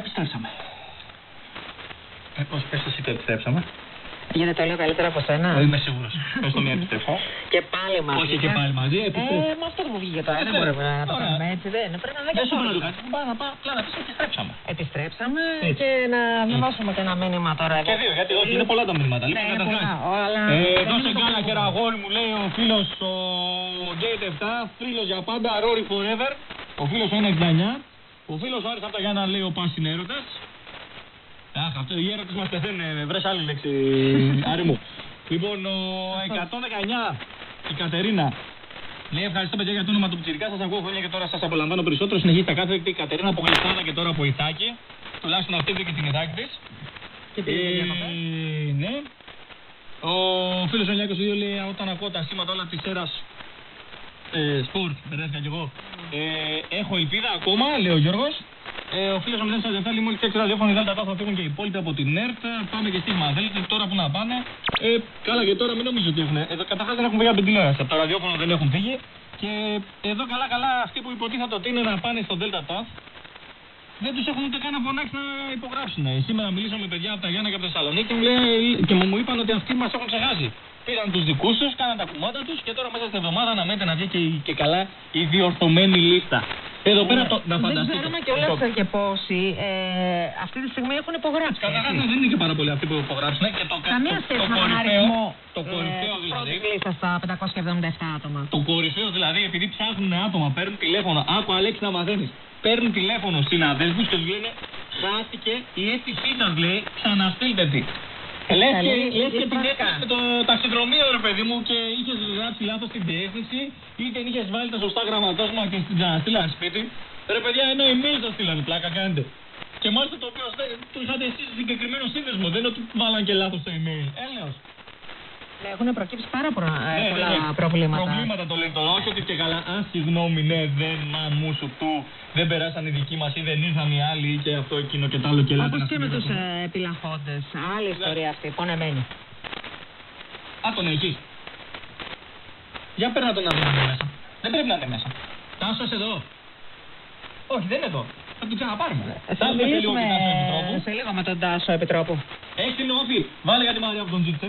Επιστρέψαμε. Ε, πώς πες εσύ και επιστρέψαμε. Γιατί το λέω καλύτερα από σένα. Δεν είμαι σίγουρος. Πες το μία επιστρέψω. Και πάλι μαζί. Όχι και πάλι μαζί, Ε, επιστρέψαμε. με αυτό που μου βγήκε τώρα. Δεν μπορούμε να το Ωραία. κάνουμε έτσι. Δεν πρέπει να είναι Δεν σου καθόλου. λέω κάτι. Πάω να πάω απλά να πεις επιστρέψαμε. Επιστρέψαμε Έτσι. και να διαβάσουμε και ένα μήνυμα τώρα εδώ. Και δύο, γιατί όχι, είναι πολλά τα μηνύματα. Ναι, Λοιπόν, είναι καταρχάς, πολλά. Αλλά Ε, δεν δώσε είναι γκάλα το- χεραγόρι μου λέει ο φίλος ο Gate 7, φίλος για πάντα, Rory Forever. Ο φίλος ο 169. Ο φίλος ο Άρης από τα Γιάννα λέει ο Πας είναι έρωτας. Αχ, αυτό οι έρωτες μας πεθαίνουν, ε, βρες άλλη λέξη, Άρη μου. Λοιπόν, ο 119, η Κατερίνα. Λέει ευχαριστώ παιδιά για το όνομα του Πιτσιρικά. Σας ακούω χρόνια και τώρα σας απολαμβάνω περισσότερο. Συνεχίστε κάθε η Κατερίνα από Γλυφάδα και τώρα από Ιθάκη. Τουλάχιστον αυτή βρήκε την Ιθάκη της. Και πήγε για διακοπές. Ε, ναι. Ο φίλος ο Νιάκος 2 λέει όταν ακούω τα σήματα όλα της ΣΕΡΑΣ ε, σπορτ, μπερδεύτηκα κι εγώ. Ε, έχω ελπίδα ακόμα, λέει ο Γιώργος. Ε, ο φίλος ο Μηδέν Σαζεφά λέει μόλις έξερα ραδιόφωνο η Δέλτα θα φύγουν και οι υπόλοιποι από την ΕΡΤ. Πάμε και στίγμα. Θέλετε τώρα που να πάνε. Ε, καλά και τώρα μην νομίζω ότι έχουν. Εδώ καταρχάς δεν έχουν βγει από την τηλεόραση. Από το ραδιόφωνο δεν έχουν φύγει. Και εδώ καλά καλά αυτοί που υποτίθεται ότι είναι να πάνε στον Δέλτα Ταυ δεν τους έχουν ούτε καν φωνάξει να υπογράψουν. Σήμερα μιλήσαμε με παιδιά από τα Γιάννενα και από τη Θεσσαλονίκη και μου, λέει, και μου είπαν ότι αυτοί μας έχουν ξεχάσει. Πήραν τους δικούς τους, κάναν τα κουμάτα τους και τώρα μέσα στην εβδομάδα αναμένεται να βγει και, και καλά η διορθωμένη λίστα. Εδώ πέρα το, να Δεν φανταστείτε. ξέρουμε κιόλα το- και πόσοι ε, αυτή τη στιγμή έχουν υπογράψει. Καταρχάς έτσι. δεν είναι και πάρα πολλοί αυτοί που υπογράψουν και το, Καμία το, σχέση το με τον κορυφαίο, αριθμό το ε, κορυφαίο της δηλαδή, πρώτης λίστας στα 577 άτομα. το κορυφαίο δηλαδή επειδή ψάχνουν άτομα, παίρνουν τηλέφωνο, άκου Αλέξη να μαθαίνεις, παίρνουν τηλέφωνο συναδέλφους και τους λένε χάθηκε η αίτησή σας λέει, ξαναστείλτε τη. Λες και, Καλή, λες και την λίστα. έκανες με το ταξιδρομείο ρε παιδί μου και είχες γράψει λάθος την διεύθυνση ή δεν είχες βάλει τα σωστά γραμματόσημα και την ξαναστείλαν σπίτι. Ρε παιδιά ένα email σας στείλανε πλάκα κάνετε. Και μάλιστα το οποίο στε- το είχατε εσείς συγκεκριμένο σύνδεσμο, δεν είναι ότι βάλαν και λάθος το email. Έλεος. Ναι, Έχουν προκύψει πάρα προ- ε, Ναι, πολλά ναι, ναι. προβλήματα. Προβλήματα το λένε τώρα. Όχι ότι και καλά, α συγγνώμη, ναι, δεν μα μου σου του, δεν περάσαν οι δικοί μας ή δεν ήρθαν οι άλλοι και αυτό εκείνο και τ' άλλο και Όπως λέτε και να με τους συμπληρώσουμε. επιλαχόντες. Άλλη ιστορία αυτή, πονεμένη. Α, τον έχει. Για πέρα τον να δούμε αν είναι μέσα. Δεν πρέπει να είναι μέσα. Τάσος εδώ. Όχι, δεν είναι εδώ. Θα την ξαναπάρουμε. Ε, Θα Τάσο, σε λίγο μιλήσουμε και Τάσο Επιτρόπου. σε λίγο με τον Τάσο Επιτρόπου. Έχει την όφη. Βάλε για τη Μαρία από τον Τζίτσε.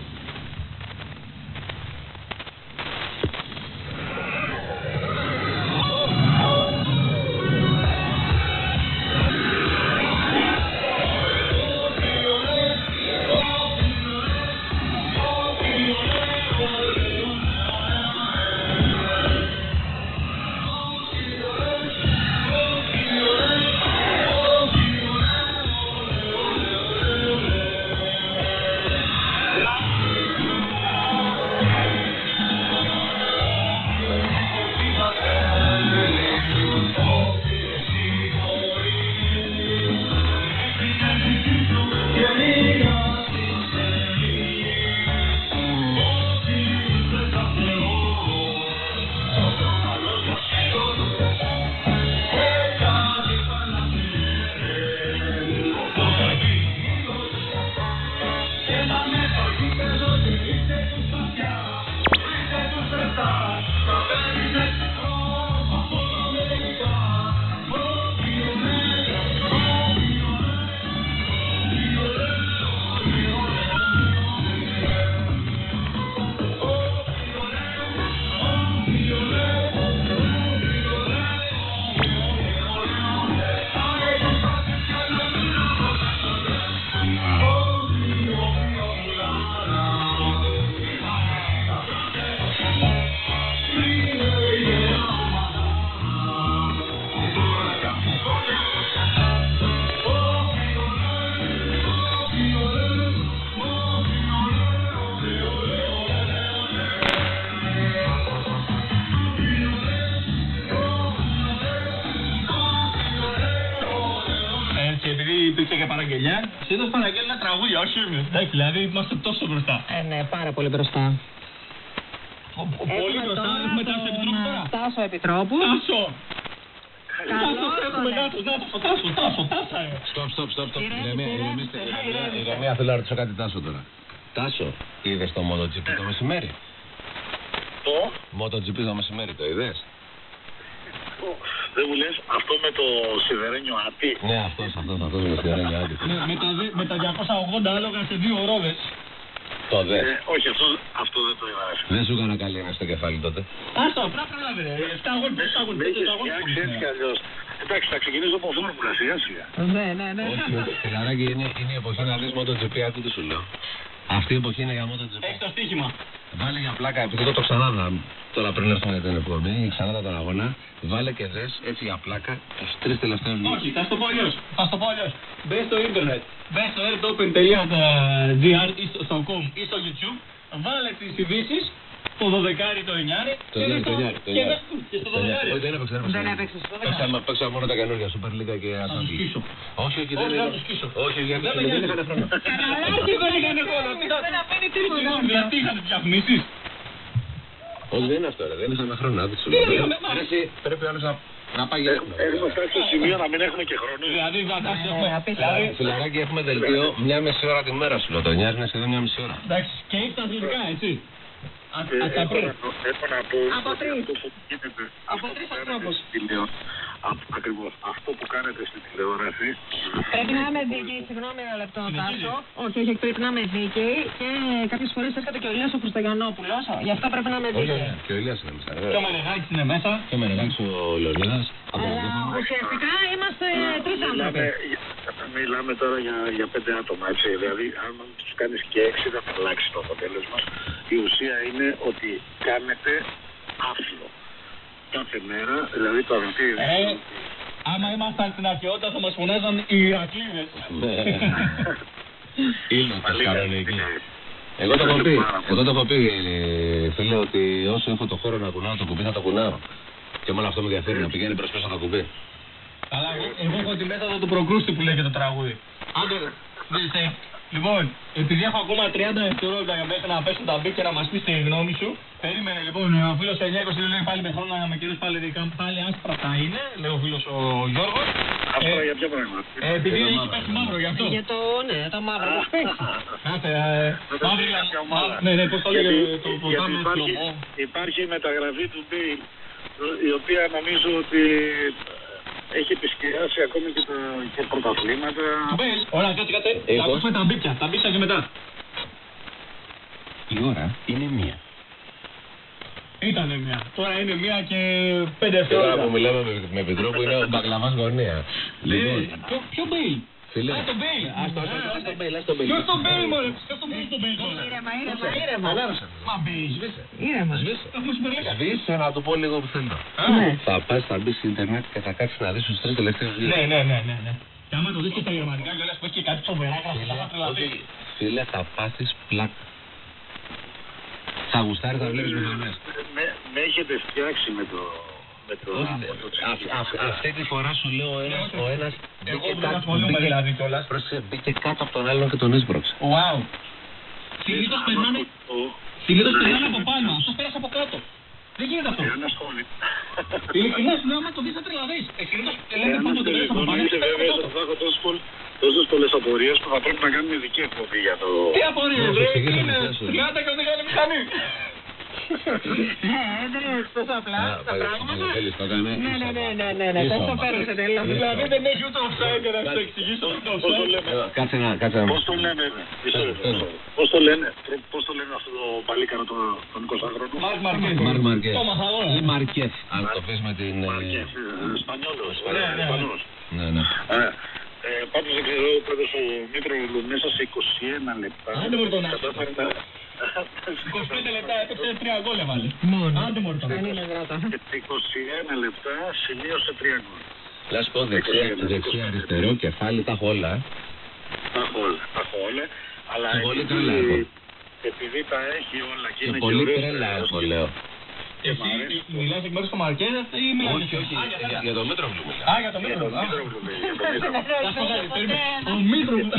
6-6 δηλαδή είμαστε τόσο μπροστά. Ε, ναι, πάρα πολύ μπροστά. Πολύ μπροστά έχουμε τάσο επιτρόπου ναι, τώρα. Τάσο επιτρόπου. Τάσο! Τάσο έχουμε, Νάτο, Νάτο, Τάσο, Τάσο, Τάσο. Στοπ, στοπ, στοπ, στοπ. Ηρεμία, θέλω να ρωτήσω κάτι Τάσο τώρα. Τάσο, είδες το MotoGP το μεσημέρι; Το; MotoGP το μεσημέρι, το είδες; Δεν μου λες αυτό με το σιδερένιο άτι. Ναι, αυτός, αυτός, αυτός με το σιδερένιο άδειο. Ναι, με, τα, δε- με τα 280 άλογα σε δύο ρόδες. Το δε. Ε, όχι, αυτό, αυτό δεν το είδα. ρε. Δεν σου έκανα καλή ένα στο κεφάλι τότε. Άστο, πρέπει να βρει. 7 αγώνες, 5 αγώνες, Με 5 έχεις αγώνες. φτιάξει έτσι κι αλλιώς. Εντάξει, θα ξεκινήσω από φόρμουλα σιγά σιγά. Ναι, ναι, ναι. Όχι, φιλαράκι, είναι, είναι η εποχή να δεις MotoGP, άκου τι σου λέω. Αυτή η εποχή είναι για MotoGP. Έχει το στοίχημα. Βάλε για πλάκα, επειδή εγώ το ξανά δα- τώρα πριν έρθω για την εκπομπή, ξανά δα τον αγώνα, βάλε και δες έτσι για πλάκα τους τρεις τελευταίους μήνες. Όχι, θα σου το πω αλλιώς. Θα σου το πω αλλιώς. Μπες στο ίντερνετ. Μπες στο airtopen.gr ή στο, στο com ή στο YouTube. Βάλε τις ειδήσεις. Το 12 το 9 Το δεκάρι, το εννιάρι, το Και εννιάρι. δες τους, και στο Το νέα- 12 Όχι, δεν έπαιξες, Δεν έπαιξες στο Παίξαμε, παίξαμε μόνο τα καινούργια, Super League και Θα τους Atlantic. σκίσω. Όχι, όχι, Όχι, δεν θα είναι. τους σκίσω. Όχι, γιατί Δεν με δεν νοιάζει. είχαν χρόνο. Όχι, δεν είχανε χρόνο. Δεν αφήνει Τι τίποτα. συγγνώμη, δηλαδή είχατε διαφημίσεις; Όχι, δεν είναι αυτό, ρε. δεν είχαμε χρόνο. άδει σου Τι λέω. είχαμε, μα- Ρε, εσύ, Πρέπει ο άλλος να, να πάει για ύπνο. Έχουμε φτάσει στο σημείο να μην έχουμε και χρόνο. Δηλαδή, φαντάσου, Ναι, έχουμε. απίστευτο. Δηλαδή, Φιλαράκι, έχουμε δελτίο μια μισή ώρα τη μέρα σου λέω. Το νοιάζει είναι σχεδόν μια μισή ώρα. εντάξει, και ήρθα αθλητικά, έτσι. Ε, Από τα έχω πριν. να πω- Έχω να πω Από ότι τρεις. Αυτό που γίνεται- Από αυτό που τρεις κάνετε ανθρώπους. στην τηλεο- Α- Ακριβώς. Αυτό που κάνετε στην τηλεόραση Πρέπει να είμαι δίκαιη, συγγνώμη ένα λεπτό, Συνεχίζει. Τάσο. Όχι, όχι, πρέπει να είμαι δίκαιη και κάποιες φορές έρχεται και ο Ηλίας ο Χριστογιαννόπουλος. Γι' αυτό πρέπει να είμαι δίκαιη. Και ο Ηλίας είναι μέσα. Και ο Μενεγάκης είναι μέσα. Και με ρεγάξει ο Λεωνίδας. Από το Αλλά ραδιόφωνο. ουσιαστικά είμαστε τρεις Μιλάμε, άνθρωποι. για- μιλάμε τώρα για, για πέντε άτομα, έτσι. Δηλαδή, αν τους κάνεις και έξι, δεν θα αλλάξεις το αποτέλεσμα. Η ουσία είναι ότι κάνετε άθλο. Κάθε μέρα, δηλαδή το αγροτήρι. Ε, άμα ήμασταν στην αρχαιότητα θα μας φωνάζαν οι Ηρακλήδες. Ναι. Ήλιος Πάλι κανονική. καλύτερα. Εγώ το έχω πει, Πάρα πολύ. εγώ το έχω πει, ε, φίλε, ότι όσο έχω το χώρο να κουνάω το κουμπί θα το κουνάω. Και μόνο αυτό με ενδιαφέρει να πηγαίνει προς πίσω το κουμπί. Καλά, εγώ- εγώ έχω τη μέθοδο του προκρούστη που λέγεται το τραγούδι. Άντε, δεις, ε, Λοιπόν, επειδή έχω ακόμα 30 δευτερόλεπτα για μέχρι να πέσουν τα μπίκ και να μας πεις τη γνώμη σου, περίμενε λοιπόν, ο φίλος 920 λέει πάλι με χρόνο να με κυρίως πάλι δικά μου, πάλι άσπρα τα είναι, λέει ο φίλος ο Γιώργος. Αυτό Ε, για ποιο πράγμα. ε, επειδή Για έχει μαύρο, πέσει ναι. μαύρο γι' αυτό. Για το, ναι, το μαύρο το σπίτι. Κάτσε, ε, Δεν μαύρη είναι λα- κάποια ομάδα. μα- Ναι, ναι, πώς το λέγε Γιατί- το γιατί ποτάμι υπάρχει, χλωμό. υπάρχει η μεταγραφή του Μπέιλ, η οποία νομίζω ότι έχει επισκιάσει ακόμη και τα και πρωταθλήματα. Του Μπέιλ. Ωραία, κάτσε, κάτσε. Θα Εγώ- ακούσουμε τα μπίπια, τα μπίπια και μετά. Η ώρα είναι μία. Ήτανε μια. Τώρα είναι μια και πέντε Και τώρα δευτερόλεπτα. που μιλάμε με, με επιτρόπου είναι ο μπαγλαβάς γωνία. Λοιπόν, Ε, ποιο- Ποιο Μπέιλ. Φίλε, Α, το Μπέιλ. ας το ας το- ας το Μπέιλ, ας το Μπέιλ. Ποιος το Μπέιλ, μωρέ. Ποιος το Μπέιλ, το Μπέιλ, μωρέ. Ήρεμα, ήρεμα, ήρεμα. Μα Μπέιλ. Ήρεμα. Έχουμε συμπεριλέξει. Σβήσε να του πω λίγο που θέλω. Ναι. Θα πας, θα μπεις στο ίντερνετ και θα κάτσεις να δεις τους τρεις τελευταίους Ναι, βίντεο. ναι, ναι, ναι, ναι. Και άμα το δεις και στα γερμανικά κιόλας που έχει και κάτι φοβερά γραφικά θα τρελαθείς. Όχι, φίλε, θα πάθεις πλάκα. Θα γουστάρεις να βλέπεις μηχανές. Με, με έχετε φτιάξει με το. Με το, Όχι, με το αυ- αυ- αυτή τη φορά σου λέω ο ένας, ο ένας Εγώ μπήκε που δεν κάτω, ασχολούμαι μπήκε- δηλαδή κιόλας. πρόσεξε, μπήκε κάτω από τον άλλον και τον έσπρωξε. Wow. Συνήθως περνάνε, συνήθως περνάνε από πάνω. Αυτός πέρασε από κάτω. Δεν γίνεται αυτό. Εάν ασχολεί- Ειλικρινά σου λέω, άμα το δεις θα τρελαθείς. Ε, συνήθως λέμε Εάν πάνω ότι πέρασε από ασχοληθούν, πάνω. είστε και πέρασε βέβαιες από ότι κάτω. θα έχω τόσες πολλ- τόσες πολλές απορίες που θα πρέπει να κάνουμε ειδική εκπομπή για το... Τι απορίες, Να σου ρε, εξηγήσω είναι τη θέση. 30 και οδηγάνε μηχανή. Ναι, δεν είναι τόσο απλά Α, τα πάλι, πράγματα. ο Βαγγέλης το έκανε. Ναι, ναι, ναι, ναι, ναι, ναι, Ίσο. πώς το πέρασε τέλος. Δηλαδή δεν έχει ούτε offside για να σου το εξηγήσω ούτε Πώς το offside. λέμε, Ε, Κάτσε να, κάτσε να. πώς το λένε, μισό Πες, λεπτό, πες. μισό λεπτό. πώς το λένε, πώς το λένε αυτό το παλίκαρο το, τον 20χρονο. Μαρκ Μαρκές. Μαρκ Μαρκές. Το μαθαγόρα. Ή Μαρκές. Αν το πεις με την... ε, Μάρκες, ε, Σπανιόλος, Ναι, ναι, ναι. Ισπανός. Ναι, ναι. Ε, ε, πάντως δεν ξέρω, πάντως ο Μήτρογλου μέσα σε 21 λεπτά Άντε μωρέ τον κατάφερε να... 25 λεπτά έπαιξε τρία γκολ έβαλε. Μόνο. Άντε μωρέ τον Δεν είναι δυνατόν. Και 21 λεπτά σημείωσε 3 γκολ. Να σου πω δεξιά, δεξιά, αριστερό, κεφάλι, τα έχω όλα. ε. Τα έχω όλα, τα έχω όλα. Αλλά Και πολύ επειδή- τρέλα έχω. Επειδή τα έχει όλα και Και είναι πολύ ωραίος τρέλα τρελός έχω, και- λέω. Εσύ μιλάς εκ μέρους του Μαρκές ή μιλάς Όχι, όχι, Α, για για- σένα. για το μέτρο μου Α, για το Για Μήτρο. τον Α. Μήτρογλου, λέει, για τον Μήτρογλου. Να σου πω κάτι, περίμενε. Ο Μήτρογλου,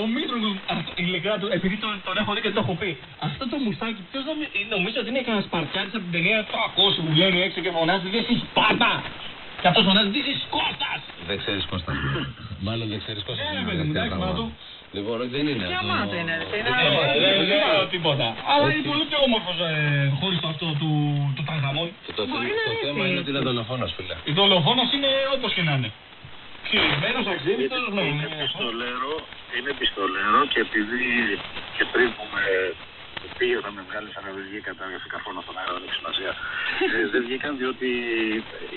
ο Μήτρογλου, αυτό, ειλικρινά του, επειδή τον, τον έχω δει και το έχω πει, αυτό το μουστάκι, ποιος νομι- νομίζω ότι είναι κανένα Σπαρτιάτης από την ταινία το ακούσει που βγαίνει έξω και φωνάζει «Δεν είσαι Σπάρτα». Και αυτός φωνάζει «Δεν είσαι Κώστας». Δεν ξέρεις Κώστα. Μάλλον δεν ξέρεις Κώστα. Ναι, είναι παιδί μου, ένα εντάξει, πράγμα. μα το. Λοιπόν, όχι, δεν είναι. Και αυτό. αμάτο είναι, ρε, είναι Δεν άλλο. Ε, Δεν δεν- λέω τίποτα. Αλλά Όχι. είναι πολύ πιο όμορφος χωρίς αυτό του, του Ταγαμών. Και Το, Μπορεί θε- να το αρέσει. θέμα είναι ότι είναι δολοφόνος, φίλε. Η δολοφόνος είναι όπως και να είναι. Ξυλισμένο, αξίδιστο, ναι. Είναι πιστολέρο, είναι πιστολέρο και επειδή και πριν που με πήγε όταν με βγάλει σαν να δεν βγήκα τα καρφώνα στον αέρα, δεν έχει σημασία. ε, δεν βγήκαν διότι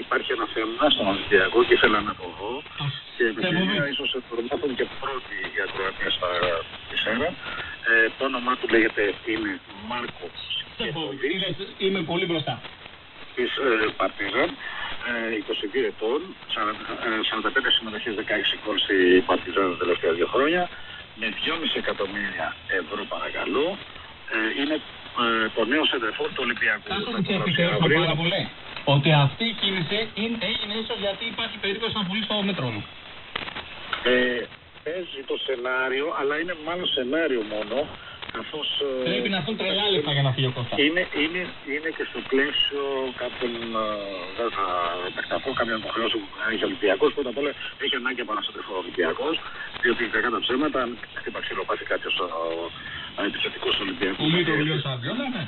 υπάρχει ένα θέμα στον Ολυμπιακό και ήθελα να το δω. Και με Θα ευκαιρία πούμε. ίσως το μάθουν και πρώτη η ακροατία στα Ισέρα. Ε, το όνομά του λέγεται είναι Μάρκο Σκεφοβής Είναι- Είμαι πολύ μπροστά. της ε, Παρτίζαν, ε, 22 ετών, 40, ε, 45 συμμετοχές, 16 γκολ στη Παρτίζαν τα τελευταία δύο χρόνια, με 2,5 εκατομμύρια ευρώ παρακαλώ. Ε, είναι ε, το νέο σεντερφόρ του Ολυμπιακού. Κάτω Θα μου το και γράψει επιθυμώ αύριο. πάρα πολύ. Ότι αυτή η κίνηση είναι, έγινε ίσως γιατί υπάρχει περίπτωση να πουλήσει το μέτρο μου. Ε, παίζει το σενάριο, αλλά είναι μάλλον σενάριο μόνο, καθώς... ε, Πρέπει να έρθουν τρελά λεφτά για να φύγει ο Κώστα. Είναι, είναι, είναι και στο πλαίσιο κάποιων, ε, δεν θα επεκταθώ, κάποιων υποχρεώσεων που έχει ο Ολυμπιακός. Πρώτα απ' όλα έχει ανάγκη από ένα σέντερ φορ ο Ολυμπιακός, διότι κακά τα ψέματα, αν χτύπα ξύλο πάθει κάποιος ε, επιθετικός Ολυμπιακός. Ο Μήτρογλου ή ο Σαβιόλα, ναι.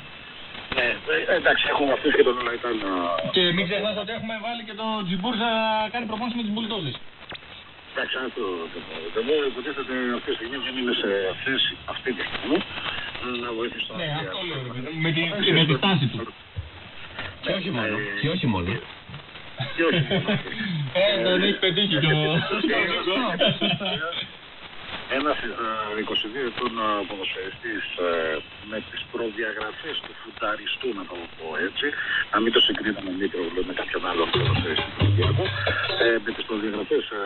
Ναι, ε, εντάξει, έχουμε αυτούς και τον Λαϊτάν. ε, Και μην ξεχνάς ότι έχουμε βάλει και το Τζιμπούρ να κάνει προπόνηση με τις μπουλτόζες. Εντάξει, αν το το μου υποτίθεται αυτή τη στιγμή δεν είναι σε θέση αυτή τη στιγμή να βοηθήσει τον Ναι, Ολυμπιακό. αυτό λέω. ρε παιδί μου, Με τη, με τη στάση του. Και όχι μόνο. Ε, Και όχι μόνο. Και όχι μόνο. Ε, τον έχει πετύχει και ο... Ένας 22 ετών ε, ποδοσφαιριστής ε, με τις προδιαγραφές του φουταριστού, να το πω έτσι, να μην το συγκρίνω με Μήτρο, με κάποιον άλλο ποδοσφαιριστή του Ολυμπιακού, ε, με τις προδιαγραφές ε,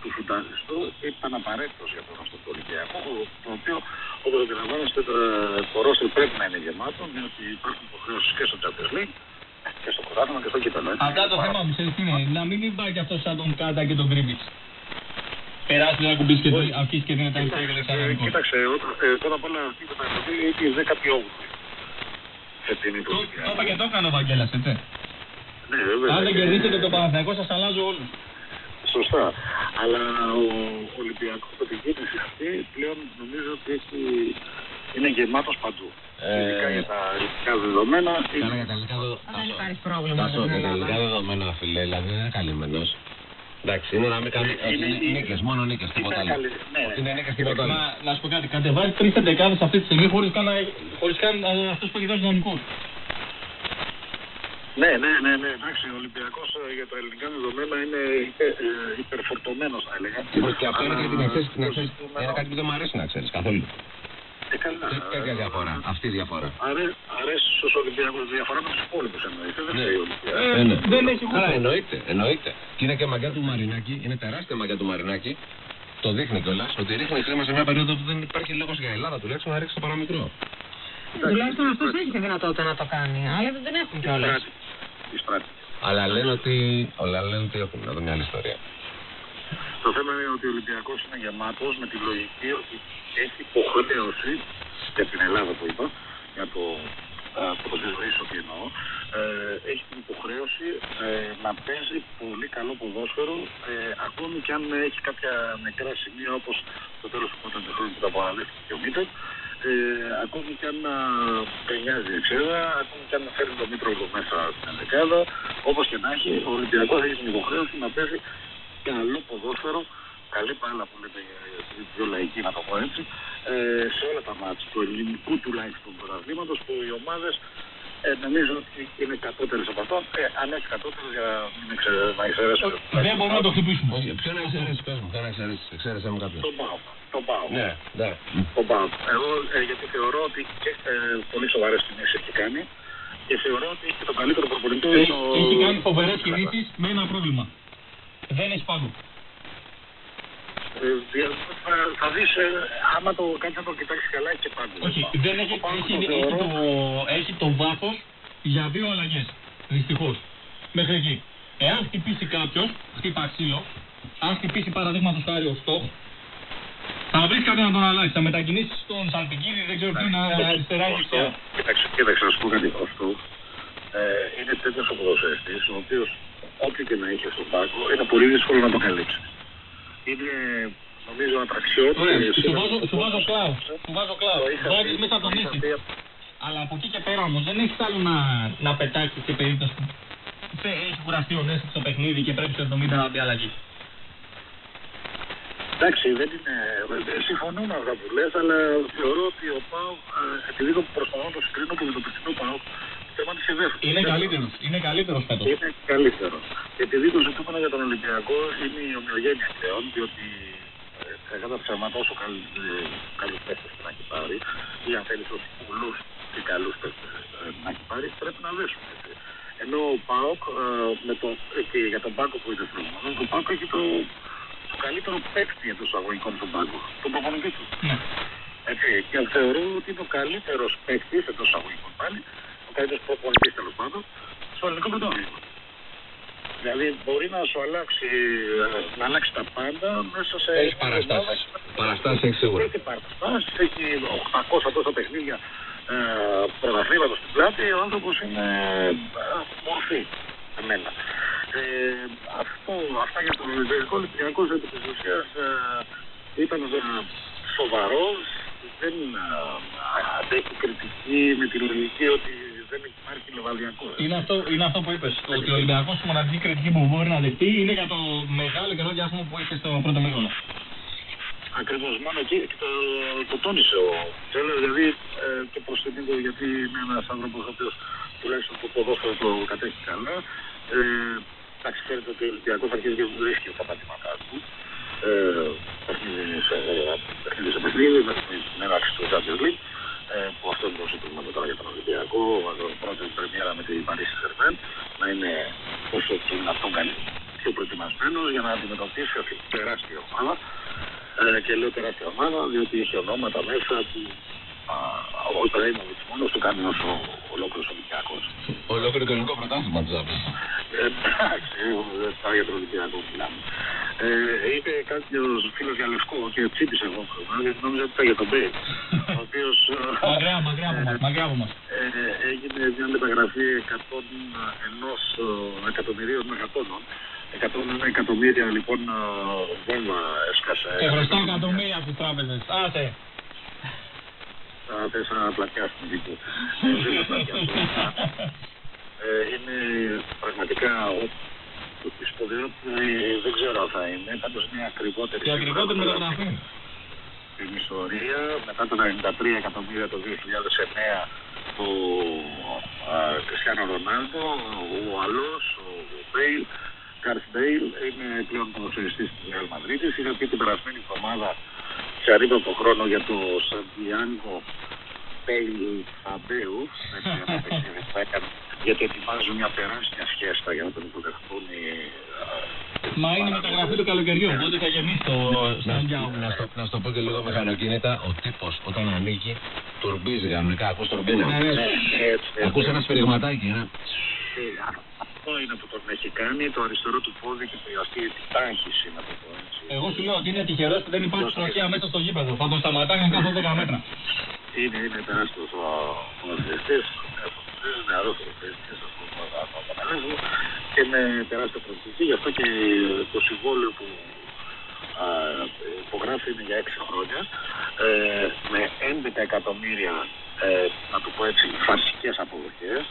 του φουταριστού ήταν απαραίτητος για τον αυτό του Ολυμπιακού, το οποίο όπως αντιλαμβάνεστε ε, το ρόστερ πρέπει να είναι γεμάτο, διότι υπάρχουν υποχρεώσεις και στο Champions League και στο πρωτάθλημα και στο κύπελο. έτσι. Απλά το θέμα μου ξέρεις τι είναι, να μην υπάρχει αυτός σαν τον Κάντα και τον Γκρίμπιτς. Περάσει να κουμπίσει και το αρχίσει και δίνει τα λεφτά και Ε, δεξαμενικό. Κοίταξε, όταν- ε, πρώτα απ' όλα αυτή η μεταγραφή είναι η 18η. Φετινή του Το Ολυμπιακού. το είπα και το έκανε ο Βαγγέλας, έτσι. Ναι, βέβαια. Αν δεν κερδίσετε το Παναθηναϊκό σας αλλάζω όλους. Σωστά. Αλλά ο Ολυμπιακός με την κίνηση αυτή πλέον νομίζω ότι έχει... είναι γεμάτος παντού. Ε, Ειδικά για τα ελληνικά δεδομένα. Καλά για τα ελληνικά δεδο- Δεν υπάρχει πρόβλημα Τάσο, στην για τα Ελλάδα. ελληνικά δεδομένα, φίλε, δηλαδή δεν είναι καλυμμένος. Εντάξει, είναι να μην κάνει ότι είναι Είναι- νίκες, μόνο νίκες, τίποτα Είναι άλλο. καλή. Ναι. Ότι είναι νίκες, τίποτα άλλο. Μα να σου πω κάτι, κατεβάζει τρεις εντεκάδες αυτή τη στιγμή χωρίς καν, να- χωρίς καν ε, αυτούς που έχει δώσει δανεικούς. Ναι, ναι, ναι, ναι. Εντάξει, ο Ολυμπιακός ε, για τα ελληνικά δεδομένα είναι ε, ε, υπερφορτωμένος, θα έλεγα. Και αυτό είναι Αλλά γιατί να ξέρεις, να το ξέρεις, ζητούμενο- είναι κάτι που δεν μου αρέσει να ξέρεις καθόλου. Ε, καλά. Τέτοια διαφορά, αυτή η διαφορά. Αρέ- αρέσεις στους Ολυμπιακούς διαφορά με τους υπόλοιπους εννοείται. Δεν Ναι. φταίει ο Ολυμπιακός. Ε, Ε, ναι. δεν έχει Άρα γούστο. εννοείται, εννοείται. Και είναι και μαγιά του Μαρινάκη, είναι τεράστια μαγιά του Μαρινάκη. Το δείχνει κιόλας ότι ρίχνει χρήμα σε μια περίοδο που δεν υπάρχει λόγος για Ελλάδα τουλάχιστον να ρίξει το παραμικρό. Τουλάχιστον αυτός έχει τη δυνατότητα να το κάνει. Άλλοι δεν την έχουν κιόλας. Στράτη. Η στράτη. Αλλά λένε ότι. Όλα λένε ότι έχουν. Να δω μια άλλη ιστορία. Το θέμα είναι ότι ο Ολυμπιακός είναι γεμάτος με τη λογική ότι έχει υποχρέωση για την Ελλάδα που είπα, για το προσδιορίσω τι εννοώ, ε, έχει την υποχρέωση ε, να παίζει πολύ καλό ποδόσφαιρο ε, ακόμη και αν έχει κάποια νεκρά σημεία όπως το τέλος του πρώτου χρόνου που τα παραλήφθηκε και ο Μίτερ ε, ακόμη και αν πενιάζει η εξέδρα, ακόμη και αν φέρνει το Μήτρογλου μέσα στην ενδεκάδα, όπως και να έχει, ο Ολυμπιακός έχει την υποχρέωση να παίζει καλό ποδόσφαιρο, καλή μπάλα που λέτε ε, πιο λαϊκή να το πω έτσι, ε, σε όλα τα μάτια του ελληνικού τουλάχιστον πρωταθλήματος που οι ομάδες ε, νομίζω ότι είναι κατώτερες από αυτό, ε, αν όχι κατώτερες για να μην εξε- να εξαιρέσουμε. Δεν μπορούμε να το χτυπήσουμε. Όχι, ποιο να εξαιρέσει, πες μου, ποιο να εξαιρέσει. Εξαίρεσέ μου κάποιον. Τον πάω. Τον πάω. Ναι, ναι. Τον πάω. Εγώ ε, γιατί θεωρώ ότι και, ε, πολύ σοβαρές τιμές έχει κάνει και θεωρώ ότι έχει το καλύτερο προπονητή. Έχει, ο- έχει κάνει φοβερές κινήσεις με ένα πρόβλημα. Δεν έχεις πάγκο. Ε, δια- θα, θα δεις, ε, άμα το κάνεις να το κοιτάξεις καλά, έχει και πάντως. Όχι, δεν έχει, Ο Πάοκ έχει, το έχει, θεωρώ- το, έχει το βάθος για δύο αλλαγές. Δυστυχώς. Μέχρι εκεί. Εάν χτυπήσει κάποιος, χτύπα ξύλο, αν χτυπήσει παραδείγματος χάρη ο Στόχ, θα βρεις κάποιον να τον αλλάξει. Θα μετακινήσεις στον Σαλπικίδη, δεν ξέρω ποιο είναι αριστερά ή Αυτό, δεξιά. κοίταξε, κοίταξε, να σου πω κάτι. Αυτό ε, είναι τέτοιος ο ποδοσφαιριστής, ο οποίος όποιο και να είχε στον πάγκο, είναι πολύ δύσκολο να το καλύψει. Είναι νομίζω ατραξιόν. Ωραία, και σου σήμερα- βάζω, σου βάζω κλάους. Σου βάζω κλάους. Το είχα Βάζεις πει- μέσα από το τον είχα ίση. πει Αλλά από εκεί και πέρα όμως δεν έχεις άλλο να, να πετάξεις σε περίπτωση που θε- έχει κουραστεί ο Νέστη στο παιχνίδι και πρέπει στο 70 να μπει αλλαγή. Εντάξει, δεν είναι. ε, Συμφωνώ με αυτά που λες, αλλά θεωρώ ότι ο Πάο, επειδή το προσπαθώ να το συγκρίνω και με τον περσινό Πάο, θέμα της ΕΔΕΦ. Είναι καλύτερος. Είναι καλύτερος φέτος. Είναι καλύτερος. Και επειδή το ζητούμενο για τον Ολυμπιακό είναι η ομοιογένεια πλέον, διότι ε, κατά τα ψέματα όσο καλούς παίχτε να έχει πάρει, ή αν θέλεις όσο πολλού και καλούς παίχτε να έχει πάρει, πρέπει να δέσουμε. έτσι. Ενώ ο Πάοκ, ε, με το, ε, και για τον Πάοκ που είναι προηγούμενο, ο Πάοκ έχει το, το καλύτερο παίκτη εντός αγωγικών στον πάγκο, τον προπονητή του. Ναι. Έτσι, και θεωρώ ότι είναι ο καλύτερος παίκτης εντός αγωγικών πάλι, ο καλύτερος προπονητής τέλος πάντων, στο ελληνικό πρωτόκολλο. Δηλαδή μπορεί να σου αλλάξει, ε, να αλλάξει τα πάντα μέσα σε. Έχει παραστάσεις. Παραστάσεις έχει σίγουρα. Έχει παραστάσεις, έχει 800 τόσα παιχνίδια ε, πρωταθλήματος στην πλάτη. Ο άνθρωπος είναι ε, μορφή. Εμένα. Ε, αυτό, αυτά για τον Ολυμπιακό. Ο Ολυμπιακός επί της ουσίας ε, ήταν ε, σοβαρός. Δεν ε, αντέχει κριτική με τη λογική ότι δεν υπάρχει λεβαδιακό. Είναι αυτό, είναι αυτό που είπες. Ότι ο Ολυμπιακός η μοναδική κριτική που μπορεί να δεχτεί είναι για το μεγάλο καιρό διάστημα που είχε στο πρώτο μήκονο. Ακριβώς μόνο εκεί και το, το τόνισε ο Τσέλερ, δηλαδή ε, και προ τιμή του, γιατί είναι ένας άνθρωπος ο οποίος τουλάχιστον το ποδόσφαιρο το κατέχει καλά. Ε, εντάξει, ξέρετε ότι ο Ολυμπιακός αρχίζει και βρίσκει τα πατήματά του. Ε, παιχνίδι σε παιχνίδι, σε παιχνίδι, με την έναρξη του Champions League. Ε, που αυτό είναι το ζήτημα τώρα για τον Ολυμπιακό. Το πρώτο πρεμιέρα με την Paris Saint-Germain να είναι όσο το δυνατόν κάνει πιο προετοιμασμένος για να αντιμετωπίσει αυτή την τεράστια ομάδα. Ε, και λέω τεράστια ομάδα, διότι έχει ονόματα μέσα που α, ο Ιππραήμοβιτ μόνος του κάνει όσο ολόκληρος Ολυμπιακός. Ολόκληρο το ελληνικό πρωτάθλημα του Ζάμπη. Εντάξει, δεν θα για τον Ολυμπιακό που μιλάμε. Ε, είπε κάποιο φίλος για λευκό και τσίπησε εγώ, γιατί νόμιζα ότι ήταν για τον Μπέιλ. ο οποίος Μακριά, μακριά από μας. Μακριά από μας. ε, έγινε μια μεταγραφή 101 εκατομμυρίων μεγατόνων. 101 εκατομμύρια λοιπόν ε, βόμβα έσκασε. Και χρωστά εκατομμύρια από τις τράπεζες. Άσε. Θα θες να πλατιάσεις την δίκη. Ε, δεν θα πλατιάσω. Ε, είναι πραγματικά ο η σπουδαιότητα ε, δεν ξέρω αν θα είναι. Πάντως είναι ακριβότερη. Και ακριβότερη μεταγραφή. Στην ιστορία, μετά το 93 εκατομμύρια το 2009 ο Κριστιανό Ρονάλντο, ο Αλός, ο Μπέιλ, Γκάρεθ Μπέιλ είναι πλέον ποδοσφαιριστής της Real Madrid. Είχα πει την περασμένη εβδομάδα σε αρρύπατο χρόνο για το Σαντιάνγκο Μπέιλ Φαμπέου, έτσι ένα παιχνίδι που έκανε, γιατί ετοιμάζουν μια τεράστια σχέστα για να τον υποδεχτούν οι Μα είναι η μεταγραφή του καλοκαιριού, οπότε θα γεμίσει το Σαντιάγκο. Να στο, να στο πω και λίγο μηχανοκίνητα, ο τύπος όταν ανοίγει τουρμπίζει κανονικά. Ακούς τουρμπίνα. Ναι, ναι. έτσι, Ακούς ένα σφυριγματάκι. Ένα... Ε, Αυτό είναι που τον έχει κάνει, το αριστερό του πόδι και αυτή της τάχυση, να το πω έτσι. Εγώ σου λέω ότι είναι τυχερός που δεν υπάρχει τροχέα μέσα στο γήπεδο. Θα τον σταματάγαν κάθε 10 μέτρα. Είναι, είναι τεράστιος ο ποδοσφαιριστής, είναι νεαρός ποδοσφαιριστής, ας πούμε, να το αναλύσουμε, και με τεράστια προοπτική, γι' αυτό και το συμβόλαιο που α, υπογράφει είναι για 6 χρόνια, ε, με 11 εκατομμύρια, ε, να το πω έτσι, φασικές αποδοχές,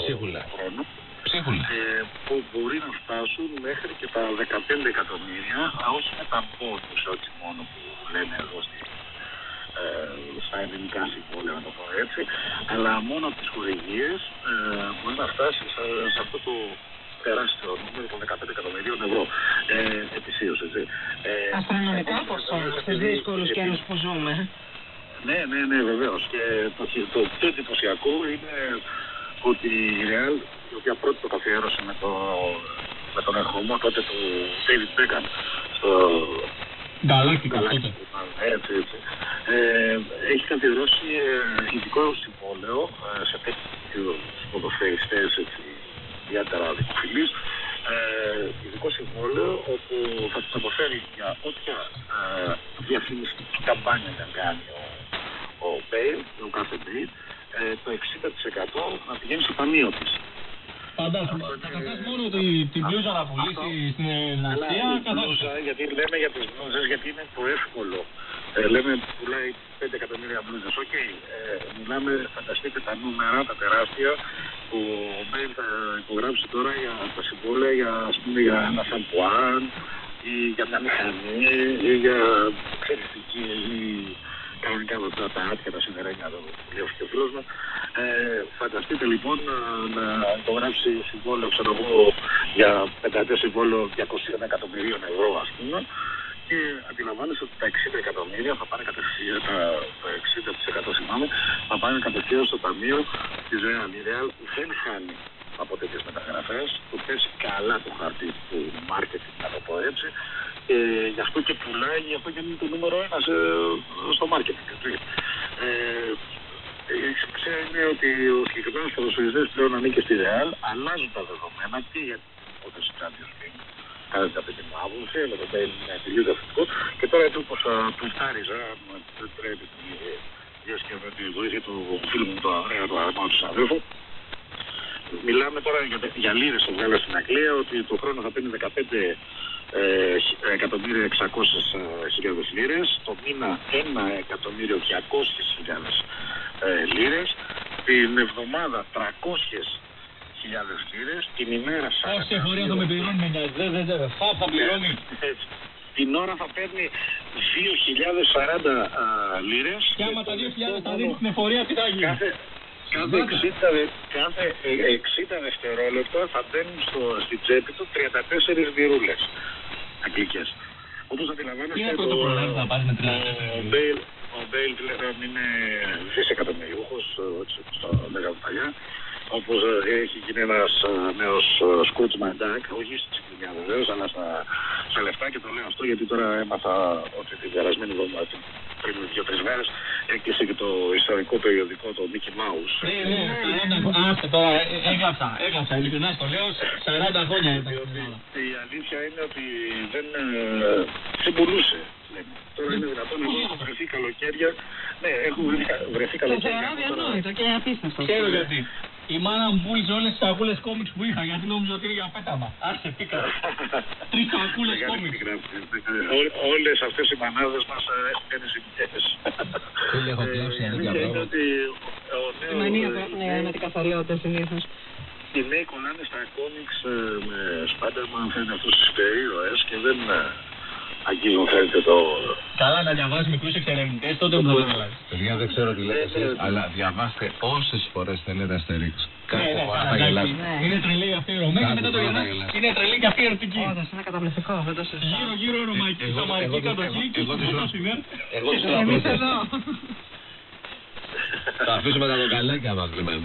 Ψίχουλα. του χρόνου, Ψίχουλα. ε, που μπορεί να φτάσουν μέχρι και τα 15 εκατομμύρια, α, όχι με τα πόντους, όχι μόνο που λένε εδώ στη, ε, στα ελληνικά συμβόλαια, να το πω έτσι, αλλά μόνο από τις χορηγίες ε, μπορεί να φτάσει σε, σε αυτό το τεράστιο νούμερο των 15 εκατομμυρίων ευρώ ε, ετησίως, έτσι. Ε, Αστρονομικά ε, ποσά ε, στις δύσκολους ε, καιρούς που ζούμε. ναι, ναι, ναι, βεβαίως. Και το, το πιο εντυπωσιακό είναι ότι η Real, η οποία πρώτη το καθιέρωσε με, το, με τον ερχομό τότε του David Beckham στο Γκαλάκτικα Galaxy, τότε. έτσι, έτσι. Ε, έχει καθιερώσει ε, ειδικό συμβόλαιο ε, σε τέτοιους ποδοσφαιριστές έτσι, ιδιαίτερα δικοφιλείς ε, ειδικό συμβόλαιο όπου θα τους αποφέρει για όποια ε, διαφημιστική καμπάνια να κάνει ο, ο Μπέιλ, ο κάθε Μπέιλ, ε, το 60% να πηγαίνει στο ταμείο της. Φαντάζομαι. Καταρχάς μόνο ότι την μπλούζα να πουλήσει στην Αλλά Ασία, η καθώς. μπλούζα, γιατί λέμε για τις μπλούζες, γιατί είναι το εύκολο. Ε, λέμε πουλάει 5 εκατομμύρια μπλούζες. Οκ, ε, μιλάμε, φανταστείτε τα νούμερα, τα τεράστια, που ο Μπέιλ θα υπογράψει τώρα για τα συμβόλαια για, ας πούμε, για ένα σαμπουάν ή για μια μηχανή ή για εξαιρετική ή κανονικά εδώ τα, τα άτια, τα σιδερένια εδώ που λέει και ο φίλος μου. Ε, φανταστείτε λοιπόν να, να υπογράψει συμβόλαιο, ξέρω εγώ, για πενταετές συμβόλαιο 200 εκατομμυρίων ευρώ ας πούμε και αντιλαμβάνεσαι ότι τα 60 εκατομμύρια θα πάνε κατευθείαν, τα, τα 60% θυμάμαι, θα πάνε κατευθείαν στο ταμείο της Real. Η Real δεν χάνει από τέτοιες μεταγραφές, του πέσει καλά το χαρτί του marketing, να το πω έτσι, και γι' αυτό και πουλάει, γι' αυτό και είναι το νούμερο ένας σε, στο marketing. Έτσι. Ε, η σημασία είναι ότι ο συγκεκριμένος ποδοσφαιριστής πλέον ανήκει στη Real, αλλάζουν τα δεδομένα και για την υπόθεση Champions League. Κατά την την μου άποψη, με το Μπέιλ είναι τελείως διαφορετικό. Και τώρα έτσι όπω του φτάριζα, αν μου επιτρέπει τη γεύση και με τη βοήθεια του φίλου μου, του Ανδρέα, του Αρμάου του συναδέλφου, Μιλάμε τώρα για, για λίρες που βγάλα στην Αγγλία ότι το χρόνο θα παίρνει 15 ε, εκατομμύρια 600 χιλιάδες λίρες, το μήνα 1 εκατομμύριο 200 χιλιάδες ε, λίρες, την εβδομάδα 300 χιλιάδες λίρες, την ημέρα 40 Όση εφορία θα με πληρώνει, με νοιάζει. Δεν, δεν, δεν. Φαπ θα πληρώνει. Έτσι. Την ώρα θα παίρνει 2.040 α, λίρες. Και άμα τα 2.000 θα δίνει την εφορία, τι θα γίνει; Κάθε, κάθε, 60, δε- κάθε ε, 60 δευτερόλεπτα θα μπαίνουν στο, στην τσέπη του 34 λιρούλες αγγλικές. Όπως αντιλαμβάνεστε... Τι είναι αυτό το προλάβει να πάρει με 34 Ο λίρες; Μπέιλ, ο Μπέιλ πλέον είναι δισεκατομμυριούχος, ε, έτσι όπως το λέγαμε παλιά. Όπως ε, έχει γίνει ένας ε, νέος Σκούτς Μαντάκ, όχι στη συγκεκριμένα βεβαίως, αλλά στα, στα λεφτά και το λέω αυτό γιατί τώρα έμαθα ότι την περασμένη εβδομάδα, πριν δύο-τρεις μέρες, έκλεισε και το ιστορικό περιοδικό το Mickey Mouse. Ναι, ναι, 40 Άστε τώρα, ε, ε, έγραψα, έγραψα, ειλικρινά στο λέω, 40 χρόνια ήταν. Διότι η αλήθεια είναι ότι δεν ε, ξεμπολούσε. λέμε. Τώρα είναι δυνατόν να έχουν βρεθεί καλοκαίρια. Ναι, έχουν βρεθεί- βρεθεί Το καλοκαίρια. θεωρώ διανόητο και απίστευτο. Ξέρω γιατί. Η μάνα μου πούλησε όλες τις σακούλες κόμιξ που είχα γιατί νόμιζα ότι είναι για πέταμα. Άρχισε πίκα. Τρεις σακούλες Μεγάλη κόμιξ. επιγράφη. Ό- Όλες αυτές οι μανάδες μας ε, έχουν κάνει ζημιές. Φίλοι, έχω κλάψει Ε, ένα αλήθεια τέτοιο είναι πράγμα. ότι ο Η μανία που νέος, έχουν ε, με την καθαριότητα συνήθως. οι νέοι κολλάνε στα κόμιξ ε, με Spider-Man, φαίνεται αυτούς τους υπερήρωες και δεν ε, αγγίζουν φαίνεται το... Καλά να διαβάζει μικρούς εξερευνητές, τότε μου θα το καταλάβεις. Παιδιά, δεν ξέρω τι λέτε Ναι, εσείς, ναι. αλλά διαβάστε όσες φορές θέλετε Asterix. Κάθε Ναι, ναι, φορά θα εντάξει. γελάσετε. Ναι. Είναι τρελή αυτή η Ρωμαία και Κάθε μετά το φορά γυρνά. θα γελάς. Είναι τρελή και αυτή η ερωτική. Όντω είναι καταπληκτικό, δεν το συζητάω. Γύρω γύρω ρωμαϊκή, εγώ- σαμαρική εγώ- κατοχή και εγώ στο τις πρώτο ω- σημείο. Εγώ τις Εμείς τραβώ. εδώ. Θα αφήσουμε τα κοκαλάκια μας λοιπόν.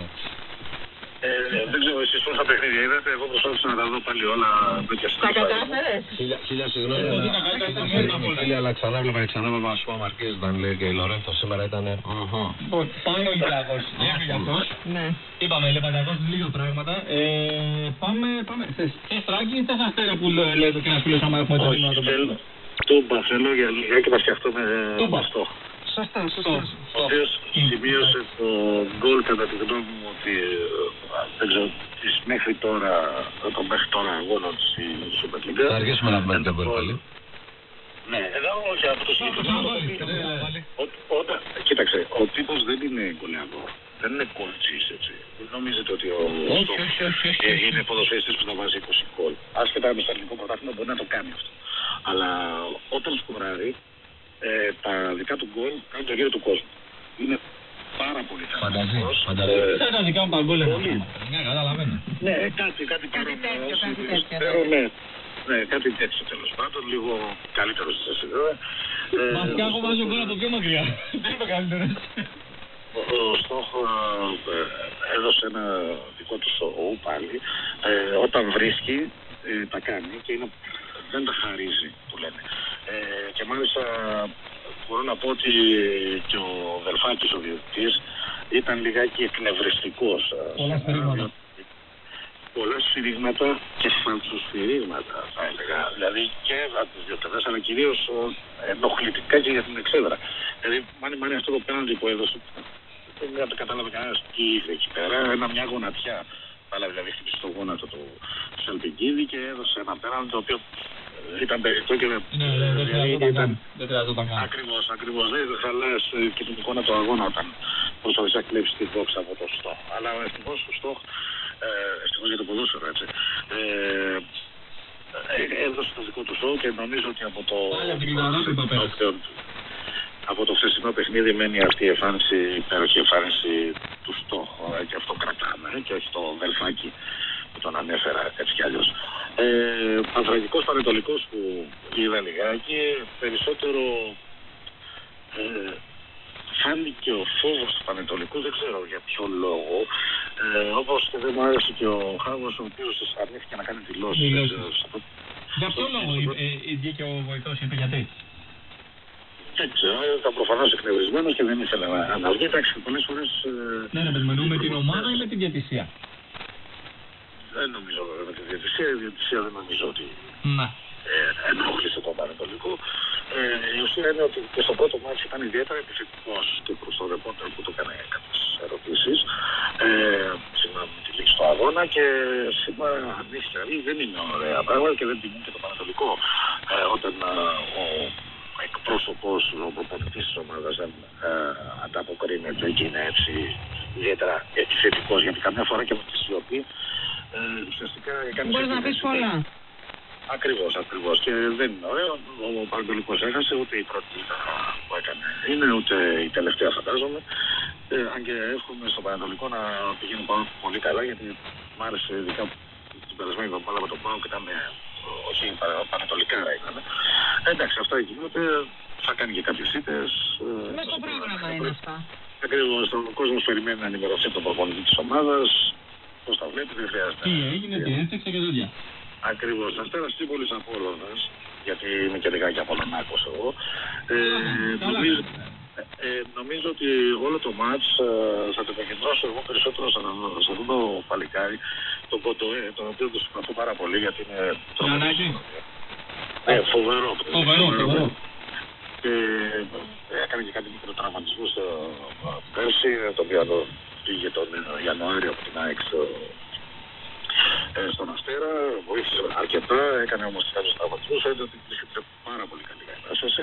Ε, δεν ξέρω εσείς πόσα παιχνίδια είδατε, εγώ προσπάθησα να τα δω πάλι όλα εδώ και στα Τα κατάφερες; Χίλια, χίλια συγγνώμη. Εγώ αλλά- δίνα καλύτερα χίλια ήταν η συγγνώμη, Εύνα φίλοι, αλλά ξανά βλέπα και ξανά βλέπα σου αμαρκίες όταν λέει και η Λορέντος σήμερα ήταν. μμμ. Λοιπόν, Πάμε ο Ολυμπιακός. Έφυγε αυτός. Ναι. Είπαμε, Λεπαντακός λίγα πράγματα. Ε, πάμε, πάμε. Θες, θες τράκι ή θες αστέρα που λέ- λέει το και ένας φίλος άμα έχουμε το Όχι, να το θέλω. παίξουμε. Τούμπα θέλω για λιγάκι να σκεφτούμε Τούμπα. αυτό. Σωστό, σωστό. Ο οποίος σημείωσε το γκολ κατά τη γνώμη μου ότι ε, δεν ξέρω τις μέχρι τώρα, το μέχρι τώρα αγώνα στη Super League. Θα αργήσουμε να πούμε την γκολ πάλι. Ναι, εδώ όχι από το συγκεκριμένο. βάλει, το ναι, οποίο- βάλει. ο- όταν- Κοίταξε, ο τύπος δεν είναι γκολιαδό. Δεν είναι κολτσής έτσι. Δεν νομίζετε ότι ο Όχι, Στόχος όχι, όχι, όχι, ε, όχι. είναι ποδοσφαιριστής που θα βάζει 20 γκολ. Άσχετα με στο ελληνικό πρωτάθλημα μπορεί να το κάνει αυτό. Αλλά όταν σκοράρει, ε, τα δικά του γκολ κάνουν το γύρο του κόσμου. Είναι πάρα πολύ Φανταζή, θετικός. φανταζή. Ε, Σαν τα δικά μου παγκόλια. Πολύ. Ναι, καταλαβαίνω. ναι, κάτι, κάτι, Κάτι παρόμοιο, τέτοιο, όσο κάτι είναι τέτοιο, στερεό, ναι. ναι. Ναι, κάτι τέτοιο τέλος πάντων, λίγο καλύτερος στη θέση βέβαια. Ε, Βασικά εγώ βάζω γκολ από πιο μακριά. Δεν είμαι καλύτερος. Ο, ο Στόχος ε, έδωσε ένα δικό του σοου πάλι. Ε, όταν βρίσκει, ε, τα κάνει και είναι, δεν τα χαρίζει, που λένε. Ε, και μάλιστα μπορώ να πω ότι και ο Βελφάκης, ο διαιτητής, ήταν λιγάκι εκνευριστικός. ε, Πολλά σφυρίγματα. Πολλά σφυρίγματα και φαλτσοσφυρίγματα, θα έλεγα. Δηλαδή και από τις δύο πλευρές, αλλά κυρίως ε, ενοχλητικά και για την εξέδρα. Δηλαδή, μάνι μάνι αυτό το πέναντι που έδωσε, δεν κατάλαβε κανένας τι είδε εκεί πέρα. Ένα μια γονατιά αλλά δηλαδή χτύπησε το γόνατο του Σελπικίδη και έδωσε ένα πέραν το οποίο ε, ήταν περιττό και δεν Ναι, ναι, δεν δηλαδή χρειαζόταν ήταν- καν. Δεν χρειαζόταν καν. Ακριβώς, ακριβώς. Δεν χαλάς ε, και την εικόνα του αγώνα όταν προσπαθείς να κλέψεις τη δόξα από το στόχο. Αλλά ευτυχώς το στόχο, ε, ευτυχώς για το ποδόσφαιρο έτσι, ε, ε, έδωσε το δικό του σοου και νομίζω ότι από το... Πάλι από την κλειδαρά του πέρασε. από το χθεσινό παιχνίδι μένει αυτή η εμφάνιση, η υπέροχη εμφάνιση του στόχου ε, και αυτό κρατάμε ε, και όχι το βελφάκι που τον ανέφερα έτσι κι αλλιώς. Ε, Πανθρακικός Πανετολικός που είδα λιγάκι, περισσότερο ε, φάνηκε ο φόβος του Πανετολικού, δεν ξέρω για ποιο λόγο. Ε, όπως και δεν μου άρεσε και ο Χάγος, ο οποίος αρνήθηκε να κάνει δηλώσεις. Δηλώσεις. Δεν ξέρω, σε αυτό- Για ποιο λόγο ε, ε, βγήκε ο βοηθός, είπε γιατί; Δεν ξέρω, ήταν προφανώς εκνευρισμένος και δεν ήθελε να, να βγει. Εντάξει, πολλές φορές ε, Ναι, ρε παιδί μου, εννοούμε την ομάδα ή με την διατησία. Δεν νομίζω βέβαια με τη διαιτησία. Η διαιτησία δεν νομίζω ότι Ναι. ε, ενόχλησε τον Πανετολικό. Ε, η ουσία είναι ότι και στο πρώτο μάτι ήταν ιδιαίτερα επιθετικός και προς τον ρεπόρτερ που του έκανε κάποιες ερωτήσεις ε, σήμερα με τη λήξη του αγώνα και σήμερα ανήσυχα ή δεν είναι ωραία πράγματα και δεν τιμούν και το Πανετολικό ε, όταν ε, ο εκπρόσωπος, ο προπονητής της ομάδας δεν ε, ανταποκρίνεται και είναι έτσι ιδιαίτερα επιθετικός γιατί καμιά φορά και με τη σιωπή ε, ουσιαστικά κάνεις Μπορείς να πεις πολλά. Ακριβώς, ακριβώς. Και δεν είναι ωραίο. Ο Πανατολικό έχασε ούτε η πρώτη ήττα που έκανε είναι, ούτε η τελευταία φαντάζομαι. Ε, αν και εύχομαι στο Πανατολικό να πηγαίνει πάνω πολύ καλά, γιατί μου άρεσε ειδικά την περασμένη εβδομάδα με τον Πάο και ήταν ε, όχι παρα- πανατολικά ήταν. Ε, εντάξει, αυτά γίνονται. Θα κάνει και κάποιες ήττες. Μέσα στο πρόγραμμα είναι αυτά. Ακριβώς. Ο κόσμος περιμένει να ενημερωθεί από τον προπονητή της ομάδας. Πώς τα βλέπει, δεν χρειάζεται. Τι έγινε, τι έφτιαξε και τέτοια. Ακριβώς. Αστέρα Τρίπολη Απόλογα, γιατί είμαι και λιγάκι Απολωνάκο εγώ. Ε, Καλά. νομίζω, ε, νομίζω ότι όλο το μάτς ε, θα το επικεντρώσω εγώ περισσότερο σε, σε αυτό το παλικάρι, τον Κοτοέ, τον οποίο το συμπαθώ πάρα πολύ γιατί είναι Γιαννάκη. Ναι, φοβερό. Φοβερό, φοβερό. Και έκανε και κάτι μικρό τραυματισμό στο πέρσι, το οποίο το πήγε τον Ιανουάριο από την ΑΕΚ στο, ε, στον Αστέρα, βοήθησε αρκετά, έκανε όμως κάποιους τραυματισμούς, φαίνεται ότι βρίσκεται πάρα πολύ καλή κατάσταση.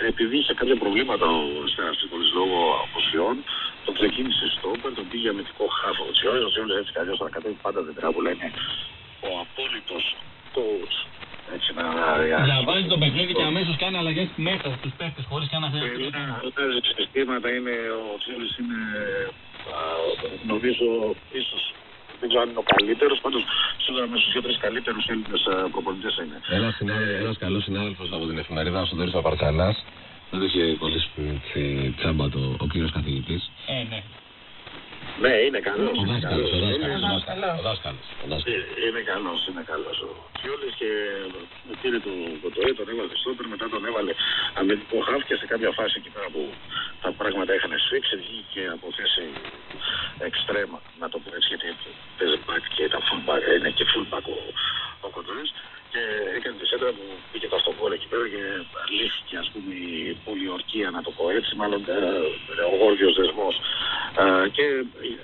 Ε, επειδή είχε κάποια προβλήματα ο Αστέρας Τρίπολης λόγω αποσιών, τον ξεκίνησε στο όπερ, τον πήγε αμυντικό χάφο. Ο Τσιόλης, ο Τσιόλης έτσι κι αλλιώς θα κατέβει πάντα δεντρά που λένε ο απόλυτος coach. Έτσι να... Διαβάζει το παιχνίδι και αμέσως κάνει αλλαγές μέσα στους παίχτε χωρίς καν να θέλει. Παίζει συστήματα, είναι, ο Τσιόλης είναι, α, νομίζω, ίσως, δεν ξέρω αν είναι ο καλύτερος, πάντως σίγουρα μέσα στους δύο τρεις καλύτερους Έλληνες α, προπονητές είναι. Ένας ένας καλός συνάδελφος από την εφημερίδα, ο Σοντόρης Παπαρκαλάς, δεν το είχε κολλήσει τσάμπα το, ο κύριος καθηγητής. Ε, ναι. Ναι, είναι καλός. Ο είναι δάσκαλος, καλός. ο δάσκαλος, ο Είναι- δάσκαλος, ο δάσκαλος, ο δάσκαλος. Ε, Είναι καλός, είναι καλός ο Τσιόλης και πήρε τον Κοτοέ, τον έβαλε στο όπερ, μετά τον έβαλε αμυντικό χαφ και σε κάποια φάση εκεί πέρα που τα πράγματα είχαν σφίξει, βγήκε από θέση εξτρέμα, να το πω έτσι, γιατί παίζει back και ήταν full back, είναι και full back ο, ο Κοτοές και έκανε τη σέντρα που πήγε το αυτοκόλλο εκεί πέρα και λύθηκε ας πούμε η πολιορκία να το πω έτσι, μάλλον ε, ο γόρδιος δεσμός ε, και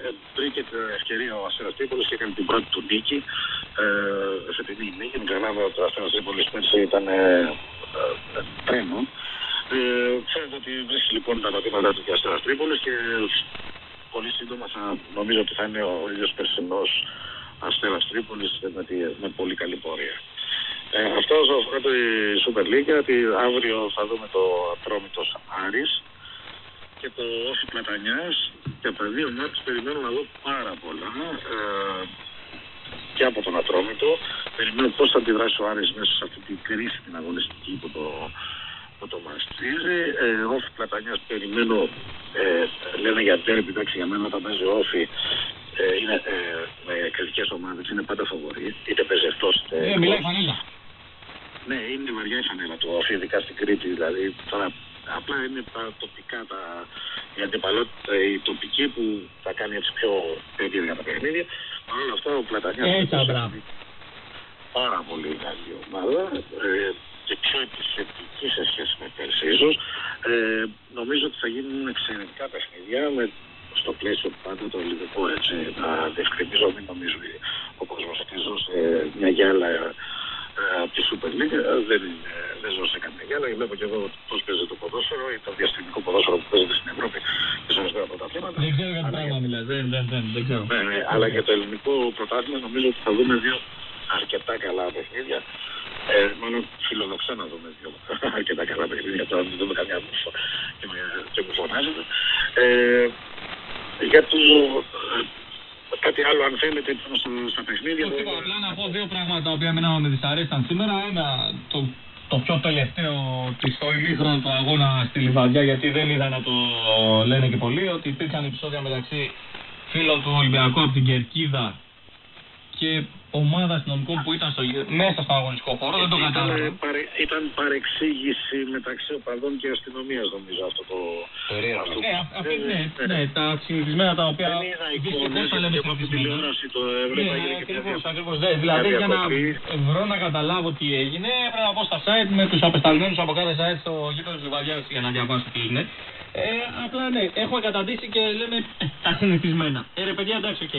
ε, βρήκε την ευκαιρία ο Αστέρας Τρίπολης και έκανε την πρώτη του νίκη ε, φετινή νίκη, μην ξεχνάμε ότι ο Αστέρας Τρίπολης πέρσι ήταν ε, ε, τρένο ε, φαίνεται ότι βρίσκει λοιπόν τα πατήματα του και ο Αστέρας Τρίπολης και πολύ σύντομα θα νομίζω ότι θα είναι ο ίδιος περσινός Αστέρας Τρίπολης με, τη- με πολύ καλή πορεία. Ε, αυτό όσον αφορά τη Super League, ότι αύριο θα δούμε το Ατρόμητος Άρης και το Όφι Πλατανιάς και από τα δύο μάτια περιμένω να δω πάρα πολλά ε, και από τον Ατρόμητο. Περιμένω πώς θα αντιδράσει ο Άρης μέσα σε αυτή την κρίση την αγωνιστική που το, που το μαστίζει. Ε, Όφι Πλατανιάς περιμένω, ε, λένε για τέρπι, εντάξει για μένα όταν παίζει ο Όφι ε, είναι ε, με κριτικές ομάδες, είναι πάντα φαβορή, είτε παίζει εκτός είτε Ε, εκτός. μιλάει φανέλα. Ναι, είναι βαριά η φανέλα του Όφη, ειδικά στην Κρήτη. Δηλαδή, τώρα απλά είναι τα τοπικά, τα, η αντιπαλότητα, η τοπική που θα κάνει έτσι πιο περίεργα τα παιχνίδια. Παρ' όλα αυτά, ο Πλατανιάς Έτσι, είναι μπράβο. πάρα πολύ καλή ομάδα ε, και πιο επιθετική σε σχέση με πέρσι ίσως. Ε, νομίζω ότι θα γίνουν εξαιρετικά παιχνίδια με στο πλαίσιο του πάντα το ελληνικό έτσι. Να διευκρινίζω, μην νομίζει ο κόσμος ότι ζω σε μια γυάλα ε, από τη Super League. Ε, δεν, είναι, δεν ζω σε καμία γυάλα. Βλέπω και εγώ πώς παίζει το ποδόσφαιρο ή το διαστημικό ποδόσφαιρο που παίζεται στην Ευρώπη και σε ορισμένα πρωταθλήματα. Δεν ξέρω για τι Αλλά πράγμα μιλάς. Δεν, δεν, δεν, δεν ξέρω. ναι, ναι, αλλά για το ελληνικό πρωτάθλημα νομίζω ότι θα δούμε δύο αρκετά καλά παιχνίδια. Ε, μάλλον φιλοδοξώ να δούμε δύο αρκετά καλά παιχνίδια. Τώρα μην δούμε καμιά μουσο και, με, και μου φωνάζετε. Ε, για το. Ε, κάτι άλλο, αν θέλετε, πάνω στα- στα παιχνίδια. Όχι, μπορούμε- απλά να πω δύο πράγματα τα οποία εμένα με δυσαρέστηκαν σήμερα. Ένα, το, το πιο τελευταίο της στο ημίχρονο του αγώνα στη Λιβαδιά, γιατί δεν είδα να το λένε και πολλοί, ότι υπήρχαν επεισόδια μεταξύ φίλων του Ολυμπιακού από την Κερκίδα και ομάδα αστυνομικών που ήταν στο, γε- μέσα στον αγωνιστικό χώρο. Δεν το Ήταν, κατάλαβα. ε, παρε- ήταν παρεξήγηση μεταξύ οπαδών και αστυνομίας, νομίζω αυτό το. Περίεργο. αυτό. Ναι, α- αυτή, Ε, ναι, ε, ναι, τα συνηθισμένα τα οποία Δεν είδα δυστυχώς εικόνες, τα λέμε γιατί από την συνηθισμένα. τηλεόραση το έβλεπα. Ναι, έγινε και μια ακριβώς, δια- ακριβώς. Ναι, δηλαδή μια για να διακοπή. βρω να καταλάβω τι έγινε, πρέπει να πω στα site με τους απεσταλμένους από κάθε site στο γήπεδο της Λιβαδιάς για να διαβάσω τι είναι. Ε, απλά ναι, έχουμε καταντήσει και λέμε ε, τα συνηθισμένα. Ε, ρε παιδιά, εντάξει, οκ.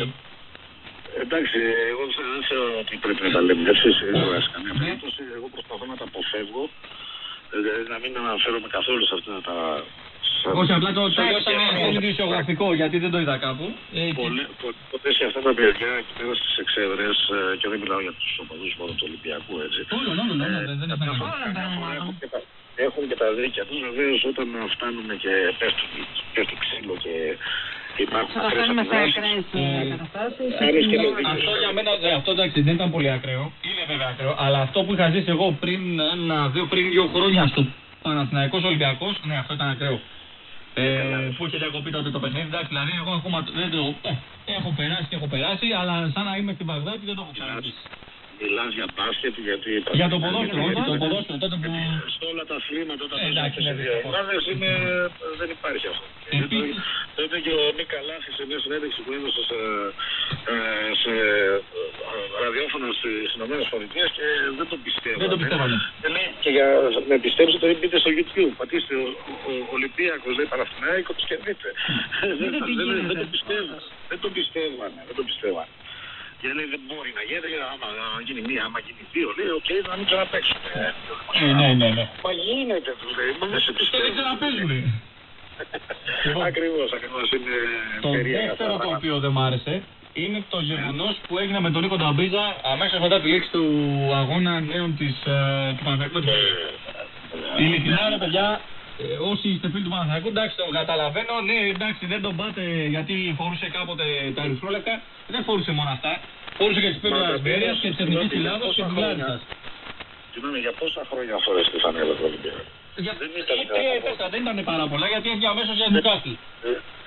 Εντάξει, εγώ δεν δεν θεωρώ ότι πρέπει να τα λέμε έτσι σε σε καμία περίπτωση. Εγώ προσπαθώ να τα αποφεύγω. ε, Δηλαδή να μην αναφέρομαι καθόλου σε αυτά τα. σε- Όχι, απλά το σε- τελειώσαμε σε- αυτό ειδησιογραφικό, γιατί δεν το είδα κάπου. Ε, και- Πολλέ- πο- Ποτέ σε αυτά τα παιδιά εκεί πέρα στις εξέδρες, και δεν μιλάω για τους οπαδούς μόνο του Ολυμπιακού έτσι. Όλων, όλων, όλων, δεν- δεν καμιά έχει φορά- νόημα. καμιά φορά έχουν και τα- Έχουν και τα δίκια τους. Βεβαίως όταν φτάνουν και πέφτει, πέφτει ξύλο και υπάρχουν Θα ακραίες φτάνουμε σε αντιδράσεις. ακραίες Ε, ε, καταστάσεις. άρεσε και Ε, το Αυτό για μένα, ναι, αυτό εντάξει δεν ήταν πολύ ακραίο. Είναι βέβαια ακραίο. Αλλά αυτό που είχα ζήσει εγώ πριν ένα, δύο, πριν δύο χρόνια στο Παναθηναϊκός Ολυμπιακός, ναι, αυτό ήταν ακραίο. Ε, που είχε διακοπεί τότε το παιχνίδι, εντάξει, δηλαδή εγώ ακόμα δεν το. Ε, έχω περάσει και έχω περάσει, αλλά σαν να είμαι στην Βαγδάτη δεν το έχω ξαναζήσει. Μιλάς για μπάσκετ, γιατί... Για το ποδόσφαιρο, όχι, το ποδόσφαιρο τότε που. Σε όλα τα αθλήματα, όταν Ε, παίζουν εντάξει, αυτές οι ναι, δύο δυστυχώς. ομάδες, είναι... δεν υπάρχει αυτό. Επίσης- Το είπε και ο Νίκα Λάφη σε μια συνέντευξη που έδωσε σε, ε, σε ε, ραδιόφωνο στις Ηνωμένες Πολιτείες και δεν το πιστεύω. Δεν το πιστεύανε. Και λέει, και για να πιστέψετε, το μπείτε στο YouTube. Πατήστε ο, ο, ο Ολυμπιακός, λέει Παναθηναϊκός, τους κερδείτε. δεν, το θα- τι δεν, δεν, γίνεται. το πιστεύω. Δεν το πιστεύανε. Δεν το πιστεύανε. Και λέει δεν μπορεί να γίνει, λέει, άμα γίνει μία, άμα γίνει δύο, λέει, οκ, να μην ξαναπαίξουμε. Ε, ναι, ναι, ναι. Μα γίνεται, τους λέει, μα δεν σε Και δεν πιστεύω. ξαναπαίζουν. Ακριβώς, ακριβώς, είναι Το περίεργα δεύτερο αυτά το τα οποίο δεν μ' άρεσε είναι το γεγονός που έγινε με τον Νίκο Νταμπίζα αμέσως μετά τη λήξη του αγώνα νέων της, ε, του Παναθηναϊκού. Ειλικρινά ρε παιδιά, ε, όσοι είστε φίλοι του Παναθηναϊκού, εντάξει το καταλαβαίνω, ναι εντάξει δεν τον πάτε γιατί φορούσε κάποτε τα ερυθρόλευκα, δεν φορούσε μόνο αυτά. Φορούσε και τις Μα, πίπεδα τα Ασπέρειας και τις Εθνικής συγγνώμη, Ελλάδος και πόσα της χρόνια. Λάρισας. Συγγνώμη, για πόσα χρόνια φορές τη φανέλα του Ολυμπιακού. Για Δεν ήταν ε, τρία ή τέσσερα, δεν ήταν πάρα πολλά γιατί έφυγε αμέσως για Νιουκάστλ.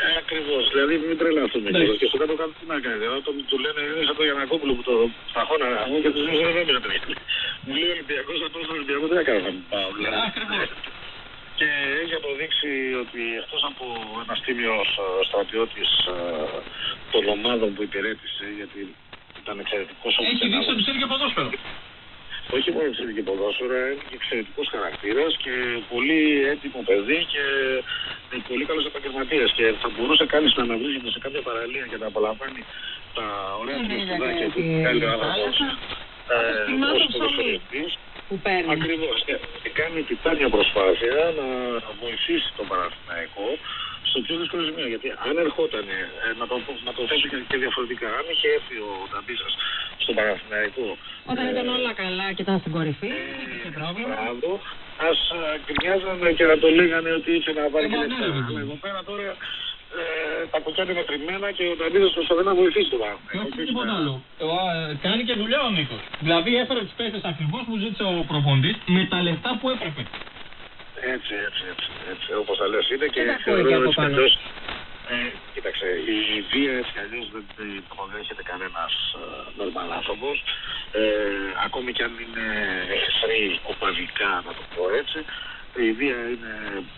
Ε, ακριβώς, δηλαδή μην τρελαθούμε Ναι. κιόλας. Και στο κάτω κάτω τι να κάνει. Όταν του λένε είναι σαν το Γιανακόπουλο που το σταχώνα μου και τους λένε δεν είναι παιδί. Μου λέει ο Ολυμπιακός, θα πάω στον Ολυμπιακό, δεν έκανα να μην πάω. δηλαδή. Ακριβώς. Και έχει αποδείξει ότι εκτός από ένας τίμιος ε, στρατιώτης ε, των ομάδων που υπηρέτησε, γιατί ήταν εξαιρετικός Έχει όπως δείξει ότι ξέρει και ποδόσφαιρο. όχι μόνο εξαιρετική ποδόσφαιρα, είναι και εξαιρετικός χαρακτήρας και πολύ έτοιμο παιδί και πολύ καλό επαγγελματία. Και θα μπορούσε κανείς να αναβρίσκεται σε κάποια παραλία και να απολαμβάνει τα ωραία Δεν του είδατε σπουδάκια που τη κάνει ο άνθρωπος. θάλασσα. Θυμάμαι Ω το ψωμί. ποδοσφαιριστής. Που παίρνει. Ακριβώς. Και κάνει τιτάνια προσπάθεια να βοηθήσει τον Παναθηναϊκό στο πιο δύσκολο σημείο. Γιατί αν ερχόταν, ε, να, το, πω- να το θέσω και, και διαφορετικά, αν είχε έρθει ο Νταμπίζας στον Παναθηναϊκό. Όταν ε, ήταν όλα καλά και ήταν στην κορυφή, υπήρχε πρόβλημα. Μπράβο. Α γκρινιάζανε και να το λέγανε ότι ήθελε να βάλει Ε, και μα λεφτά. ναι, βέβαια. Αλλά εδώ πέρα τώρα ε, τα κουκιά είναι μετρημένα και ο Νταβίδος προσπαθεί να βοηθήσει τον Και Παναθηναϊκό. όχι τίποτα άλλο. Ε, ε, Κάνει και δουλειά ο Νίκος. Δηλαδή έφερε τους παίχτε ακριβώς που ζήτησε ο προποντή με τα λεφτά που έπρεπε. Έτσι, έτσι, έτσι, έτσι, όπως τα λες είναι και Δεν τα ακούω θεωρώ εκεί από έτσι κι πάνω. αλλιώς, ε, κοίταξε, η βία έτσι κι αλλιώς δεν την υποδέχεται κανένας ε, νορμάλ άνθρωπος, ε, ακόμη κι αν είναι εχθροί οπαδικά, να το πω έτσι, η βία είναι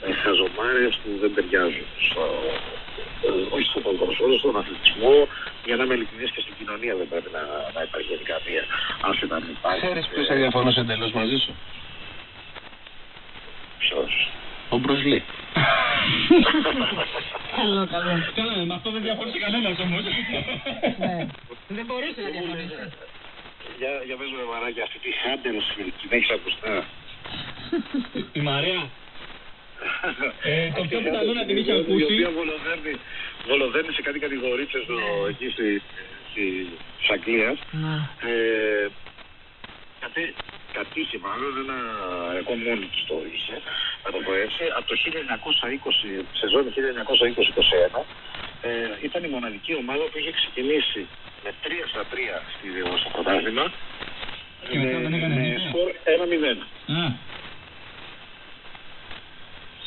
ε, χαζομάρες που δεν ταιριάζουν στο, ε, όχι στο ποδοσφαίρο, στον αθλητισμό, για να είμαι ειλικρινής και στην κοινωνία δεν πρέπει να, να υπάρχει γενικά βία, άσχετα αν υπάρχει. Ξέρεις ποιος θα διαφωνούσε εντελώς μαζί σου; Ποιος; Ο Μπρουσλί. Καλό, καλό. Καλά, με αυτό δεν διαφωνήσει κανένας όμως. Ναι. Δεν μπορούσε να διαφωνήσει. Για, για πες με μαράκια, αυτή τη Huddersfield την έχεις ακουστά; Η Μαρία. Ε, το πιο πιθανό να την είχε Η ακούσει. οποία βολοδέρνει, βολοδέρνει σε κάτι κατηγορίτσες στο, εκεί στη, στη, της Αγγλίας. Ναι. Ε, κάτι, κατήχε μάλλον ένα εγώ μόνη της το είχε, να το πω έτσι, από το 1920, σεζόν 1920-21, ε, ήταν η μοναδική ομάδα που είχε ξεκινήσει με 3 στα 3 στη, στο πρωτάθλημα Και μετά δεν έκανε με νίκη. σκορ 1-0. Α.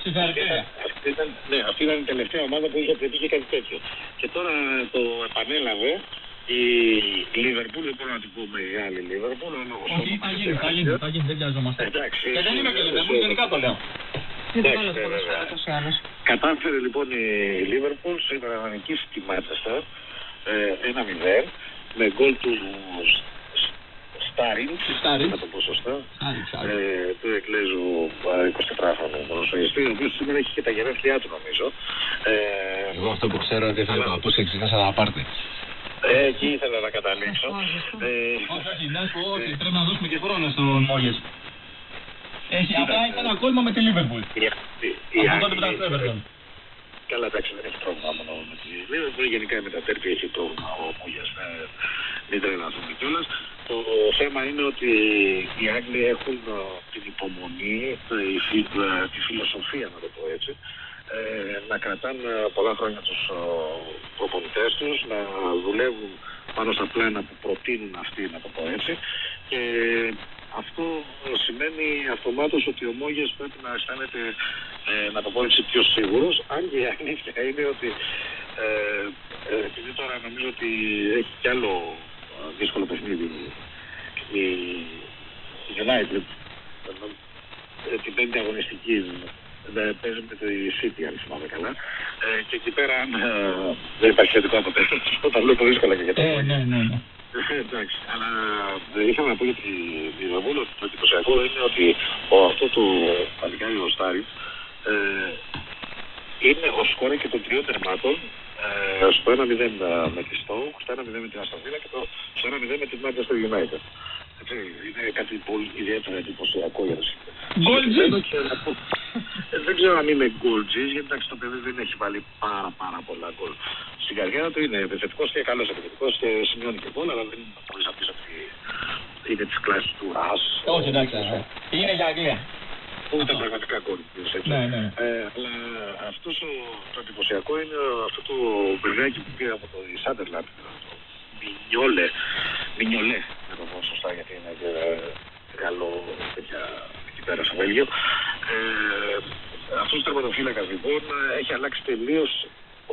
Συγχαρητήρια. Αυτή ήταν, ναι, αυτή ήταν η τελευταία ομάδα που είχε πετύχει κάτι τέτοιο. Και τώρα το επανέλαβε η Λίβερπουλ, δεν μπορώ να την πούμε η άλλη Λίβερπουλ. Όχι, θα γίνει, θα γίνει, θα γίνει, δεν βιαζόμαστε. Εντάξει. Και δεν είμαι και Λεβερπούλ, γενικά το λέω. Δεν το Εντάξει, βάλω ναι, πολύ βέβαια. ούτως ή άλλως. Κατάφερε λοιπόν η Λίβερπουλ σήμερα να νικήσει τη Μάντσεστερ ε, 1-0 με γκολ του Στάριντ, Στάριντ. να το πω σωστά, Άρη, άρη. ε, του Εκκλέζου 24χρονου ποδοσφαιριστή, ο οποίος σήμερα έχει και τα γενέθλιά του νομίζω. Ε, Εγώ αυτό που ξέρω είναι ότι ήθελα να πω σε ξεκινήσα να πάρτε. ε, εκεί ήθελα να καταλήξω. Ε, Όχι, όχι, να σου πω ότι πρέπει να δώσουμε και χρόνο στον Μόγες. Έχει, απλά έχει ένα κόλμα με τη Λίβερπουλ. η- η Από τότε που ήταν Άγγλοι- στο Everton. Καλά, εντάξει, δεν έχει πρόβλημα μόνο με τη Λίβερπουλ. Γενικά με τα τέρπι έχει πρόβλημα ο Μούγιας. Ε, μην τρελαθούμε κιόλας. Το θέμα είναι ότι οι Άγγλοι έχουν ε, την υπομονή, ε, η φι- ε, τη φιλοσοφία, να το πω έτσι, ε, να κρατάνε πολλά χρόνια τους ε, προπονητές τους, να δουλεύουν πάνω στα πλάνα που προτείνουν αυτοί, να το πω έτσι. Και αυτό σημαίνει αυτομάτως ότι ο Μόγες πρέπει να αισθάνεται, ε, να το πω έτσι, πιο σίγουρος, αν και η αλήθεια είναι ότι ε, ε, επειδή τώρα νομίζω ότι έχει κι άλλο ε, δύσκολο παιχνίδι η, η United, ε, την πέμπτη αγωνιστική ε, παίζει με τη City αν θυμάμαι καλά ε, και εκεί πέρα αν ε, δεν υπάρχει θετικό αποτέλεσμα τα βλέπω δύσκολα και για το Ε, Μόγες. ναι, ναι, ναι. Ε, Εντάξει, αλλά ε, ήθελα να πω για τη Λιβερπούλ ότι το εντυπωσιακό είναι ότι ο, αυτό το παλικάρι ο Στάριτ ε, είναι ο σκόρε και των τριών τερμάτων ε, στο 1-0 με τη Stoke, στο 1-0 με την Ασταβίλα και το, στο 1-0 με τη Manchester United. Έτσι, είναι κάτι πολύ ιδιαίτερα εντυπωσιακό για το Goal συγκεκριμένο G's. και να πω- ε, Δεν ξέρω αν είναι γκολ G's, γιατί εντάξει το παιδί δεν έχει βάλει πάρα πάρα πολλά γκολ. Στην καριέρα του είναι επιθετικός και καλός επιθετικός και σημειώνει και γκολ, αλλά δεν μπορείς να πεις ότι είναι της κλάσης του Ρας. Όχι, εντάξει. ε. Είναι για Αγγλία. Ούτε πραγματικά γκολ. έτσι. Ναι, ναι. Ε, αλλά αυτός ο, το εντυπωσιακό είναι αυτό το παιδάκι που πήρε από το Σάντερλαντ. Μινιόλε. Μινιολέ, να το πω σωστά γιατί είναι και ε, καλό τέτοια εκεί πέρα στο Βέλγιο. Ε, αυτός ο τερματοφύλακας λοιπόν έχει αλλάξει τελείως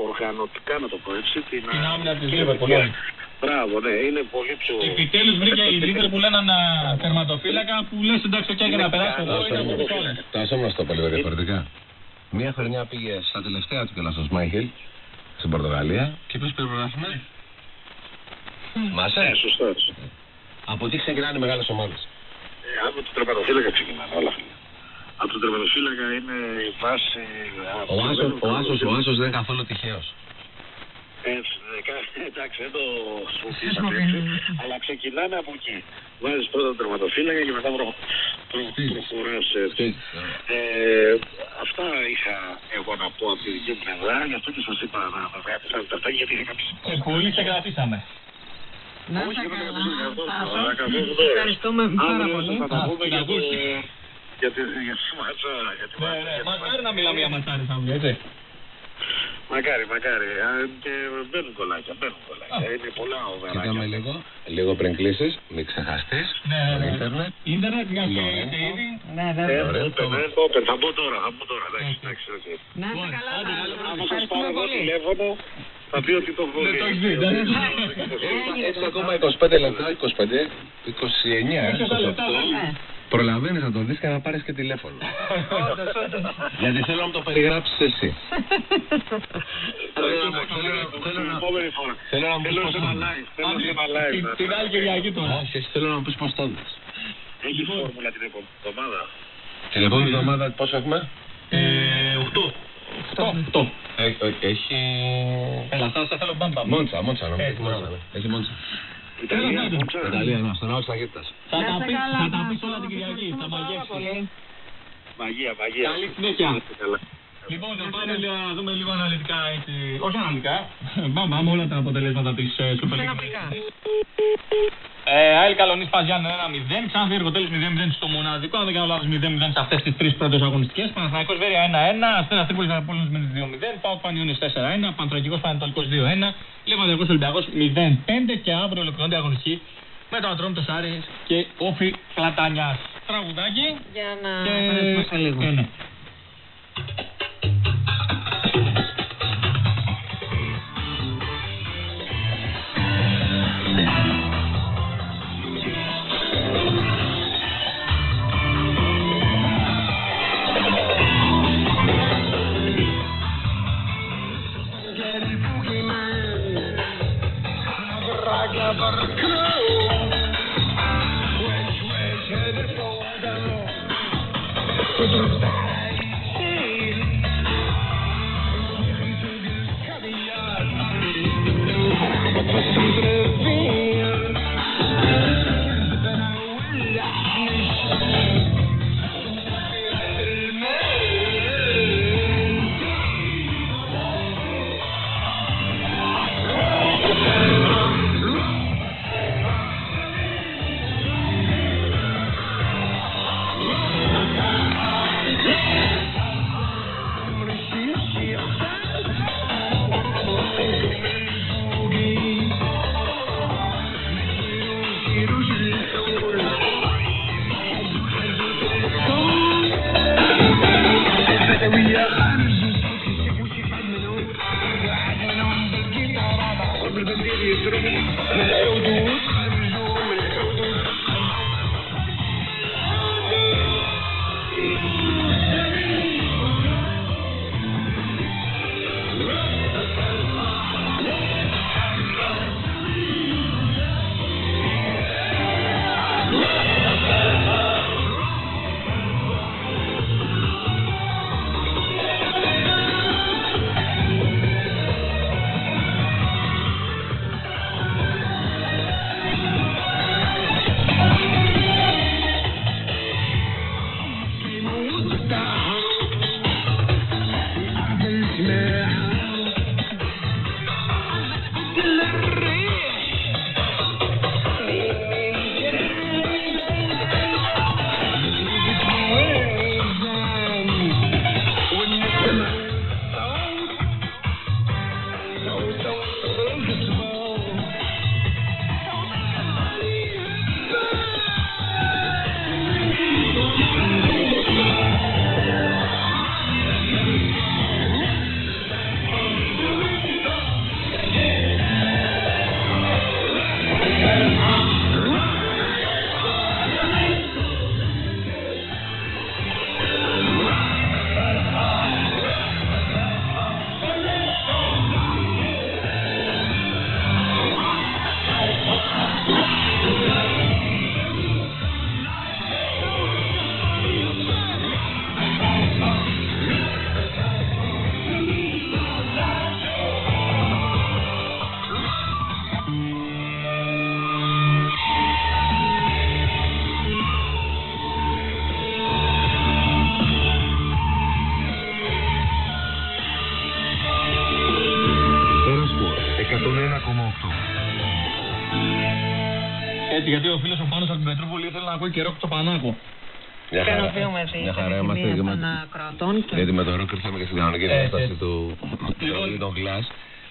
οργανωτικά να το πω έτσι την, Την άμυνα της και- Liverpool, και- όχι. Μπράβο, ναι, είναι πολύ πιο... Επιτέλους βρήκε η Λίβερπουλ έναν α, τερματοφύλακα που λες εντάξει, ok, για να περάσει εγώ είναι από τις άλλες. Το άσο να το πω λίγο διαφορετικά. Μία χρονιά πήγε στα τελευταία του κιόλας στο Σμάιχελ, στην Πορτογαλία. Και ποιος πήρε πρωτάθλημα; Μάσε. Ναι, σωστά. σωστά. Από τι ξεκινάνε οι μεγάλες ομάδες; Ε, από τον τερματοφύλακα ξεκινάνε όλα αυτά. Από τον τερματοφύλακα είναι η βάση... Ο Άσος, ο Άσος, ο Άσος δεν είναι καθόλου τυχαίος. Έτσι, ε, κα- εντάξει, δεν το χρησιμοποιήσατε έτσι, αλλά ξεκινάνε από εκεί. Βάζεις πρώτα τον τερματοφύλακα και μετά προ, προ, προχωράς έτσι. Ε, αυτά είχα εγώ να πω από τη δική μου πλευρά, γι' αυτό και σας είπα να με βγάλετε σαν τα αυτά, γιατί είχα κάποιες... Ε, Πολύ σε κρατήσαμε. Να Όχι, είστε δεν καλά. κρατήσαμε καθόλου. Άσο. Αλλά καθόλου τώρα. Ευχαριστούμε πάρα Αύριο πολύ. θα τα Α, πούμε την για το... ακούσει. Για τη, για τη μάτσα, για τη Ναι, μάτσα, ναι, για τη μακάρι μάτσα. να μιλάμε για ματσάρες αύριο, έτσι. Μακάρι, μακάρι. Α, Και μπαίνουν κολλάκια, μπαίνουν κολλάκια. Είναι πολλά Κοιτάμε οβεράκια. λίγο, λίγο πριν κλείσεις, μην ξεχαστείς. Ναι, το ναι. ίντερνετ. Ίντερνετ, μια και Ναι. είστε ήδη; Ναι, Ε, βέβαια. Ωραία, open, το- ε, open. Θα μπω τώρα, θα μπω τώρα. Εντάξει, εντάξει, οκ. Να είστε Λοιπόν, καλά. άντε, Άσο. άλλο Άμα σας Ευχαριστούμε πάρω εγώ πολύ. τηλέφωνο, θα πει ότι το έχω Δεν το έχεις δει, ναι. Έχει ακόμα 25 λεπτά, 25, 29, Έχεις τα λεπτά, 28. δεν Ναι. Προλαβαίνεις να το δεις και να πάρεις και τηλέφωνο. Όντως, όντως. Γιατί θέλω να μου το περιγράψεις εσύ. Θέλω να- θέλω να- θέλω να- Επόμενη φορά. Θέλω να μου πεις Θέλω πώς σε το ένα δεις. live. Θέλω σε ένα live. Την- Την άλλη Κυριακή τώρα. Όχι, εσύ θέλω να μου πεις πώς το δεις. Έχει φόρμουλα την επόμενη εβδομάδα. Την επόμενη εβδομάδα πόσο έχουμε; Ε, 8. 8. 8. Ε, ε, Έχει. Έλα, θα σε θέλω μπαμ μπαμ. Μόντσα, μόντσα νομίζω. Έτσι, Μόντσα, μπράβο. ναι. Έχει μόντσα. Ιταλία, Τέλος Μόντσα. Ιταλία, ναι, στον ναό της Αγίτας. Θα Να τα είστε πεις, καλά, θα τα να πεις είστε όλα την καλά. Κυριακή, θα Ευχαριστούμε πάρα μαγεύσεις. πολύ. Μαγεία, μαγεία. Καλή συνέχεια. Είστε καλά. Λοιπόν, θα πάμε λίγο να δούμε λίγο αναλυτικά έτσι. Όχι αναλυτικά. Πάμε, πάμε όλα τα αποτελέσματα της ε, Super League. Συνοπτικά. Ε, ΑΕΛ Καλονής Παζιάν 1-0. Ξάνθη Εργοτέλη 0-0 στο μοναδικό. Αν δεν κάνω λάθος 0-0 σε αυτές τις τρεις πρώτες αγωνιστικές. Παναθηναϊκός Βέρεια 1-1. Αστέρα Τρίπολης Απόλυτο με 2-0. Πάο Πανιούνι 4-1. Παντρακικό Πανετολικός 2-1. Λεβαδιακό Ολυμπιακός 0-5. Και αύριο ολοκληρώνεται η αγωνιστική με το Ατρόμ Τεσάρι και όφη Πλατάνια. Τραγουδάκι. Για να Και... επανέλθουμε σε λίγο. Ε, ακούει καιρό Πανάκο. Μια χαρά. Ικανοποιούμε τις Μια χαρά είμαστε επιθυμίες και των με- ακροατών και- Γιατί με το ροκ ήρθαμε και στην κανονική Έτσι, διάσταση έτσι. του Λοιπόν. του των Glass.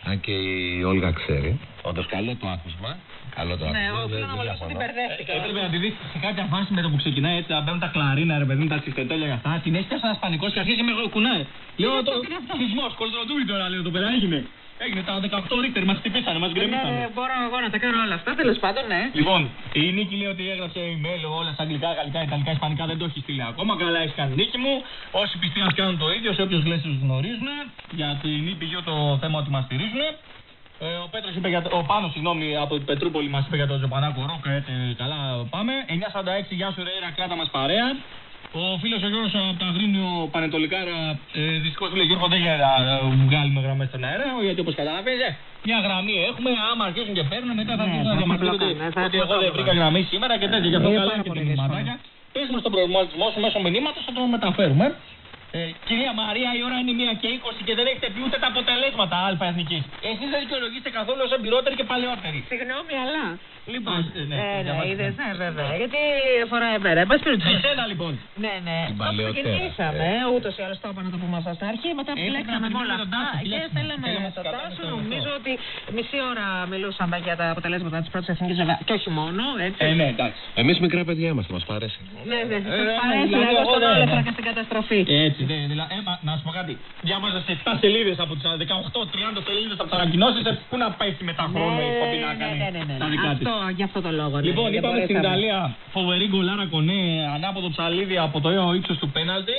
Αν και η Όλγα ξέρει. Όντως καλό το άκουσμα. Καλό το Ναι, άκουσμα. εγώ δεν- θέλω να δεν μου λέω διαφωνώ. ότι μπερδεύτηκα. Έπρεπε να τη δει σε κάποια φάση με το που ξεκινάει έτσι, να μπαίνουν τα κλαρίνα, ρε παιδί μου, τα τσιφτετέλια και αυτά. Την έχει πιάσει ένας πανικός και αρχίζει με κουνάει. Λέω το. Σεισμός, κολοτροτούι τώρα, λέω το παιδάκι έγινε. Έγινε τα 18 ρίχτερ, μας χτυπήσανε, μας Ναι, γκρεμίσανε. μπορώ εγώ να τα κάνω όλα αυτά, τέλος πάντων, ναι. Λοιπόν, η Νίκη λέει ότι έγραψε email όλα στα αγγλικά, γαλλικά, ιταλικά, ισπανικά, δεν το έχει στείλει ακόμα. Καλά, έχει κάνει νίκη μου. Όσοι πιστοί μα κάνουν το ίδιο, σε όποιε γλέσσε γνωρίζουν. Για την πηγείο το θέμα ότι μας στηρίζουν. Ε, ο Πέτρος είπε για το, ο Πάνος, συγγνώμη, από την Πετρούπολη μας είπε για τον Τζοπανάκο Ρόκ, έτσι, καλά πάμε. 9.46, γεια σου ρε, Ηρα, κράτα μας παρέα. Ο φίλος ο Γιώργος από τα Αγρίνιο Πανετολικάρα ε, δυστυχώς λέει Γιώργο δεν γίνεται να ε, βγάλουμε γραμμές στον αέρα, γιατί όπως καταλαβαίνει, ε, μια γραμμή έχουμε. Άμα αρχίσουν και παίρνουν, μετά θα Ναι, αρχίσουν θα να μας διαμαρτύρονται μπλοκάνε, θα ότι έχουμε εγώ δεν πρόβλημα. βρήκα γραμμή σήμερα και τέτοια. Γι' αυτό Είναι καλά πάρα και πολύ τα μηνυματάκια. Πες μα τον προβληματισμό σου μέσω μηνύματος, θα το μεταφέρουμε. Ε, κυρία Μαρία, η ώρα είναι 1 και 20 και δεν έχετε πει ούτε τα αποτελέσματα Α εθνικής. Εσείς δεν δικαιολογήσετε καθόλου ω εμπειρότεροι και παλαιότεροι. Συγγνώμη, αλλά. Λοιπόν, Α, ναι, ε, για ναι, μας, είδες, ναι. ναι, βέβαια. Γιατί φοράει πέρα. Εν πάση περιπτώσει. Εσένα λοιπόν. Ναι, ναι. Την Το παλαιότερα, ξεκινήσαμε, ε. ούτως ή άλλως το είπα να το πούμε αυτά στην αρχή. Μετά Έπρεπε επιλέξαμε να με όλα περιμένουμε τον αυτά Τάσο, και τουλάχιστον. θέλαμε Θέλαμε με να τον κρατάμε Τάσο. στο Νομίζω αυτό. ότι μισή ώρα μιλούσαμε για τα αποτελέσματα της πρώτης εθνικής βέβαια. Και όχι μόνο, έτσι. Ε, ναι, εντάξει. Εμείς μικρά παιδιά είμαστε, μας παρέσει. Ναι, ναι, Ε, σας ναι, παρέσει δηλαδή, εγώ εγώ στον δεν- άλλο ναι. και στην καταστροφή. Έτσι, ναι, δηλαδή, ε, μα- να σου πω κάτι. Διάβαζα σε 7 σελίδες από τις 18-30 σελίδες από τις ανακοινώσεις. Πού να πέσει μετά χρόνο η εκπομπή να κάνει ναι, ναι, ναι, τα ναι. δικά της. Αυτό, γι' αυτό το λόγο. ναι, Λοιπόν, δεν είπαμε στην μπορέσαμε. Ιταλία φοβερή γκολάρα κονέ, ανάποδο ψαλίδι από το ύψος του πέναλτι.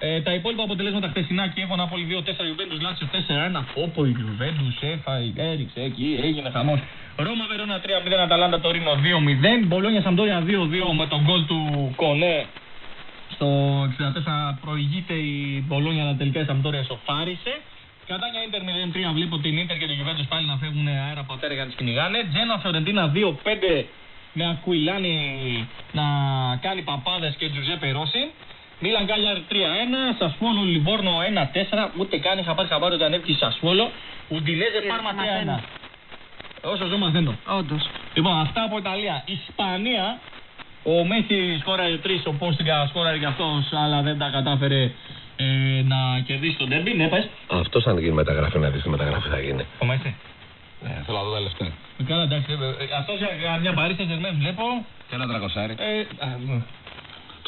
Ε, τα υπόλοιπα αποτελέσματα χθεσινά και έχω Νάπολη 2-4, Ιουβέντους Λάτσιος 4-1. Όπο η Ιουβέντους έφαγε, έριξε εκεί, έγινε χαμός. Ρώμα Βερόνα 3-0, Αταλάντα Τορίνο 2-0. Μπολόνια Σαμπντόρια 2-2 με τον γκολ του Κονέ. Στο 64 προηγείται η Μπολόνια, αλλά τελικά η Σαμπντόρια ισοφάρισε. Κατάνια Ίντερ 0-3 βλέπω την Ίντερ και το Γιουβέντους πάλι να φεύγουν αέρα από ατέρα για να τις κυνηγάνε. Τζένοα Φιορεντίνα 2-5 με Ακουιλάνη να κάνει παπάδες και Τζουζέπε Ρόσι. Μίλαν Κάλιαρι 3-1, Σασουόλο Λιβόρνο 1-4, ούτε καν είχα πάρει χαμπάρι ότι ανέβηκε η Σασουόλο. Ουντινέζε Ε, Πάρμα μαθαίνω. 3-1. Όσο ζω μαθαίνω. Όντως. Λοιπόν, αυτά από Ιταλία. Ισπανία, ο Μέση σκόραρε 3, ο Πόστιγκα σκόραρε και αυτός, αλλά δεν τα κατάφερε ε, να κερδίσει τον Ντέρμπι. Ναι, πες. Αυτός αν γίνει μεταγραφή, να δεις τι μεταγραφή θα γίνει. Ο Μέση. Ναι, θέλω να δω τα λεφτά. Ε, Καλά, εντάξει. ε, ε, Αυτός για μια Παρίσι Σεντζερμέν βλέπω. Και ένα τραγωσάρι. Ε, α, μ.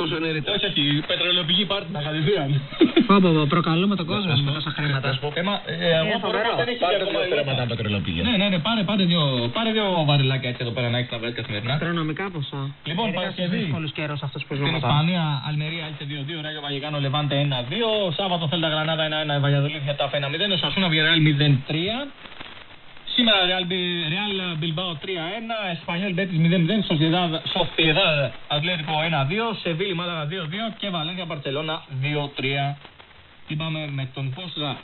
Τόσο είναι ρητά. όχι, όχι, πετρελαιοπηγή πάρτι να κατευθείαν. Πω, πω, πω, προκαλούμε τον κόσμο με τόσα χρήματα. Ε, μα, ε, εγώ απορώ φοβερό. πως δεν έχει Πάρτε ακόμα δύο υλικά. στρέμματα πετρελαιοπηγή. Ναι, ναι, ναι, πάρε, πάρε, δύο, πάρε δύο βαρελάκια έτσι εδώ πέρα να έχεις να βγάλεις καθημερινά. Αστρονομικά ποσά. Λοιπόν, Ειδικά Παρασκευή. στους δύσκολους καιρούς αυτούς που Στην ζούμε τώρα. Ισπανία, Αλμερία έλθε 2-2, Ράγιο Βαγικάνο Λεβάντε 1-2, Σάββατο Θέλτα Γρανάδα 1-1, Βαγιαδολίδη Χετάφ 1-0, Σασούνα Βιεράλ 0-3. Σήμερα Real, Bi- Real Bilbao 3-1, Espanyol Betis 0-0, Sociedad, Sociedad Atlético 1-2, Σεβίλη Μάλαγα 2-2 και Βαλένθια Μπαρτσελώνα 2-3. Είπαμε με τον Πόσλα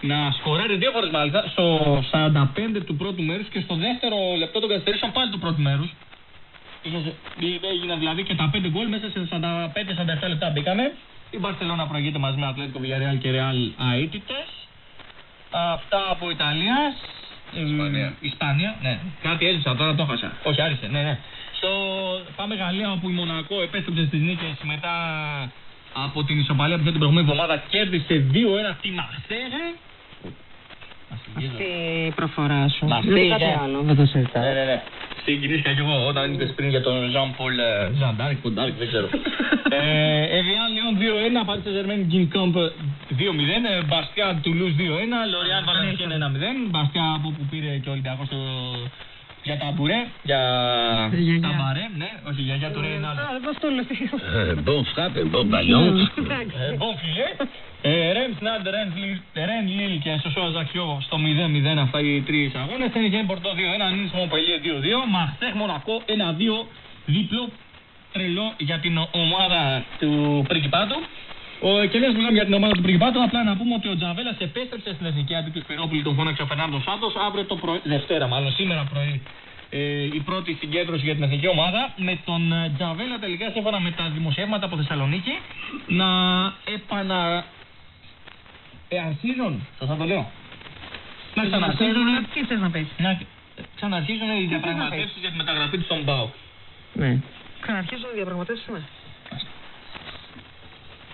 να σκοράρει δύο φορές μάλιστα στο 45 του πρώτου μέρους και στο δεύτερο λεπτό των καθυστερήσεων πάλι του πρώτου μέρους. Είχε- Έγιναν δηλαδή και τα 5 γκολ μέσα σε 45-47 λεπτά μπήκανε. Η Μπαρσελόνα προηγείται μαζί με Ατλέτικο Villarreal και Real αίτητες. Αυτά από Ιταλίας. Ισπανία. Ισπανία, ναι. Κάτι έζησα τώρα, το χάσα. Όχι, άρισε, ναι, ναι. Στο... Πάμε Γαλλία όπου η Μονακό επέστρεψε στις νίκες μετά από την ισοπαλία που είχε την προηγούμενη εβδομάδα κέρδισε 2-1 τη Μαρσέγε. Αυτή η προφορά σου. Μα Δεν αυτή, κάτι ναι. άλλο, δεν το συζητάω. Ναι, ναι, ναι. Συγκινήθηκα κι εγώ όταν είπες πριν για τον Jean Paul ε, Ζαντάρκ, Ποντάρκ, δεν ξέρω. ε, Evian Lyon 2-1, Paris Saint-Germain Ginkamp 2-0, ε, Μπαστιά Toulouse 2-1, Λοριάν Βαλένθια 1-0, Μπαστιά από που πήρε και ο Ολυμπιακός το... για τα μπουρέ, για Τη γιαγιά. τα μπαρέ, ναι, όχι για για το ρε είναι άλλο. Α, δεν το λέω. Bon frappe, bon ballon. Εντάξει. Ε, Bon φιλέ. Ρεμ Σνάντ, Ρεν Λίλ και Σωσό Αζαξιό στο 0-0 αυτά οι τρεις αγώνες. Τένιχε Πορτό 2-1, Νίλ Μοπελιέ 2-2, Μαχτέχ Μονακό 1-2, διπλό τρελό για την ομάδα του Πριγκιπάτου. Ο, και λες μιλάμε για την ομάδα του Πριγκιπάτου, απλά να πούμε ότι ο Τζαβέλα επέστρεψε στην εθνική αντί του Σπυρόπουλου, τον φώναξε ο Φερνάντο Σάντος, αύριο το πρωί, Δευτέρα μάλλον, σήμερα πρωί ε, η πρώτη συγκέντρωση για την εθνική ομάδα με τον ε, Τζαβέλα τελικά σύμφωνα με τα δημοσιεύματα από Θεσσαλονίκη να επανα... εαρχίζουν, σωστά το λέω; Να ξαναρχίζουν, Τι θες να πεις; να ξαναρχίζουν οι διαπραγματεύσεις για τη μεταγραφή του στον ΠΑΟ. Ναι. Ξαναρχίζουν οι διαπραγματεύσεις, ναι.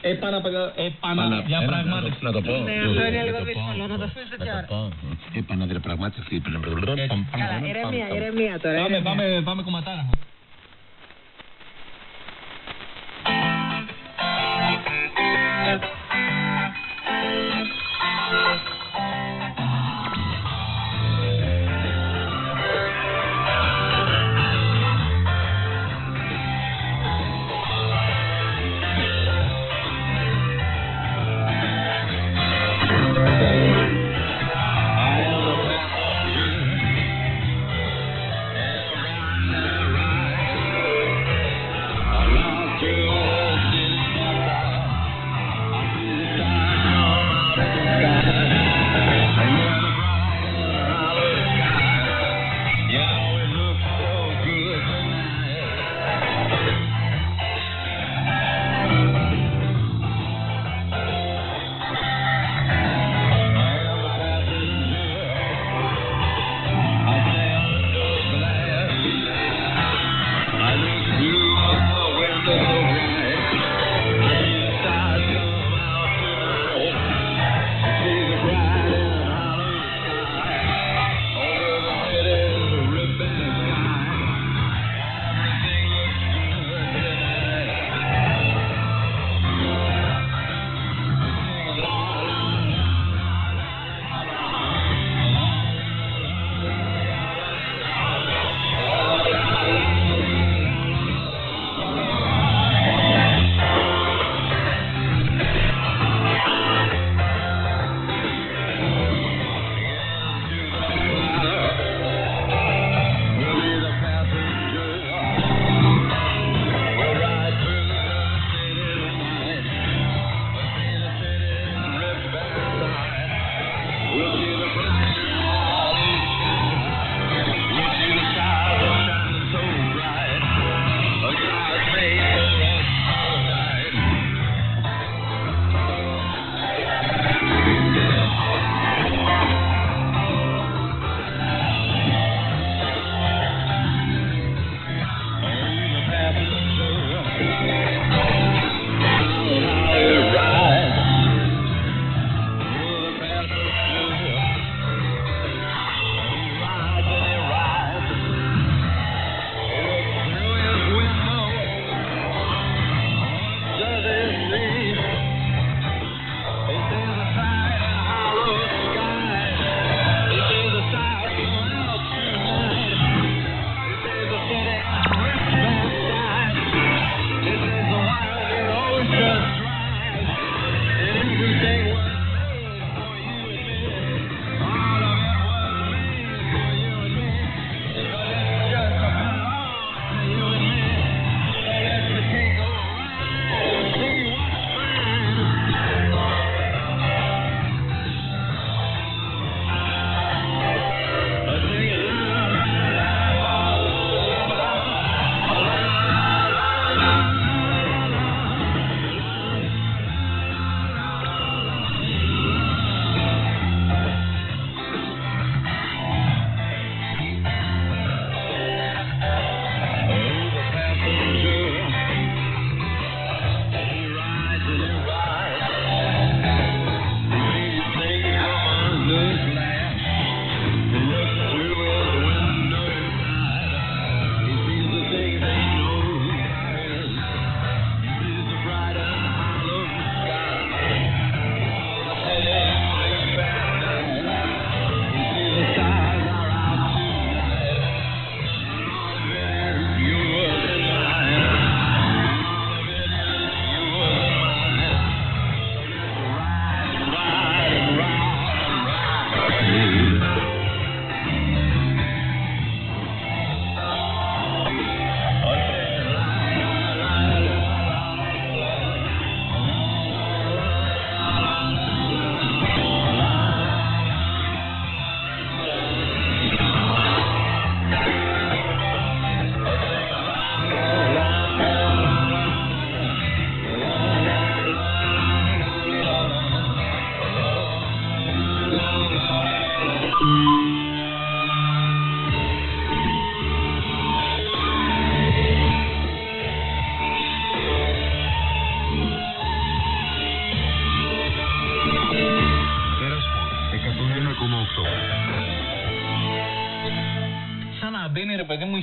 Επαναπαιδα... Επαναπιά πραγμάτευση. Να το πω. Ναι, αυτό είναι λίγο δύσκολο. Να το αφήσω πια. Επαναδιαπραγμάτευση. Καλά, ηρεμία, ηρεμία τώρα. Πάμε, πάμε, πάμε κομματάρα. Thank you.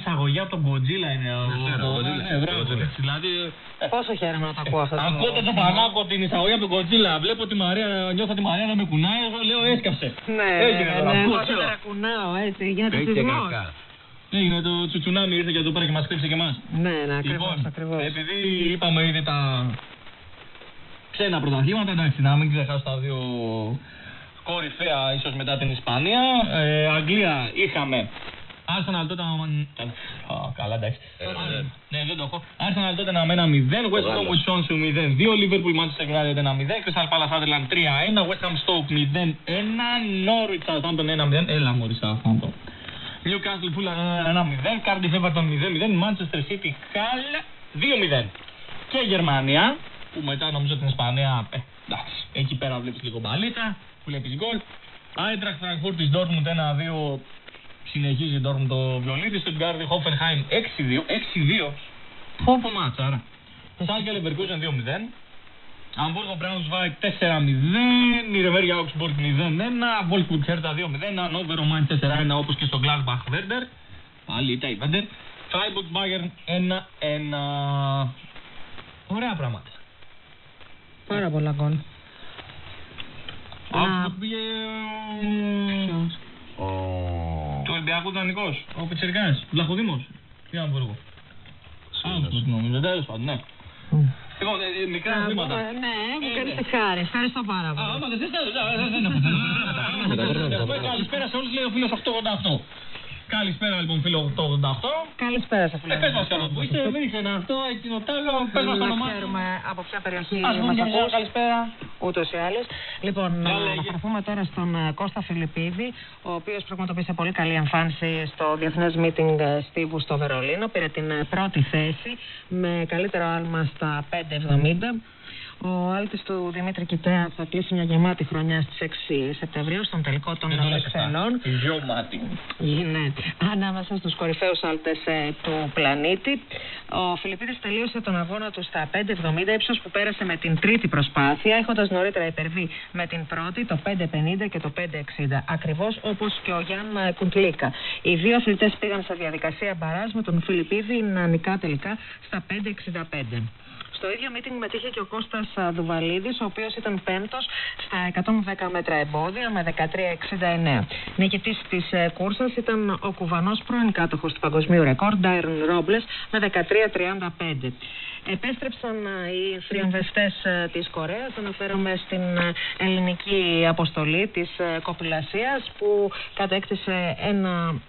Εισαγωγή από τον Godzilla είναι. ο- Δευτέρα, ο- Godzilla. Ναι, μπράβο. Godzilla. Δηλαδή. ε, Πόσο χαίρομαι να το ακούω αυτό. το- Ακούτε το Πανάκο την εισαγωγή από τον Godzilla. Βλέπω τη Μαρία, νιώθω τη Μαρία να με κουνάει. Εγώ λέω έσκαψε. Ναι, Έγινε ναι, τώρα, ναι, εγώ Godzilla. τώρα κουνάω, έτσι, γίνεται Έχει και σεισμός. κακά. Έγινε το τσουτσουνάμι ήρθε και εδώ πέρα και μας κρύψε και εμάς. Ναι, ναι, ακριβώς, Λοιπόν, ακριβώς. επειδή είπαμε ήδη τα ξένα πρωταθλήματα, εντάξει, να μην ξεχάσω τα δύο κορυφαία ίσως μετά την Ισπανία. Ε, Αγγλία είχαμε Arsenal τότε να... Α, καλά, εντάξει. Ε, ναι. Ναι, δεν το έχω. Arsenal τότε να με ένα 0, West Ham Γάλλος. with Swansea 0-2, Liverpool Manchester United 1-0, Crystal Palace Sunderland 3-1, West Ham Stoke 0-1, Norwich Southampton 1-0, έλα μωρή Southampton. Newcastle Fulham 1-0, Cardiff Everton 0-0, Manchester City Hull 2-0. Και Γερμανία, που μετά νομίζω την Ισπανία, ε, εντάξει, εκεί πέρα βλέπεις λίγο μπαλίτα, βλέπεις γκολ. Άιντραχτ Φρανκφούρτης Ντόρτμουντ 1-2, συνεχίζει τώρα το βιολί Στουτγκάρδη Χόφενχαϊμ 6-2. Πόπο μάτσα, άρα. Σάλκε Λεβερκούζεν 2-0. Αμβούργο Μπράουνσβαϊγκ 4-0. Νυρεμβέργη Άουγκσμπουργκ 0-1. Βόλφσμπουργκ Χέρτα 2-0. Ανόβερο Μάιντς 4-1 όπως και στο Γκλάντμπαχ Βέρντερ. Πάλι τα. η Βέρντερ. Φράιμπουργκ 1-1. Ωραία πράγματα. Πάρα πολλά γκολ. Ολυμπιακού Δανεικός, ο Πιτσερικάς, Βλαχοδήμος. Τι Αμβούργο. Augsburg νομίζω, τέλος πάντων, ναι. Λοιπόν, ε, ε, μικρά Να βήματα. πούμε, Ναι, μου Ε, κάνεις ναι. χάρη. Ευχαριστώ πάρα Α, πολύ. άμα δεν θες, δεν- δεν- δεν έχω θέμα. Καλησπέρα σε όλους, λέει ο φίλος 888. Καλησπέρα λοιπόν φίλο 888. Καλησπέρα σε Ε, φίλε. πες μας κάτω που είσαι, δεν ήξερα αυτό, εκείνο τ' άλλο, πες μας το να όνομά σου. ξέρουμε από ποια περιοχή Ας πούμε μας για μια ακούς. καλησπέρα. Ούτως ή άλλως. Λοιπόν, να Για λέγε. αναφερθούμε τώρα στον ε, Κώστα Φιλιππίδη, ο οποίος πραγματοποίησε πολύ καλή εμφάνιση στο Διεθνές Meeting ε, Στίβου στο Βερολίνο. Πήρε την ε, πρώτη θέση με καλύτερο άλμα στα 5,70. Ο άλτης του Δημήτρη Κιτέα θα κλείσει μια γεμάτη χρονιά στις 6 Σεπτεμβρίου στον τελικό των Δεν το λες αυτά. Βρυξελών. Γιο μάτι. Είναι ανάμεσα στους κορυφαίους άλτες ε, του πλανήτη. Ο Φιλιππίδης τελείωσε τον αγώνα του στα 5.70, ύψος που πέρασε με την τρίτη προσπάθεια, έχοντας νωρίτερα υπερβεί με την πρώτη το 5.50 και το 5.60, ακριβώς όπως και ο Γιάνν ε, Κουντλίκα. Οι δύο αθλητές πήγαν σε διαδικασία μπαράζ με τον Φιλιππίδη να νικά τελικά στα 5.65. Στο ίδιο meeting μετήχε και ο Κώστας α, Δουβαλίδης, ο οποίος ήταν πέμπτος στα 110 μέτρα εμπόδια με 13,69. Νικητής της ε, κούρσας ήταν ο κουβανός πρώην κάτοχος του παγκοσμίου ρεκόρ, Ντάιρον Ρόμπλες, με 13,35. Επέστρεψαν α, οι θριαμβευτές ε, της Κορέας, αναφέρομαι στην ε, ελληνική αποστολή της ε, κοπηλασίας που κατέκτησε ένα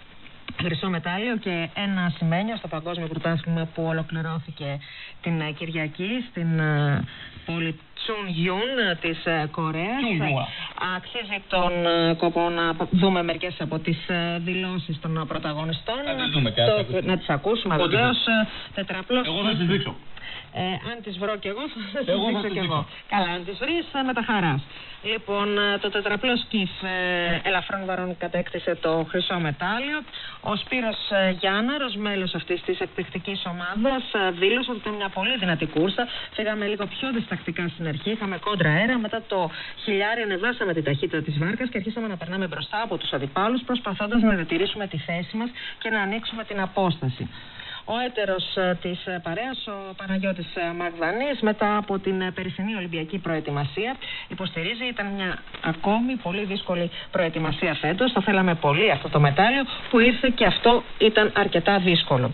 χρυσό μετάλλιο και ένα σημαίνιο στο Παγκόσμιο Πρωτάθλημα που ολοκληρώθηκε την ε, Κυριακή στην ε, πόλη Τσουν Γιούν ε, της ε, Κορέας. Τσουνγουά. Αξίζει τον ε, κόπο να δούμε μερικές από τις ε, δηλώσεις των ε, πρωταγωνιστών. Να τις δούμε και Το- ας ακούσουμε. Να τις ακούσουμε Ό,τι βεβαίως. ε, Τετραπλός. Εγώ θα τις δείξω. Ε, αν τις βρω κι εγώ, θα τις Εγώ θα δείξω τις κι δείξω. εγώ. Καλά, αν τις βρεις, ε, με τα χαράς. Λοιπόν, ε, το τετραπλό σκιφ ε, ελαφρών βαρών κατέκτησε το χρυσό μετάλλιο. Ο Σπύρος ε, Γιάνναρος, μέλος αυτής της εκπληκτικής ομάδας, ε, δήλωσε ότι ήταν μια πολύ δυνατή κούρσα. Φύγαμε λίγο πιο διστακτικά στην αρχή, είχαμε κόντρα αέρα. Μετά το χιλιάρι ανεβάσαμε την ταχύτητα της βάρκας και αρχίσαμε να περνάμε μπροστά από τους αντιπάλους, προσπαθώντας να διατηρήσουμε τη θέση μας και να ανοίξουμε την απόσταση. Ο έτερος ε, της ε, παρέας, ο Παναγιώτης ε, Μαγδανής, μετά από την ε, περσινή Ολυμπιακή προετοιμασία, υποστηρίζει ήταν μια ακόμη πολύ δύσκολη προετοιμασία φέτος. Το θέλαμε πολύ αυτό το μετάλλιο που ήρθε και αυτό ήταν αρκετά δύσκολο.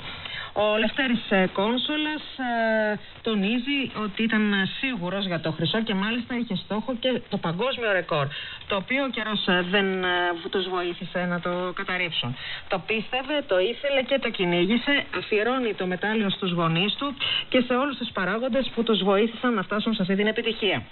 Ο Λευτέρης ε, Κόνσολας ε, τονίζει ότι ήταν ε, σίγουρος για το χρυσό και μάλιστα είχε στόχο και το παγκόσμιο ρεκόρ, το οποίο ο καιρός ε, δεν ε, τους βοήθησε να το καταρρύψουν. Το πίστευε, το ήθελε και το κυνήγησε, αφιερώνει το μετάλλιο στους γονείς του και σε όλους τους παράγοντες που τους βοήθησαν να φτάσουν σε αυτή την επιτυχία.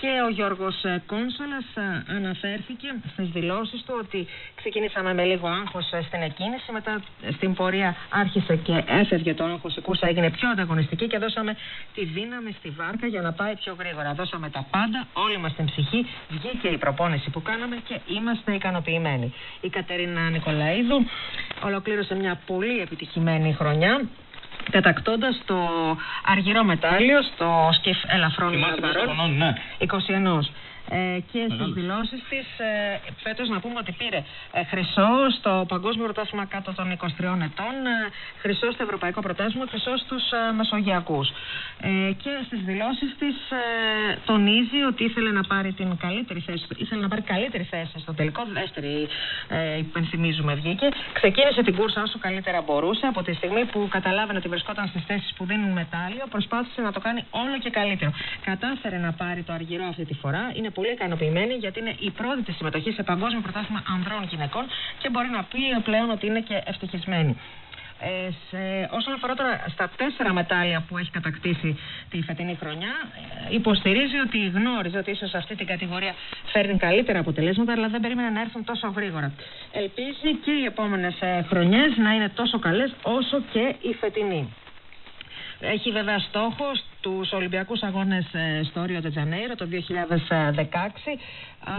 Και ο Γιώργος ε, Κόνσολας ε, αναφέρθηκε στις δηλώσεις του ότι ξεκινήσαμε με λίγο άγχος ε, στην εκκίνηση, μετά ε, στην πορεία άρχισε και έφευγε το άγχος, η κούρσα έγινε πιο ανταγωνιστική και δώσαμε τη δύναμη στη βάρκα για να πάει πιο γρήγορα. Δώσαμε τα πάντα, όλη μας την ψυχή, βγήκε η προπόνηση που κάναμε και είμαστε ικανοποιημένοι. Η Κατερίνα Νικολαίδου ολοκλήρωσε μια πολύ επιτυχημένη χρονιά κατακτώντας το αργυρό μετάλλιο στο σκιφ ελαφρών Θυμάστε πόσο βαρών. χρονών, ναι. 21. Ε, και στις δηλώσεις της. Ε, Φέτος να πούμε ότι πήρε ε, χρυσό στο Παγκόσμιο Πρωτάθλημα κάτω των 23 ετών, ε, χρυσό στο Ευρωπαϊκό Πρωτάθλημα, χρυσό στους ε, Μεσογειακούς. Ε, και στις δηλώσεις της ε, τονίζει ότι ήθελε να πάρει την καλύτερη θέση, ήθελε να πάρει καλύτερη θέση στο τελικό. Δεύτερη, ε, υπενθυμίζουμε, βγήκε. Ξεκίνησε την κούρσα όσο καλύτερα μπορούσε. Από τη στιγμή που καταλάβαινε ότι βρισκόταν στις θέσεις που δίνουν μετάλλιο, προσπάθησε να το κάνει όλο και καλύτερο. Κατάφερε να πάρει το αργυρό αυτή τη φορά. Είναι πολύ ικανοποιημένη γιατί είναι η πρώτη της συμμετοχής σε παγκόσμιο πρωτάθλημα ανδρών γυναικών και μπορεί να πει πλέον ότι είναι και ευτυχισμένη. Ε, σε, όσον αφορά τώρα στα τέσσερα μετάλλια που έχει κατακτήσει τη φετινή χρονιά, ε, υποστηρίζει ότι γνώριζε ότι ίσως αυτή την κατηγορία φέρνει καλύτερα αποτελέσματα, αλλά δεν περίμενε να έρθουν τόσο γρήγορα. Ελπίζει και οι επόμενες ε, χρονιές να είναι τόσο καλές όσο και η φετινή. Έχει βέβαια στόχος τους Ολυμπιακούς Αγώνες ε, στο Ρίο Τετζανέιρο το 2016.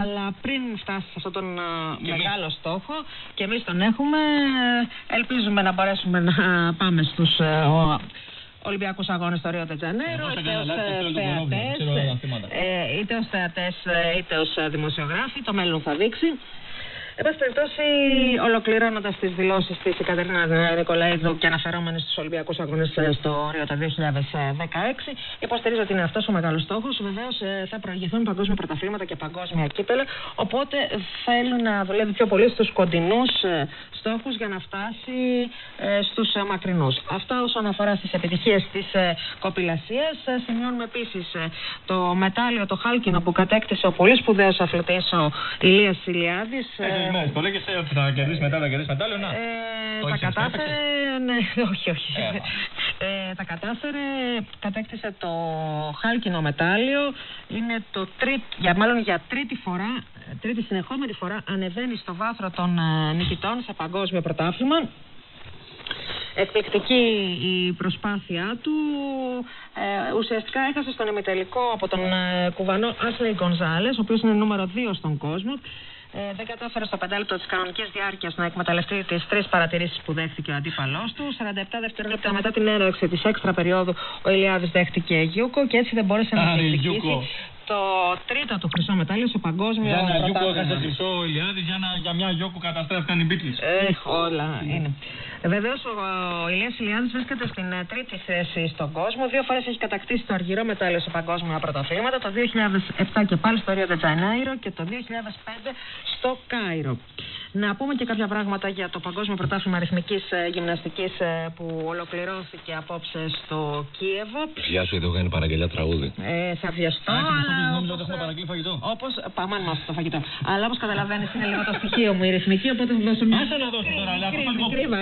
Αλλά πριν φτάσει σε αυτόν τον ε, μεγάλο στόχο, και εμείς τον έχουμε, ε, ελπίζουμε να μπορέσουμε να πάμε στους Ολυμπιακούς Αγώνες στο Ρίο Τετζανέιρο, είτε ως θεατές, είτε ως θεατές, είτε ως δημοσιογράφοι. Το μέλλον θα δείξει. Εν πάση περιπτώσει, ολοκληρώνοντας τις δηλώσεις της η Κατερίνα Νικολαίδου και αναφερόμενης στους Ολυμπιακούς Αγώνε στο Ρίο το 2016, υποστηρίζει ότι είναι αυτός ο μεγάλος στόχος. Βεβαίως ε, θα προηγηθούν παγκόσμια πρωταθλήματα και παγκόσμια κύπελα. Οπότε θέλουν να δουλεύει πιο πολύ στους κοντινούς ε, στόχους για να φτάσει ε, στους μακρινούς. Αυτά όσον αφορά στις επιτυχίες της κοπηλασίας. Σημειώνουμε επίσης το μετάλλιο, το χάλκινο που κατέκτησε ο πολύ σπουδαίος αθλητής ο Ηλίας Ηλιάδης ναι, το λέγεσαι ότι θα κερδίσει μετά, θα κερδίσει μετά, λέω να. Ε, τα κατάφερε, ναι, όχι, όχι. Ε, ε, τα κατάφερε, κατέκτησε το χάλκινο μετάλλιο, είναι το τρίτο, για, μάλλον για τρίτη φορά, τρίτη συνεχόμενη φορά ανεβαίνει στο βάθρο των ε, νικητών σε παγκόσμιο πρωτάθλημα. Εκπληκτική η προσπάθειά του. Ε, ουσιαστικά έχασε στον ημιτελικό από τον ε, κουβανό Άσλεϊ Γκονζάλε, ο οποίος είναι νούμερο 2 στον κόσμο. Ε, δεν κατάφερε στο πεντάλεπτο της κανονικής διάρκειας να εκμεταλλευτεί τις τρεις παρατηρήσεις που δέχτηκε ο αντίπαλός του. 47 δευτερόλεπτα μετά την έναρξη της έξτρα περίοδου, ο Ηλιάδης δέχτηκε Γιούκο και έτσι δεν μπόρεσε να διεκδικήσει το τρίτο του χρυσό μετάλλιο σε παγκόσμιο Για ένα Γιούκο έχασε χρυσό ο Ηλιάδη, για, για μια Γιόκο καταστράφηκαν οι Μπιτλς. Έχει όλα είναι. Βεβαίως ο, ο Ηλίας Ηλιάδης βρίσκεται στην ε, τρίτη θέση στον κόσμο. Δύο φορές έχει κατακτήσει το αργυρό μετάλλιο σε παγκόσμια πρωταθλήματα. Το 2007 και πάλι στο Ρίο Τζανάιρο και το 2005 στο Κάιρο. Να πούμε και κάποια πράγματα για το Παγκόσμιο Πρωτάθλημα Ρυθμικής ε, Γυμναστικής ε, που ολοκληρώθηκε απόψε στο Κίεβο. Γεια σου, εδώ κάνει παραγγελιά τραγούδι. Ε, θα βιαστώ. Νόμιζα ότι έχουμε παραγγείλει φαγητό. Όπως. Πάμε να το φαγητό. Αλλά όπως καταλαβαίνεις είναι λίγο το στοιχείο μου η ρυθμική, οπότε θα δώσω μια. Άσε να δώσω τώρα, αλλά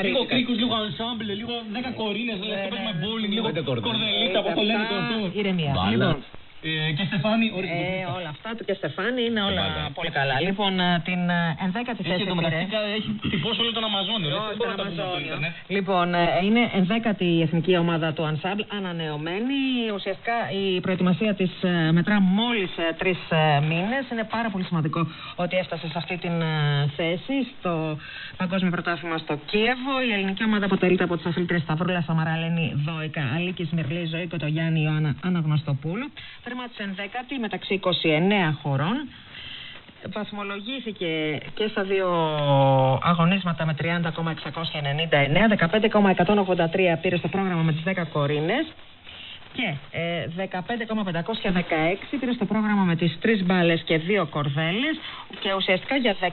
λίγο κρίκου, λίγο ensemble, λίγο 10 κορίνες, λίγο με bowling, λίγο κορδελίτα, όπως το λένε το αυτό. Ηρεμία. Λοιπόν, ε, και Στεφάνη, ε, όλα αυτά του και Στεφάνη είναι όλα πολύ καλά. Λοιπόν, ε, την ε, ενδέκατη θέση. Έχει μεταξύ έχει τυπώσει όλο τον Αμαζόνιο. τον Αμαζόνιο. Λοιπόν, ε, είναι ενδέκατη η εθνική ομάδα του Ανσάμπλ, ανανεωμένη. Ουσιαστικά η προετοιμασία της μετρά μόλις τρεις μήνες. Είναι πάρα πολύ σημαντικό ότι έφτασε σε αυτή την θέση στο Παγκόσμιο Πρωτάθλημα στο Κίεβο. Η ελληνική ομάδα αποτελείται από τις αθλήτρε Σταυρούλα Σαμαραλένη Δόικα, Αλίκης Μυρλή Ζωή και το Γιάννη Ιωάννα Αναγνωστοπούλου τερμάτισε 11η μεταξύ 29 χωρών. Βαθμολογήθηκε και στα δύο αγωνίσματα με 30,699, 15,183 πήρε στο πρόγραμμα με τις 10 κορίνες και ε, 15,516 πήρε στο πρόγραμμα με τις τρεις μπάλες και δύο κορδέλες και ουσιαστικά για 17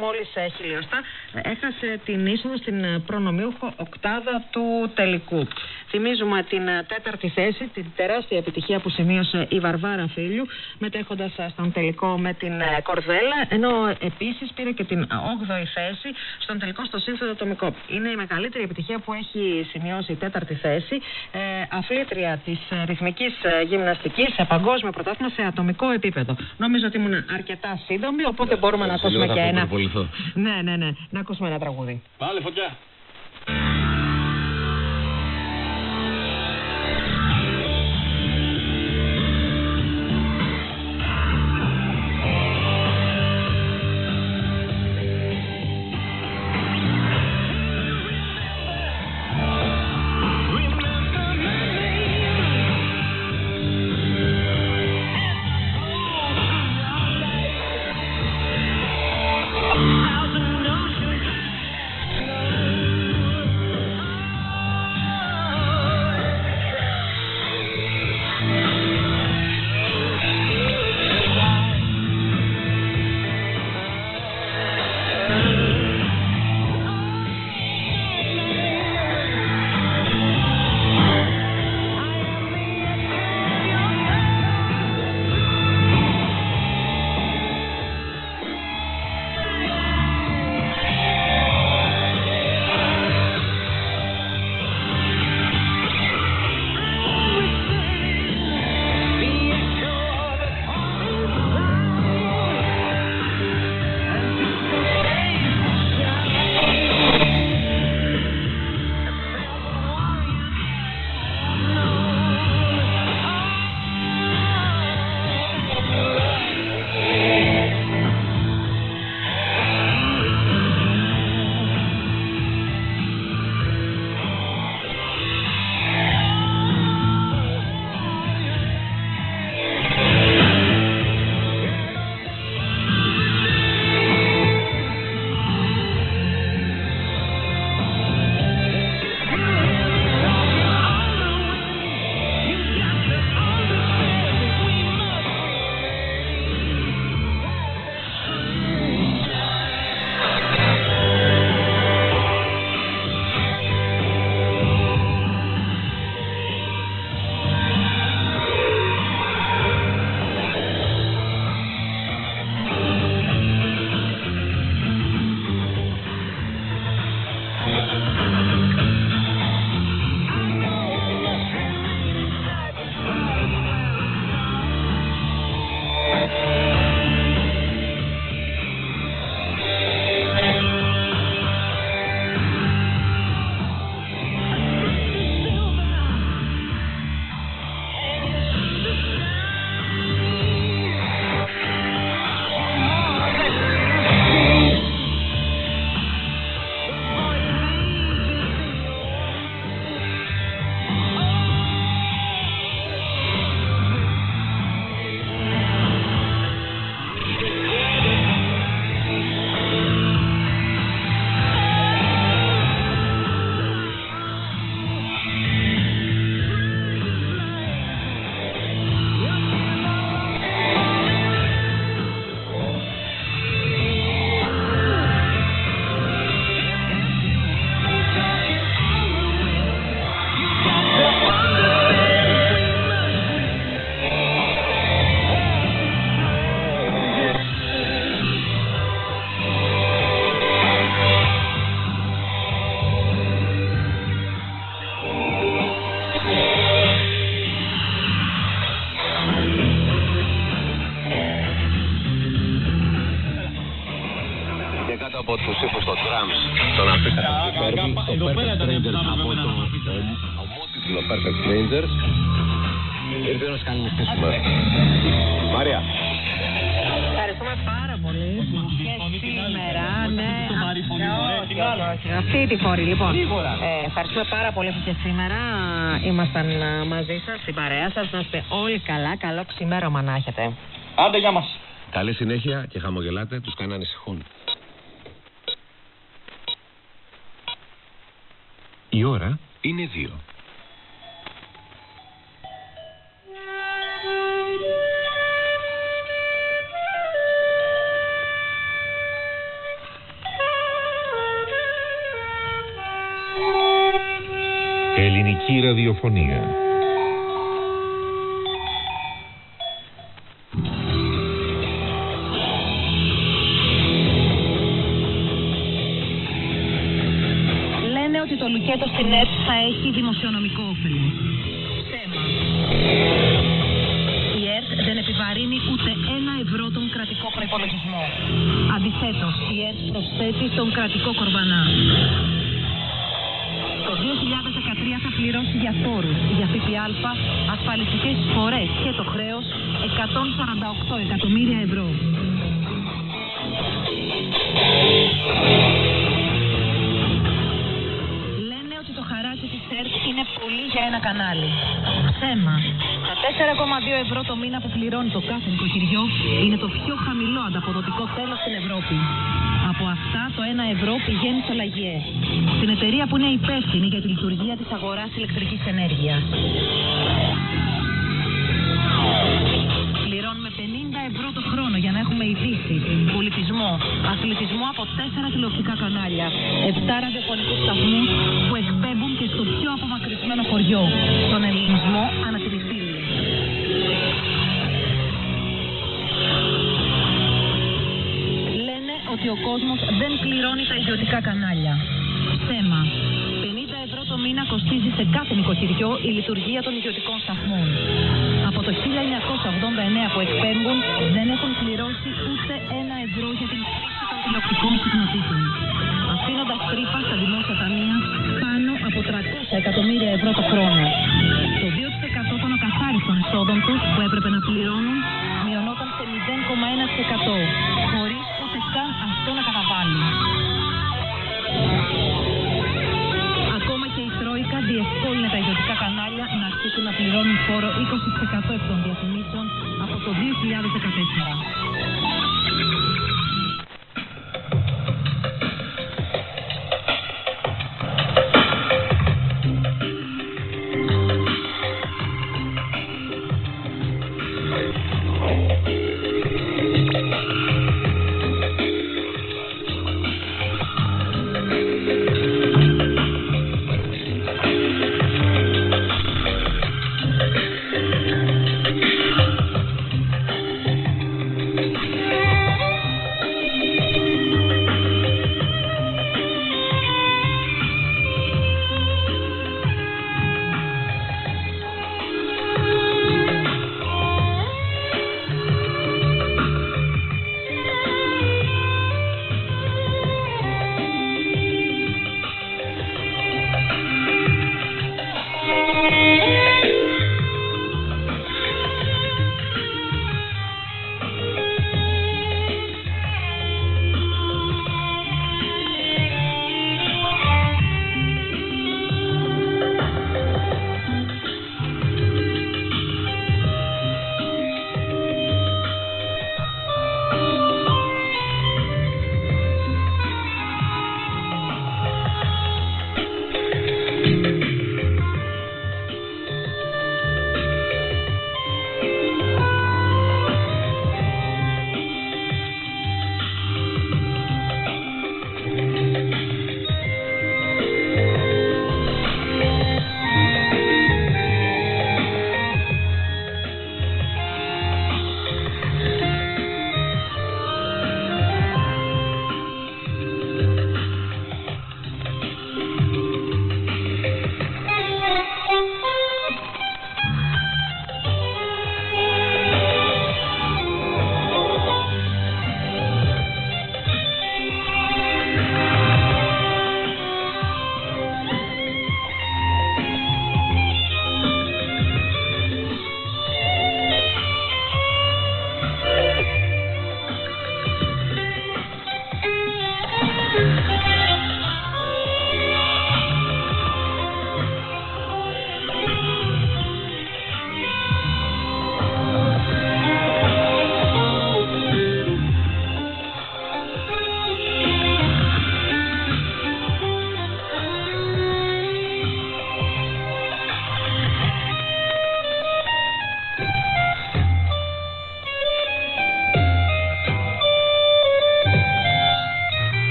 μόλις χιλιοστά έχασε την είσοδο στην προνομιούχο οκτάδα του τελικού. Θυμίζουμε την τέταρτη θέση, την τεράστια επιτυχία που σημείωσε η Βαρβάρα Φίλιου μετέχοντας στον τελικό με την κορδέλα ενώ επίσης πήρε και την 8η θέση στον τελικό στο σύνθετο ατομικό. Είναι η μεγαλύτερη επιτυχία που έχει σημειώσει η τέταρτη θέση ε, αφλήτρια της της ρυθμικής ε, γυμναστικής σε παγκόσμιο πρωτάθλημα σε ατομικό επίπεδο. Νομίζω ότι ήμουν αρκετά σύντομη, οπότε μπορούμε να ακούσουμε και ένα. Ναι, ναι, ναι. Να ακούσουμε ένα τραγούδι. Πάλι φωτιά. Στην παρέα σας. Να είστε όλοι καλά. Καλό ξημέρωμα να έχετε. Άντε, γεια μας. Καλή συνέχεια και χαμογελάτε, τους κάνει να ανησυχούν. Η ώρα είναι δύο. Ελληνική ραδιοφωνία. Στην ΕΡΤ θα έχει δημοσιονομικό όφελο. Θέμα. Η ΕΡΤ δεν επιβαρύνει ούτε ένα ευρώ τον κρατικό προπολογισμό. Αντιθέτως, η ΕΡΤ προσθέτει στον κρατικό κορβανά. Το 2013 θα πληρώσει για φόρους, για ΦΠΑ, ευρώ το μήνα που πληρώνει το κάθε νοικοκυριό είναι το πιο χαμηλό ανταποδοτικό τέλος στην Ευρώπη. Από αυτά το 1 ευρώ πηγαίνει στο ΛΑΓΙΕ, στην εταιρεία που είναι υπεύθυνη για τη λειτουργία της αγοράς ηλεκτρικής ενέργειας. Πληρώνουμε 50 ευρώ το χρόνο για να έχουμε ειδήσει, πολιτισμό, αθλητισμό από 4 τηλεοπτικά κανάλια, 7 ραδιοφωνικούς σταθμούς που εκπέμπουν και στο πιο απομακρυσμένο χωριό, τον ελληνισμό ανά ότι ο κόσμος δεν πληρώνει τα ιδιωτικά κανάλια. Θέμα. 50 ευρώ το μήνα κοστίζει σε κάθε νοικοκυριό η λειτουργία των ιδιωτικών σταθμών. Από το 1989 που εκπέμπουν δεν έχουν πληρώσει ούτε ένα ευρώ για την χρήση των τηλεοπτικών συχνοτήτων. Αφήνοντας τρύπα στα δημόσια ταμεία πάνω από 300 εκατομμύρια ευρώ το χρόνο. Το 2% των ακαθάριστων εσόδων τους που έπρεπε να πληρώνουν μειωνόταν σε 0,1% χωρίς ούτε καν αυτό να καταβάλουν. Ακόμα και η Τρόικα διευκόλυνε τα ιδιωτικά κανάλια να αρχίσουν να πληρώνουν φόρο 20% εκ των διαφημίσεων από το 2014.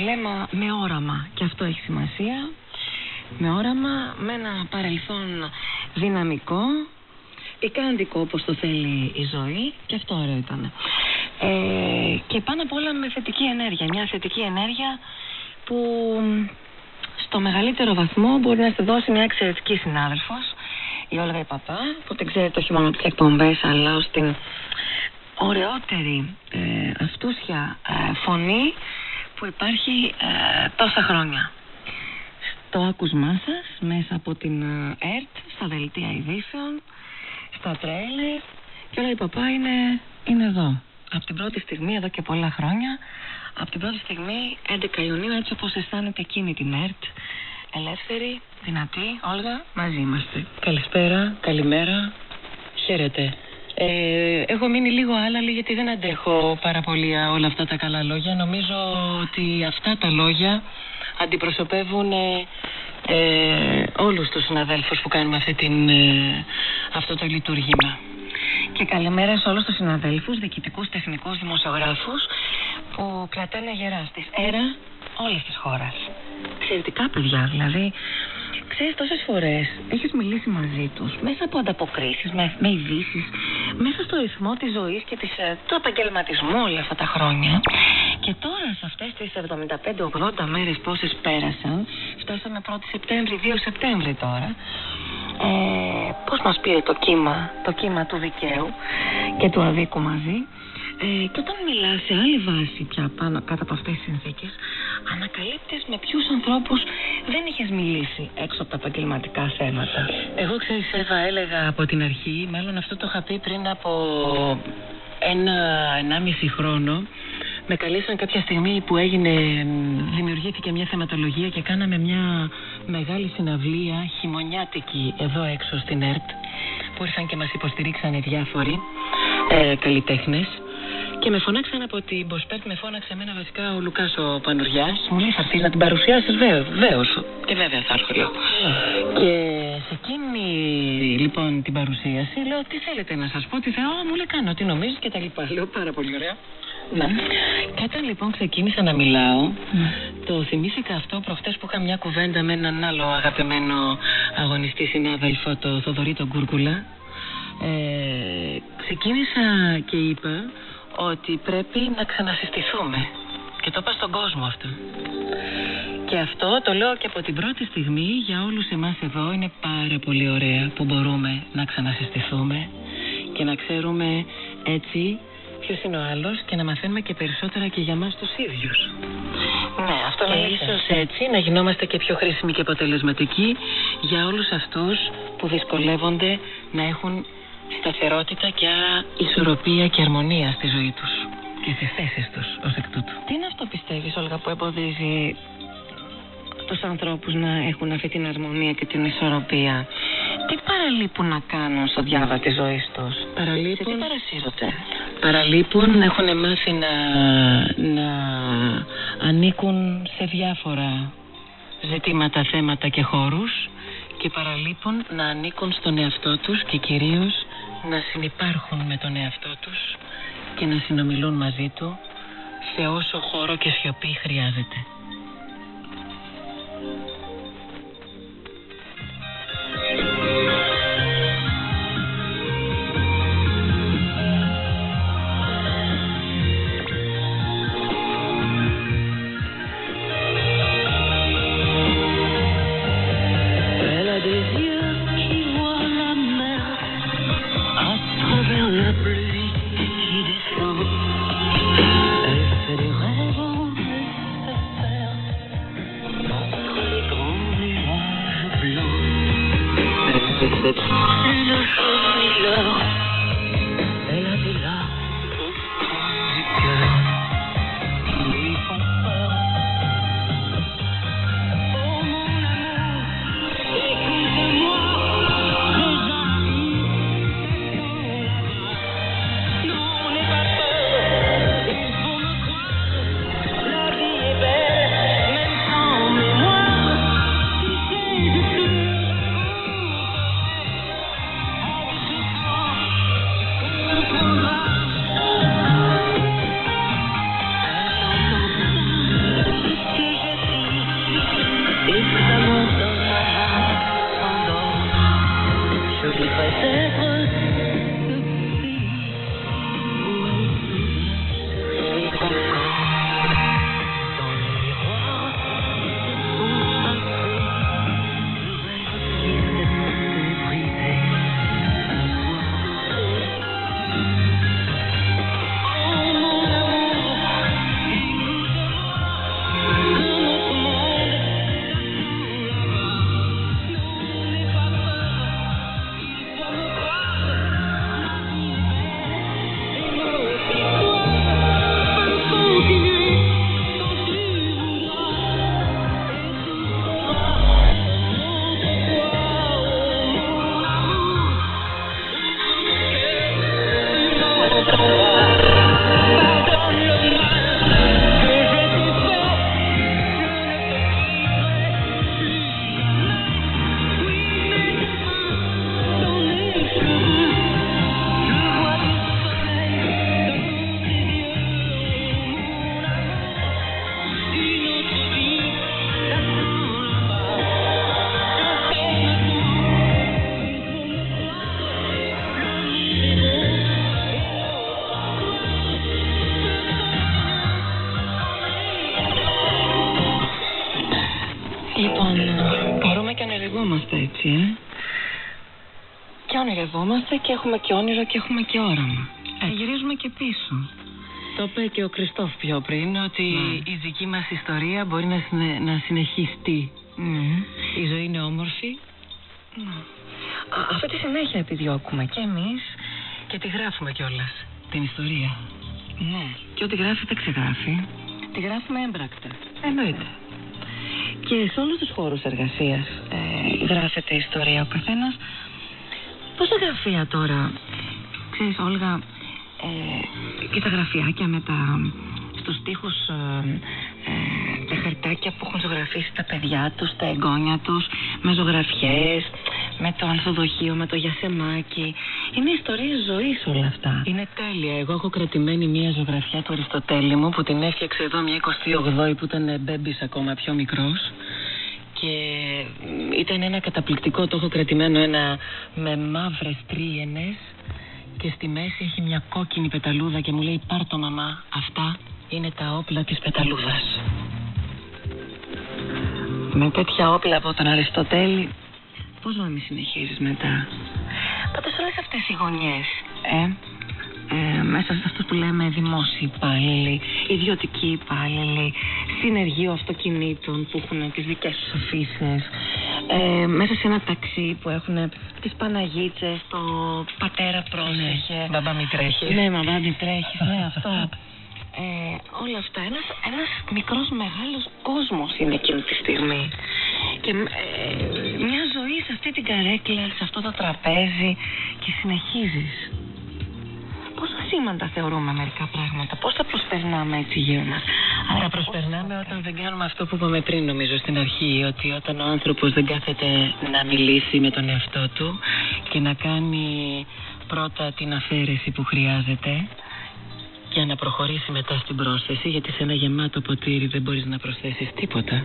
Βλέμμα με όραμα. Και αυτό έχει σημασία. Με όραμα, με ένα παρελθόν δυναμικό πικάντικο όπως το θέλει η ζωή. Και αυτό ωραίο ήταν. Ε, και πάνω απ' όλα με θετική ενέργεια. Μια θετική ενέργεια που στο μεγαλύτερο βαθμό μπορεί να σε δώσει μια εξαιρετική συνάδελφος η Όλγα η Παπά που δεν ξέρετε όχι μόνο τις εκπομπές αλλά ως την ωραιότερη ε, αυτούσια ε, φωνή που υπάρχει ε, τόσα χρόνια. Στο άκουσμά σας μέσα από την ε, ΕΡΤ, στα δελτία ειδήσεων, στα τρέλερ και όλα η παπά είναι, είναι εδώ. Από την πρώτη στιγμή, εδώ και πολλά χρόνια, από την πρώτη στιγμή 11 Ιουνίου έτσι όπως αισθάνεται εκείνη την ΕΡΤ, ελεύθερη, δυνατή, Όλγα, μαζί είμαστε. Καλησπέρα, καλημέρα, χαίρετε. Ε, έχω μείνει λίγο άλλαλη γιατί δεν αντέχω πάρα πολύ όλα αυτά τα καλά λόγια. Νομίζω ότι αυτά τα λόγια αντιπροσωπεύουν ε, ε, όλους τους συναδέλφους που κάνουμε αυτή την, ε, αυτό το λειτουργήμα. Και καλημέρα σε όλους τους συναδέλφους, διοικητικούς, τεχνικούς, δημοσιογράφους που κρατάνε γερά στις αίρα όλης της χώρας. Εξαιρετικά παιδιά, δηλαδή ξέρεις τόσες φορές έχεις μιλήσει μαζί τους μέσα από ανταποκρίσεις, με, με ειδήσεις, μέσα στο ρυθμό της ζωής και της, ε, του επαγγελματισμού όλα αυτά τα χρόνια. Και τώρα σε αυτές τις 75-80 μέρες πόσες πέρασαν φτάσαμε 1η Σεπτέμβρη, 2 Σεπτέμβρη τώρα ε, πώς μας πήρε το κύμα, το κύμα του δικαίου και του αδίκου μαζί ε, και όταν μιλάς σε άλλη βάση πια πάνω κάτω από αυτές τις συνθήκες ανακαλύπτεις με ποιους ανθρώπους δεν είχες μιλήσει έξω από τα επαγγελματικά θέματα. Εγώ ξέρεις Εύα έλεγα από την αρχή, μάλλον αυτό το είχα πει πριν από ένα, ενάμιση χρόνο με καλέσαν κάποια στιγμή που έγινε, δημιουργήθηκε μια θεματολογία και κάναμε μια μεγάλη συναυλία χειμωνιάτικη εδώ έξω στην ΕΡΤ που ήρθαν και μας υποστηρίξαν οι διάφοροι ε, καλλιτέχνες και με φωνάξαν από την Μποσπέρτ, με φώναξε εμένα βασικά ο Λουκάς ο Πανουριά. Μου λέει θα να την παρουσιάσεις, βεβαίω. Και βέβαια θα έρθω, λέω. Και σε εκείνη λοιπόν την παρουσίαση λέω τι θέλετε να σας πω, τι θέλω, μου λέει κάνω, τι νομίζεις και τα λοιπά. Λέω πάρα πολύ ωραία. Ναι. Και όταν λοιπόν ξεκίνησα να μιλάω, ναι. το θυμήθηκα αυτό προχτές που είχα μια κουβέντα με έναν άλλο αγαπημένο αγωνιστή συνάδελφο, το Θοδωρή τον Κούρκουλα. Ε, ξεκίνησα και είπα ότι πρέπει να ξανασυστηθούμε. Και το είπα στον κόσμο αυτό. Και αυτό το λέω και από την πρώτη στιγμή για όλους εμάς εδώ είναι πάρα πολύ ωραία που μπορούμε να ξανασυστηθούμε και να ξέρουμε έτσι ποιος είναι ο άλλος και να μαθαίνουμε και περισσότερα και για μας τους ίδιους. Ναι, αυτό και ίσως έτσι να γινόμαστε και πιο χρήσιμοι και αποτελεσματικοί για όλους αυτούς που δυσκολεύονται να έχουν σταθερότητα και ισορροπία και αρμονία στη ζωή τους και στις θέσεις τους ως εκ τούτου. Τι είναι αυτό πιστεύεις Όλγα που εμποδίζει τους ανθρώπους να έχουν αυτή την αρμονία και την ισορροπία; Τι παραλείπουν να κάνουν στο διάβα της ζωής τους; Παραλείπουν... Σε τι παρασύρονται; Παραλείπουν, έχουν μάθει να, να ανήκουν σε διάφορα ζητήματα, θέματα και χώρους και παραλείπουν να ανήκουν στον εαυτό τους και κυρίως να συνυπάρχουν με τον εαυτό τους και να συνομιλούν μαζί του σε όσο χώρο και σιωπή χρειάζεται. Ονειρευόμαστε και έχουμε και όνειρο και έχουμε και όραμα. Και γυρίζουμε και πίσω. Το είπε και ο Κριστόφ πιο πριν ότι Ναι. η δική μας ιστορία μπορεί να, συνε- να συνεχιστεί. Ναι. Η ζωή είναι όμορφη Α, αυτή τη συνέχεια επιδιώκουμε και εμείς. και τη γράφουμε κιόλας. Την ιστορία. Ναι. Και ό,τι γράφει δεν ξεγράφει. Τη γράφουμε έμπρακτα. Εννοείται. Και σε όλους τους χώρους εργασίας ε, γράφεται ιστορία ο καθένας. Πόσα γραφεία τώρα, ξέρεις Όλγα, ε, και τα γραφιάκια με τα, στους τοίχους ε, ε, τα χαρτάκια που έχουν ζωγραφίσει τα παιδιά τους, τα εγγόνια τους, με ζωγραφιές, με το ανθοδοχείο, με το γιασεμάκι. Είναι ιστορίες ζωής όλα αυτά. Είναι τέλεια. Εγώ έχω κρατημένη μία ζωγραφιά του Αριστοτέλη μου που την έφτιαξε εδώ μια 28η που ήταν μπέμπης ακόμα πιο μικρός. Και μ, ήταν ένα καταπληκτικό, το έχω κρατημένο ένα με μαύρες τρίενες και στη μέση έχει μια κόκκινη πεταλούδα και μου λέει πάρ το μαμά, αυτά είναι τα όπλα της πεταλούδας. Με τέτοια όπλα από τον Αριστοτέλη, πώς να μην συνεχίζεις μετά; Πάντως όλες αυτές οι γωνιές, ε, ε, μέσα σε αυτό που λέμε δημόσιοι υπάλληλοι, ιδιωτικοί υπάλληλοι, συνεργείο αυτοκινήτων που έχουν τις δικές τους αφήσεις, ε, μέσα σε ένα ταξί που έχουν τις Παναγίτσες, το πατέρα πρόσεχε. Μπαμπά μη τρέχεις. Ναι, μαμά, μην τρέχεις, ναι, αυτό. Ε, όλα αυτά. Ένας, ένας μικρός μεγάλος κόσμος είναι εκείνη τη στιγμή. Και ε, μια ζωή σε αυτή την καρέκλα, σε αυτό το τραπέζι και συνεχίζεις. Πόσο σήμαντα θεωρούμε μερικά πράγματα, πώς τα προσπερνάμε έτσι γύρω μας. Τα προσπερνάμε όταν δεν κάνουμε αυτό που είπαμε πριν νομίζω στην αρχή ότι όταν ο άνθρωπος δεν κάθεται να μιλήσει με τον εαυτό του και να κάνει πρώτα την αφαίρεση που χρειάζεται και να προχωρήσει μετά στην πρόσθεση γιατί σε ένα γεμάτο ποτήρι δεν μπορείς να προσθέσεις τίποτα.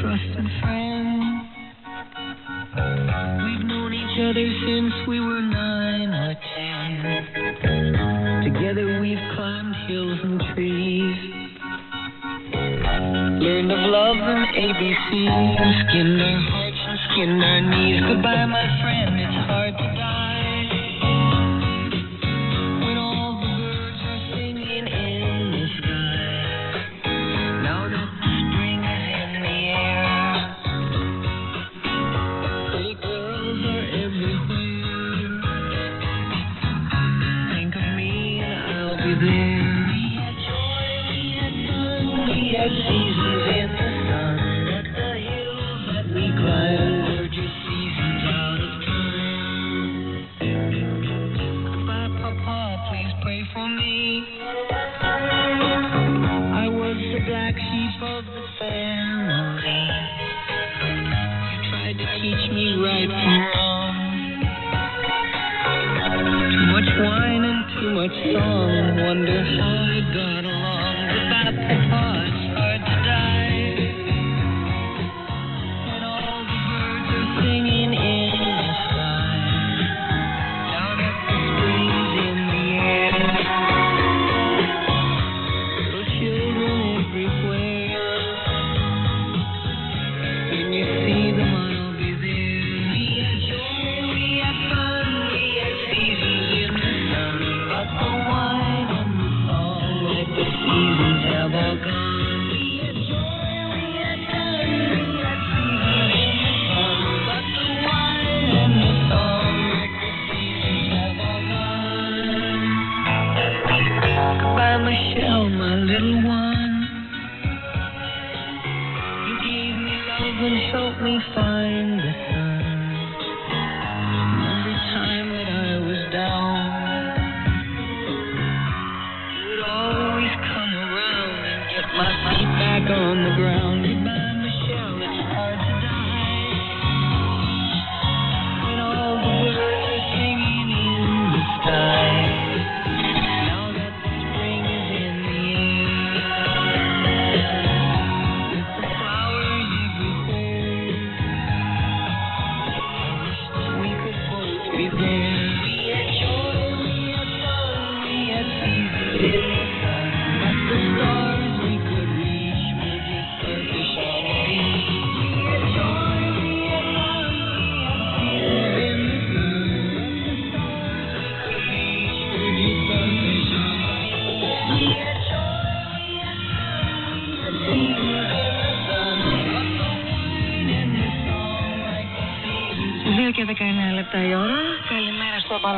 Trusted friend. We've known each other since we were nine or ten. Together we've climbed hills and trees. Learned of love and ABC. Skinned our hearts and skinned our knees. Goodbye, my friend, it's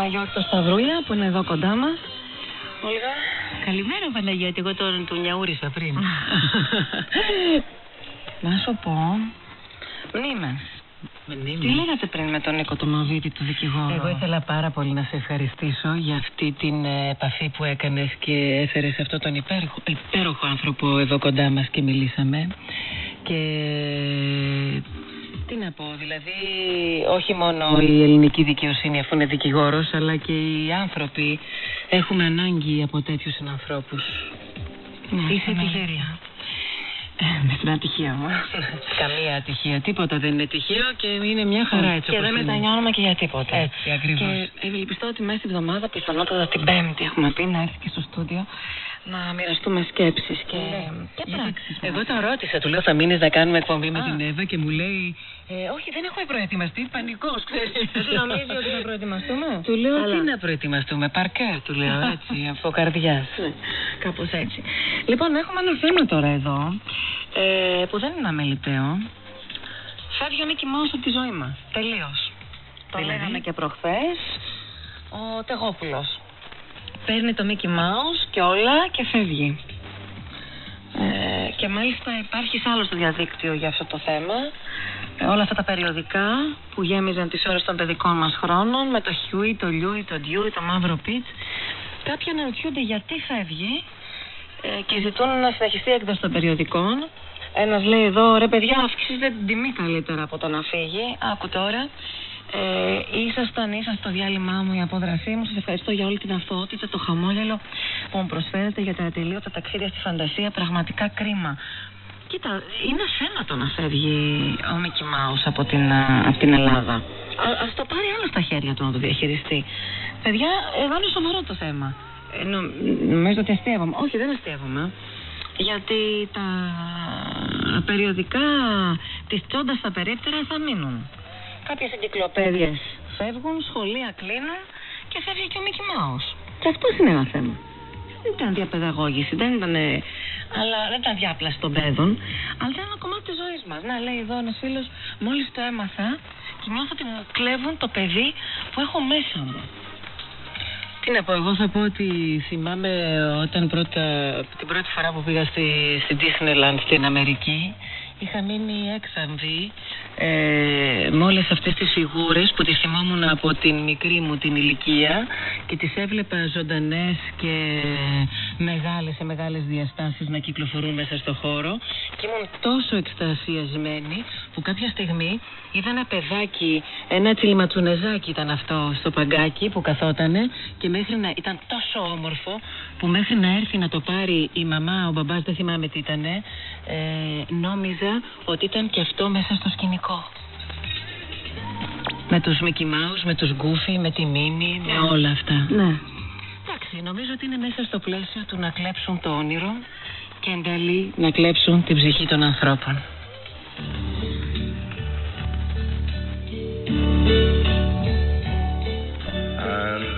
Παναγιώτη το Σταυρούλια που είναι εδώ κοντά μας. Όλγα. Καλημέρα Παναγιώτη, εγώ τώρα του νιαούρισα πριν. Να σου πω. Μνήμες. Τι λέγατε πριν με τον Νίκο Τομαβίτη, του δικηγόρο; Εγώ ήθελα πάρα πολύ να σε ευχαριστήσω για αυτή την ε, επαφή που έκανες και έφερες αυτό τον υπέροχο, υπέροχο άνθρωπο εδώ κοντά μας και μιλήσαμε. Και τι να πω, δηλαδή όχι μόνο η ελληνική δικαιοσύνη αφού είναι δικηγόρος, αλλά και οι άνθρωποι έχουμε ανάγκη από τέτοιους συνανθρώπους. Ναι, Είσαι ναι. τυχερία. Με την ατυχία μου. Καμία ατυχία, τίποτα δεν είναι τυχαίο και είναι μια χαρά έτσι και όπως δεν είναι. μετανιώνουμε και για τίποτα. Έτσι, ακριβώς. Και ευελπιστώ ότι μέσα στη βδομάδα, πιθανότατα την Πέμπτη, έχουμε πει να έρθει και στο στούντιο να μοιραστούμε σκέψεις και, και πράξεις. Εγώ το ρώτησα, του λέω θα μείνεις να κάνουμε εκπομπή με Α. την Εύα και μου λέει ε, Όχι, δεν έχουμε προετοιμαστεί, πανικός, ξέρεις. Εσύ νομίζεις ότι θα προετοιμαστούμε; Του λέω Καλά. τι να προετοιμαστούμε, παρκέρ, του λέω έτσι, από καρδιάς. Ναι, κάπως έτσι. Λοιπόν, έχουμε ένα θέμα τώρα εδώ ε, που δεν είναι αμεληταίο. Φεύγει ο Μίκη Μάους από τη ζωή μας. Τελείως. Το Δηλαδή; λέγαμε και προχθές. Ο Τεγόπουλος. Παίρνει το Μίκη Μάους και όλα και φεύγει. Ε, και μάλιστα υπάρχει άλλο στο διαδίκτυο για αυτό το θέμα. Ε, όλα αυτά τα περιοδικά που γέμιζαν τις ώρες των παιδικών μας χρόνων με το Χιούι, το Λιούι, το Ντιούι, το Μαύρο Πιτ. Κάποιοι αναρωτιούνται γιατί φεύγει ε, και ζητούν να συνεχιστεί η έκδοση των περιοδικών. Ένας λέει εδώ, ρε παιδιά, αυξήστε την τιμή καλύτερα από το να φύγει. Άκου τώρα. Ε, ήσασταν, ήσασταν στο διάλειμμά μου, η απόδρασή μου. Σας ευχαριστώ για όλη την αθωότητα, το χαμόγελο που μου προσφέρετε για τα ατελείωτα ταξίδια στη φαντασία. Πραγματικά κρίμα. Κοίτα, είναι ασένατο να φεύγει ο Μίκη Μάους από την, α, από την Ελλάδα. Α ας το πάρει άλλο στα χέρια του να το διαχειριστεί. Παιδιά, εδώ είναι σοβαρό το θέμα. Ε, νο, νομίζω ότι αστείευομαι. Όχι, δεν αστείευομαι. Γιατί τα περιοδικά της τσόντας στα περίπτερα θα μείνουν. Κάποιες εγκυκλοπαίδειες φεύγουν, σχολεία κλείνουν και φεύγει και ο Μίκη Μάους. Και αυτό είναι ένα θέμα. Δεν ήταν διαπαιδαγώγηση, δεν ήταν, ε, αλλά δεν ήταν διάπλαση των παιδών, αλλά ήταν ένα κομμάτι της ζωής μας. Να λέει εδώ ένας φίλος, μόλις το έμαθα και νιώθω ότι μου κλέβουν το παιδί που έχω μέσα μου. Τι να πω, εγώ θα πω ότι θυμάμαι όταν πρώτα, την πρώτη φορά που πήγα στη, στη Disneyland στην Αμερική είχα μείνει έξαμβη ε, με όλες αυτές τις φιγούρες που τις θυμόμουν από την μικρή μου την ηλικία και τις έβλεπα ζωντανές και μεγάλες σε μεγάλες διαστάσεις να κυκλοφορούν μέσα στο χώρο. Και ήμουν τόσο εκστασιασμένη που κάποια στιγμή είδα ένα παιδάκι, ένα τσιλιματσουνεζάκι ήταν αυτό στο παγκάκι που καθότανε και μέχρι να ήταν τόσο όμορφο που μέχρι να έρθει να το πάρει η μαμά, ο μπαμπάς δεν θυμάμαι τι ήτανε ε, νόμιζα ότι ήταν και αυτό μέσα στο σκηνικό. Με τους Mickey Mouse, με τους Goofy, με τη Minnie, με όλα αυτά. Ναι. Εντάξει, νομίζω ότι είναι μέσα στο πλαίσιο του να κλέψουν το όνειρο και εν τέλει να κλέψουν την ψυχή των ανθρώπων. And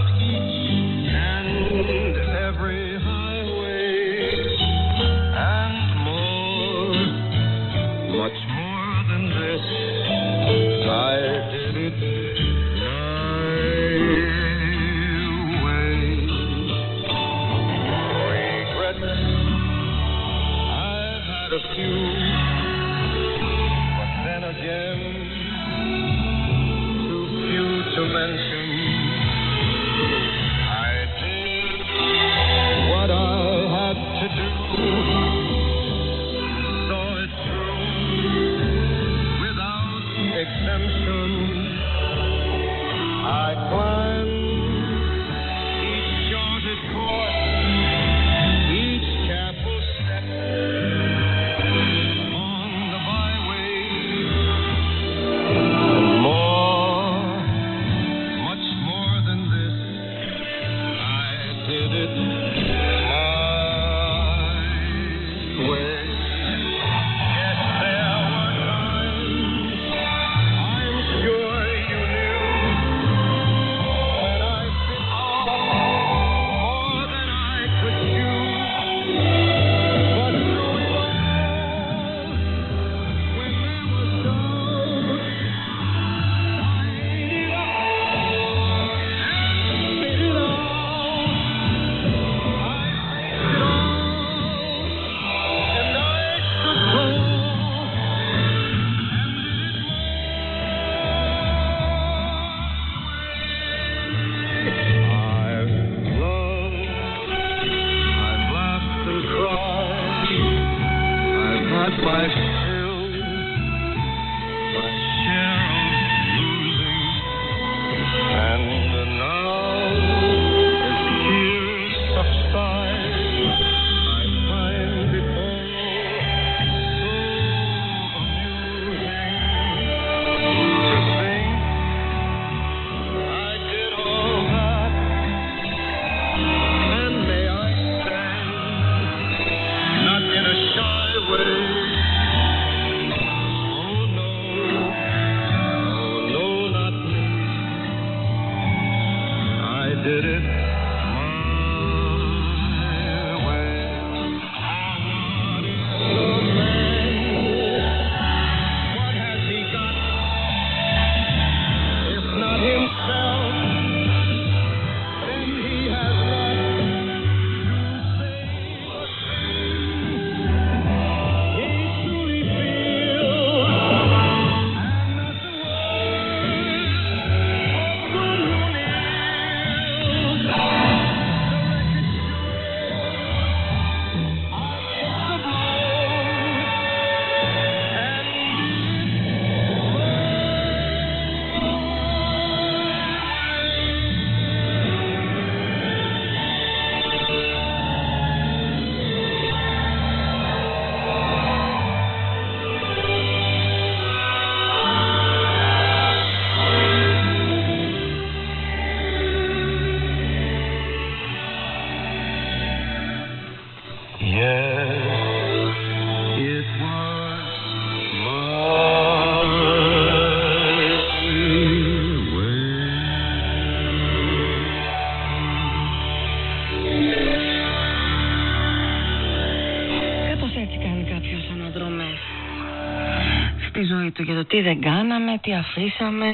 τι δεν κάναμε, τι αφήσαμε,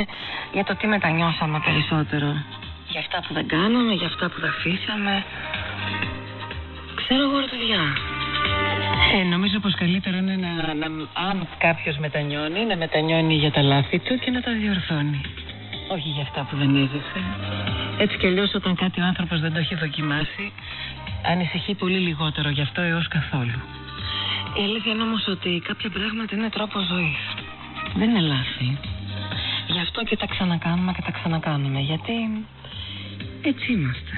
για το τι μετανιώσαμε περισσότερο. Για αυτά που δεν κάναμε, για αυτά που δεν αφήσαμε. Ξέρω εγώ ρε παιδιά. Ε, νομίζω πως καλύτερο είναι να, να, αν κάποιος μετανιώνει, να μετανιώνει για τα λάθη του και να τα διορθώνει. Όχι για αυτά που δεν έζησε. Έτσι κι αλλιώς όταν κάτι ο άνθρωπος δεν το έχει δοκιμάσει, ανησυχεί πολύ λιγότερο γι' αυτό έως καθόλου. Η αλήθεια είναι όμως ότι κάποια πράγματα είναι τρόπος ζωής. Δεν είναι λάθη. Γι' αυτό και τα ξανακάνουμε και τα ξανακάνουμε. Γιατί έτσι είμαστε.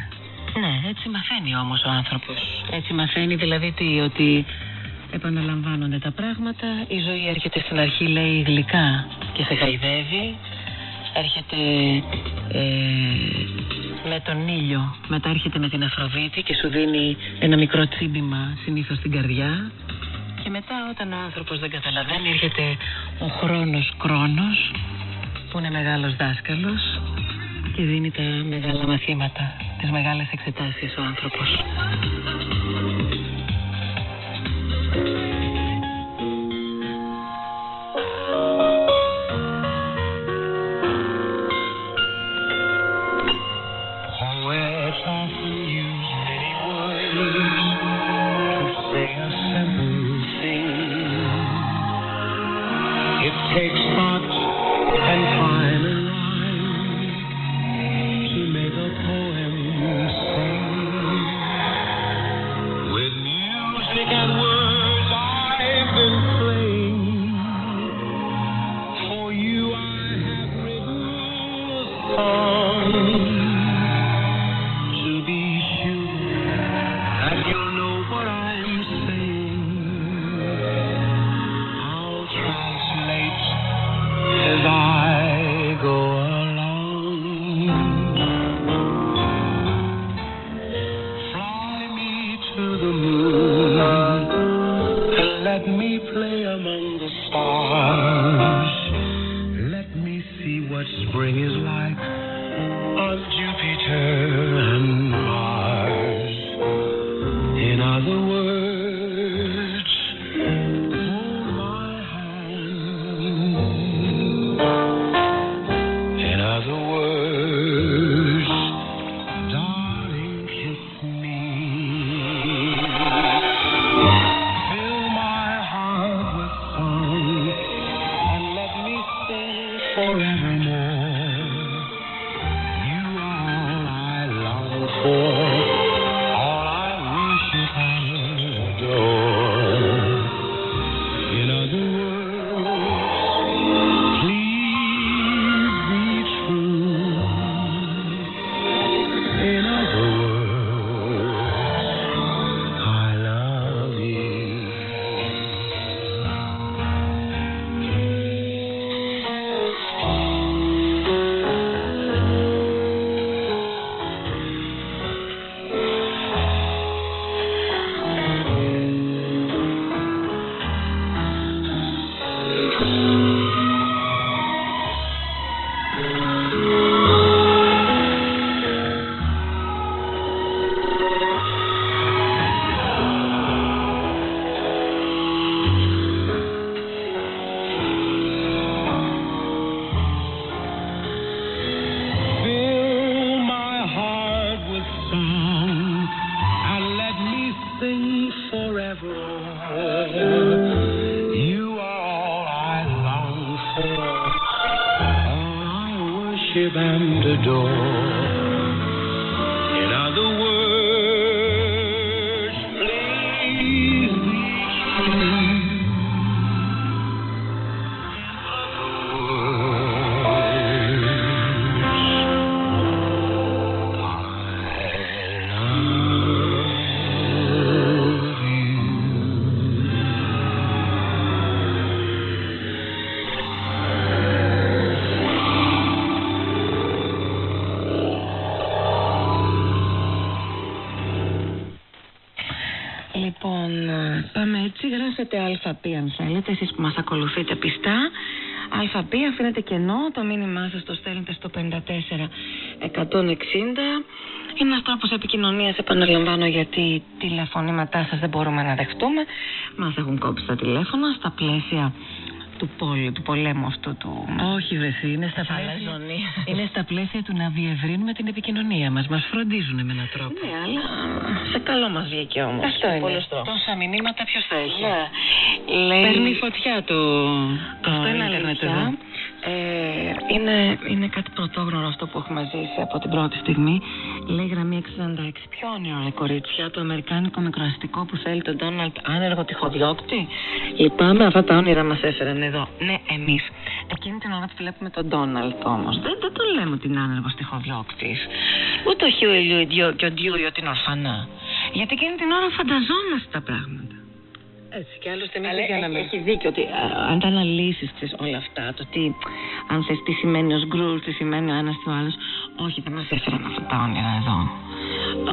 Ναι, έτσι μαθαίνει όμως ο άνθρωπος. Έτσι μαθαίνει δηλαδή τι, ότι επαναλαμβάνονται τα πράγματα. Η ζωή έρχεται στην αρχή λέει γλυκά και σε χαϊδεύει. Έρχεται ε, με τον ήλιο, μετά έρχεται με την Αφροδίτη και σου δίνει ένα μικρό τσίμπημα συνήθως στην καρδιά. Και μετά όταν ο άνθρωπος δεν καταλαβαίνει έρχεται ο χρόνος κρόνος που είναι μεγάλος δάσκαλος και δίνει τα μεγάλα μαθήματα, τις μεγάλες εξετάσεις ο άνθρωπος. ΑΠ αν θέλετε, εσείς που μας ακολουθείτε πιστά. ΑΠ αφήνετε κενό, το μήνυμά σας το στέλνετε στο 54-160. Είναι ένας τρόπος επικοινωνίας, επαναλαμβάνω, γιατί τηλεφωνήματά σας δεν μπορούμε να δεχτούμε. Μας έχουν κόψει τα τηλέφωνα στα πλαίσια του, πόλ, του πολέμου αυτού του... Όχι, Βεσί, είναι στα, πλαίσια, αλαζονία. είναι στα πλαίσια του να διευρύνουμε την επικοινωνία μας. Μας φροντίζουν με έναν τρόπο. Ναι, αλλά σε καλό μας βγήκε όμως. Αυτό είναι. Πολλούς τρόπους. Τόσα μηνύματα ποιος θα έχει; Ναι. Λέει... Παίρνει φωτιά το, το Αυτό είναι ίντερνετ αλήθεια. εδώ. Ε, είναι, είναι κάτι πρωτόγνωρο αυτό που έχουμε ζήσει από την πρώτη στιγμή. Λέει γραμμή 66. Ποιο όνειρο, ρε κορίτσια, το αμερικάνικο μικροαστικό που θέλει τον Ντόναλτ άνεργο τυχοδιώκτη; Λυπάμαι, αυτά τα όνειρα μας έφεραν εδώ. Ναι, εμείς. Εκείνη την ώρα που βλέπουμε τον Ντόναλτ όμως, δεν, δεν το λέμε ότι είναι άνεργος τυχοδιώκτης. Ούτε ο Χιούι Λιουιντιό και ο Ντιούι ότι είναι ορφανά. Γιατί εκείνη την ώρα φανταζόμαστε τα πράγματα. Έτσι, και άλλωστε εμείς Αλλά δεν έχει, κάναμε. έχει δίκιο ότι α, αν τα αναλύσεις όλα αυτά, το τι, αν θες τι σημαίνει ο γκρουλ, τι σημαίνει ο ένας και ο άλλος, όχι, δεν μας έφεραν αυτά τα όνειρα εδώ.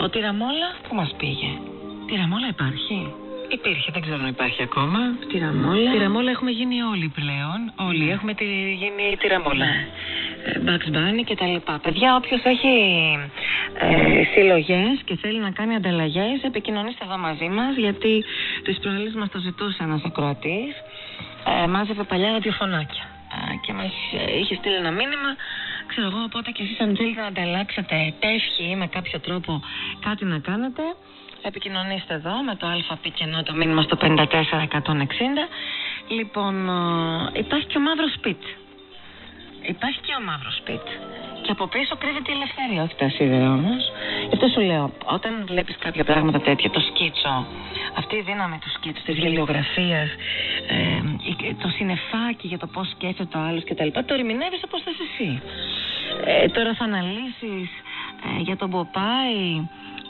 Ο Τυραμόλα που μας πήγε; Τυραμόλα υπάρχει. Υπήρχε, δεν ξέρω αν υπάρχει ακόμα. Τυραμόλα. Τυραμόλα έχουμε γίνει όλοι πλέον. Όλοι Ναι. έχουμε τη, γίνει τυραμόλα. Ναι. Ε, Bugs Bunny και τα λοιπά. Παιδιά, όποιος έχει ε, συλλογές και θέλει να κάνει ανταλλαγές, επικοινωνήστε εδώ μαζί μας, γιατί τις προάλλες μας το ζητούσε ένας ακροατής. Ε, μάζευε παλιά ραδιοφωνάκια. Ε, και μας ε, είχε στείλει ένα μήνυμα, ξέρω εγώ, οπότε και εσείς αν θέλετε να ανταλλάξετε τεύχη ή με κάποιο τρόπο κάτι να κάνετε, επικοινωνήστε εδώ με το ΑΠ κενό το μήνυμα στο 54160. Λοιπόν, ε, υπάρχει και ο μαύρος σπιτ. Υπάρχει και ο μαύρος σπιτ. Και από πίσω κρύβεται η ελευθερία, όχι τα σίδερα όμως. Γι' αυτό σου λέω, όταν βλέπεις κάποια πράγματα τέτοια, το σκίτσο, αυτή η δύναμη του σκίτσου, της γελιογραφίας, ε, η- το συνεφάκι για το πώς σκέφτεται ο άλλος κτλ., το ερμηνεύεις όπως θες εσύ. Ε, τώρα θα αναλύσεις ε, για τον Ποπάη.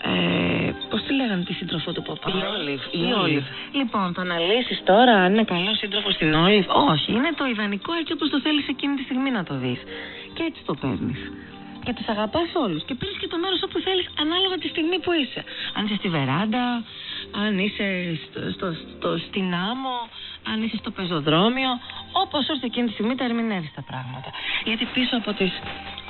Ε, Πώς τη λέγανε τη σύντροφό του Ποπάη, Η Όλιβ, η Η Όλιβ. Όλιβ. Λοιπόν, θα αναλύσεις τώρα αν είναι καλό σύντροφος στην Όλιβ. Όχι, είναι το ιδανικό έτσι όπως το θέλεις εκείνη τη στιγμή να το δεις. Και έτσι το παίρνεις. Και τους αγαπάς όλους. Και παίρνεις και το μέρος όπου θέλεις ανάλογα τη στιγμή που είσαι. Αν είσαι στη βεράντα, αν είσαι στο, στο, στο- στην άμμο, αν είσαι στο πεζοδρόμιο. Όπως ώστε εκείνη τη στιγμή τα ερμηνεύεις τα πράγματα. Γιατί πίσω από τις,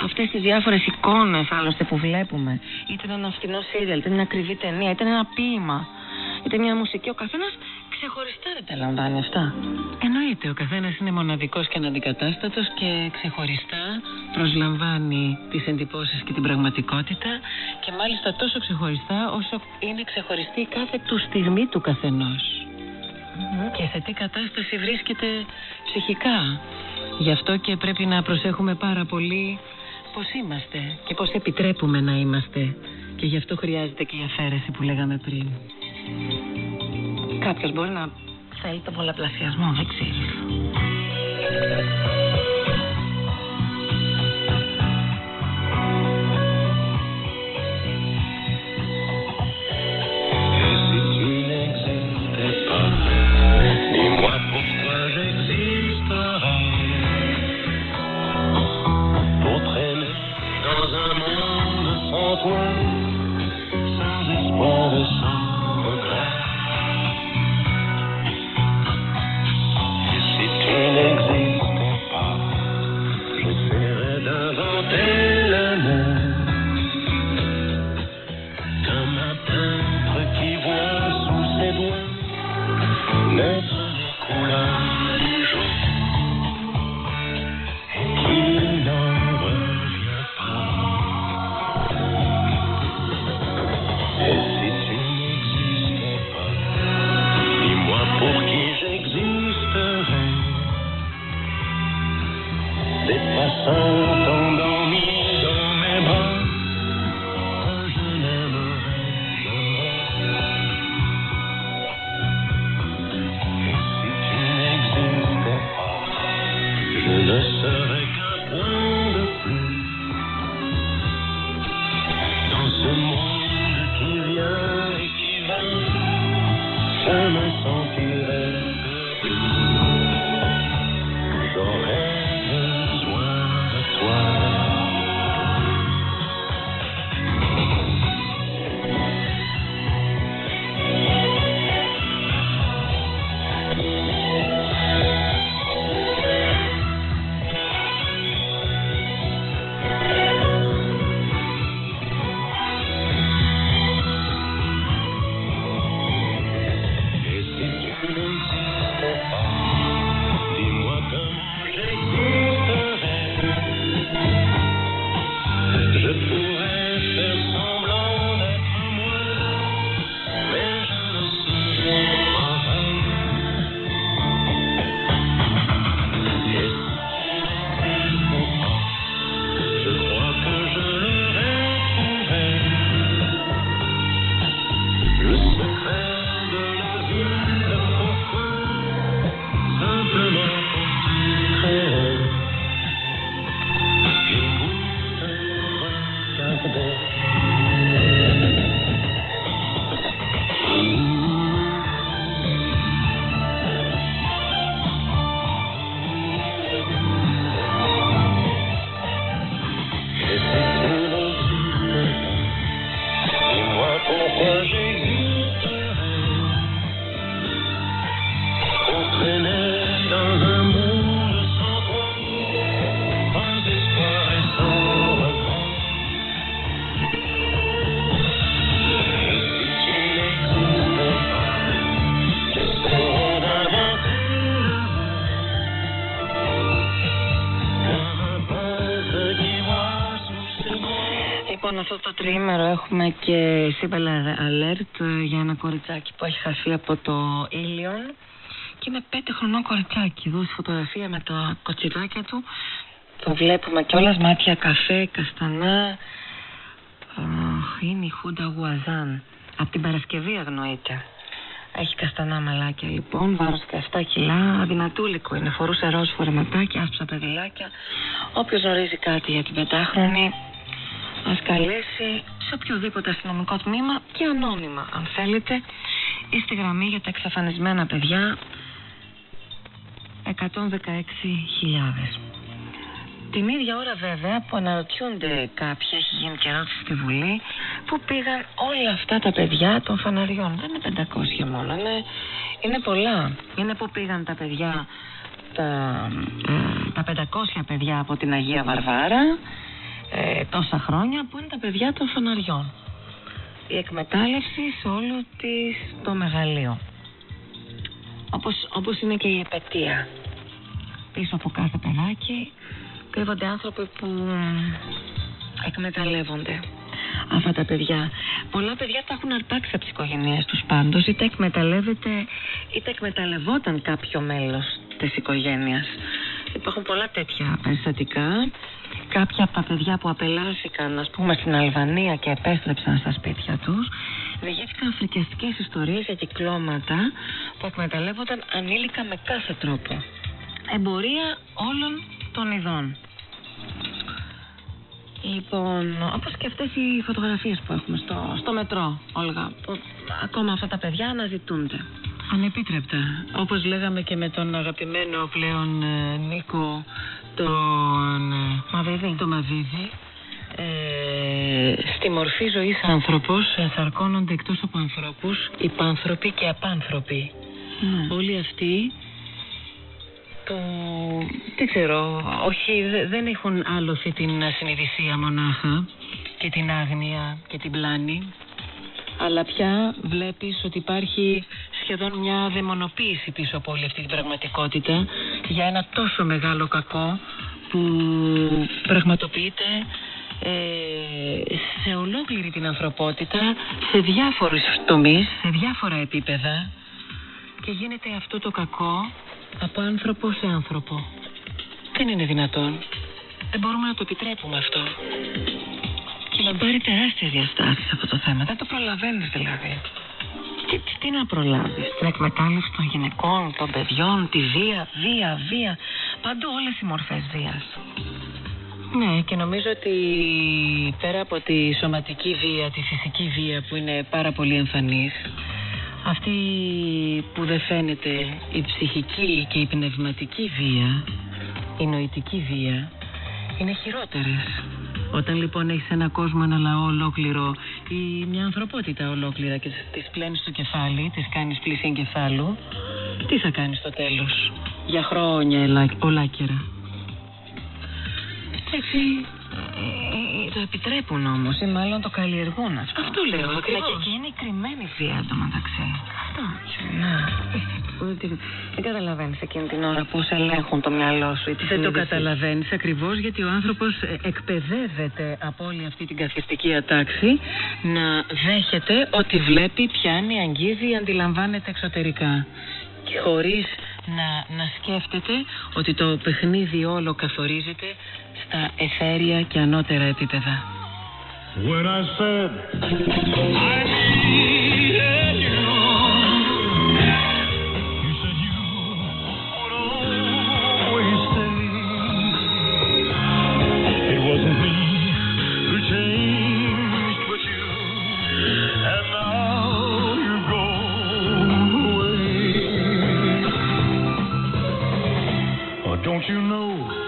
αυτές τις διάφορες εικόνες άλλωστε που βλέπουμε, είτε είναι ένα φθηνό σύριαλ, είτε είναι μια ακριβή ταινία, είτε είναι ένα ποίημα, είτε μια μουσική, ο καθένας ξεχωριστά δεν τα λαμβάνει αυτά. Εννοείται, ο καθένας είναι μοναδικός και αναντικατάστατος και ξεχωριστά προσλαμβάνει τις εντυπώσεις και την πραγματικότητα και μάλιστα τόσο ξεχωριστά όσο είναι ξεχωριστή η κάθε του στιγμή του καθενος Και σε τι κατάσταση βρίσκεται ψυχικά. Γι' αυτό και πρέπει να προσέχουμε πάρα πολύ πώς είμαστε και πώς επιτρέπουμε να είμαστε. Και γι' αυτό χρειάζεται και η αφαίρεση που λέγαμε πριν. Κάποιος μπορεί να θέλει τον πολλαπλασιασμό, δεν ξέρεις. Τριήμερο έχουμε και Σίμπελα Alert ε, για ένα κοριτσάκι που έχει χαθεί από το Ήλιον. Και είναι πέντε χρονών κοριτσάκι εδώ στη φωτογραφία με τα κοτσιδάκια του. Το βλέπουμε κιόλας μάτια καφέ, καστανά. Αχ, είναι η Χούντα Γουαζάν. Από την Παρασκευή αγνοείται. Έχει καστανά μαλάκια λοιπόν, βάρος 17 κιλά, αδυνατούλικο είναι, φορούσε ροζ φορεματάκια, άσπρα παιδιλάκια. Όποιος γνωρίζει κάτι για την πεντάχρονη, ας καλέσει σε οποιοδήποτε αστυνομικό τμήμα και ανώνυμα, αν θέλετε, ή στη γραμμή για τα εξαφανισμένα παιδιά 116.000. Την ίδια ώρα βέβαια που αναρωτιούνται κάποιοι, έχει γίνει και ερώτηση στη Βουλή, που πήγαν όλα αυτά τα παιδιά των φαναριών. Δεν είναι 500 μόνο, είναι, είναι πολλά. Είναι που πήγαν τα παιδιά, τα, ε, τα 500 παιδιά από την Αγία Βαρβάρα, ε, τόσα χρόνια, που είναι τα παιδιά των φαναριών. Η εκμετάλλευση σε όλο της το μεγαλείο. Όπως, όπως είναι και η επαιτία. Πίσω από κάθε παιδάκι κρύβονται άνθρωποι που εκμεταλλεύονται αυτά τα παιδιά. Πολλά παιδιά τα έχουν αρπάξει από τις οικογένειές τους πάντως, είτε εκμεταλλεύεται, είτε εκμεταλλευόταν κάποιο μέλος της οικογένειας. Υπάρχουν πολλά τέτοια περιστατικά. Κάποια από τα παιδιά που απελάθηκαν, ας πούμε, στην Αλβανία και επέστρεψαν στα σπίτια τους, διηγήθηκαν φρικιαστικές ιστορίες για κυκλώματα που εκμεταλλεύονταν ανήλικα με κάθε τρόπο. Εμπορία όλων των ειδών. Λοιπόν, όπως και αυτές οι φωτογραφίες που έχουμε στο, στο μετρό, Όλγα, που ακόμα αυτά τα παιδιά αναζητούνται. Ανεπίτρεπτα. Όπως λέγαμε και με τον αγαπημένο πλέον ε, Νίκο, τον ε, Μαβίδη. Το Μαβίδη. Ε, στη μορφή ζωής άνθρωπος ενσαρκώνονται εκτός από ανθρώπους υπάνθρωποι και απάνθρωποι. Όλοι αυτοί το... δεν ξέρω, όχι δε- δεν έχουν άλωση την συνειδησία μονάχα και την άγνοια και την πλάνη. Αλλά πια βλέπεις ότι υπάρχει σχεδόν μια δαιμονοποίηση πίσω από όλη αυτή την πραγματικότητα για ένα τόσο μεγάλο κακό που πραγματοποιείται ε, σε ολόκληρη την ανθρωπότητα σε διάφορους τομείς, σε διάφορα επίπεδα. Και γίνεται αυτό το κακό από άνθρωπο σε άνθρωπο. Δεν είναι δυνατόν. Δεν μπορούμε να το επιτρέπουμε αυτό. Και λαμπάρει τεράστιες διαστάσεις αυτό το θέμα. Δεν το προλαβαίνεις δηλαδή. Τι, τι, τι να προλάβεις, την εκμετάλλευση των γυναικών, των παιδιών, τη βία, βία, βία. Παντού όλες οι μορφές βίας. Ναι, και νομίζω ότι πέρα από τη σωματική βία, τη φυσική βία που είναι πάρα πολύ εμφανής, αυτή που δεν φαίνεται, η ψυχική και η πνευματική βία, η νοητική βία, είναι χειρότερες. Όταν λοιπόν έχεις ένα κόσμο, ένα λαό ολόκληρο ή μια ανθρωπότητα ολόκληρα και της πλένεις το κεφάλι, της κάνεις πλήση εγκεφάλου, τι θα κάνεις στο τέλος; Για χρόνια ελα- ολάκερα. Έτσι, ε, ε, το επιτρέπουν όμως ή μάλλον το καλλιεργούν αυτό. Αυτό λέω ακριβώς. Και, και είναι η κρυμμένη βία εντωμεταξύ. Αυτό. Να. Δεν- Δεν καταλαβαίνεις εκείνη την ώρα πώς ελέγχουν το μυαλό σου ή τη Δεν το συνείδησή σου. καταλαβαίνεις ακριβώς γιατί ο άνθρωπος ε, εκπαιδεύεται από όλη αυτή την καθιστική ατάξη να δέχεται ότι βλέπει, πιάνει, αγγίζει, αντιλαμβάνεται εξωτερικά. Και χωρίς να, να σκέφτεται ότι το παιχνίδι όλο καθορίζεται στα εθέρια και ανώτερα επίπεδα. When I said I don't you know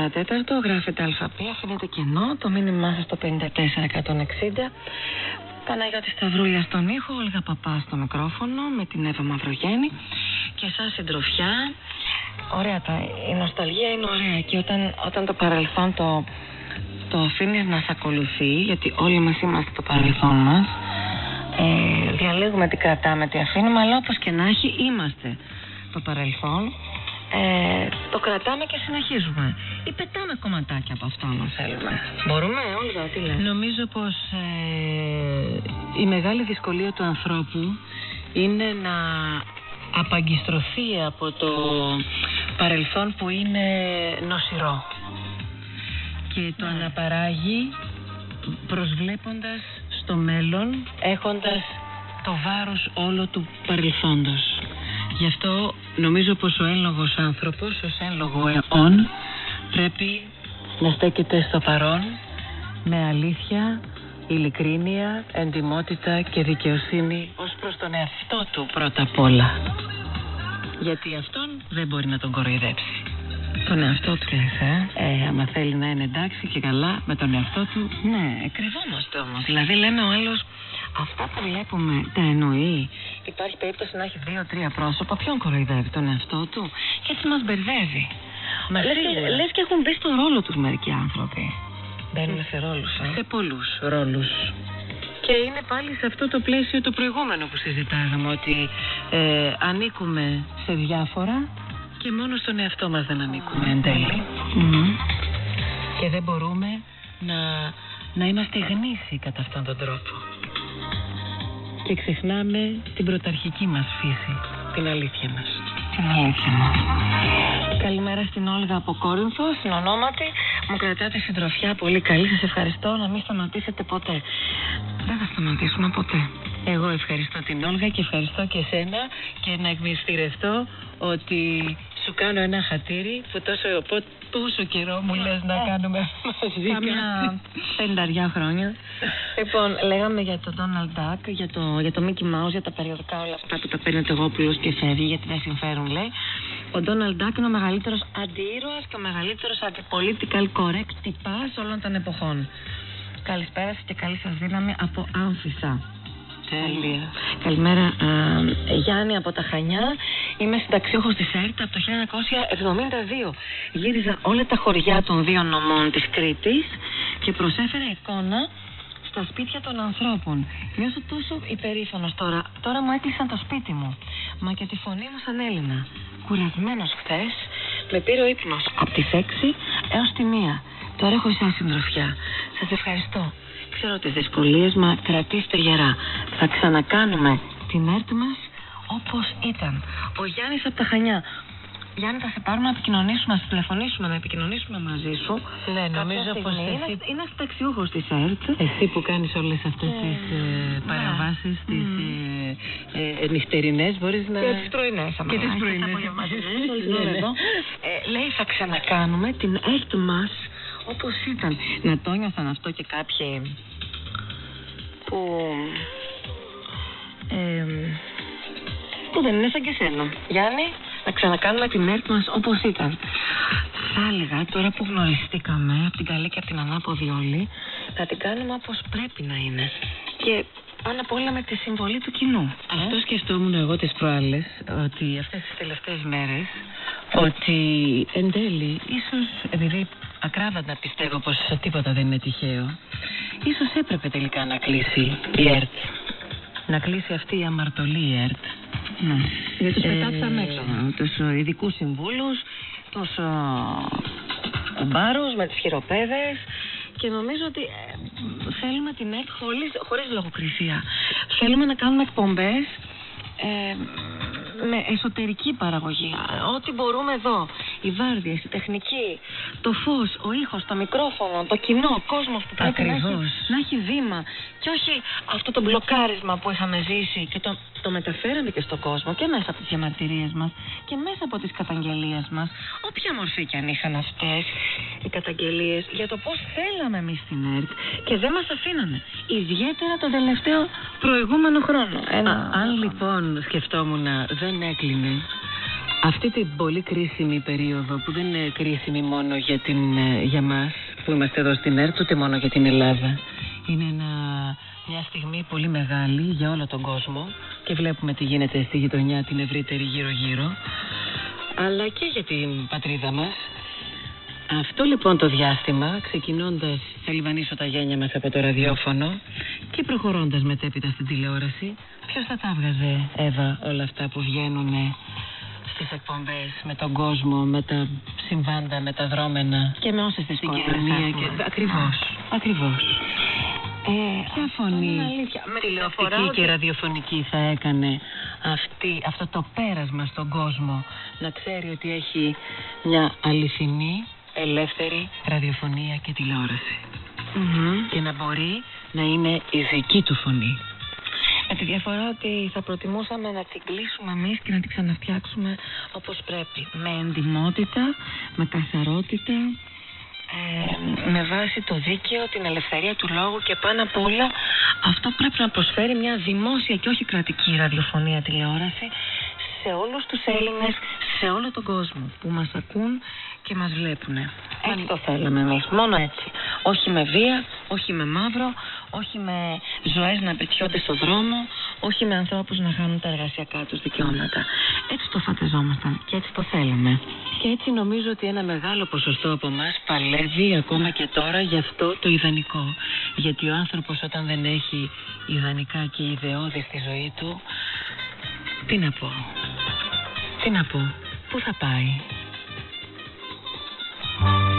παρατέταρτο, γράφετε ΑΠ, αφήνετε κενό, το μήνυμά σας στο 54160. Παναγιώτη Σταυρούλια στον ήχο, Όλγα Παπά στο μικρόφωνο με την Εύα Μαυρογέννη και σαν συντροφιά. Ωραία, τα, η νοσταλγία είναι ωραία και όταν, όταν το παρελθόν το, το αφήνεις να σε ακολουθεί, γιατί όλοι μας είμαστε το παρελθόν μας, ε, διαλέγουμε τι κρατάμε, τι αφήνουμε, αλλά όπως και να έχει είμαστε το παρελθόν. Ε, το κρατάμε και συνεχίζουμε. Ή πετάμε κομματάκια από αυτό αν θέλουμε. Μπορούμε, Όλγα, τι λες. Νομίζω πως ε, η μεγάλη δυσκολία του ανθρώπου είναι να απαγκιστρωθεί από το παρελθόν που είναι νοσηρό και το αναπαράγει προσβλέποντας στο μέλλον έχοντας το βάρος όλο του παρελθόντος. Γι' αυτό νομίζω πως ο ένλογος άνθρωπος ως ένλογο αιών πρέπει να στέκεται στο παρόν με αλήθεια, ειλικρίνεια, εντιμότητα και δικαιοσύνη ως προς τον εαυτό του πρώτα απ' όλα. Γιατί αυτόν δεν μπορεί να τον κοροϊδέψει. Τον εαυτό του λες, ε; ε άμα θέλει να είναι εντάξει και καλά με τον εαυτό του, ναι, κρυβόμαστε όμως. Δηλαδή λέμε ο άλλος, αυτά που βλέπουμε τα εννοεί. Υπάρχει περίπτωση να έχει δύο-τρία πρόσωπα. Ποιον κοροϊδεύει τον εαυτό του; Και έτσι μας μπερδεύει. Μα λες, και, σίγουρα. λες και έχουν μπει στο ρόλο τους μερικοί άνθρωποι. Μπαίνουμε σε ρόλους, ε. Σε πολλούς ρόλους. Και είναι πάλι σε αυτό το πλαίσιο το προηγούμενο που συζητάγαμε ότι ε, ανήκουμε σε διάφορα και μόνο στον εαυτό μας δεν ανήκουμε εν τελει Και δεν μπορούμε να, να είμαστε γνήσιοι κατά αυτόν τον τρόπο. Και ξεχνάμε την πρωταρχική μας φύση, την αλήθεια μας. Την αλήθεια μας. Καλημέρα στην Όλγα από Κόρινθος, στην ονόματι. Μου κρατάτε συντροφιά πολύ καλή. Σας ευχαριστώ να μην σταματήσετε ποτέ. Δεν θα σταματήσουμε ποτέ. Εγώ ευχαριστώ την Όλγα και ευχαριστώ και εσένα και να εκμυστηρευτώ ότι σου κάνω ένα χατήρι που τόσο, πο- τόσο καιρό μου λες να κάνουμε μαζί Κάμια κάτι. πενταριά χρόνια. Λοιπόν, λέγαμε για το Donald Duck, για το, για το Mickey Mouse, για τα περιοδικά όλα αυτά που τα παίρνει ο Τεγόπουλος και φεύγει γιατί δεν συμφέρουν λέει. Ο Donald Duck είναι ο μεγαλύτερος αντίρωας και ο μεγαλύτερος anti-political correct τυπάς όλων των εποχών. Καλησπέρα σας και καλή σας δύναμη από Άμφισα. Τέλεια. Καλημέρα, α, Γιάννη από τα Χανιά. Είμαι συνταξιούχος της ΕΡΤ από το 1972. Γύριζα όλα τα χωριά των δύο νομών της Κρήτης και προσέφερα εικόνα στα σπίτια των ανθρώπων. Νιώθω τόσο υπερήφανος τώρα. Τώρα μου έκλεισαν το σπίτι μου. Μα και τη φωνή μου σαν Έλληνα. Κουρασμένος χθες, με πήρε ο ύπνος από τις 6 έως τη 1. Τώρα έχω εσάς συντροφιά. Σας ευχαριστώ. Ξέρω τις δυσκολίες, μα κρατήστε γερά. Θα ξανακάνουμε την ΕΡΤ μας όπως ήταν. Ο Γιάννης από τα Χανιά. Γιάννη, θα σε πάρουμε να επικοινωνήσουμε, να σε τηλεφωνήσουμε, να επικοινωνήσουμε μαζί σου. Ναι, Κάποια νομίζω στιγμή. πως Είναι, εσύ- είναι συνταξιούχος της ΕΡΤ. Εσύ που κάνεις όλες αυτές Ε, τις ε, ναι. παραβάσεις, τις Μμμ. ε, ε, ε, νυχτερινές, μπορείς να... Και τις πρωινές, άμα Και τις έχεις πρωινές. απογευματινές, όλη την Ναι, ώρα ναι. εδώ. Ε, λέει θα ξανακάνουμε την ΕΡΤ μας όπως ήταν. Να το νιώθαν αυτό και κάποιοι που... Ε, που δεν είναι σαν και σένα. Γιάννη, να ξανακάνουμε την ΕΡΤ μας όπως ήταν. Θα έλεγα τώρα που γνωριστήκαμε από την καλή και από την ανάποδη όλη, θα την κάνουμε όπως πρέπει να είναι. Και πάνω απ' όλα με τη συμβολή του κοινού. Αυτό σκεφτόμουν εγώ τις προάλλες, ότι αυτές τις τελευταίες μέρες, ότι εν τέλει, ίσως επειδή ακράδαντα πιστεύω πως τίποτα δεν είναι τυχαίο, ίσως έπρεπε τελικά να κλείσει η ΕΡΤ. Να κλείσει αυτή η αμαρτωλή η ΕΡΤ. Ναι. Γιατί τους Ε, πετάξαμε έξω. Τους ε, ειδικούς συμβούλους, τους ε, κουμπάρους με τις χειροπέδες και νομίζω ότι ε, θέλουμε την ΕΚ χωρίς, χωρίς λογοκρισία. Θέλουμε να κάνουμε εκπομπές ε, με εσωτερική παραγωγή. Ό,τι μπορούμε εδώ. Οι βάρδιες, η τεχνική, το φως, ο ήχος, το μικρόφωνο, το κοινό, ο κόσμος που πρέπει να έχει, Ακριβώς. να έχει βήμα. Και όχι αυτό το μπλοκάρισμα που είχαμε ζήσει και το, το μεταφέραμε και στον κόσμο και μέσα από τις διαμαρτυρίες μας και μέσα από τις καταγγελίες μας. Όποια μορφή και αν είχαν αυτές οι καταγγελίες για το πώς θέλαμε εμείς την ΕΡΤ και δεν μας αφήνανε. Ιδιαίτερα τον τελευταίο προηγούμενο χρόνο. Ένα... Α, αν λοιπόν σκεφτόμουν να δεν έκλεινε. Αυτή την πολύ κρίσιμη περίοδο που δεν είναι κρίσιμη μόνο για, την, ε, για μας που είμαστε εδώ στην ΕΡΤ ούτε μόνο για την Ελλάδα. Είναι ένα, μια στιγμή πολύ μεγάλη για όλο τον κόσμο και βλέπουμε τι γίνεται στη γειτονιά την ευρύτερη γύρω γύρω αλλά και για την πατρίδα μας. Αυτό λοιπόν το διάστημα, ξεκινώντας θα λιβανίσω τα γένια μας από το ραδιόφωνο και προχωρώντας μετέπειτα στην τηλεόραση, ποιος θα τα έβγαζε, Εύα, όλα αυτά που βγαίνουν στις εκπομπές με τον κόσμο, με τα συμβάντα, με τα δρόμενα; Και με όσες τις στην κόρες κοινωνία. έχουμε. Και... Ακριβώς, ακριβώς. Ε, ποια φωνή είναι αλήθεια. Με τη διαφορά τηλεοπτική ότι- και ραδιοφωνική θα έκανε αυτή, αυτό το πέρασμα στον κόσμο να ξέρει ότι έχει μια αληθινή, ελεύθερη ραδιοφωνία και τηλεόραση και να μπορεί να είναι η δική του φωνή. Με τη διαφορά ότι θα προτιμούσαμε να την κλείσουμε εμείς και να την ξαναφτιάξουμε όπως πρέπει. Με εντιμότητα, με καθαρότητα, ε, με βάση το δίκαιο, την ελευθερία του λόγου και πάνω απ' όλα αυτό πρέπει να προσφέρει μια δημόσια και όχι κρατική ραδιοφωνία τηλεόραση σε όλους τους Έλληνες, σε όλο τον κόσμο που μας ακούν και μας βλέπουν. Έτσι το θέλαμε εμείς, μόνο έτσι. Όχι με βία, όχι με μαύρο, όχι με ζωές να πετιώνται στο δρόμο, όχι με ανθρώπους να χάνουν τα εργασιακά τους δικαιώματα. Έτσι το φανταζόμασταν και έτσι το θέλαμε. Και έτσι νομίζω ότι ένα μεγάλο ποσοστό από εμάς παλεύει ακόμα και τώρα για αυτό το ιδανικό. Γιατί ο άνθρωπος όταν δεν έχει ιδανικά και ιδεώδη στη ζωή του, τι να πω, τι να πω, πού θα πάει. Bye.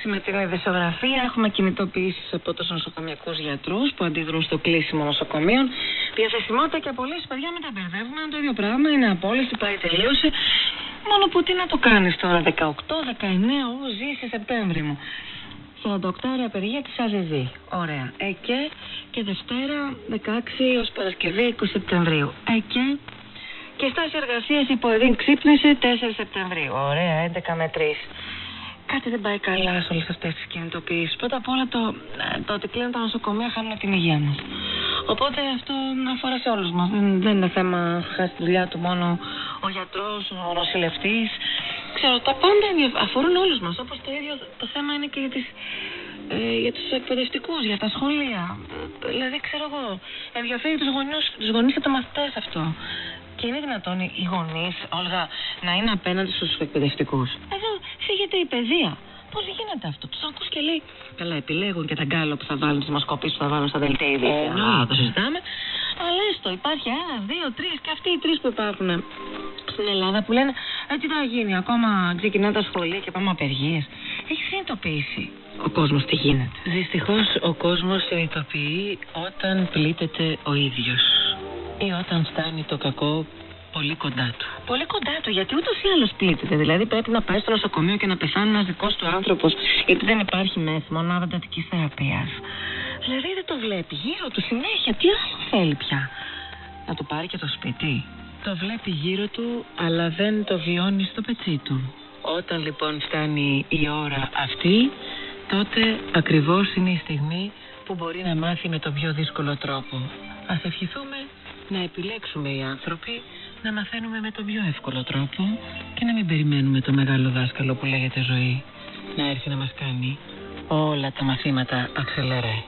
Σχέση με την ειδησιογραφία έχουμε κινητοποιήσεις από του νοσοκομιακούς γιατρούς που αντιδρούν στο κλείσιμο νοσοκομείων. Διαθεσιμότητα και απολύσεις, παιδιά, μην τα μπερδεύουμε. Είναι το ίδιο πράγμα. Είναι απόλυση, πάει, τελείωσε. Μόνο που τι να το κάνεις τώρα, 18, 19, ου, ζήσει Σεπτέμβρη μου. 48 ώρα απεργία τη ΑΖΔ. Ωραία. ΕΚΕ και Δευτέρα 16 ως Παρασκευή 20 Σεπτεμβρίου. ΕΚΕ και στάση εργασίας υπό εδίν ξύπνησε 4 Σεπτεμβρίου. Ωραία, 11 με 3. Κάτι δεν πάει καλά σε όλες αυτές τις κινητοποιήσεις. Πρώτα απ' όλα το, ε, το ότι κλείνουν τα νοσοκομεία χάνουν την υγεία μας. Οπότε αυτό αφορά σε όλους μας. Δεν, δεν είναι θέμα χάσει τη δουλειά του μόνο ο γιατρός, ο νοσηλευτής. Ξέρω, τα πάντα ενδιαφ- αφορούν όλους μας. Όπως το ίδιο το θέμα είναι και για, τις, ε, για τους εκπαιδευτικούς, για τα σχολεία. Ε, Δηλαδή, ξέρω εγώ, ενδιαφέρει τους τους γονείς και του μαθητές αυτό. Και είναι δυνατόν οι οι γονείς, Όλγα, να είναι απέναντι στους εκπαιδευτικούς; Εδώ φύγεται η παιδεία. Πώς γίνεται αυτό; Τους ακούς και λέει, καλά επιλέγουν και τα γκάλο που θα βάλουν, τις δημοσκοπήσεις που θα βάλουν στα δελτία ειδήσεων. Α, το συζητάμε. Αλλά έστω, υπάρχει ένα, δύο, τρεις και αυτοί οι τρεις που υπάρχουν στην Ελλάδα που λένε, ε, τι θα γίνει, ακόμα ξεκινά τα σχολεία και πάμε απεργίες. Έχεις συνειδητοποιήσει ο κόσμος τι γίνεται; Δυστυχώς ο κόσμος συνειδητοποιεί όταν πλήττεται ο ίδιος ή όταν φτάνει το κακό πολύ κοντά του. Πολύ κοντά του, γιατί ούτως ή άλλως πλήττεται. Δηλαδή πρέπει να πάει στο νοσοκομείο και να πεθάνει ένας δικός του άνθρωπος, γιατί δεν υπάρχει μέση μονάδα εντατική θεραπείας. Δηλαδή δεν το βλέπει γύρω του συνέχεια. Τι άλλο θέλει πια. Να του πάρει και το σπίτι. Το βλέπει γύρω του, αλλά δεν το βιώνει στο πετσί του. Όταν λοιπόν φτάνει η ώρα αυτή, τότε ακριβώς είναι η στιγμή που μπορεί να μάθει με τον πιο δύσκολο τρόπο. Ας ευχηθούμε να επιλέξουμε οι άνθρωποι να μαθαίνουμε με τον πιο εύκολο τρόπο και να μην περιμένουμε το μεγάλο δάσκαλο που λέγεται ζωή να έρθει να μας κάνει όλα τα μαθήματα αξελερέ.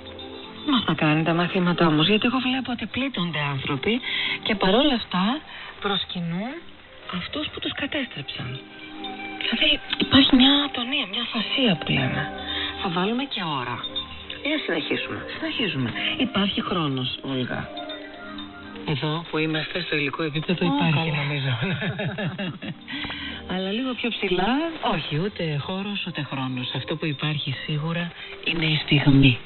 Μας τα κάνει τα μαθήματα όμως γιατί εγώ βλέπω ότι πλήττονται άνθρωποι και παρόλα αυτά προσκυνούν αυτούς που τους κατέστρεψαν. Δηλαδή υπάρχει μια ατονία, μια φασία που λέμε. Θα βάλουμε και ώρα. Για να συνεχίσουμε. Συνεχίζουμε. Υπάρχει χρόνος, Όλγα. Εδώ που είμαστε στο υλικό επίπεδο υπάρχει νομίζω. Αλλά λίγο πιο ψηλά, όχι, ούτε χώρος ούτε χρόνος. Αυτό που υπάρχει σίγουρα είναι η στιγμή.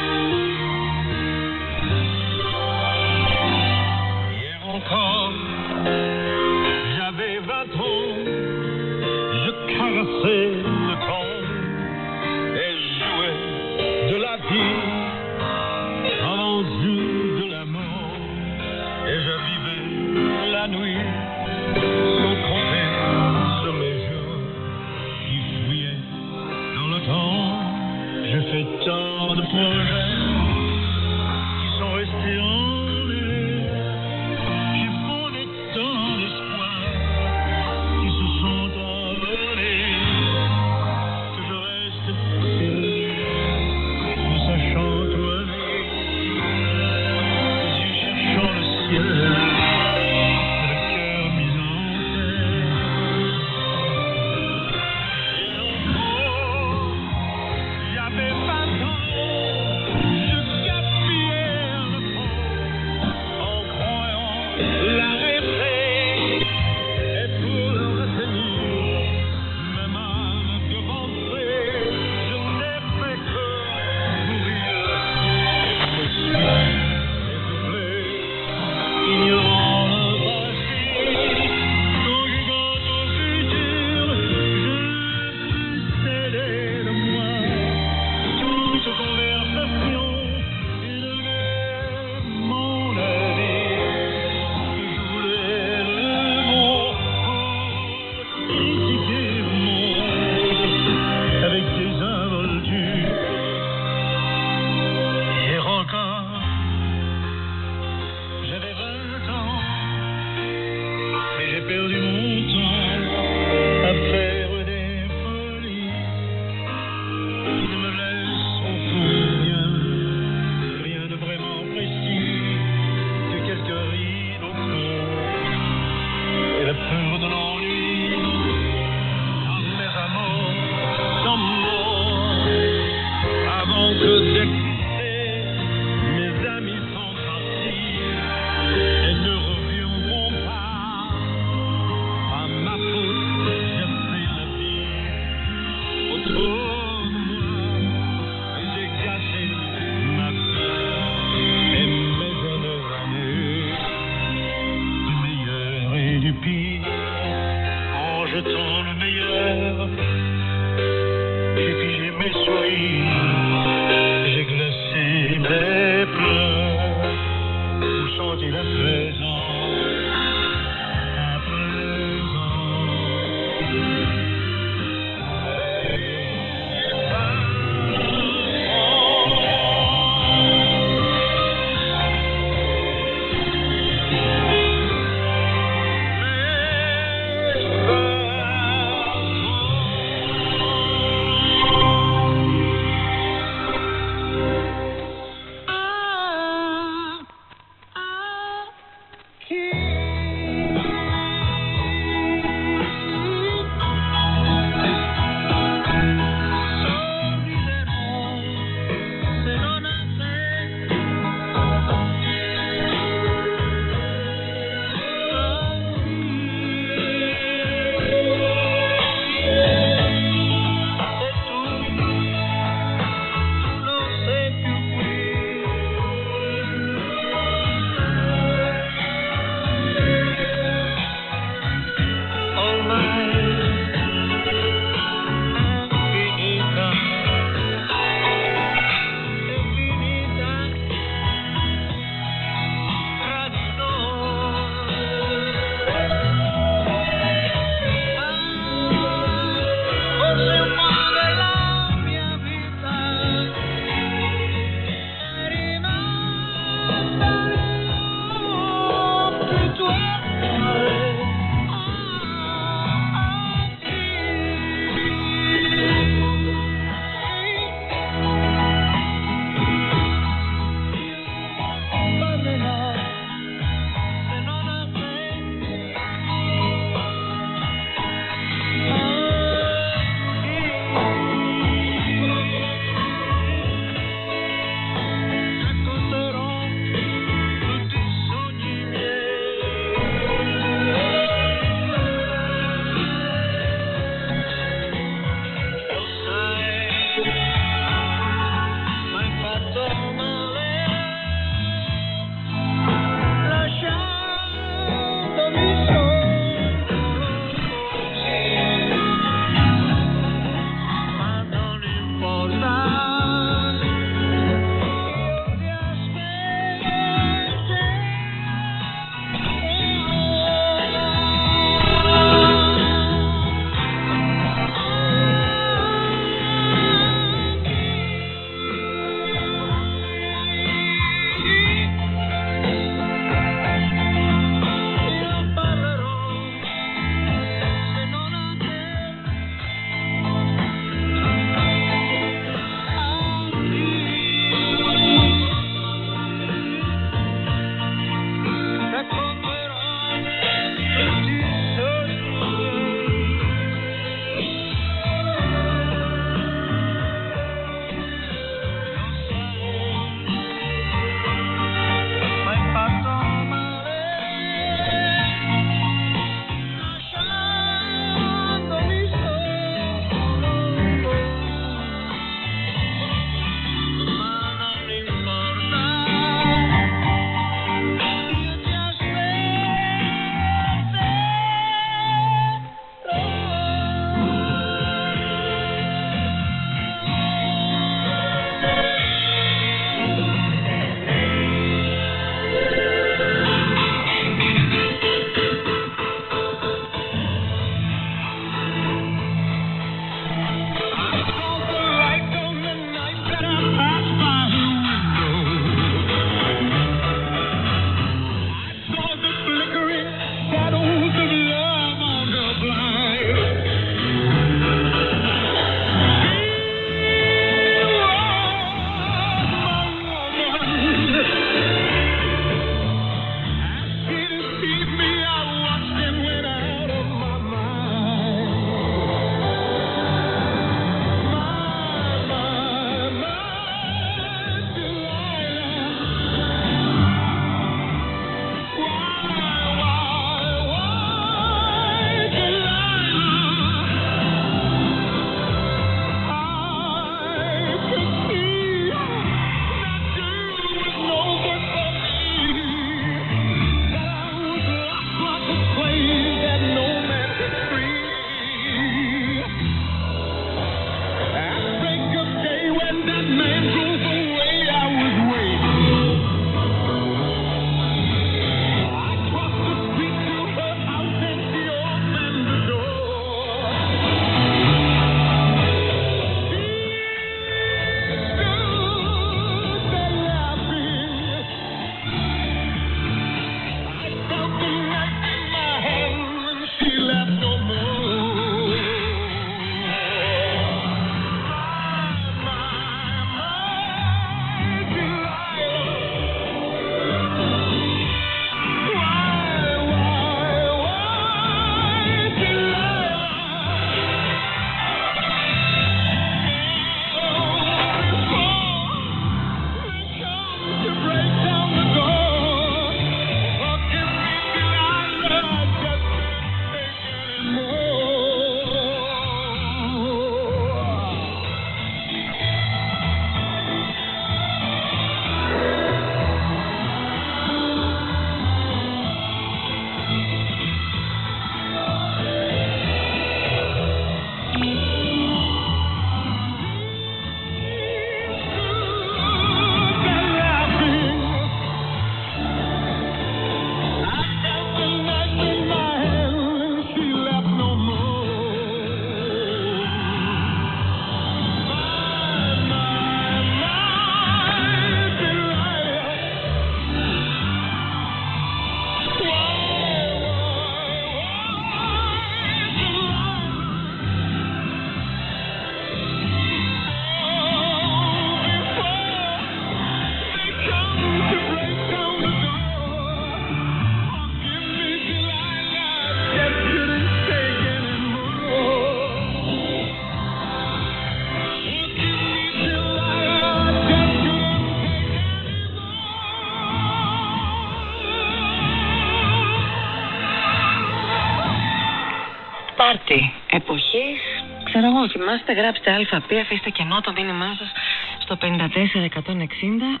Γράψτε, γράψτε ΑΠ, αφήστε κενό το μήνυμά σας στο 54160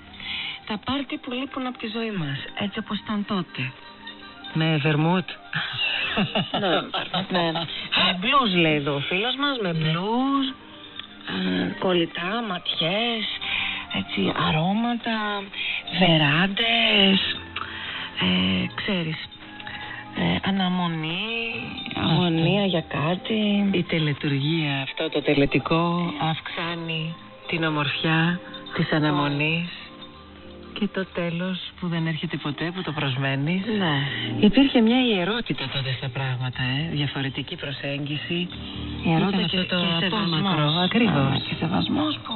τα πάρτι που λείπουν από τη ζωή μας, έτσι όπως ήταν τότε. Με βερμούτ. ναι, ναι. Με μπλουζ λέει εδώ ο φίλος μας, με μπλουζ, ε, κολλητά, ματιές, έτσι, αρώματα, βεράντες, ε, ξέρεις, ε, αναμονή, αγωνία για κάτι. Η τελετουργία, αυτό το τελετικό, αυξάνει την ομορφιά της αναμονής και το τέλος που δεν έρχεται ποτέ, που το προσμένεις. Ναι. Υπήρχε μια ιερότητα τότε στα πράγματα, ε; διαφορετική προσέγγιση. Ιερότητα Ήταν και, αυτό το και απόμακρο, σεβασμός. ακριβώς. Α, Και σεβασμός που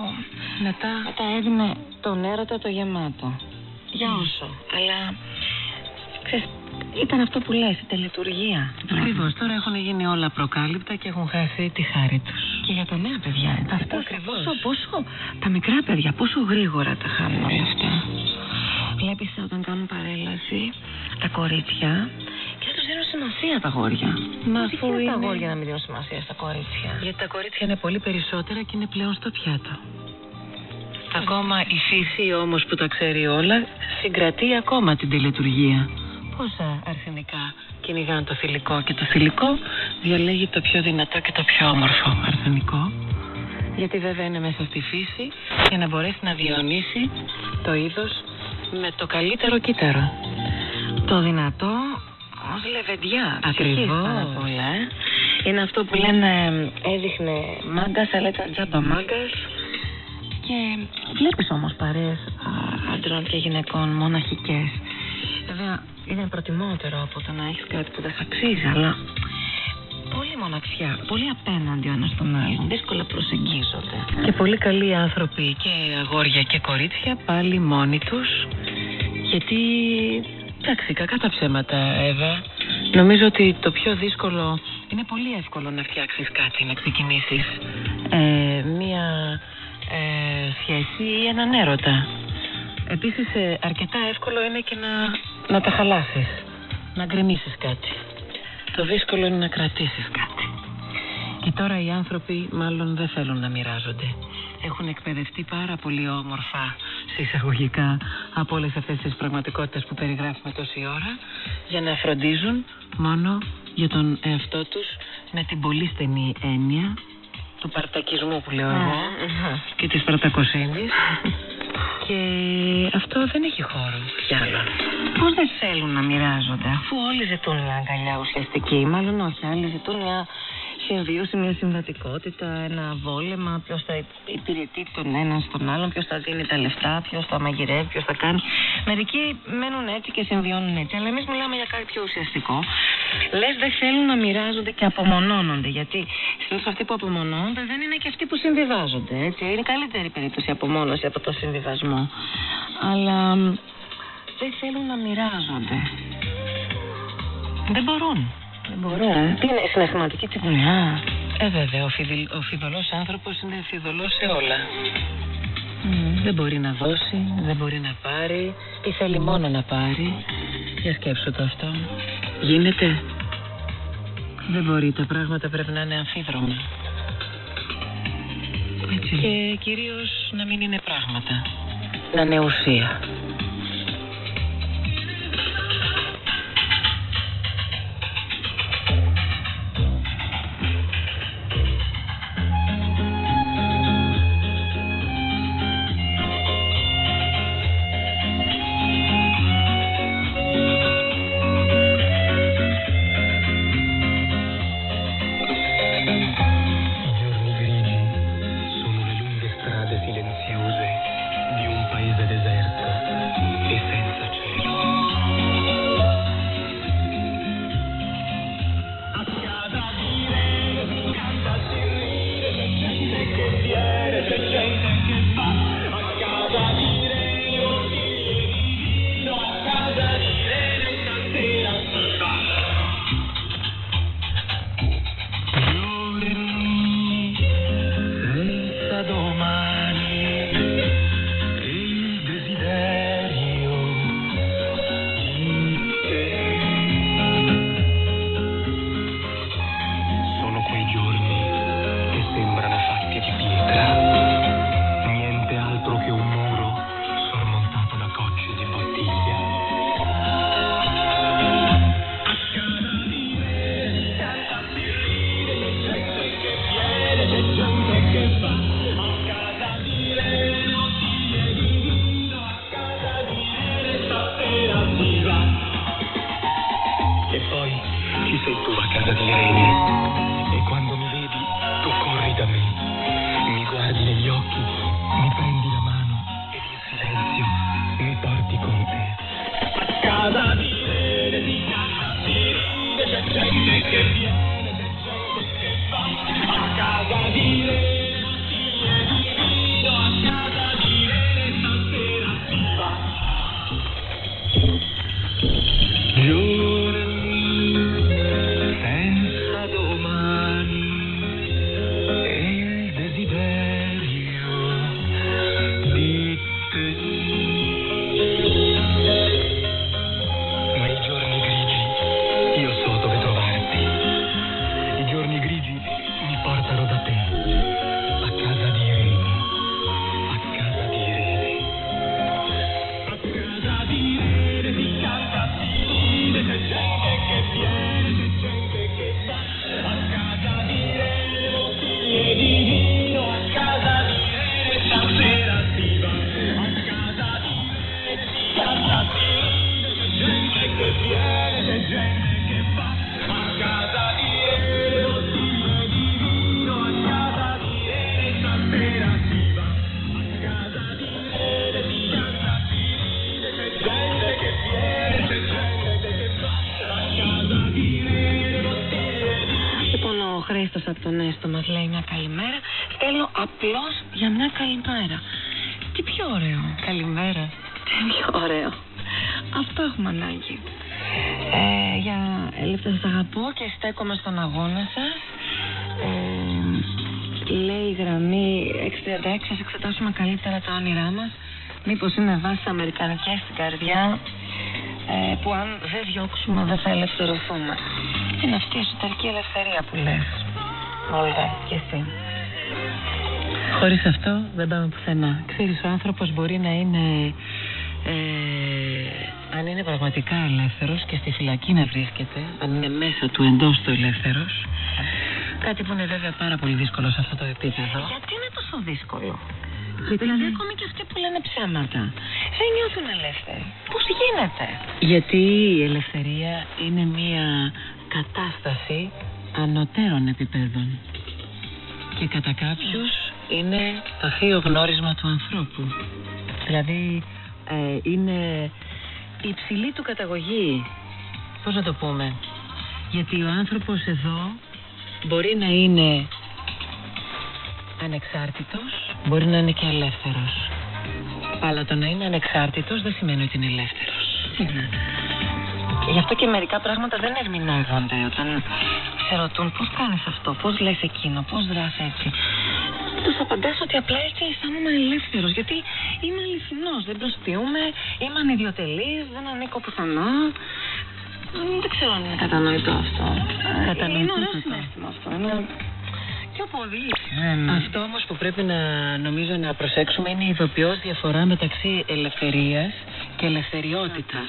Μετά μετά έδινε τον έρωτα το γεμάτο. Για όσο. Αλλά, ξέρεις, ήταν αυτό που λες, η τελετουργία. Ακριβώς. Τώρα έχουν γίνει όλα προκάλυπτα και έχουν χάσει τη χάρη τους. Και για τα νέα παιδιά. έτσι. Αυτό Πόσο- ακριβώς. Πόσο, πόσο, τα μικρά παιδιά, πόσο γρήγορα τα χάνουν όλα αυτά. Βλέπεις όταν κάνουν παρέλαση τα κορίτσια και δεν τους δίνουν σημασία τα αγόρια. Μα Τι αφού γίνεται τα είναι- αγόρια να μην δίνουν σημασία στα κορίτσια. Γιατί τα κορίτσια είναι πολύ περισσότερα και είναι πλέον στο πιάτο. Ακόμα η φύση όμως που τα ξέρει όλα συγκρατεί ακόμα την τελετουργία. Πόσα αρσενικά κυνηγάνε το θηλυκό και το θηλυκό; Διαλέγει το πιο δυνατό και το πιο όμορφο αρσενικό. Γιατί βέβαια είναι μέσα στη φύση για να μπορέσει να διονύσει το είδος με το καλύτερο κύτταρο. Το δυνατό ως λεβεντιά. Ακριβώς. Ψυχής πάρα πολλά, ε. Είναι αυτό που λένε έδειχνε μάγκας, αλλά ήταν τζάμπα μάγκας. Και βλέπεις όμως παρέες α, άντρων και γυναικών μοναχικές. Βέβαια είναι προτιμότερο από το να έχεις κάτι που δεν σ' αξίζει, αλλά πολύ μοναξιά, πολύ απέναντι ο ένας στον άλλον. Δύσκολα προσεγγίζονται. Και πολύ καλοί άνθρωποι και αγόρια και κορίτσια πάλι μόνοι τους γιατί εντάξει κακά τα ψέματα Εύα νομίζω ότι το πιο δύσκολο είναι πολύ εύκολο να φτιάξεις κάτι να ξεκινήσεις ε, μία ε, σχέση ή έναν έρωτα επίσης ε, αρκετά εύκολο είναι και να, να τα χαλάσεις να γκρεμίσεις κάτι. Το δύσκολο είναι να κρατήσεις κάτι. Και τώρα οι άνθρωποι μάλλον δεν θέλουν να μοιράζονται. Έχουν εκπαιδευτεί πάρα πολύ όμορφα σε εισαγωγικά από όλες αυτές τις πραγματικότητες που περιγράφουμε τόση ώρα για να φροντίζουν μόνο για τον εαυτό τους με την πολύ στενή έννοια του παρτακισμού που λέω εγώ και της παρτακοσύνης και αυτό δεν έχει χώρο κι άλλο. Πώς δεν θέλουν να μοιράζονται, αφού όλοι ζητούν μια αγκαλιά ουσιαστική, μάλλον όχι, άλλοι ζητούν μια συμβίωση, μια συμβατικότητα, ένα βόλεμα, ποιος θα υπηρετεί τον έναν στον άλλον, ποιος θα δίνει τα λεφτά, ποιος θα μαγειρεύει, ποιος θα κάνει. Μερικοί μένουν έτσι και συμβιώνουν έτσι, αλλά εμείς μιλάμε για κάτι πιο ουσιαστικό. Λες δεν θέλουν να μοιράζονται και απομονώνονται, γιατί συνήθως αυτοί που απομονώνονται δεν είναι και αυτοί που συμβιβάζονται. Έτσι. Είναι καλύτερη περίπτωση απομόνωση από το συμβιβασμό. Αλλά μ, δεν θέλουν να μοιράζονται. Δεν μπορούν. Δεν μπορούν. Τι είναι, συναισθηματική τσιγκουνιά. Ε, βέβαια, ο, φιδι, ο φιδωλός άνθρωπος είναι φιδωλός σε όλα. Δεν μπορεί να δώσει, δεν μπορεί να πάρει ή θέλει μόνο να πάρει. Για σκέψου το αυτό. Γίνεται. Δεν μπορεί, τα πράγματα πρέπει να είναι αμφίδρομα. Έτσι. Και κυρίως να μην είναι πράγματα. Να είναι ουσία. Δεν διώξουμε δεν θα ελευθερωθούμε. Είναι αυτή η εσωτερική ελευθερία που λες. Όλα και εσύ. Χωρίς αυτό δεν πάμε πουθενά. Ξέρεις, ο άνθρωπος μπορεί να είναι, ε, αν είναι πραγματικά ελεύθερος και στη φυλακή να βρίσκεται, αν είναι μέσα του εντός του ελεύθερος, κάτι που είναι βέβαια πάρα πολύ δύσκολο σε αυτό το επίπεδο. Γιατί είναι τόσο δύσκολο; Γιατί δηλαδή ακόμη και αυτοί που λένε ψέματα δεν νιώθουν ελεύθεροι. Πώς γίνεται; Γιατί η ελευθερία είναι μια κατάσταση ανωτέρων επιπέδων. Και κατά κάποιους είναι το θείο γνώρισμα του ανθρώπου. Δηλαδή ε, είναι η υψηλή του καταγωγή. Πώς να το πούμε; Γιατί ο άνθρωπος εδώ μπορεί να είναι ανεξάρτητος, μπορεί να είναι και ελεύθερος. Αλλά το να είναι ανεξάρτητος δεν σημαίνει ότι είναι ελεύθερος. Είναι. Γι' αυτό και μερικά πράγματα δεν ερμηνεύονται όταν σε ρωτούν πώς κάνεις αυτό, πώς λες εκείνο, πώς δράς έτσι; Τους απαντάς ότι απλά έτσι αισθάνομαι ελεύθερος, γιατί είμαι αληθινός, δεν προσποιούμε, είμαι ανιδιοτελής, δεν ανήκω πουθενά. Δεν ξέρω αν είναι κατανοητό αυτό. Κατανοητό Είναι ωραίο το. συνέστημα αυτό. Είναι πιο πολύ. Αυτό όμως που πρέπει να νομίζω να προσέξουμε είναι η ειδοποιώς διαφορά μεταξύ ελευθερίας και ελευθεριότητας.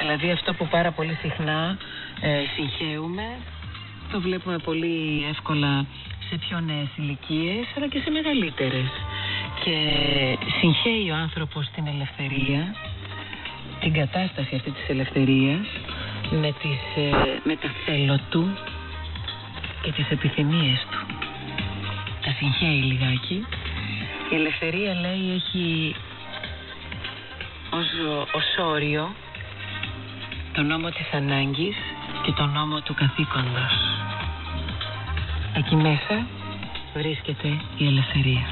Δηλαδή αυτό που πάρα πολύ συχνά ε, συγχαίουμε, το βλέπουμε πολύ εύκολα σε πιο νέες ηλικίες, αλλά και σε μεγαλύτερες. Και συγχαίει ο άνθρωπος την ελευθερία, την κατάσταση αυτή της ελευθερίας, με, τις, ε, με τα θέλω του και τις επιθυμίες του. Τα συγχαίει λιγάκι. Η ελευθερία λέει έχει ως, ως όριο το νόμο της ανάγκης και το νόμο του καθήκοντος. Εκεί μέσα βρίσκεται η ελευθερία.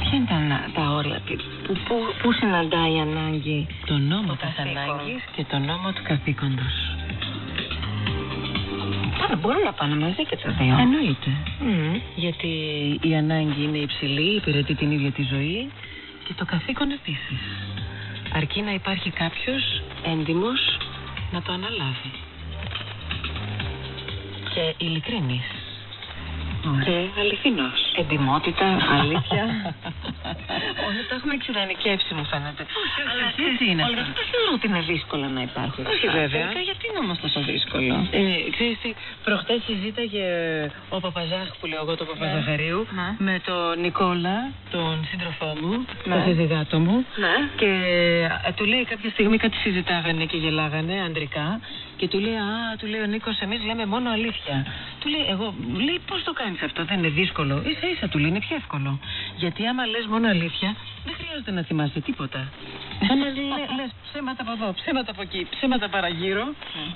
Ποια είναι τα, τα όρια, που, που, που, που συναντάει η ανάγκη Το νόμο της καθήκον. ανάγκης και το νόμο του καθήκοντος. Άρα μπορούν να πάνε μαζί και τα δύο. Εννοείται. Μμμ. Γιατί η ανάγκη είναι υψηλή, υπηρετεί την ίδια τη ζωή και το καθήκον επίσης. Αρκεί να υπάρχει κάποιος έντιμος να το αναλάβει. Και ειλικρινής. Και αληθινός. Εντιμότητα, αλήθεια. Όλα τα έχουμε εξειδανικεύσει μου φαίνεται. Αλλά όχι, έτσι είναι Όλα αυτό. δεν θεωρώ ότι είναι δύσκολο να υπάρχουν. Όχι, αυτά. βέβαια. Τελικά, Γιατί είναι όμως τόσο δύσκολο; Ε, ξέρεις τι, προχτές συζήταγε ο Παπαζάχ που λέω εγώ τον Παπαζαχαρίου Ναι. με τον Νικόλα, τον σύντροφό μου, Ναι. τον συζυγάτο μου Ναι. και ε, του λέει κάποια στιγμή κάτι συζητάγανε και γελάγανε αντρικά και του λέει, α, του λέει ο Νίκος, εμείς λέμε μόνο αλήθεια. Του λέει, εγώ, μου λέει, πώς το κάνεις αυτό, δεν είναι δύσκολο. Ίσα ίσα του λέει, είναι πιο εύκολο. Γιατί άμα λες μόνο αλήθεια, δεν χρειάζεται να θυμάσαι τίποτα. άμα λέ, λες ψέματα από εδώ, ψέματα από εκεί, ψέματα παραγύρω,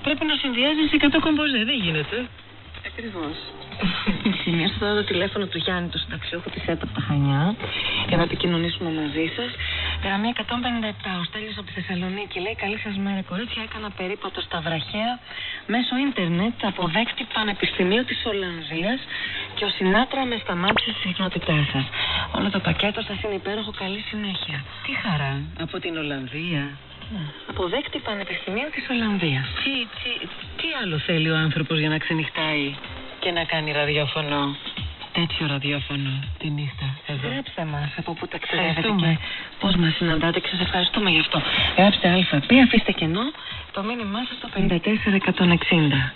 πρέπει να συνδυάζεις 100 κομπόζε, δεν γίνεται. Ακριβώς. Σημειώστε τώρα το τηλέφωνο του Γιάννη, του συνταξιούχου της ΕΤΑ από τα Χανιά, για να επικοινωνήσουμε μαζί σας. Γραμμή 157, ο Στέλιος από τη Θεσσαλονίκη. Λέει καλή σας μέρα κορίτσια, έκανα περίπατο στα βραχαία μέσω ίντερνετ από δέκτη πανεπιστημίου της Ολλανδίας και ο Συνάτρα με σταμάτησε στη συχνότητά σας. Όλο το πακέτο σας είναι υπέροχο, καλή συνέχεια. Τι χαρά, από την Ολλανδία. Από δέκτη πανεπιστημίου της Ολλανδίας. Τι, τι, τι άλλο θέλει ο άνθρωπος για να ξενυχτάει και να κάνει ραδιόφωνο, τέτοιο ραδιόφωνο τη νύχτα εδώ. Γράψτε μας από πού ταξιδεύετε Ευχαριστούμε. και πώς μας συναντάτε και σας ευχαριστούμε γι' αυτό. Γράψτε ΑΠ, αφήστε κενό το μήνυμά σας στο 54160.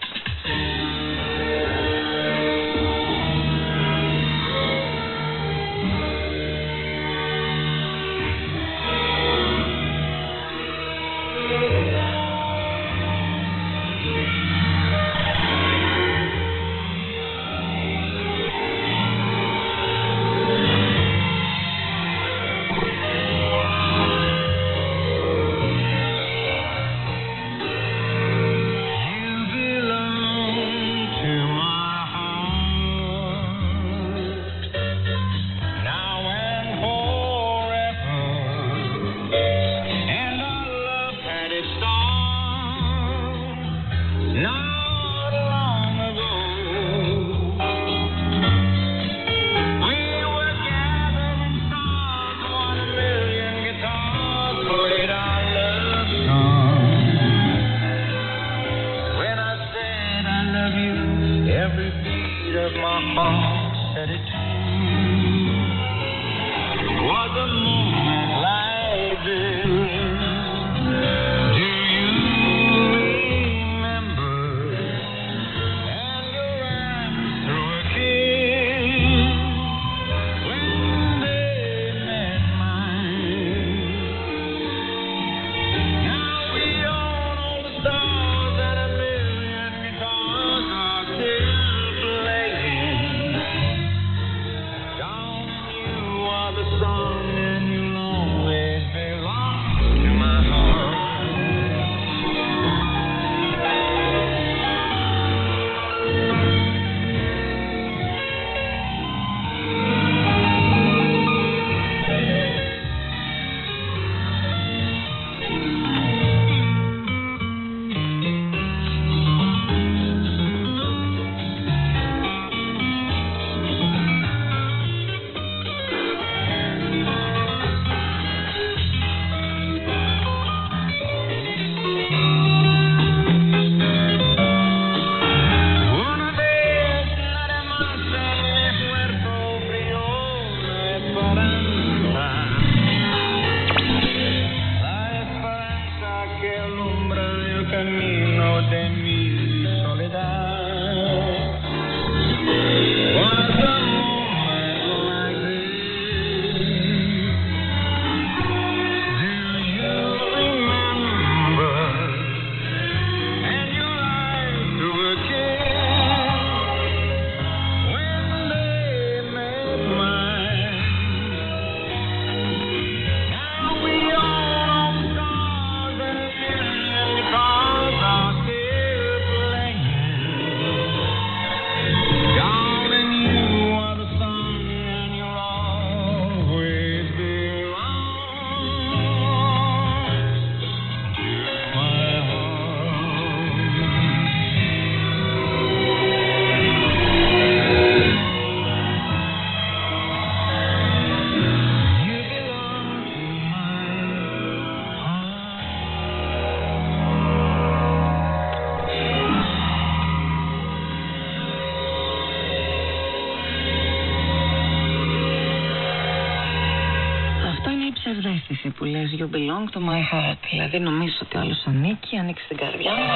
Δηλαδή νομίζεις ότι ο άλλος ανήκει, ανήκει στην καρδιά μου.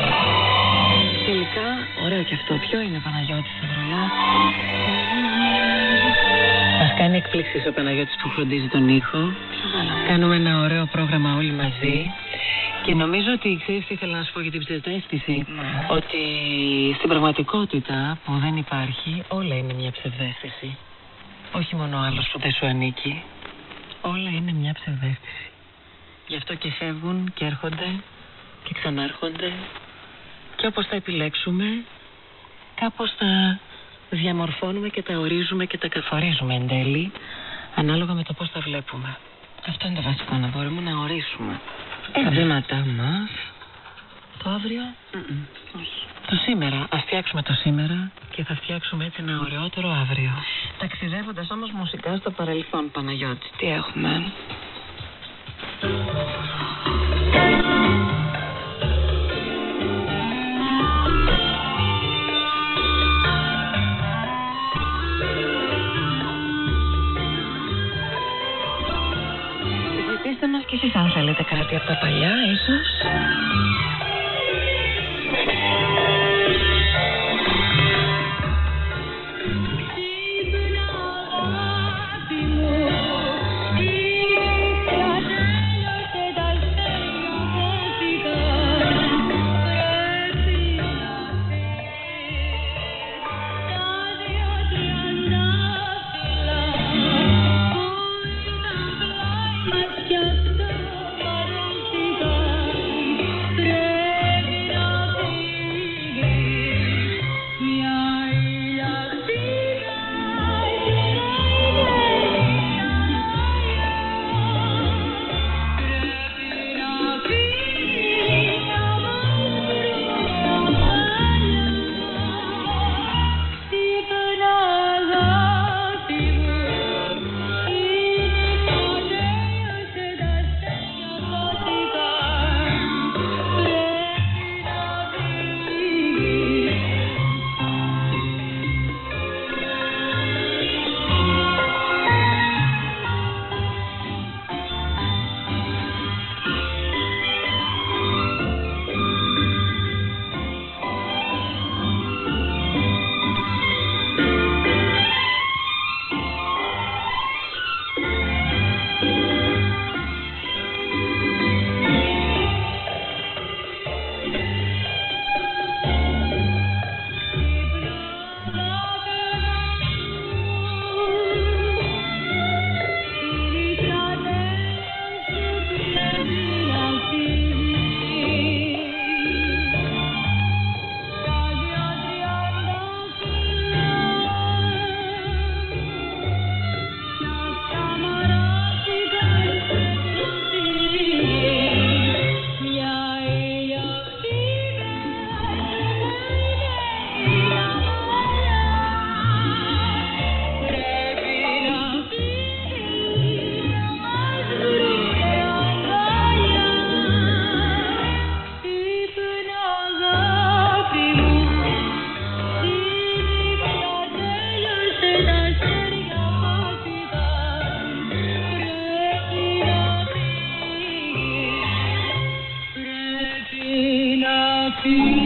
Τελικά, ωραίο και αυτό. Ποιο είναι ο Παναγιώτης Ευρωλά. Μας κάνει εκπλήξεις ο Παναγιώτης που φροντίζει τον ήχο. Κάνουμε ένα ωραίο πρόγραμμα όλοι μαζί. Και νομίζω ότι ξέρεις τι ήθελα να σου πω για την ψευδέστηση. Ότι στην πραγματικότητα που δεν υπάρχει, όλα είναι μια ψευδέστηση. Όχι μόνο ο άλλος που δεν σου ανήκει. Όλα είναι μια ψευδέστηση. Γι' αυτό και φεύγουν και έρχονται και ξανάρχονται. Και όπως τα επιλέξουμε, κάπως τα διαμορφώνουμε και τα ορίζουμε και τα καθορίζουμε εν τέλει, ανάλογα με το πώς τα βλέπουμε. Αυτό είναι το βασικό, να μπορούμε να ορίσουμε τα βήματά μας. Το αύριο, όχι. Το σήμερα. Ας φτιάξουμε το σήμερα και θα φτιάξουμε έτσι ένα ωραιότερο αύριο. Ταξιδεύοντας όμως μουσικά στο παρελθόν, Παναγιώτη. Τι έχουμε; Ζητήστε μας κι εσείς αν θέλετε κάτι από τα παλιά, ίσως. Thank you.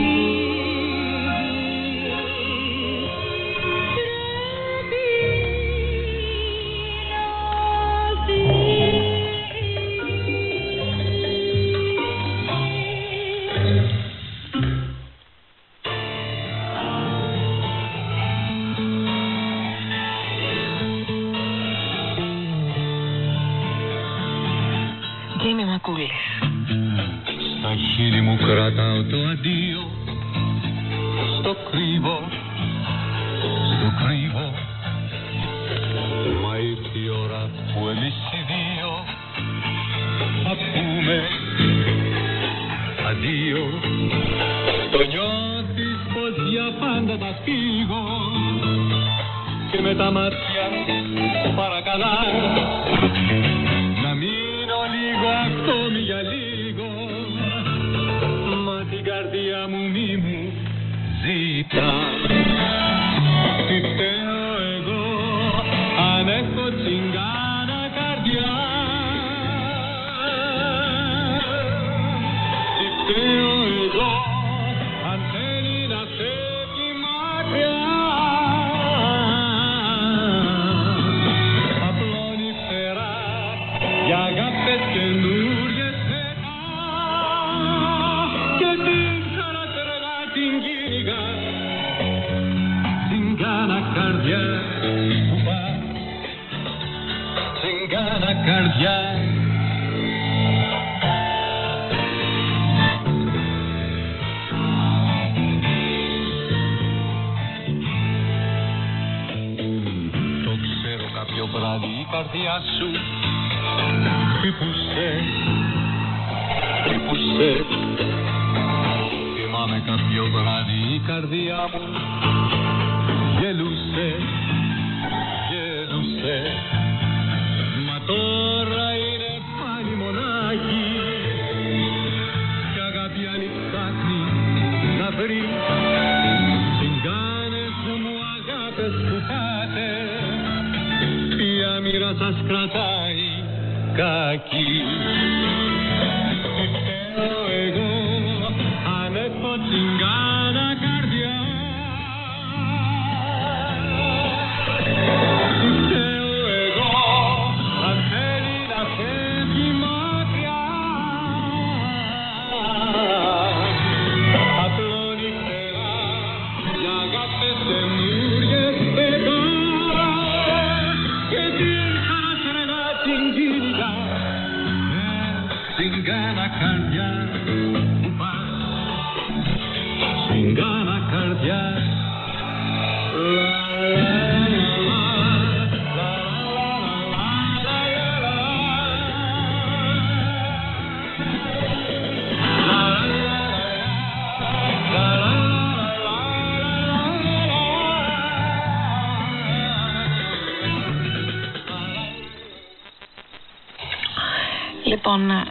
Λοιπόν, ε,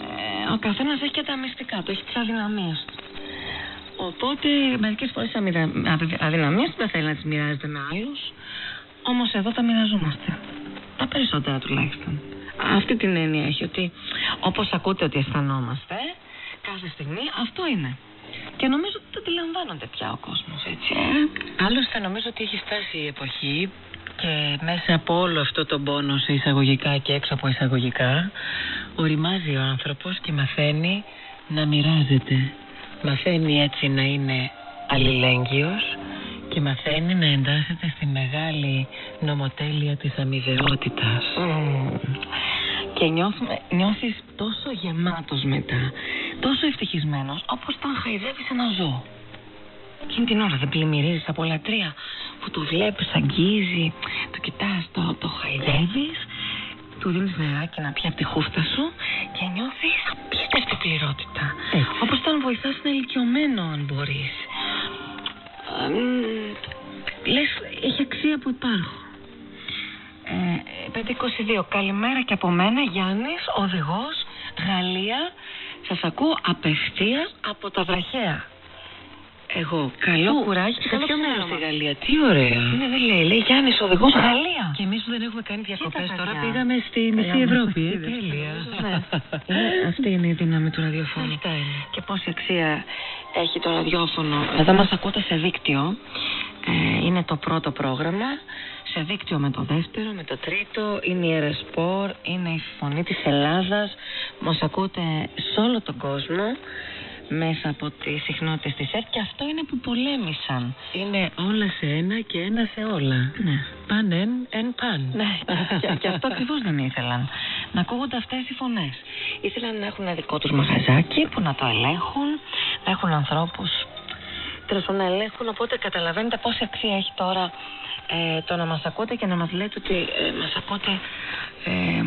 ο καθένας έχει και τα μυστικά του, έχει τις αδυναμίες του. Οπότε μερικές φορές οι αδυναμίες του δεν θέλει να τις μοιράζεται με άλλους. Όμως εδώ τα μοιραζόμαστε. Τα περισσότερα τουλάχιστον. Αυτή την έννοια έχει ότι όπως ακούτε ότι αισθανόμαστε, κάθε στιγμή αυτό είναι. Και νομίζω ότι το αντιλαμβάνονται πια ο κόσμος, έτσι. Ε; Άλλωστε, νομίζω ότι έχει φτάσει η εποχή και μέσα από όλο αυτό το πόνο σε εισαγωγικά και έξω από εισαγωγικά οριμάζει ο άνθρωπος και μαθαίνει να μοιράζεται. Μαθαίνει έτσι να είναι αλληλέγγυος και μαθαίνει να εντάσσεται στη μεγάλη νομοτέλεια της αμοιβαιότητας. Και νιώθουμε, νιώθεις τόσο γεμάτος μετά, τόσο ευτυχισμένος, όπως όταν χαϊδεύεις ένα ζώο. Εκείνη την ώρα δεν πλημμυρίζεις από λατρεία που το βλέπεις, αγγίζει, το κοιτάς, το, το χαϊδεύεις, του δίνεις νεράκι να πιει από τη χούφτα σου και νιώθεις απίστευτη πληρότητα. Όπως όταν βοηθάς ένα ηλικιωμένο αν μπορείς. Ε, μ, λες, έχει αξία που υπάρχω. Ε, 522. Καλημέρα και από μένα, Γιάννης, οδηγός, Γαλλία. Σας ακούω απευθείας από τα βραχαία. Εγώ, καλό Πού; κουράγιο. Σε καλό ποιο μέρος ψέμα. στη Γαλλία, τι ωραία. Ναι, δεν λέει, λέει Γιάννης οδηγός Γαλλία. Και εμείς που δεν έχουμε κάνει διακοπές Κοίτα, τώρα παιδιά. πήγαμε στη μισή Πήγαμε Ευρώπη. στη ε, Ευρώπη. Τέλεια. Ναι. Είναι- Αυτή είναι η δύναμη του ραδιοφώνου. Αυτά είναι. Και πόση αξία έχει το ραδιόφωνο. Εδώ μας ακούτε σε δίκτυο. Ε, είναι το πρώτο πρόγραμμα. Σε δίκτυο με το δεύτερο, με το τρίτο. Είναι η Ερεσπορ, είναι η Φωνή της Ελλάδας. Μας ακούτε σε όλο τον κόσμο μέσα από τις συχνότητες της ΕΡΤ και αυτό είναι που πολέμησαν. Είναι όλα σε ένα και ένα σε όλα. Ναι. Παν εν, εν παν. Ναι, και, και αυτό ακριβώς δεν ήθελαν. Να ακούγονται αυτές οι φωνές. Ήθελαν να έχουν ένα δικό τους μαγαζάκι που να το ελέγχουν, να έχουν ανθρώπους τέλος πάντων να ελέγχουν. Οπότε καταλαβαίνετε πόση αξία έχει τώρα ε, το να μας ακούτε και να μας λέτε ότι ε, μας ακούτε ε,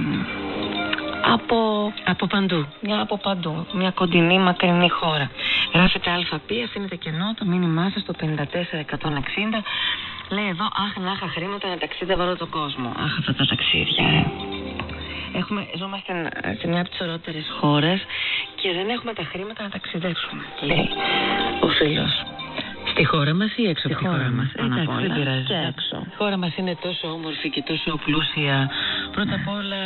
από, Από παντού. μια από παντού, μια κοντινή μακρινή χώρα. Γράφετε ΑΠ, αφήνετε κενό το μήνυμά σας το 54160. Λέει εδώ, αχ, να είχα χρήματα να ταξίδευα όλο τον κόσμο. Αχ, αυτά τα ταξίδια, ε. Έχουμε, ζούμε στην, σε μια από τις ωραιότερε χώρες και δεν έχουμε τα χρήματα να ταξιδέψουμε. Λέει ο φίλος. Στη χώρα μας ή έξω Στη από τη χώρα χώρα μας, μας. πάνω απ' Εντάξει, δεν όλα. πειράζει. Και έξω. Η χώρα μας είναι τόσο όμορφη και τόσο πλούσια. Πρώτα απ' όλα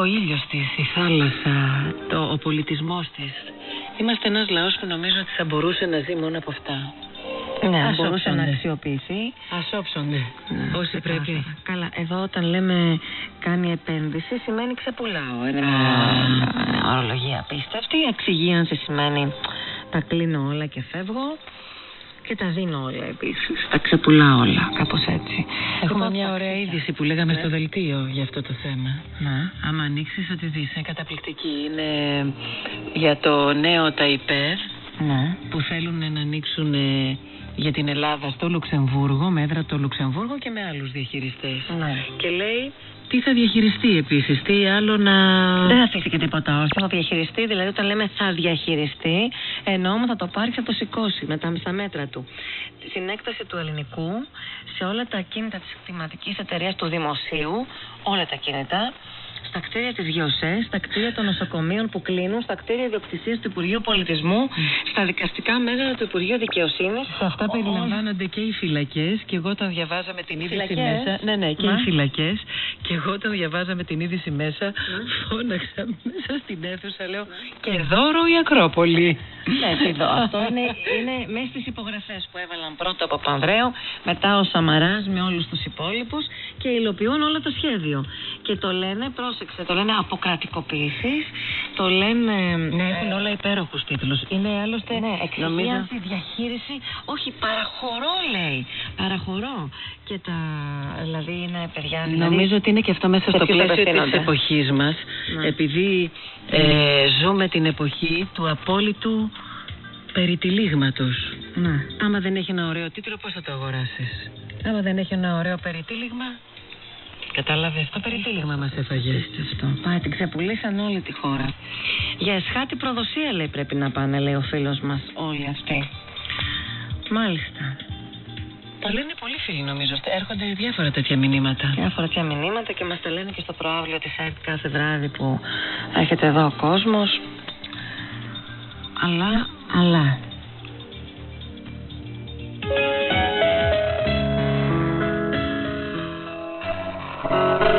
ο ήλιος της, η θάλασσα, το, ο πολιτισμός της. Είμαστε ένας λαός που νομίζω ότι θα μπορούσε να ζει μόνο από αυτά. Ναι, Ας μπορούσε να όψονται. αξιοποιηθεί. Ας όψονται. Όσοι ξεκάθαρα. πρέπει. Καλά, εδώ όταν λέμε κάνει επένδυση σημαίνει ξεπουλάω. Είναι μια ορολογία απίστευτη. Εξυγίανση σημαίνει τα κλείνω όλα και φεύγω. Και τα δίνω όλα επίσης. Τα ξεπουλάω όλα. Κάπως έτσι. Έχουμε Λοιπόν, μια ωραία είδηση που λέγαμε Ναι. στο δελτίο για αυτό το θέμα. Ναι. Άμα ανοίξεις ότι δεις, είναι καταπληκτική. Είναι για το νέο Ταϊπέρ Ναι. που θέλουν να ανοίξουν ε, για την Ελλάδα στο Λουξεμβούργο, με έδρα το Λουξεμβούργο και με άλλους διαχειριστές. ναι. Και λέει τι θα διαχειριστεί επίσης, τι άλλο να... Δεν θα στήθηκε τίποτα όρθιο. Θα διαχειριστεί, δηλαδή όταν λέμε θα διαχειριστεί, εννοούμε θα το πάρει και θα το σηκώσει μετά στα μέτρα του. Στην έκταση του ελληνικού, σε όλα τα κίνητα της κτηματική εταιρείας του δημοσίου, όλα τα κίνητα, στα κτίρια της ΓΙΟΣΕ, στα κτίρια των νοσοκομείων που κλείνουν, στα κτίρια ιδιοκτησίας του Υπουργείου Πολιτισμού, στα δικαστικά μέγαρα του Υπουργείου Δικαιοσύνης. Σε αυτά περιλαμβάνονται και οι φυλακές και εγώ όταν διαβάζαμε την είδηση Φυλακές; μέσα. Ναι, ναι, και Ναι. οι φυλακές. Και εγώ όταν διαβάζαμε την είδηση μέσα, φώναξα μέσα στην αίθουσα, λέω Και δώρο η Ακρόπολη. Ναι, εδώ. Αυτό είναι, είναι μέσα στις υπογραφές που έβαλαν πρώτα από Πανδρέου, μετά ο Σαμαράς με όλους τους υπόλοιπους και υλοποιούν όλο το σχέδιο. Και το λένε, πρόσεξε, το λένε αποκρατικοποίησης, το λένε. Ναι, έχουν όλα υπέροχους τίτλους. Είναι άλλωστε. Ναι, νομίζω. εξυγίανση, διαχείριση. Όχι, παραχωρώ λέει. Παραχωρώ. Και τα. Δηλαδή είναι παιδιά. Δηλαδή, Νομίζω ότι είναι και αυτό μέσα σε στο ποιους πλαίσιο της απευθύνονται. εποχής μας Ναι. επειδή ε, ζούμε την εποχή του απόλυτου περιτυλίγματος. Ναι. Άμα δεν έχει ένα ωραίο τίτλο πώς θα το αγοράσεις; Άμα δεν έχει ένα ωραίο περιτύλιγμα Κατάλαβες, το περιτύλιγμα μας έφαγε. Αυτό. Πάει, την ξεπουλήσαν όλη τη χώρα. Για εσχάτη προδοσία λέει πρέπει να πάνε, λέει ο φίλος μας. Όλοι αυτοί. Μάλιστα. Το λένε πολλοί φίλοι νομίζω. Έρχονται διάφορα τέτοια μηνύματα. Διάφορα τέτοια μηνύματα και μας τα λένε και στο προάβλιο της ΑΕΤ κάθε βράδυ που έρχεται εδώ ο κόσμος. Αλλά, αλλά. Thank you.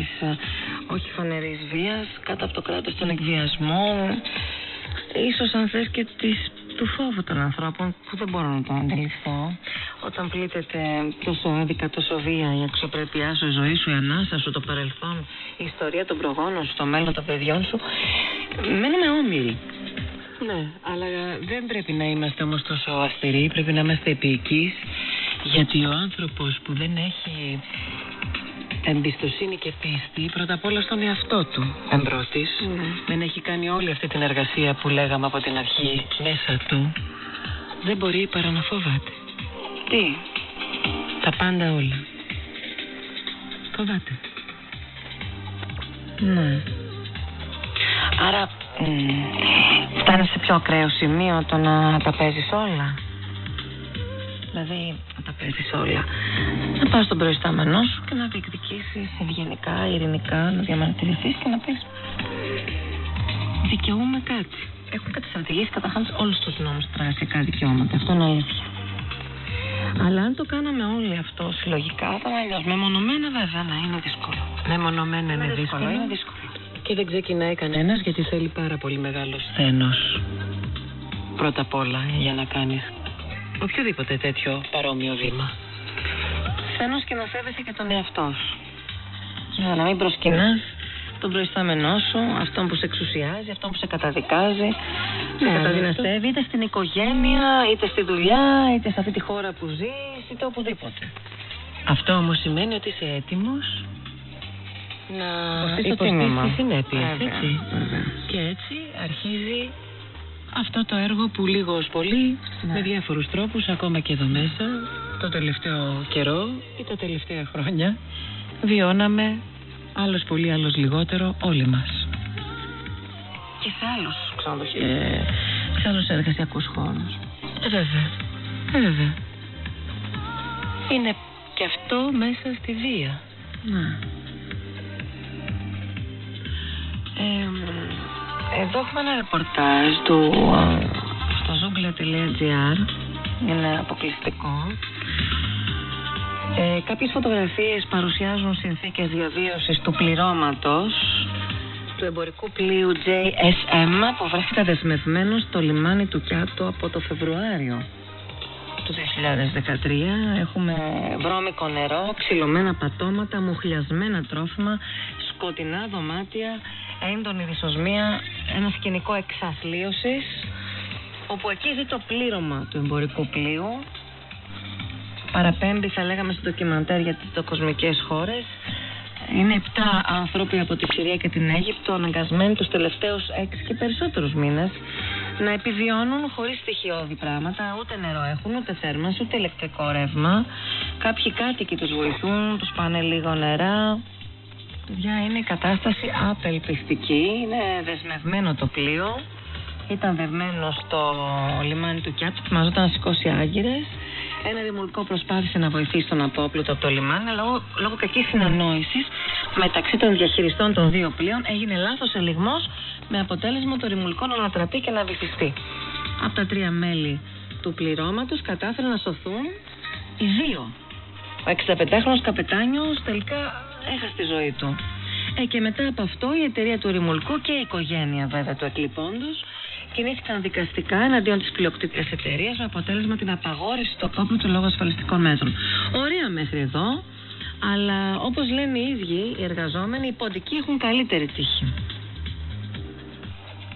Της ε, όχι φανερής βίας, κάτω από το κράτος των εκβιασμών, ίσως αν θες και της, του φόβου των ανθρώπων που δεν μπορώ να το αντιληφθώ. Όταν πλήττεται τόσο άδικα, τόσο βία η αξιοπρέπειά σου, η ζωή σου, η ανάσα σου, το παρελθόν, η ιστορία των προγόνων σου, το μέλλον των παιδιών σου, μένουμε όμοιροι. Ναι, αλλά δεν πρέπει να είμαστε όμως τόσο αυστηροί, πρέπει να είμαστε επίοικείς, γιατί ο άνθρωπος που δεν έχει εμπιστοσύνη και πίστη πρώτα απ' όλα στον εαυτό του εμπρός της, δεν έχει κάνει όλη αυτή την εργασία που λέγαμε από την αρχή μέσα του, δεν μπορεί παρά να φοβάται. Τι; Τα πάντα όλα. Φοβάται. Ναι. Άρα μ, φτάνει σε πιο ακραίο σημείο το να τα παίζεις όλα; Δηλαδή να τα παίζεις όλα. Να πας στον προϊστάμενό σου και να διεκδικήσεις ευγενικά, ειρηνικά, να διαμαρτυρηθείς και να πεις δικαιούμαι κάτι. Έχουν καταστρατηγήσει καταρχάς όλους τους νόμους τα εργασιακά δικαιώματα. Αυτό είναι αλήθεια. Αλλά αν το κάναμε όλοι αυτό συλλογικά, θα ήταν αλλιώς. Μεμονωμένα βέβαια να είναι δύσκολο. Μεμονωμένα είναι δύσκολο. Είναι δύσκολο. Και δεν ξεκινάει κανένας γιατί θέλει πάρα πολύ μεγάλο σθένος. Πρώτα απ' όλα για να κάνεις οποιοδήποτε τέτοιο παρόμοιο βήμα. Σθένο και να σέβεσαι και τον εαυτό σου. Για να μην προσκυνάς τον προϊστάμενό σου, αυτόν που σε εξουσιάζει, αυτόν που σε καταδικάζει, σε Ναι, καταδυναστεύει είτε στην οικογένεια, είτε στη δουλειά, είτε σε αυτή τη χώρα που ζεις, είτε οπουδήποτε. Αυτό όμως σημαίνει ότι είσαι έτοιμος να Υποστείς το υποστείς τίμημα. τις συνέπειες, Βέβαια, έτσι. Και έτσι αρχίζει αυτό το έργο που λίγο ως πολύ, με διάφορους τρόπους, ακόμα και εδώ μέσα, το τελευταίο καιρό ή τα τελευταία χρόνια, βιώναμε άλλος πολύ, άλλος λιγότερο όλοι μας. Και σε άλλους ξενοδοχείους. Ε, σε άλλους εργασιακούς χώρους. Ε, βέβαια. Ε, βέβαια. Είναι και αυτό μέσα στη βία. Ναι. Ε, εδώ έχουμε ένα ρεπορτάζ του ε, στο zoogla.gr είναι αποκλειστικό ε, κάποιες φωτογραφίες παρουσιάζουν συνθήκες διαβίωσης του πληρώματος του εμπορικού πλοίου JSM που βρέθηκα δεσμευμένο στο λιμάνι του Κιάτο από το Φεβρουάριο του 2013. Έχουμε βρώμικο νερό, ξυλωμένα πατώματα, μουχλιασμένα τρόφιμα, σκοτεινά δωμάτια, έντονη δυσοσμία, ένα σκηνικό εξαθλίωσης όπου εκεί ζει το πλήρωμα του εμπορικού πλοίου παραπέμπει θα λέγαμε στο ντοκιμαντέρ για τις δοκοσμικές χώρες είναι επτά άνθρωποι από τη Συρία και την Αίγυπτο αναγκασμένοι τους τελευταίους έξι και περισσότερους μήνες να επιβιώνουν χωρίς στοιχειώδη πράγματα, ούτε νερό έχουν, ούτε θέρμανση, ούτε ηλεκτρικό ρεύμα. Κάποιοι κάτοικοι τους βοηθούν, τους πάνε λίγο νερά. Παιδιά, είναι η κατάσταση απελπιστική, είναι δεσμευμένο το πλοίο. Ήταν δεσμένο στο λιμάνι του Κιάτου, ετοιμαζόταν να σηκώσει άγκυρες. Ένα ρημουλικό προσπάθησε να βοηθήσει τον απόπλουτο από το λιμάνι, αλλά λόγω, λόγω κακής συνεννόησης μεταξύ των διαχειριστών των δύο πλοίων έγινε λάθος ελιγμός με αποτέλεσμα το ρημουλικό να ανατραπεί και να βυθιστεί. Από τα τρία μέλη του πληρώματος κατάφεραν να σωθούν οι δύο. Ο 65χρονο καπετάνιος τελικά έχασε τη ζωή του. Ε, και μετά από αυτό η εταιρεία του ρημουλκού και η οικογένεια βέβαια του εκλειπώντος κινήθηκαν δικαστικά εναντίον της πλειοκτήτριας εταιρείας με αποτέλεσμα την απαγόρευση του απόπλου του λόγω ασφαλιστικών μέτρων. Ωραία μέχρι εδώ, αλλά όπως λένε οι ίδιοι οι εργαζόμενοι, οι ποντικοί έχουν καλύτερη τύχη.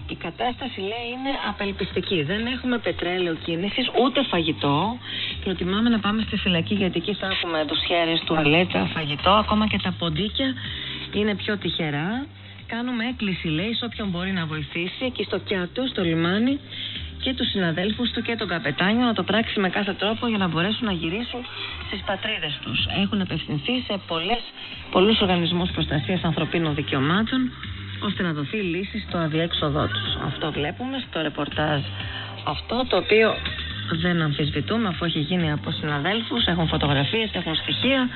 Η κατάσταση λέει είναι απελπιστική. Δεν έχουμε πετρέλαιο κίνησης ούτε φαγητό. Προτιμάμε να πάμε στη φυλακή γιατί εκεί θα έχουμε τους χέρες, τουαλέτα, φαγητό. Ακόμα και τα ποντίκια είναι πιο τυχερά. Κάνουμε έκκληση, λέει, σε όποιον μπορεί να βοηθήσει εκεί στο Κιάτο, στο λιμάνι και τους συναδέλφους του και τον καπετάνιο να το πράξει με κάθε τρόπο για να μπορέσουν να γυρίσουν στις πατρίδες τους. Έχουν απευθυνθεί σε πολλές, πολλούς οργανισμούς προστασίας ανθρωπίνων δικαιωμάτων ώστε να δοθεί λύση στο αδιέξοδό τους. Αυτό βλέπουμε στο ρεπορτάζ αυτό το οποίο δεν αμφισβητούμε αφού έχει γίνει από συναδέλφους, έχουν φωτογραφίες, έχουν στοιχεία,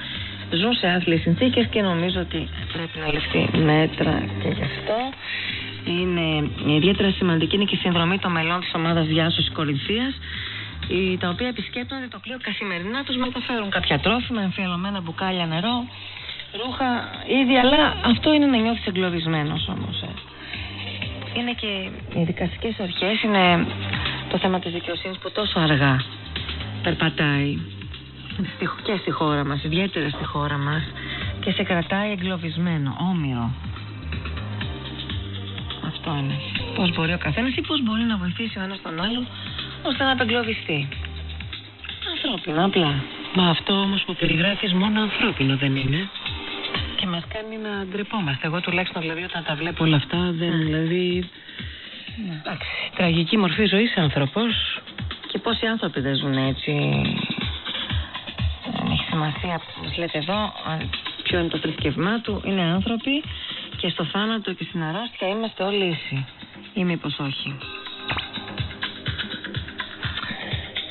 ζουν σε άθλιες συνθήκες και νομίζω ότι πρέπει να ληφθεί μέτρα και γι' αυτό. Είναι ιδιαίτερα σημαντική είναι και η συνδρομή των μελών της ομάδας διάσωσης Κορινθίας οι- τα οποία επισκέπτονται το πλοίο καθημερινά τους μεταφέρουν κάποια τρόφιμα, εμφιαλωμένα μπουκάλια νερό, ρούχα, ήδη, αλλά αυτό είναι να νιώθεις εγκλωβισμένος όμως. ε. Είναι και οι δικαστικές αρχές, είναι το θέμα της δικαιοσύνης που τόσο αργά περπατάει στη- και στη χώρα μας, ιδιαίτερα στη χώρα μας και σε κρατάει εγκλωβισμένο, όμοιρο. Αυτό είναι. Πώς μπορεί ο καθένας ή πώς μπορεί να βοηθήσει ο ένας τον άλλον ώστε να απεγκλωβιστεί. Ανθρώπινο, απλά. Μα αυτό όμως που περιγράφεις μόνο ανθρώπινο δεν είναι. Και μας κάνει να ντρεπόμαστε. Εγώ τουλάχιστον δηλαδή όταν τα βλέπω όλα αυτά δεν δηλαδή... Εντάξει, τραγική μορφή ζωής άνθρωπος. Και πόσοι άνθρωποι δεν ζουν έτσι. Δεν έχει σημασία που μας λέτε εδώ αν- ποιο είναι το θρησκευμά του. Είναι άνθρωποι και στο θάνατο και στην αρρώστια είμαστε όλοι ίσοι. Ή μήπως όχι.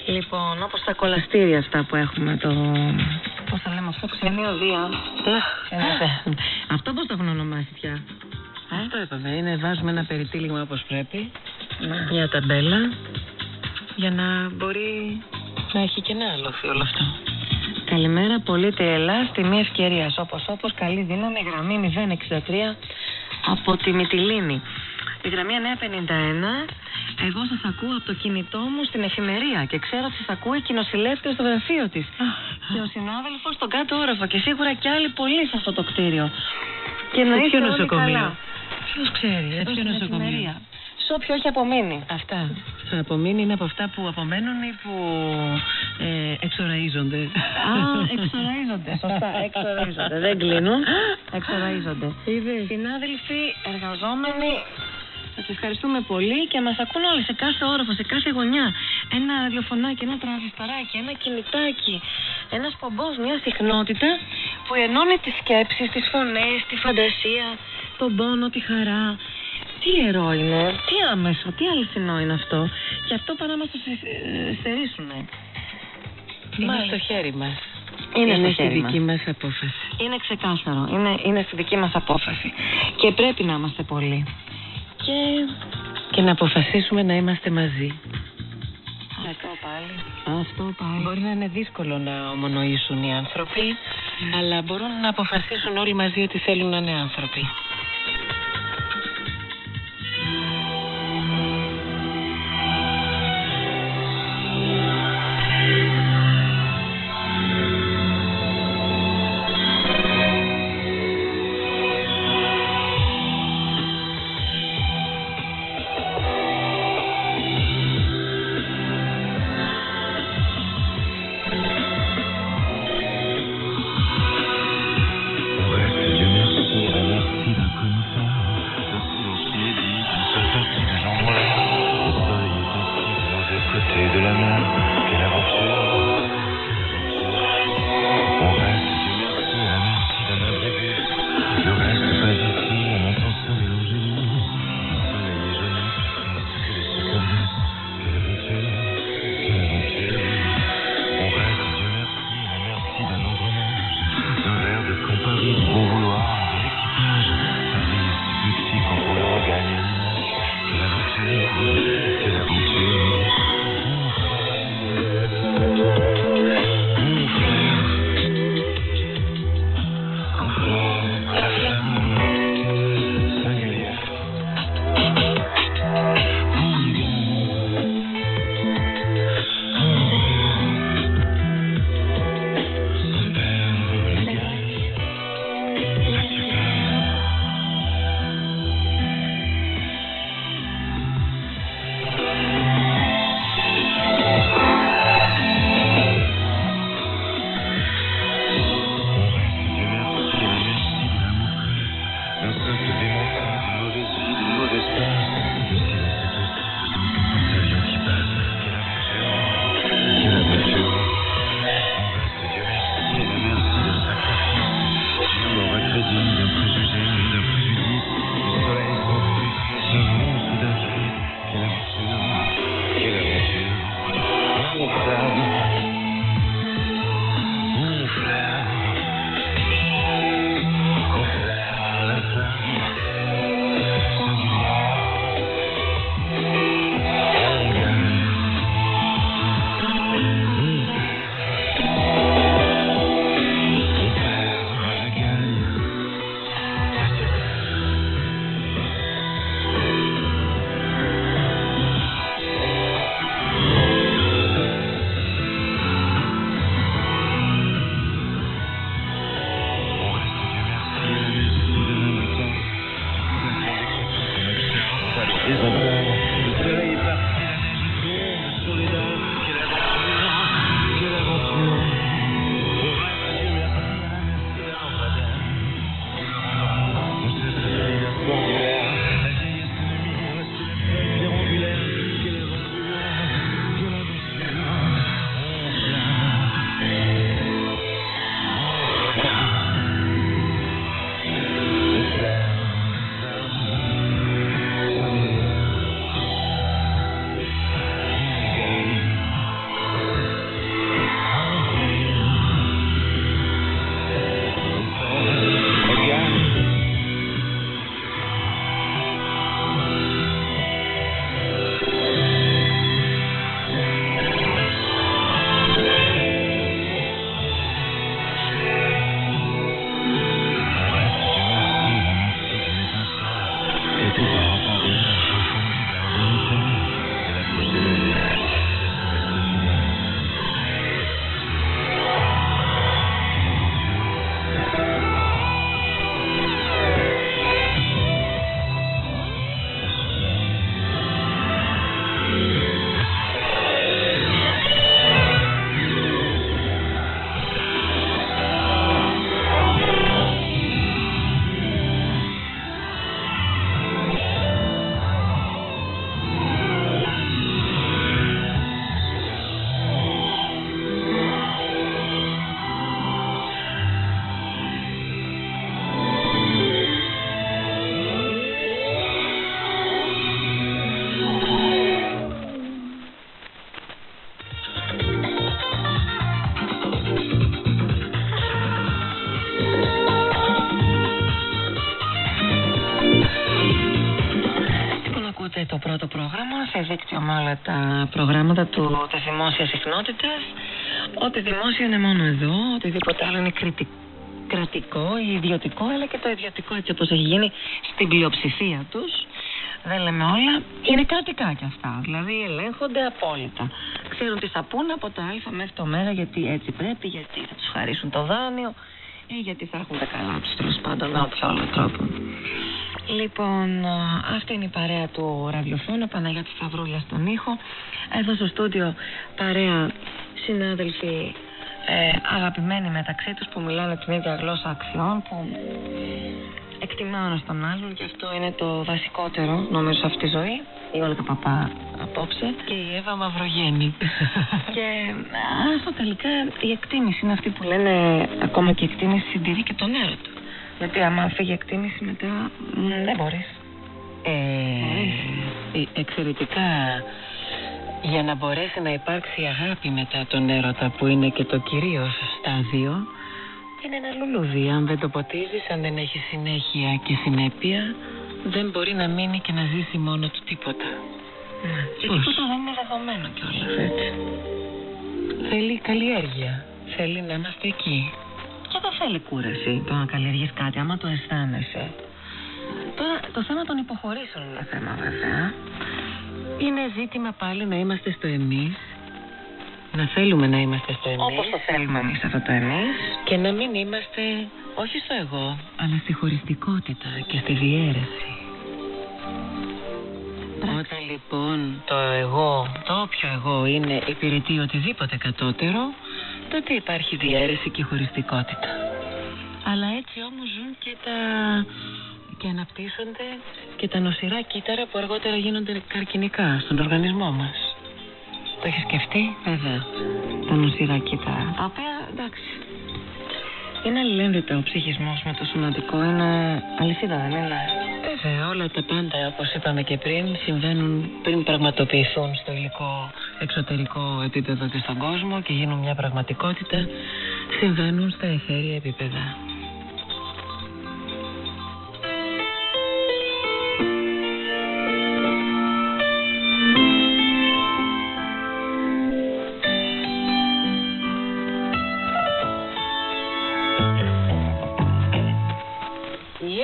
Λοιπόν, όπως τα κολαστήρια αυτά που έχουμε το... Πώς θα λέμε αυτό, ξενιωδία. Αυτό πώς το έχουν ονομάσει πια; Αυτό είπαμε. Είναι, βάζουμε ένα περιτύλιγμα όπως πρέπει. Ναι. Μια ταμπέλα. Για να μπορεί να έχει και ένα άλλο όλο αυτό. Καλημέρα, πολίτε Ελλάς, τιμή ευκαιρία. Όπω όπως, καλή δύναμη, γραμμή 063 από τη Μυτιλίνη. Η γραμμή 951. Εγώ σας ακούω από το κινητό μου στην εφημερία και ξέρω ότι σας ακούει και η νοσηλεύτρια στο γραφείο της. και ο συνάδελφος στον κάτω όροφο και σίγουρα και άλλοι πολλοί σε αυτό το κτίριο. Και να Σε είστε ποιο όλοι νοσοκομείο; καλά. Ποιος ξέρει, σε Εδώ ποιο στην νοσοκομείο; εφημερία. Σε όποιο έχει απομείνει. Αυτά. Θα απομείνει είναι από αυτά που απομένουν ή που ε, εξοραίζονται; Α, εξοραίζονται. Σωστά, εξοραίζονται. Δεν κλείνουν. Εξοραίζονται. Συνάδελφοι, εργαζόμενοι, σας ευχαριστούμε πολύ και μας ακούν όλοι σε κάθε όροφο, σε κάθε γωνιά. Ένα ραδιοφωνάκι, ένα τρανζιστοράκι, ένα κινητάκι. Ένας πομπό, μια συχνότητα που ενώνει τις σκέψεις, τις φωνές, τη φαντασία, τον πόνο, τη χαρά. Τι ιερό είναι, τι άμεσο, τι αληθινό είναι αυτό. Και αυτό παρά να μα το ε, στερήσουν. Είναι Μάλιστα. στο χέρι μας. Είναι στο στη χέρι δική μας. μας απόφαση. Είναι ξεκάθαρο. Είναι, είναι στη δική μας απόφαση. Και πρέπει να είμαστε πολλοί. Και Και να αποφασίσουμε να είμαστε μαζί. αυτό πάλι. Αυτό πάλι. Μπορεί να είναι δύσκολο να ομονοήσουν οι άνθρωποι, αλλά μπορούν να αποφασίσουν όλοι μαζί ότι θέλουν να είναι άνθρωποι. Όλα τα προγράμματα του, της δημόσιας συχνότητας ότι δημόσιο είναι μόνο εδώ, οτιδήποτε άλλο είναι κριτικό κρατικό ή ιδιωτικό, αλλά και το ιδιωτικό έτσι όπως έχει γίνει στην πλειοψηφία τους. Δεν λέμε όλα. Είναι κρατικά κι αυτά. Δηλαδή ελέγχονται απόλυτα. Ξέρουν τι θα πούνε από το Α μέχρι το Μ γιατί έτσι πρέπει, γιατί θα τους χαρίσουν το δάνειο ή γιατί θα έχουν τα καλά τους τέλος πάντων με όποιο άλλο τρόπο. Λοιπόν, α, αυτή είναι η παρέα του ραδιοφώνου, Παναγιώτη Σταυρούλια στον ήχο. Εδώ στο στούντιο παρέα συνάδελφοι ε, αγαπημένοι μεταξύ τους που μιλάνε την ίδια γλώσσα αξιών που εκτιμά ο ένας τον άλλον και αυτό είναι το βασικότερο νομίζω σε αυτή τη ζωή. Η Όλγα Παπά απόψε. Και η Εύα Μαυρογέννη. Και αυτό τελικά η εκτίμηση είναι αυτή που λένε ακόμα και η εκτίμηση συντηρεί και τον έρωτα γιατί άμα φύγει η εκτίμηση μετά μ, δεν μπορείς ε, ε, εξαιρετικά για να μπορέσει να υπάρξει αγάπη μετά τον έρωτα που είναι και το κυρίως στάδιο είναι ένα λουλούδι. Αν δεν το ποτίζεις, αν δεν έχεις συνέχεια και συνέπεια δεν μπορεί να μείνει και να ζήσει μόνο του τίποτα. Και Πώς; τίποτα δεν είναι δεδομένο κιόλας έτσι. Θέλει καλλιέργεια. Θέλει να είμαστε εκεί. Και δεν θέλει κούραση το να καλλιεργείς κάτι, άμα το αισθάνεσαι. Τώρα το θέμα των υποχωρήσεων είναι θέμα βέβαια. Είναι ζήτημα πάλι να είμαστε στο εμείς. Να θέλουμε να είμαστε στο εμείς. Όπως το θέλουμε εμείς αυτό το εμείς. Και να μην είμαστε όχι στο εγώ, αλλά στη χωριστικότητα και στη διαίρεση. Όταν λοιπόν το εγώ, το όποιο εγώ είναι υπηρετεί οτιδήποτε κατώτερο, τότε υπάρχει διαίρεση και χωριστικότητα. Αλλά έτσι όμως ζουν και τα και αναπτύσσονται και τα νοσηρά κύτταρα που αργότερα γίνονται καρκινικά στον οργανισμό μας. Το έχεις σκεφτεί, βέβαια, τα νοσηρά κύτταρα. Τα οποία, εντάξει, είναι αλληλένδετα ο ψυχισμός με το σωματικό, είναι αληθίδα δεν είναι; Βέβαια, όλα τα πάντα, όπως είπαμε και πριν, συμβαίνουν πριν πραγματοποιηθούν στο υλικό εξωτερικό επίπεδο και στον κόσμο και γίνουν μια πραγματικότητα, συμβαίνουν στα εθέρια επίπεδα.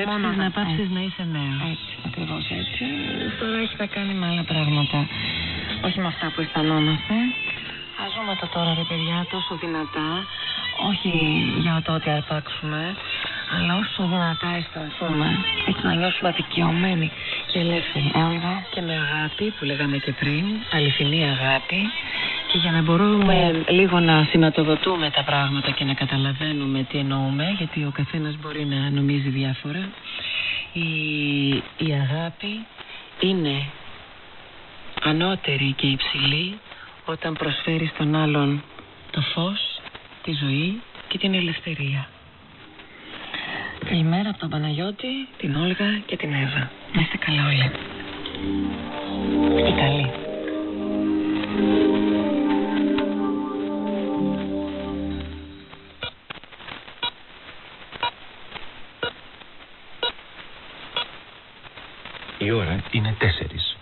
Όταν επιτρέψεις Μόνο να όταν- πάψεις έτσι. να είσαι νέος. έτσι, ακριβώς έτσι. Τώρα έχει να κάνει με άλλα πράγματα. Όχι με αυτά που αισθανόμαστε. Ας ζούμε το τώρα ρε παιδιά τόσο δυνατά. Όχι για το ότι αρπάξουμε, αλλά όσο δυνατά αισθανθούμε. Έτσι να νιώσουμε δικαιωμένοι και ελεύθεροι. Έβγα Και με αγάπη που λέγαμε και πριν, αληθινή αγάπη και για να μπορούμε λίγο να σηματοδοτούμε τα πράγματα και να καταλαβαίνουμε τι εννοούμε γιατί ο καθένας μπορεί να νομίζει διάφορα η, η αγάπη είναι ανώτερη και υψηλή όταν προσφέρει στον άλλον το φως, τη ζωή και την ελευθερία. Καλημέρα από τον Παναγιώτη, την Όλγα και την Εύα. Να είστε καλά όλοι. Και καλή. Είναι τέσσερις.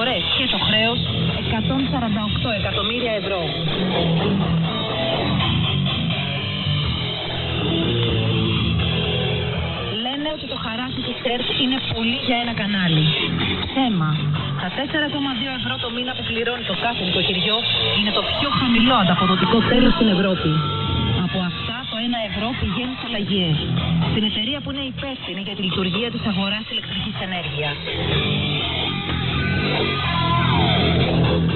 Εισφορές και το χρέος 148 εκατομμύρια ευρώ. Λένε ότι το χαράκι της ΕΡΤ είναι πολύ για ένα κανάλι. Θέμα. Τα 4,2 ευρώ το μήνα που πληρώνει το κάθε νοικοκυριό είναι το πιο χαμηλό ανταποδοτικό τέλος στην Ευρώπη. Από αυτά το 1 ευρώ πηγαίνει στο Λαγιέ, στην εταιρεία που είναι υπεύθυνη για τη λειτουργία της αγοράς ηλεκτρικής ενέργειας.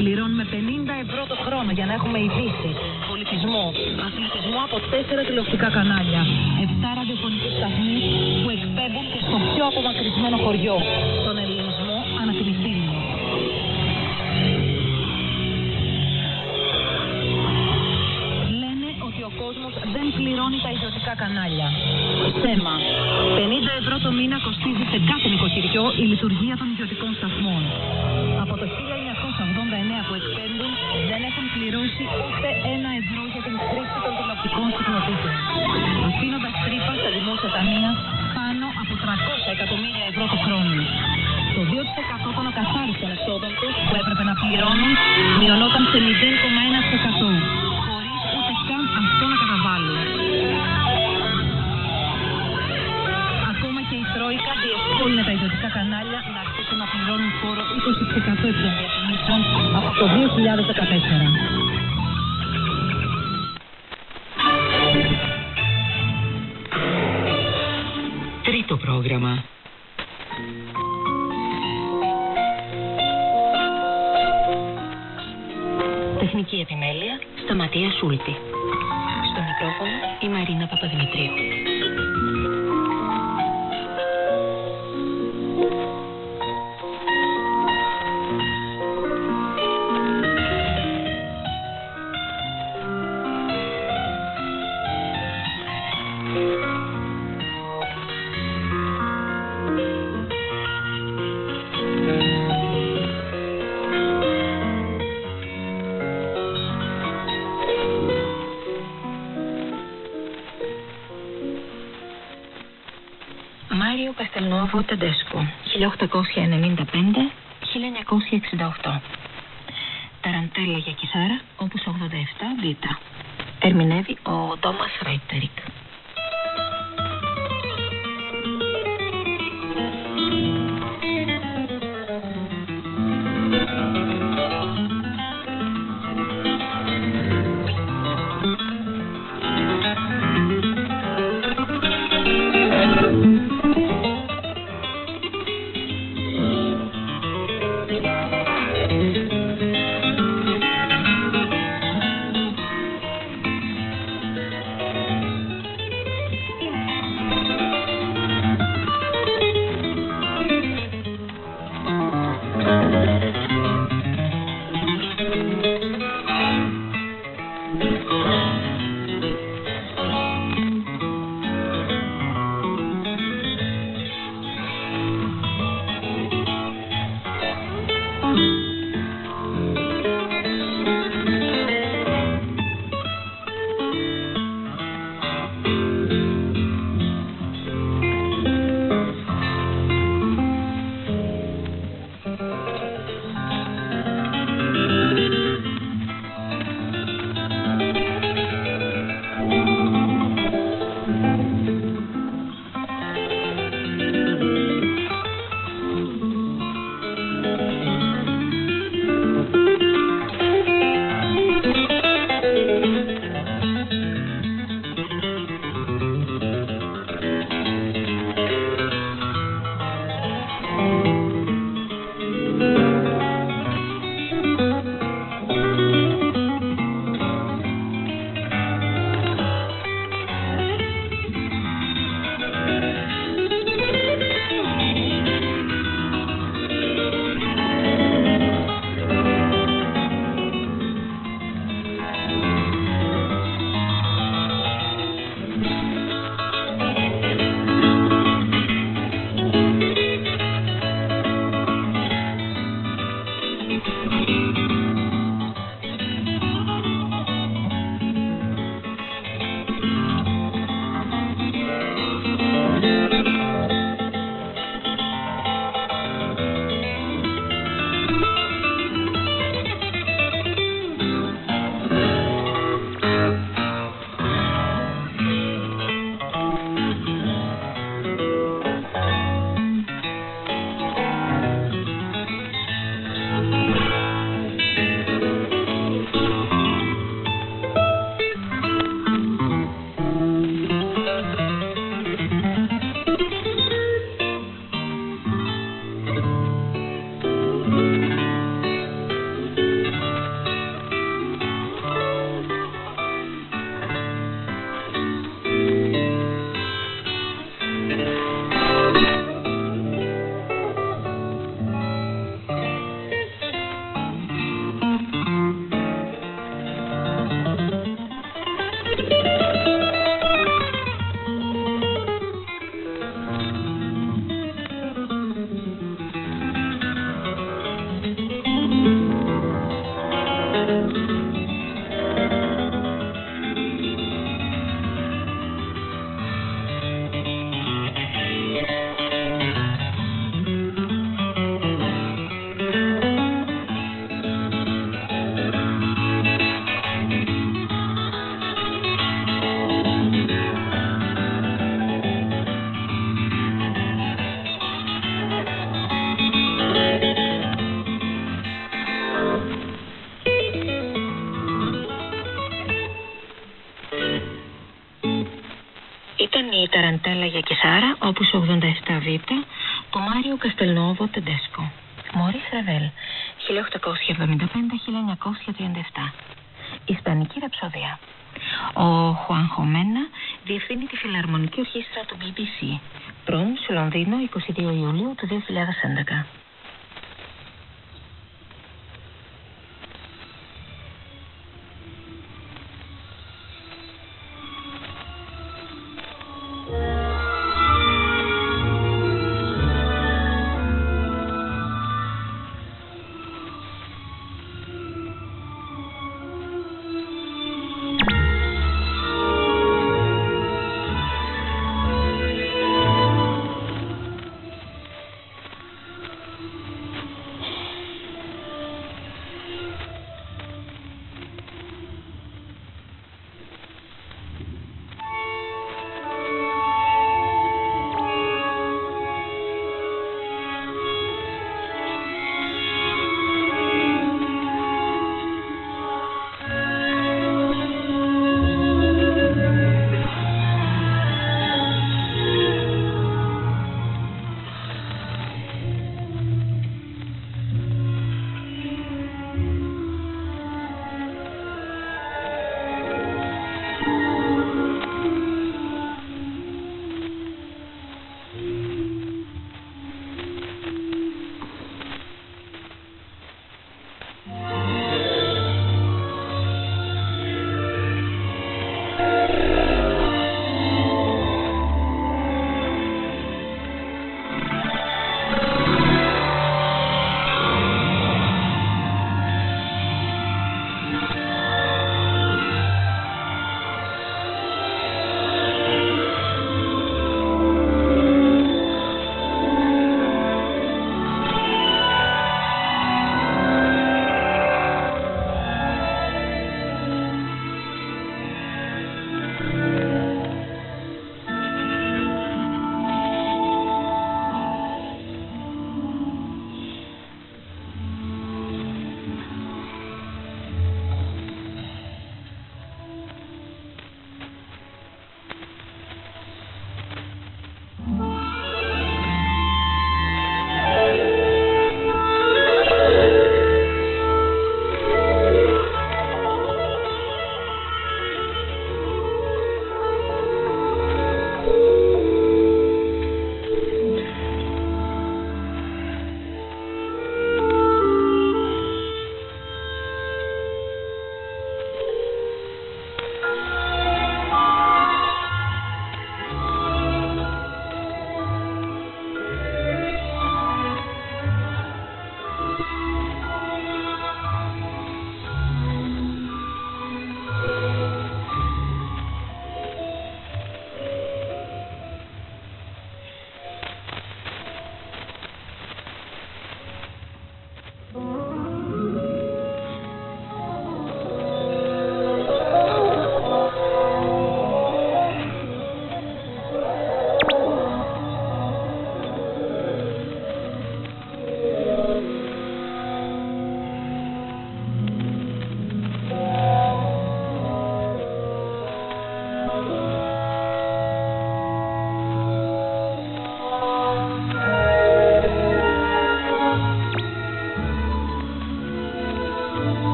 Πληρώνουμε 50 ευρώ το χρόνο για να έχουμε ειδήσει, πολιτισμό, αθλητισμό από 4 τηλεοπτικά κανάλια, 7 ραδιοφωνικούς σταθμούς που εκπέμπουν και στο πιο απομακρυσμένο χωριό, τον ελληνισμό ανά πληρώνει τα ιδιωτικά κανάλια. Θέμα. 50 ευρώ το μήνα κοστίζει σε κάθε νοικοκυριό η λειτουργία των ιδιωτικών σταθμών. Από το 1989 που εκπέμπουν δεν έχουν πληρώσει ούτε ένα ευρώ για την χρήση των τηλεοπτικών συχνοτήτων. Αφήνοντας τρύπα στα δημόσια ταμεία πάνω από 300 εκατομμύρια ευρώ το χρόνο. Το 2% των ακαθάριστων εσόδων τους που έπρεπε να πληρώνουν μειωνόταν σε 0,1% 2014.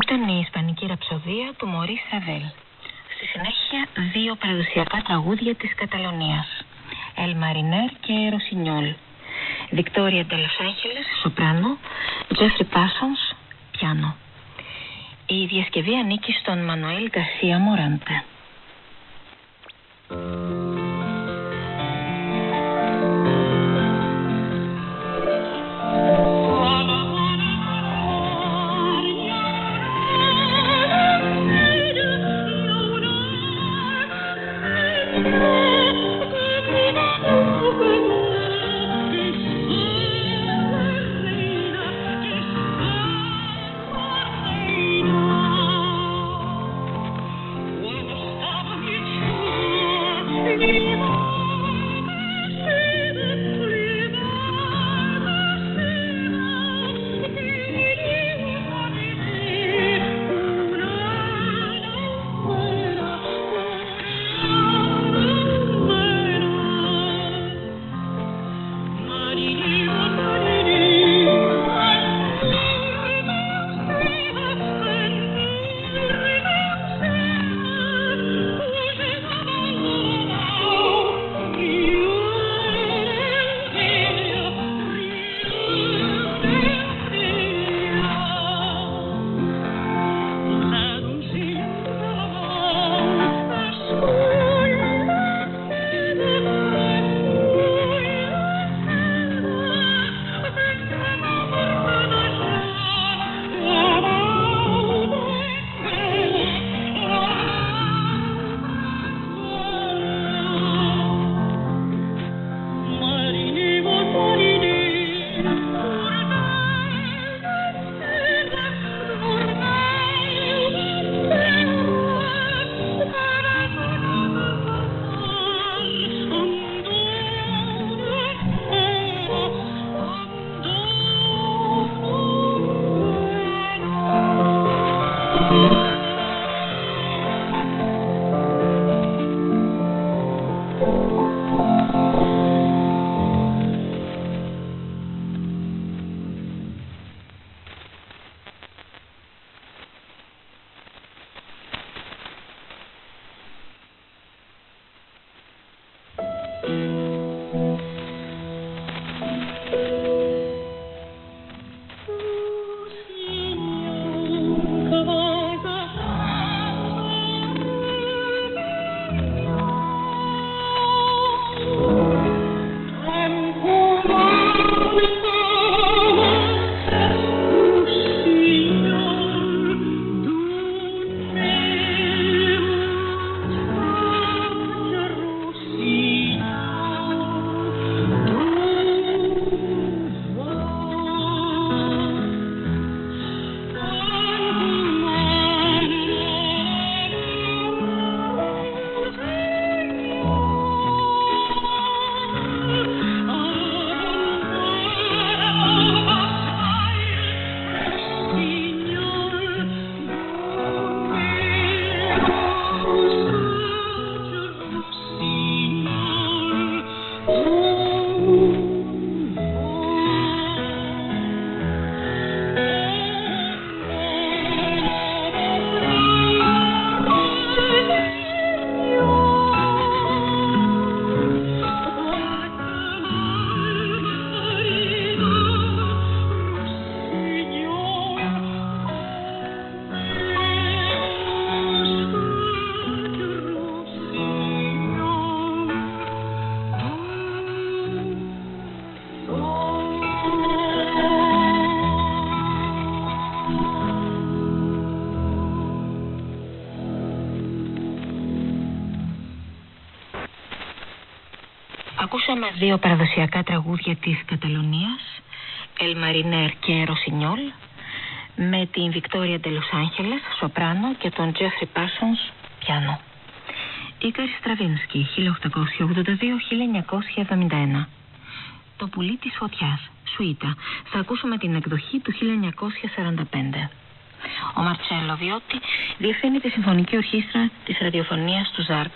Ήταν η Ισπανική ραψοδία του Μωρή Σαβέλ. Στη συνέχεια δύο παραδοσιακά τραγούδια της Καταλωνίας. El Mariner και Ροσινιόλ. Βικτόρια Ντελος Άγγελες, σοπράνο. Τζέφρι Πάσονς, πιάνο. Η διασκευή ανήκει στον Μανουέλ Γκαρσία Μοράντε. Δύο παραδοσιακά τραγούδια της Καταλωνίας, El Mariner και Ροσινιόλ, με την Βικτόρια Ντελος Άγγελες, σοπράνο και τον Τζέφρι Πάσονς, πιάνο. Ίκαρη Στραβίνσκι, 1882-1971. Το πουλί της φωτιάς, Σουίτα. Θα ακούσουμε την εκδοχή του 1945. Ο Μαρτσέλο Βιώτη διευθύνει τη Συμφωνική Ορχήστρα της Ραδιοφωνίας του Ζάρ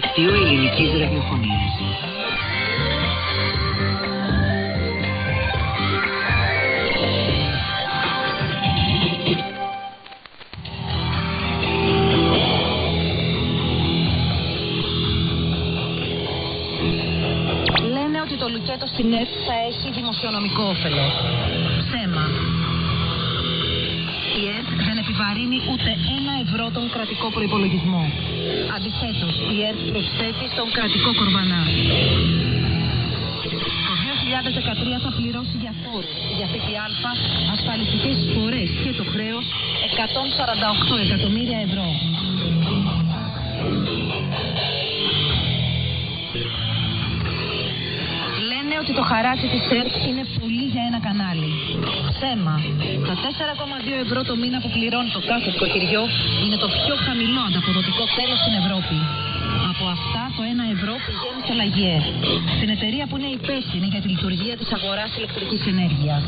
Τρίτιν. Δίκτυο που πληρώνει το κάθε νοικοκυριό είναι το πιο χαμηλό ανταποδοτικό τέλος στην Ευρώπη. Από αυτά το 1 ευρώ πηγαίνει στο Λαγιέρ, στην εταιρεία που είναι υπεύθυνη για τη λειτουργία της αγοράς ηλεκτρικής ενέργειας.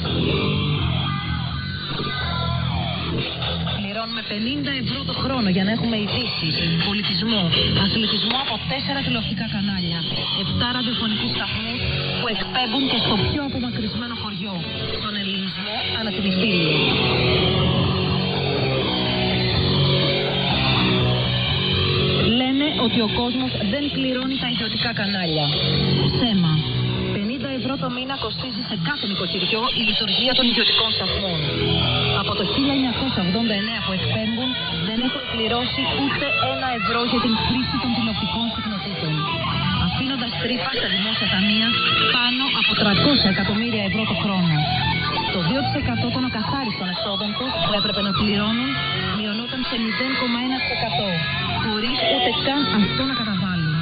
Πληρώνουμε 50 ευρώ το χρόνο για να έχουμε ειδήσει, πολιτισμό, αθλητισμό από 4 τηλεοπτικά κανάλια, 7 ραδιοφωνικούς σταθμούς που εκπέμπουν και στο πιο ο κόσμος δεν πληρώνει τα ιδιωτικά κανάλια. Θέμα. 50 ευρώ το μήνα κοστίζει σε κάθε νοικοκυριό η λειτουργία των ιδιωτικών σταθμών. Από το 1989 που εκπέμπουν δεν έχουν πληρώσει ούτε ένα ευρώ για την χρήση των τηλεοπτικών συχνοτήτων. Αφήνοντας τρύπα στα δημόσια ταμεία πάνω από 300 εκατομμύρια ευρώ το χρόνο. Το 2% των ακαθάριστων εσόδων τους που έπρεπε να πληρώνουν μειωνόταν σε 0,1% χωρίς ούτε καν αυτό να καταβάλουν.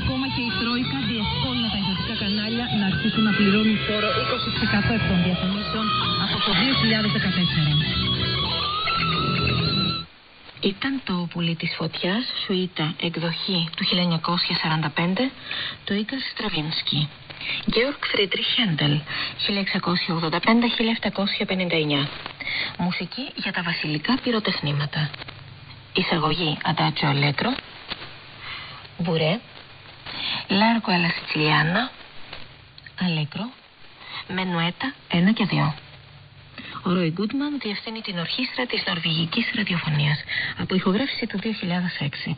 Ακόμα και η Τρόικα διευκόλυνε τα ιδιωτικά κανάλια να αρχίσουν να πληρώνουν φόρο 20% εκ των διαφημίσεων από το 2014. Ήταν το πουλί της φωτιάς, σουίτα, εκδοχή του 1945, το Ίγκαρ Στραβίνσκι. Γκέοργκ Φρίντριχ Χέντελ, 1685-1759. Μουσική για τα βασιλικά πυροτεχνήματα. Εισαγωγή Adagio Allegro. Bourrée. Largo alla siciliana. Allegro. Μενουέτα 1 και 2. Ο Ρόι Γκούτμαν διευθύνει την ορχήστρα της Νορβηγικής Ραδιοφωνίας από ηχογράφηση του 2006.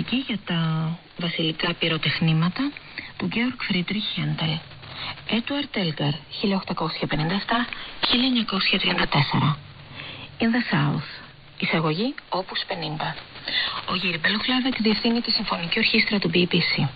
Μουσική για τα βασιλικά πυροτεχνήματα του Georg Friedrich Händel. Edward Elgar, 1857-1934. In the South. Εισαγωγή Opus 50. Ο Γύρι Μπελοχλάδεκ διευθύνει τη Συμφωνική Ορχήστρα του BBC.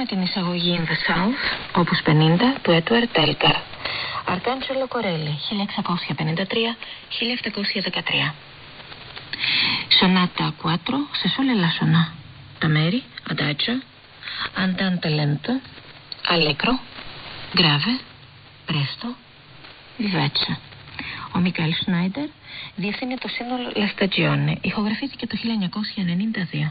Ακούσαμε την εισαγωγή In the South, όπως 50, του Έτουαρ Τέλκαρ. Αρτάντσελο Κορέλη, 1653-1713. Σονάτα 4, σε σόλε λασονά. Τα μέρη, αντάτσο, αντάντε λέντο, αλέκρο, γκράβε, πρέστο, βιβάτσο. Ο Μικάλ Σνάιντερ διευθύνει το σύνολο Λαστατζιόνε. Ηχογραφήθηκε το 1992.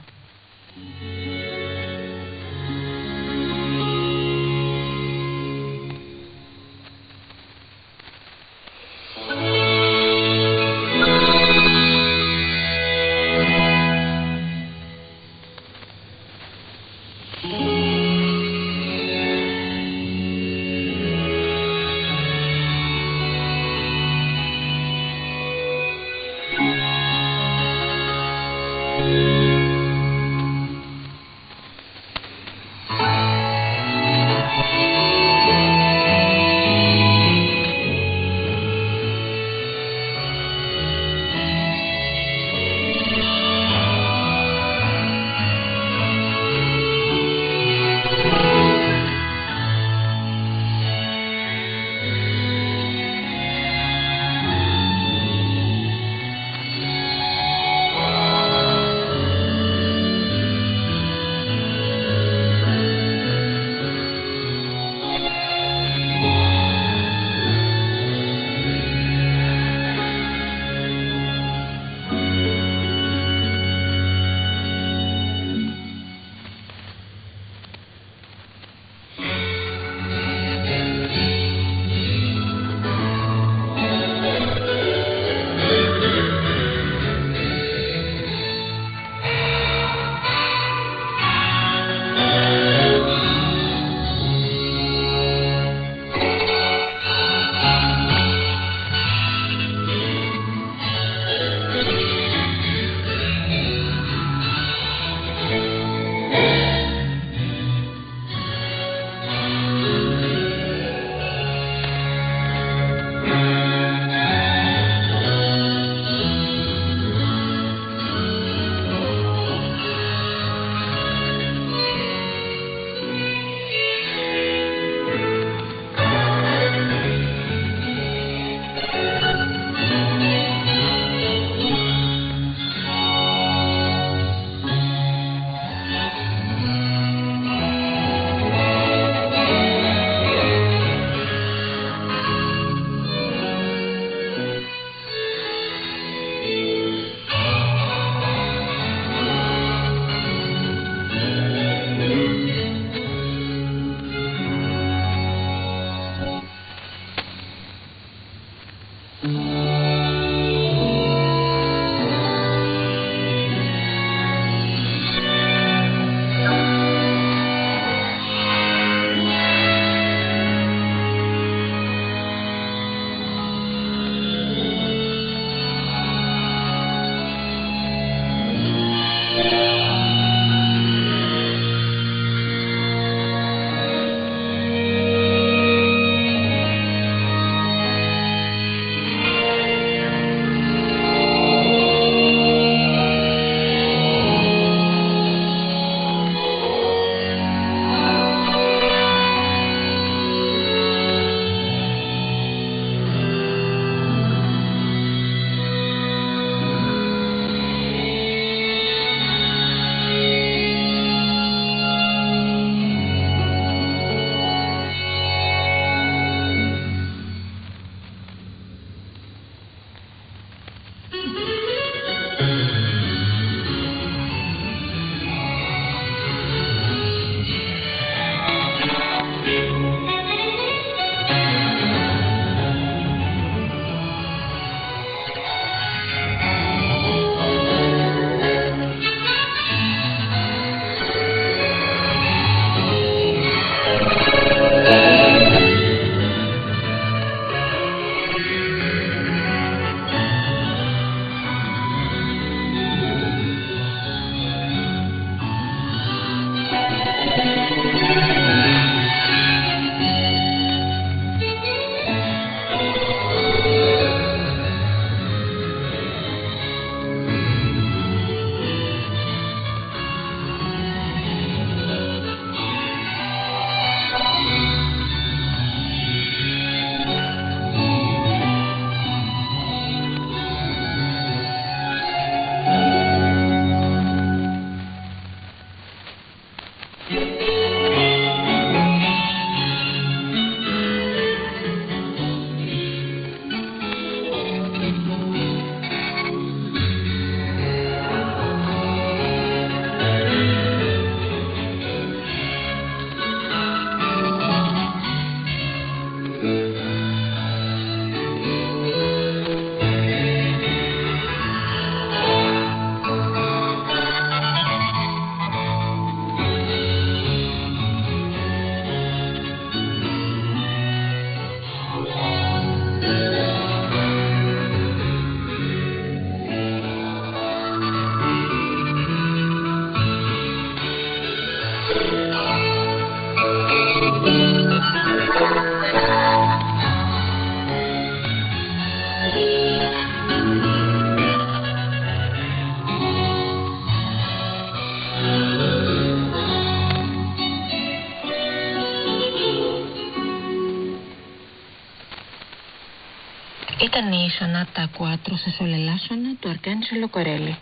Ήταν η σονάτα 4 σε σολελάσονα του Αρκάνισελο Κορέλη.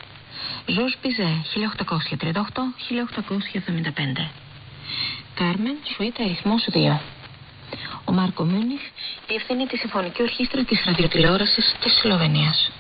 Ζως Πιζέ, 1838-1875. Κάρμεν, σουίτα αριθμός 2. Ο Μάρκο Μιούνιχ διευθύνει τη Συμφωνική Ορχήστρα της Ραδιοτηλεόρασης της Σλοβενίας.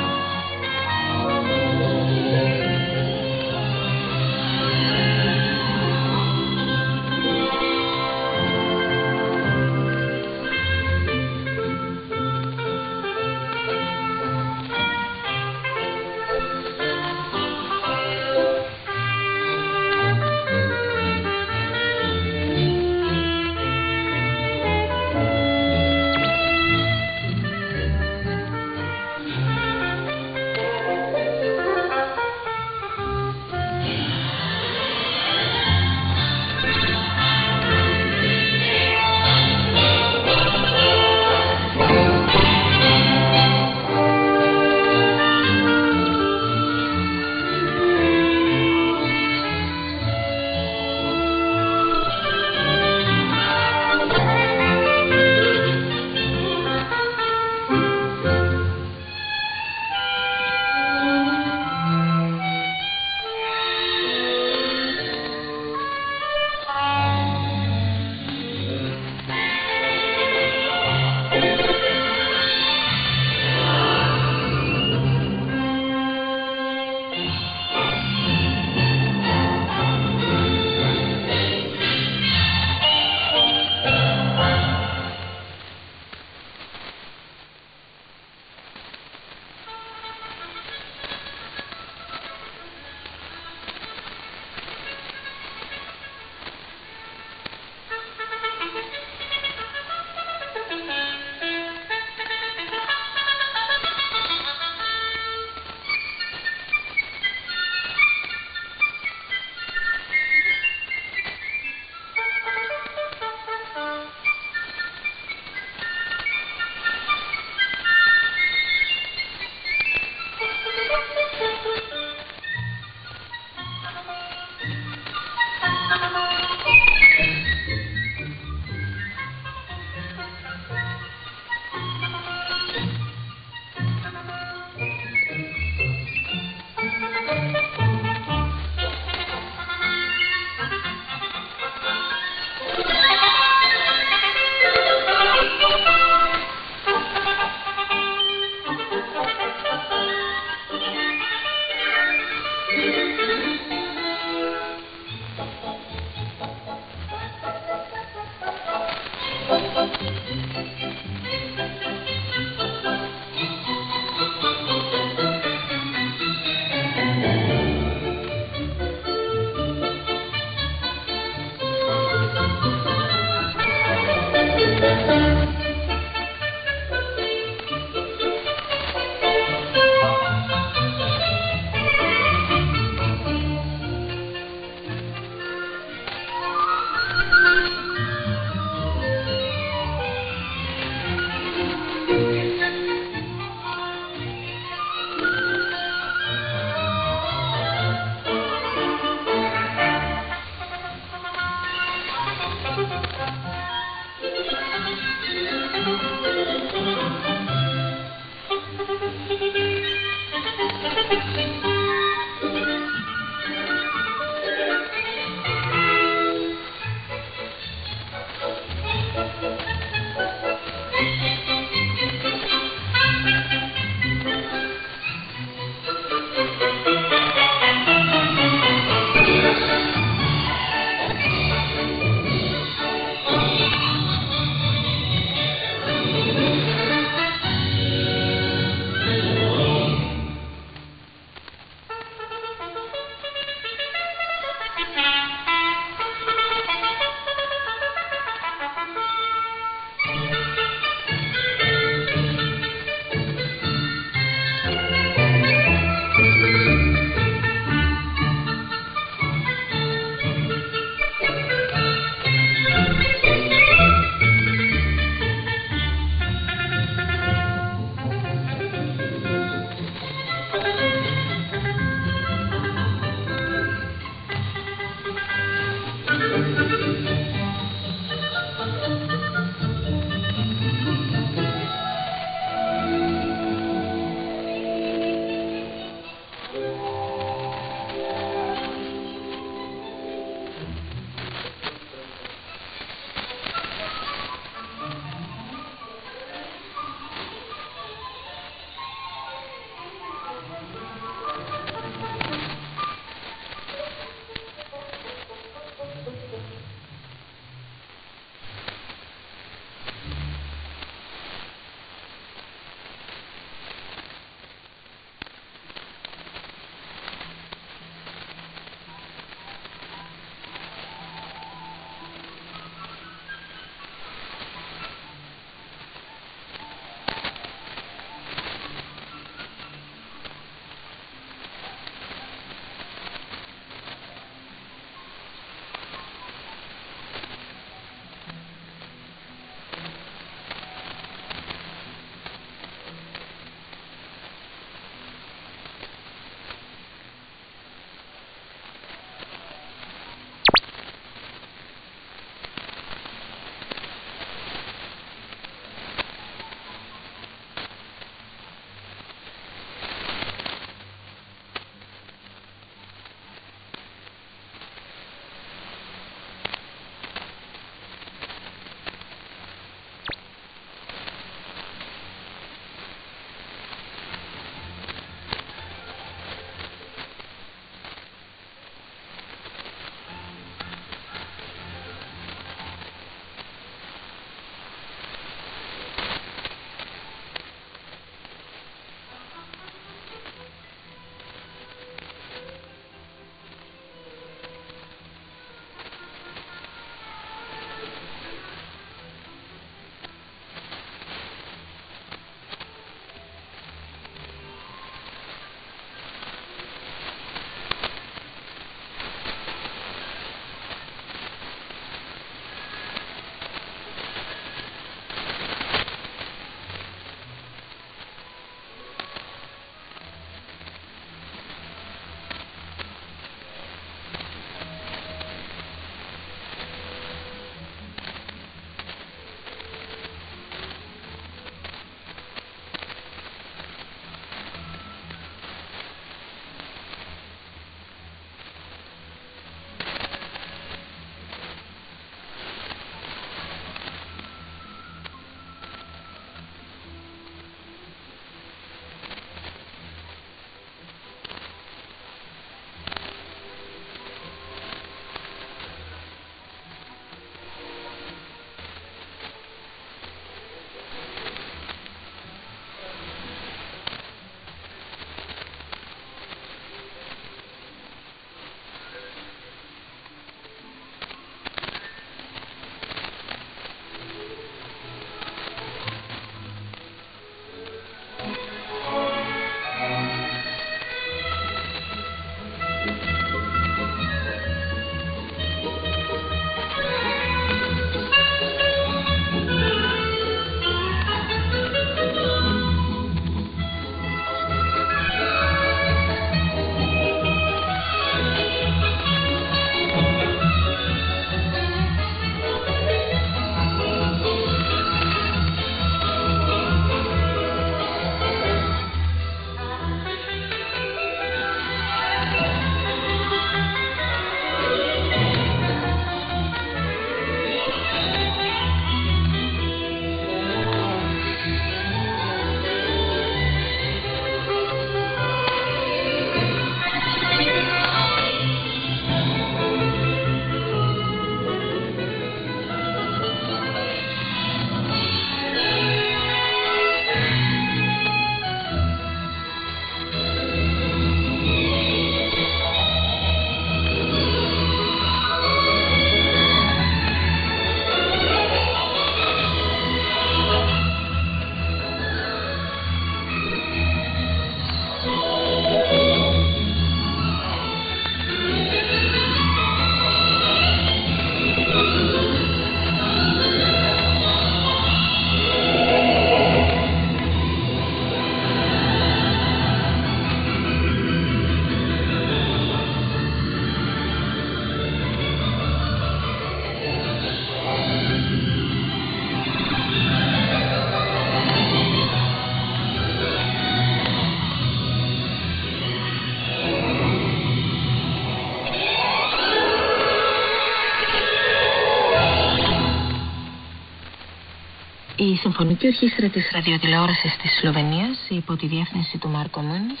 Συμφωνική Ορχήστρα της Ραδιοτηλεόρασης της Σλοβενίας, υπό τη διεύθυνση του Μάρκο Μούνιθ,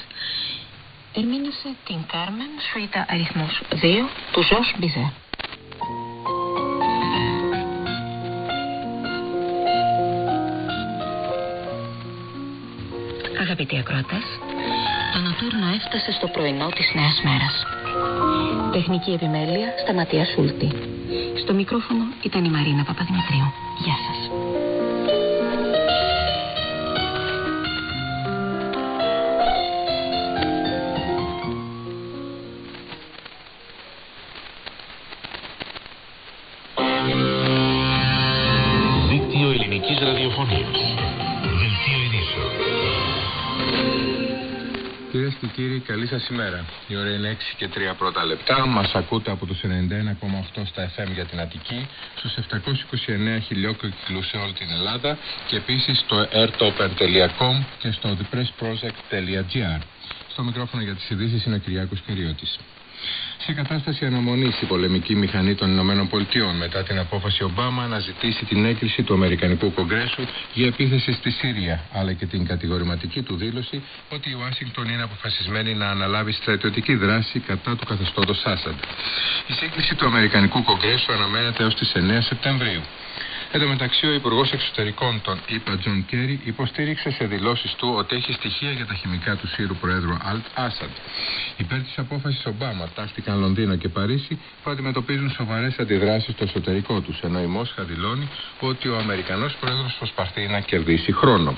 ερμήνευσε την Κάρμεν Σουίτα αριθμός 2 τους Ζος Μπιζέ. Αγαπητοί ακροατές, το νοτούρνο έφτασε στο πρωινό της νέας μέρας. Τεχνική επιμέλεια στα Ματίας Σούλτη. Στο μικρόφωνο ήταν η Μαρίνα Παπαδημητρίου. Γεια σας. Ραδιοφωνίας. Δελτίο ειδήσεων. Κυρίες και κύριοι, καλή σας ημέρα. Η ώρα είναι 6 και 3 πρώτα λεπτά. Μας ακούτε από τους 91,8 στα FM για την Αττική, στους 729 χιλιόκυκλου σε όλη την Ελλάδα και επίσης στο airtopen.com και στο thepressproject.gr. Στο μικρόφωνο για τις ειδήσεις είναι ο Κυριάκος Κυριώτης. Σε κατάσταση αναμονής η πολεμική μηχανή των Ηνωμένων Πολιτειών μετά την απόφαση Ομπάμα να ζητήσει την έγκριση του Αμερικανικού Κογκρέσου για επίθεση στη Συρία, αλλά και την κατηγορηματική του δήλωση ότι η Ουάσιγκτον είναι αποφασισμένη να αναλάβει στρατιωτική δράση κατά του καθεστώτος Άσαντ. Η σύγκληση του Αμερικανικού Κογκρέσου αναμένεται έως τις 9 Σεπτεμβρίου. Εν τω μεταξύ, ο Υπουργός Εξωτερικών των ΗΠΑ, Τζον Κέρι, υποστήριξε σε δηλώσεις του ότι έχει στοιχεία για τα χημικά του Σύρου Προέδρου Αλ Άσαντ. Υπέρ της απόφασης Ομπάμα τάχθηκαν Λονδίνο και Παρίσι που αντιμετωπίζουν σοβαρές αντιδράσεις στο εσωτερικό τους, ενώ η Μόσχα δηλώνει ότι ο Αμερικανός Πρόεδρος προσπαθεί να κερδίσει χρόνο.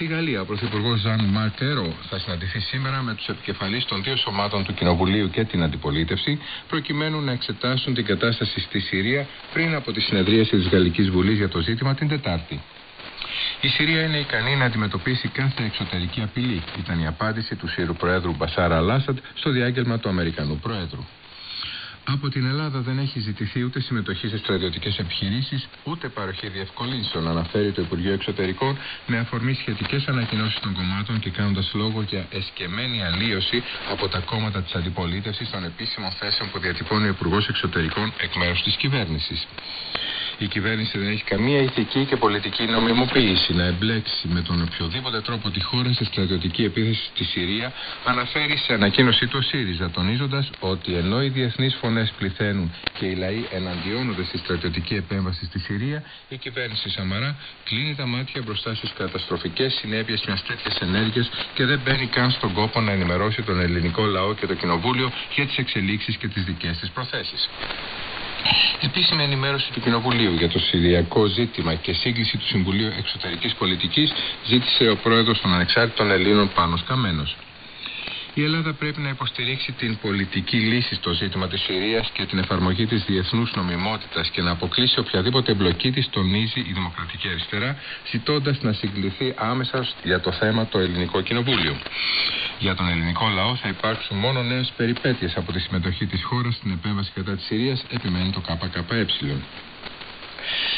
Στη Γαλλία, ο Πρωθυπουργός Ζαν Μαρκ Ερό θα συναντηθεί σήμερα με τους επικεφαλείς των δύο σωμάτων του Κοινοβουλίου και την Αντιπολίτευση, προκειμένου να εξετάσουν την κατάσταση στη Συρία πριν από τη συνεδρίαση της Γαλλικής Βουλής για το ζήτημα την Τετάρτη. Η Συρία είναι ικανή να αντιμετωπίσει κάθε εξωτερική απειλή, ήταν η απάντηση του Σύρου Προέδρου Μπασάρα Αλάσαντ στο διάγγελμα του Αμερικανού Προέδρου. Από την Ελλάδα δεν έχει ζητηθεί ούτε συμμετοχή σε στρατιωτικές επιχειρήσεις, ούτε παροχή διευκολύνσεων, αναφέρει το Υπουργείο Εξωτερικών, με αφορμή σχετικές ανακοινώσεις των κομμάτων και κάνοντας λόγο για εσκεμμένη αλλίωση από τα κόμματα της αντιπολίτευσης των επίσημων θέσεων που διατυπώνει ο Υπουργός Εξωτερικών εκ μέρους της κυβέρνησης. Η κυβέρνηση δεν έχει καμία ηθική και πολιτική νομιμοποίηση να εμπλέξει με τον οποιοδήποτε τρόπο τη χώρα σε στρατιωτική επίθεση στη Συρία, αναφέρει σε ανακοίνωσή του ο ΣΥΡΙΖΑ, τονίζοντας ότι ενώ οι διεθνείς φωνές πληθαίνουν και οι λαοί εναντιώνονται στη στρατιωτική επέμβαση στη Συρία, η κυβέρνηση Σαμαρά κλείνει τα μάτια μπροστά στις καταστροφικές συνέπειες μιας τέτοιας ενέργειας και δεν μπαίνει καν στον κόπο να ενημερώσει τον ελληνικό λαό και το κοινοβούλιο για τις εξελίξεις και τις δικές της προθέσεις. Επίσημη ενημέρωση του Κοινοβουλίου για το Συριακό ζήτημα και σύγκληση του Συμβουλίου Εξωτερικής Πολιτικής ζήτησε ο πρόεδρος των Ανεξάρτητων Ελλήνων Πάνος Καμένος. Η Ελλάδα πρέπει να υποστηρίξει την πολιτική λύση στο ζήτημα της Συρίας και την εφαρμογή της διεθνούς νομιμότητας και να αποκλείσει οποιαδήποτε εμπλοκή της τονίζει η Δημοκρατική Αριστερά, ζητώντας να συγκληθεί άμεσα για το θέμα το Ελληνικό Κοινοβούλιο. Για τον ελληνικό λαό θα υπάρξουν μόνο νέες περιπέτειες από τη συμμετοχή της χώρας στην επέμβαση κατά της Συρίας, επιμένει το ΚΚΕ.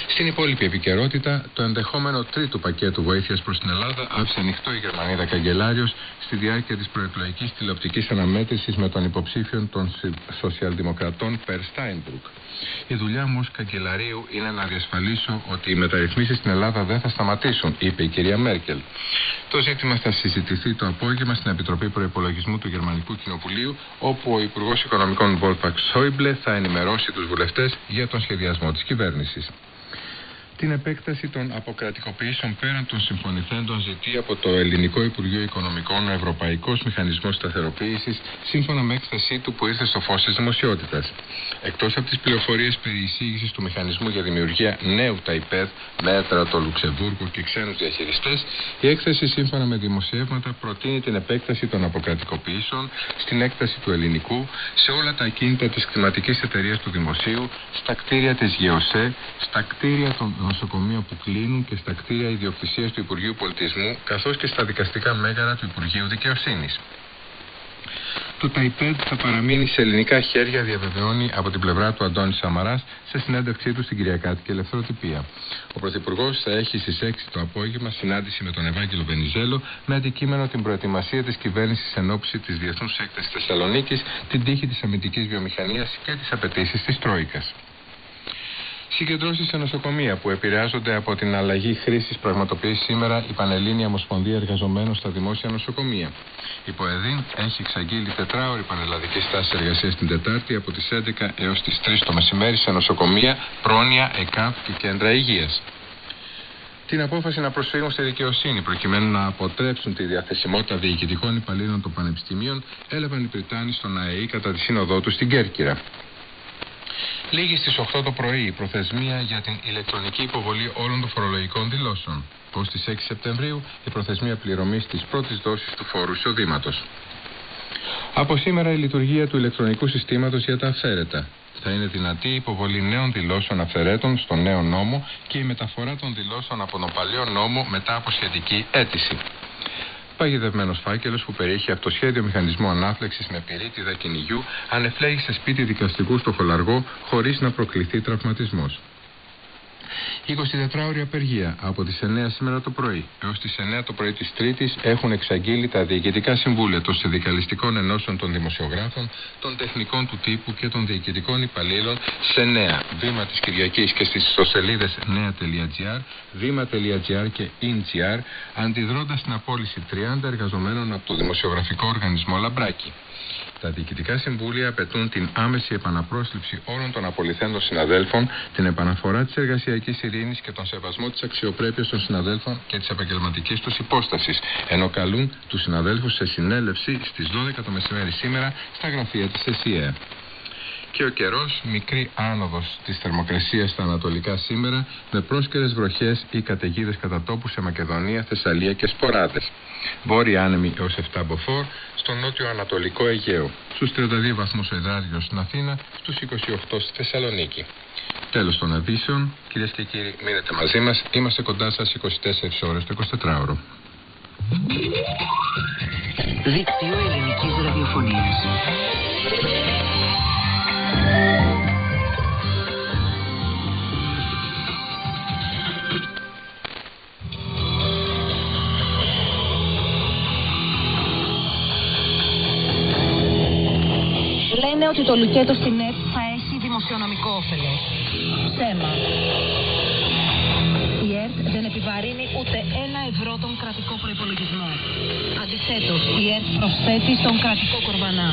Στην υπόλοιπη επικαιρότητα, το ενδεχόμενο τρίτου πακέτου βοήθειας προς την Ελλάδα άφησε ανοιχτό η Γερμανίδα Καγκελάριος στη διάρκεια της προεκλογικής τηλεοπτικής αναμέτρησης με τον υποψήφιο των Σοσιαλδημοκρατών Περ Στάινμπρουκ. Η δουλειά μου ως καγκελαρίου είναι να διασφαλίσω ότι οι μεταρρυθμίσεις στην Ελλάδα δεν θα σταματήσουν, είπε η κυρία Μέρκελ. Το ζήτημα θα συζητηθεί το απόγευμα στην Επιτροπή Προπολογισμού του Γερμανικού Κοινοβουλίου, όπου ο Υπουργός Οικονομικών Βόλφγκανγκ Σόιμπλε θα ενημερώσει τους βουλευτές για τον σχεδιασμό της κυβέρνησης. Την επέκταση των αποκρατικοποιήσεων πέραν των συμφωνηθέντων ζητεί από το Ελληνικό Υπουργείο Οικονομικών ο Ευρωπαϊκός Μηχανισμός Σταθεροποίησης, σύμφωνα με έκθεσή του που ήρθε στο φως της δημοσιότητας. Εκτός από τις πληροφορίες περί εισήγησης του μηχανισμού για δημιουργία νέου ΤΑΙΠΕΔ, μέτρα το Λουξεμβούργο και ξένους διαχειριστές, η έκθεση σύμφωνα με δημοσιεύματα προτείνει την επέκταση των αποκρατικοποιήσεων στην έκταση του ελληνικού σε όλα τα ακίνητα της κλιματική εταιρείας του Δημοσίου, στα κτίρια της ΓΕΟΣΕ, στα κτίρια των νοσοκομείων που κλείνουν και στα κτίρια ιδιοκτησίας του Υπουργείου Πολιτισμού, καθώς και στα δικαστικά μέγαρα του Υπουργείου Δικαιοσύνης. Το ΤΑΙΠΕΔ θα παραμείνει σε ελληνικά χέρια, διαβεβαιώνει από την πλευρά του Αντώνη Σαμαράς σε συνέντευξή του στην Κυριακάτικη Ελευθεροτυπία. Ο Πρωθυπουργός θα έχει στις 6 το απόγευμα συνάντηση με τον Ευάγγελο Βενιζέλο με αντικείμενο την προετοιμασία της κυβέρνησης εν ώψη της Διεθνούς Έκταση Θεσσαλονίκης, την τύχη της αμυντικής βιομηχανίας και τις απαιτήσεις της Τρόικας. Συγκεντρώσεις σε νοσοκομεία που επηρεάζονται από την αλλαγή χρήσης πραγματοποιείς σήμερα η Πανελλήνια Ομοσπονδία Εργαζομένων στα Δημόσια Νοσοκομεία. Η ΠΟΕΔΗΝ έχει εξαγγείλει τετράωρη πανελλαδική στάση εργασίας την Τετάρτη από τις 11 έως τις 3 το μεσημέρι σε νοσοκομεία, πρόνοια, ΕΚΑΠ και κέντρα υγείας. Την απόφαση να προσφύγουν στη δικαιοσύνη προκειμένου να αποτρέψουν τη διαθεσιμότητα διοικητικών υπαλλήλων των πανεπιστημίων έλαβαν οι Πριτάνοι στον ΑΕΗ κατά τη σύνοδό τους στην Κέρκυρα. Λίγη στις 8 το πρωί η προθεσμία για την ηλεκτρονική υποβολή όλων των φορολογικών δηλώσεων. Ως τις 6 Σεπτεμβρίου η προθεσμία πληρωμής της πρώτης δόσης του φόρου εισοδήματος. Από σήμερα η λειτουργία του ηλεκτρονικού συστήματος για τα αυθαίρετα. Θα είναι δυνατή η υποβολή νέων δηλώσεων αυθαιρέτων στο νέο νόμο και η μεταφορά των δηλώσεων από τον παλιό νόμο μετά από σχετική αίτηση. Παγιδευμένος φάκελος που περιέχει αυτοσχέδιο μηχανισμό ανάφλεξη με πυρίτιδα κυνηγιού ανεφλέγει σε σπίτι δικαστικού στο χολαργό χωρίς να προκληθεί τραυματισμός. 24ωρη απεργία. Από τις 9 σήμερα το πρωί. Έως τις 9 το πρωί της Τρίτης έχουν εξαγγείλει τα διοικητικά συμβούλια των συνδικαλιστικών ενώσεων των δημοσιογράφων, των τεχνικών του τύπου και των διοικητικών υπαλλήλων σε νέα. Βήμα της Κυριακής και στις ιστοσελίδες νέα.gr, βήμα.gr και in.gr αντιδρώντας στην απόλυση 30 εργαζομένων από το δημοσιογραφικό οργανισμό Λαμπράκη. Τα διοικητικά συμβούλια απαιτούν την άμεση επαναπρόσληψη όλων των απολυθέντων συναδέλφων, την επαναφορά της εργασιακής ειρήνης και τον σεβασμό της αξιοπρέπειας των συναδέλφων και της επαγγελματικής τους υπόστασης, ενώ καλούν τους συναδέλφους σε συνέλευση στις 12 το μεσημέρι σήμερα στα γραφεία της ΕΣΥΕ. Και ο καιρός, μικρή άνοδος της θερμοκρασίας στα ανατολικά σήμερα, με πρόσκαιρες βροχές ή καταιγίδες κατά τόπου σε Μακεδονία, Θεσσαλία και Σποράδες. Βόρεια άνεμη έως 7 μποφόρ στο νότιο ανατολικό Αιγαίο. Στους 32 βαθμούς ο υδράριο στην Αθήνα, στους 28 στη Θεσσαλονίκη. Τέλος των ειδήσεων, κυρίες και κύριοι, μείνετε μαζί μας. Είμαστε κοντά σας 24 ώρες το 24ωρο. Δίκτυο ελληνικής ραδιοφωνίας. Λένε ότι το λουκέτο στην ΕΠ θα έχει δημοσιονομικό όφελος. Ψέμα. Η ΕΡΤ δεν επιβαρύνει ούτε ένα ευρώ τον κρατικό προϋπολογισμό. Αντιθέτως, η ΕΡΤ προσθέτει στον κρατικό κορβανά.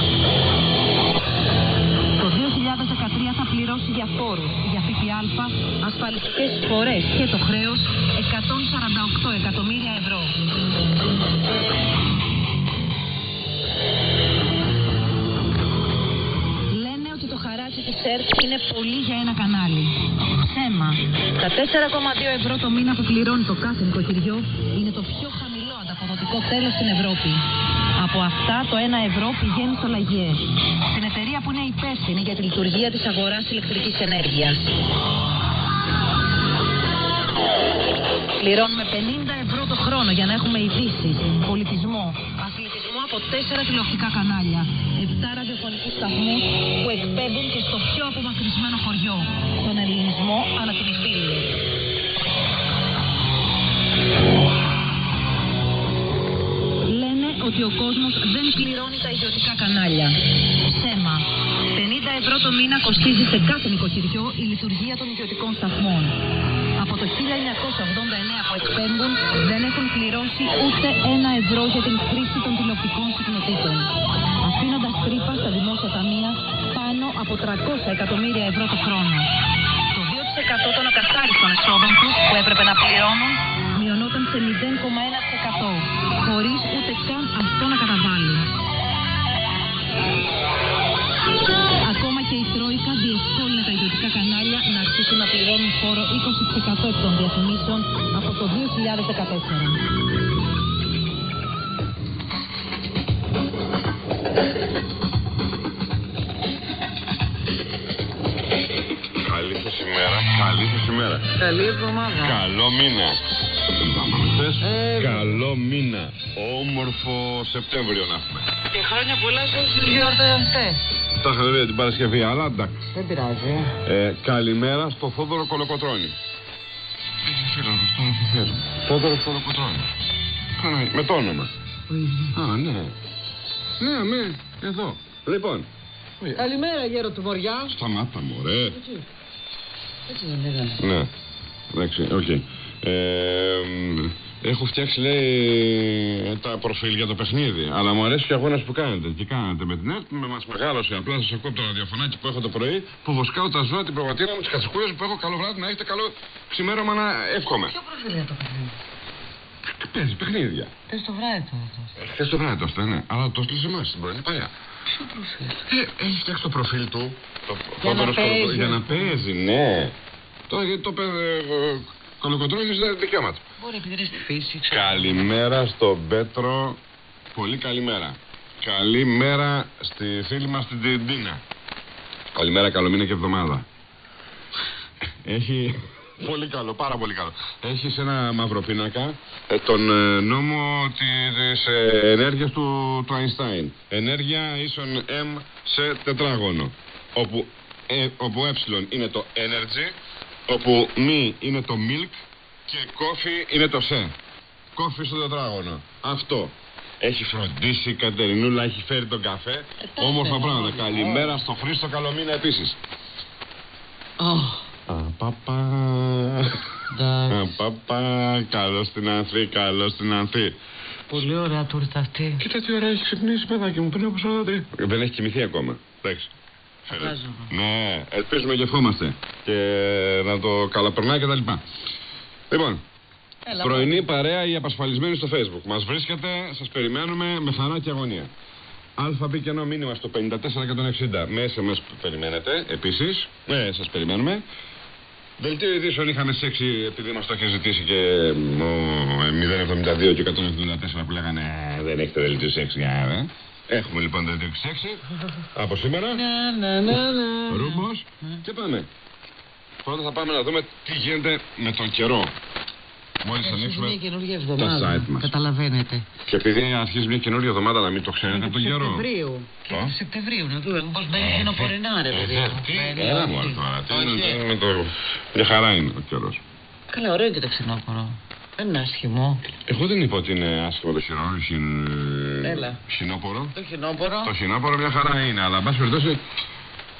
Το 2013 θα πληρώσει για φόρους, για ΦΠΑ, ασφαλιστικές εισφορές και το χρέος 148 εκατομμύρια ευρώ. Χαράτσι της ΕΡΤ είναι πολύ για ένα κανάλι. Ψέμα. Τα 4,2 ευρώ το μήνα που πληρώνει το κάθε νοικοκυριό είναι το πιο χαμηλό ανταποδοτικό τέλος στην Ευρώπη. Από αυτά το 1 ευρώ πηγαίνει στο ΛΑΓΕ, στην εταιρεία που είναι υπεύθυνη για τη λειτουργία της αγοράς ηλεκτρικής ενέργειας. Πληρώνουμε 50 ευρώ το χρόνο για να έχουμε ειδήσεις, πολιτισμό, αθλητισμό από 4 τηλεοπτικά κανάλια, 7 ραδιοφωνικούς σταθμούς που εκπέμπουν και στο πιο απομακρυσμένο χωριό, τον ελληνισμό ανά την Ιφίλιο. Λένε ότι ο κόσμος δεν πληρώνει τα ιδιωτικά κανάλια. Θέμα. 50 ευρώ το μήνα κοστίζει σε κάθε νοικοκυριό η λειτουργία των ιδιωτικών σταθμών. Από το 1989 που εκπέμπουν δεν έχουν πληρώσει ούτε ένα ευρώ για την χρήση των τηλεοπτικών συχνοτήτων. Αφήνοντας τρύπα στα δημόσια ταμεία πάνω από 300 εκατομμύρια ευρώ το χρόνο. Το 2% των ακαθάριστων εσόδων τους που έπρεπε να πληρώνουν μειωνόταν σε 0,1% χωρίς ούτε καν αυτό να καταβάλουν. Και η Τρόικα διευκόλυνε τα ιδιωτικά κανάλια να αρχίσουν να πληρώνουν φόρο 20% εκ των διαφημίσεων από το 2014. Καλή σας ημέρα. Καλή σας ημέρα. Καλή εβδομάδα. Καλό μήνα. Χθες, Ε, καλό μήνα. Όμορφο Σεπτέμβριο να έχουμε. Και χρόνια πολλά σε όσους γιορταστές. Τα είχαμε δει την Παρασκευή, αλλά εντάξει. Δεν πειράζει. Ε, καλημέρα στο Θόδωρο Κολοκοτρώνη. Φίλος μας, τον αφιφέρω. Θόδωρος Κολοκοτρώνη. Καλά, Με το όνομα. Α, ναι. Ναι, ναι, εδώ. Λοιπόν, Καλημέρα γέρο του Μοριά. σταμάτα μωρέ. Έτσι δεν λέγανε. Ναι. Εντάξει, οκ. Ε, μ, έχω φτιάξει, λέει, τα προφίλ για το παιχνίδι. Αλλά μου αρέσει και ο αγώνα που κάνετε. Και κάνετε με την ΕΡΤ, με μα μεγάλωσε. Απλά σα ακούω από το ραδιοφωνάκι που έχω το πρωί, που βοσκάω τα ζώα, την προβατήρα μου, τι κατσικούλε που έχω. Καλό βράδυ, να έχετε καλό ξημέρωμα να εύχομαι. Ποιο προφίλ για το παιχνίδι. Παίζει παιχνίδια. Πες το βράδυ τώρα. Χθε το βράδυ το έστειλε, ναι. Αλλά το έστειλε σε εμά την πρωινή παλιά. Ποιο προφίλ. Ε, έχει φτιάξει το προφίλ του. Το Για να Θόδωρος Κολοκο- παίζει. Για να παίζει, ναι. Τώρα γιατί το κολοκοτρώνει δεν είναι δικαίωμα του. Μπορεί επειδή είναι στη φύση, ξέρω. Καλημέρα στον Πέτρο. Πολύ καλημέρα. Καλημέρα στη φίλη μας την Τιντίνα. Καλημέρα, καλό μήνα και εβδομάδα. Έχει... Πολύ καλό, πάρα πολύ καλό. Έχεις σε ένα μαύρο πίνακα ε, τον ε, νόμο της ε, ενέργειας του, του Einstein. Ενέργεια ίσον M σε τετράγωνο. Όπου, ε, όπου ε είναι το energy, όπου μη είναι το milk και coffee είναι το σε. Κόφι στο τετράγωνο. Αυτό. Έχει φροντίσει η Κατερινούλα, έχει φέρει τον καφέ. Όμορφα πράγματα. Καλημέρα στο Χρήστο Καλομίνα επίσης. Απαπα. Απαπα. Καλό στην Ανθή, καλό στην Ανθή. Πολύ ωραία τούρτα αυτή. Κοίτα τι ωραία έχει ξυπνήσει, παιδάκι μου, πριν από 43. Δεν έχει κοιμηθεί ακόμα. Εντάξει. Φαντάζομαι. Ναι, ελπίζουμε και ευχόμαστε. Και να το καλαπερνάει και τα λοιπά. Λοιπόν, Έλα, πρωινή παρέα οι απασφαλισμένοι στο facebook. Μας βρίσκεται, σας περιμένουμε με χαρά και αγωνία. ΑΠ και ένα μήνυμα στο 54160 με SMS που περιμένετε επίσης. Ναι, σας περιμένουμε. Δελτίο ειδήσεων είχαμε σέξει επειδή μας το είχε ζητήσει και ο ε, 072 και 174 που λέγανε «Ε, δεν έχετε δελτίο σέξη. ε, ε». Έχουμε λοιπόν δελτίο σέξη από σήμερα. Να, να, να, να. Ρούμπος και πάμε. Πρώτα θα πάμε να δούμε τι γίνεται με τον καιρό. Μόλις Αρχίζει ανοίξουμε μια καινούργια τα εβδομάδα. site μας. Καταλαβαίνετε. Και επειδή αρχίζει μια καινούργια εβδομάδα να μην το ξέρετε από τον καιρό. Σεπτεμβρίου. Το; Σεπτεμβρίου, να δούμε. Μήπως μπαίνει φθινοπορεινά, ρε παιδί. μου. Μπαίνει, Έλα όχι. μόνο τώρα. Τι είναι Όχι. το- με το... Μια χαρά είναι ο καιρός. Καλά, ωραίο και το ξενόπορο. Δεν είναι άσχημο. Εγώ δεν είπα ότι είναι άσχημο το χειρό, χιν... Έλα. χινόπορο. Το χινόπορο. Το χινόπορο μια χαρά είναι, αλλά εν πάση περιπτώσει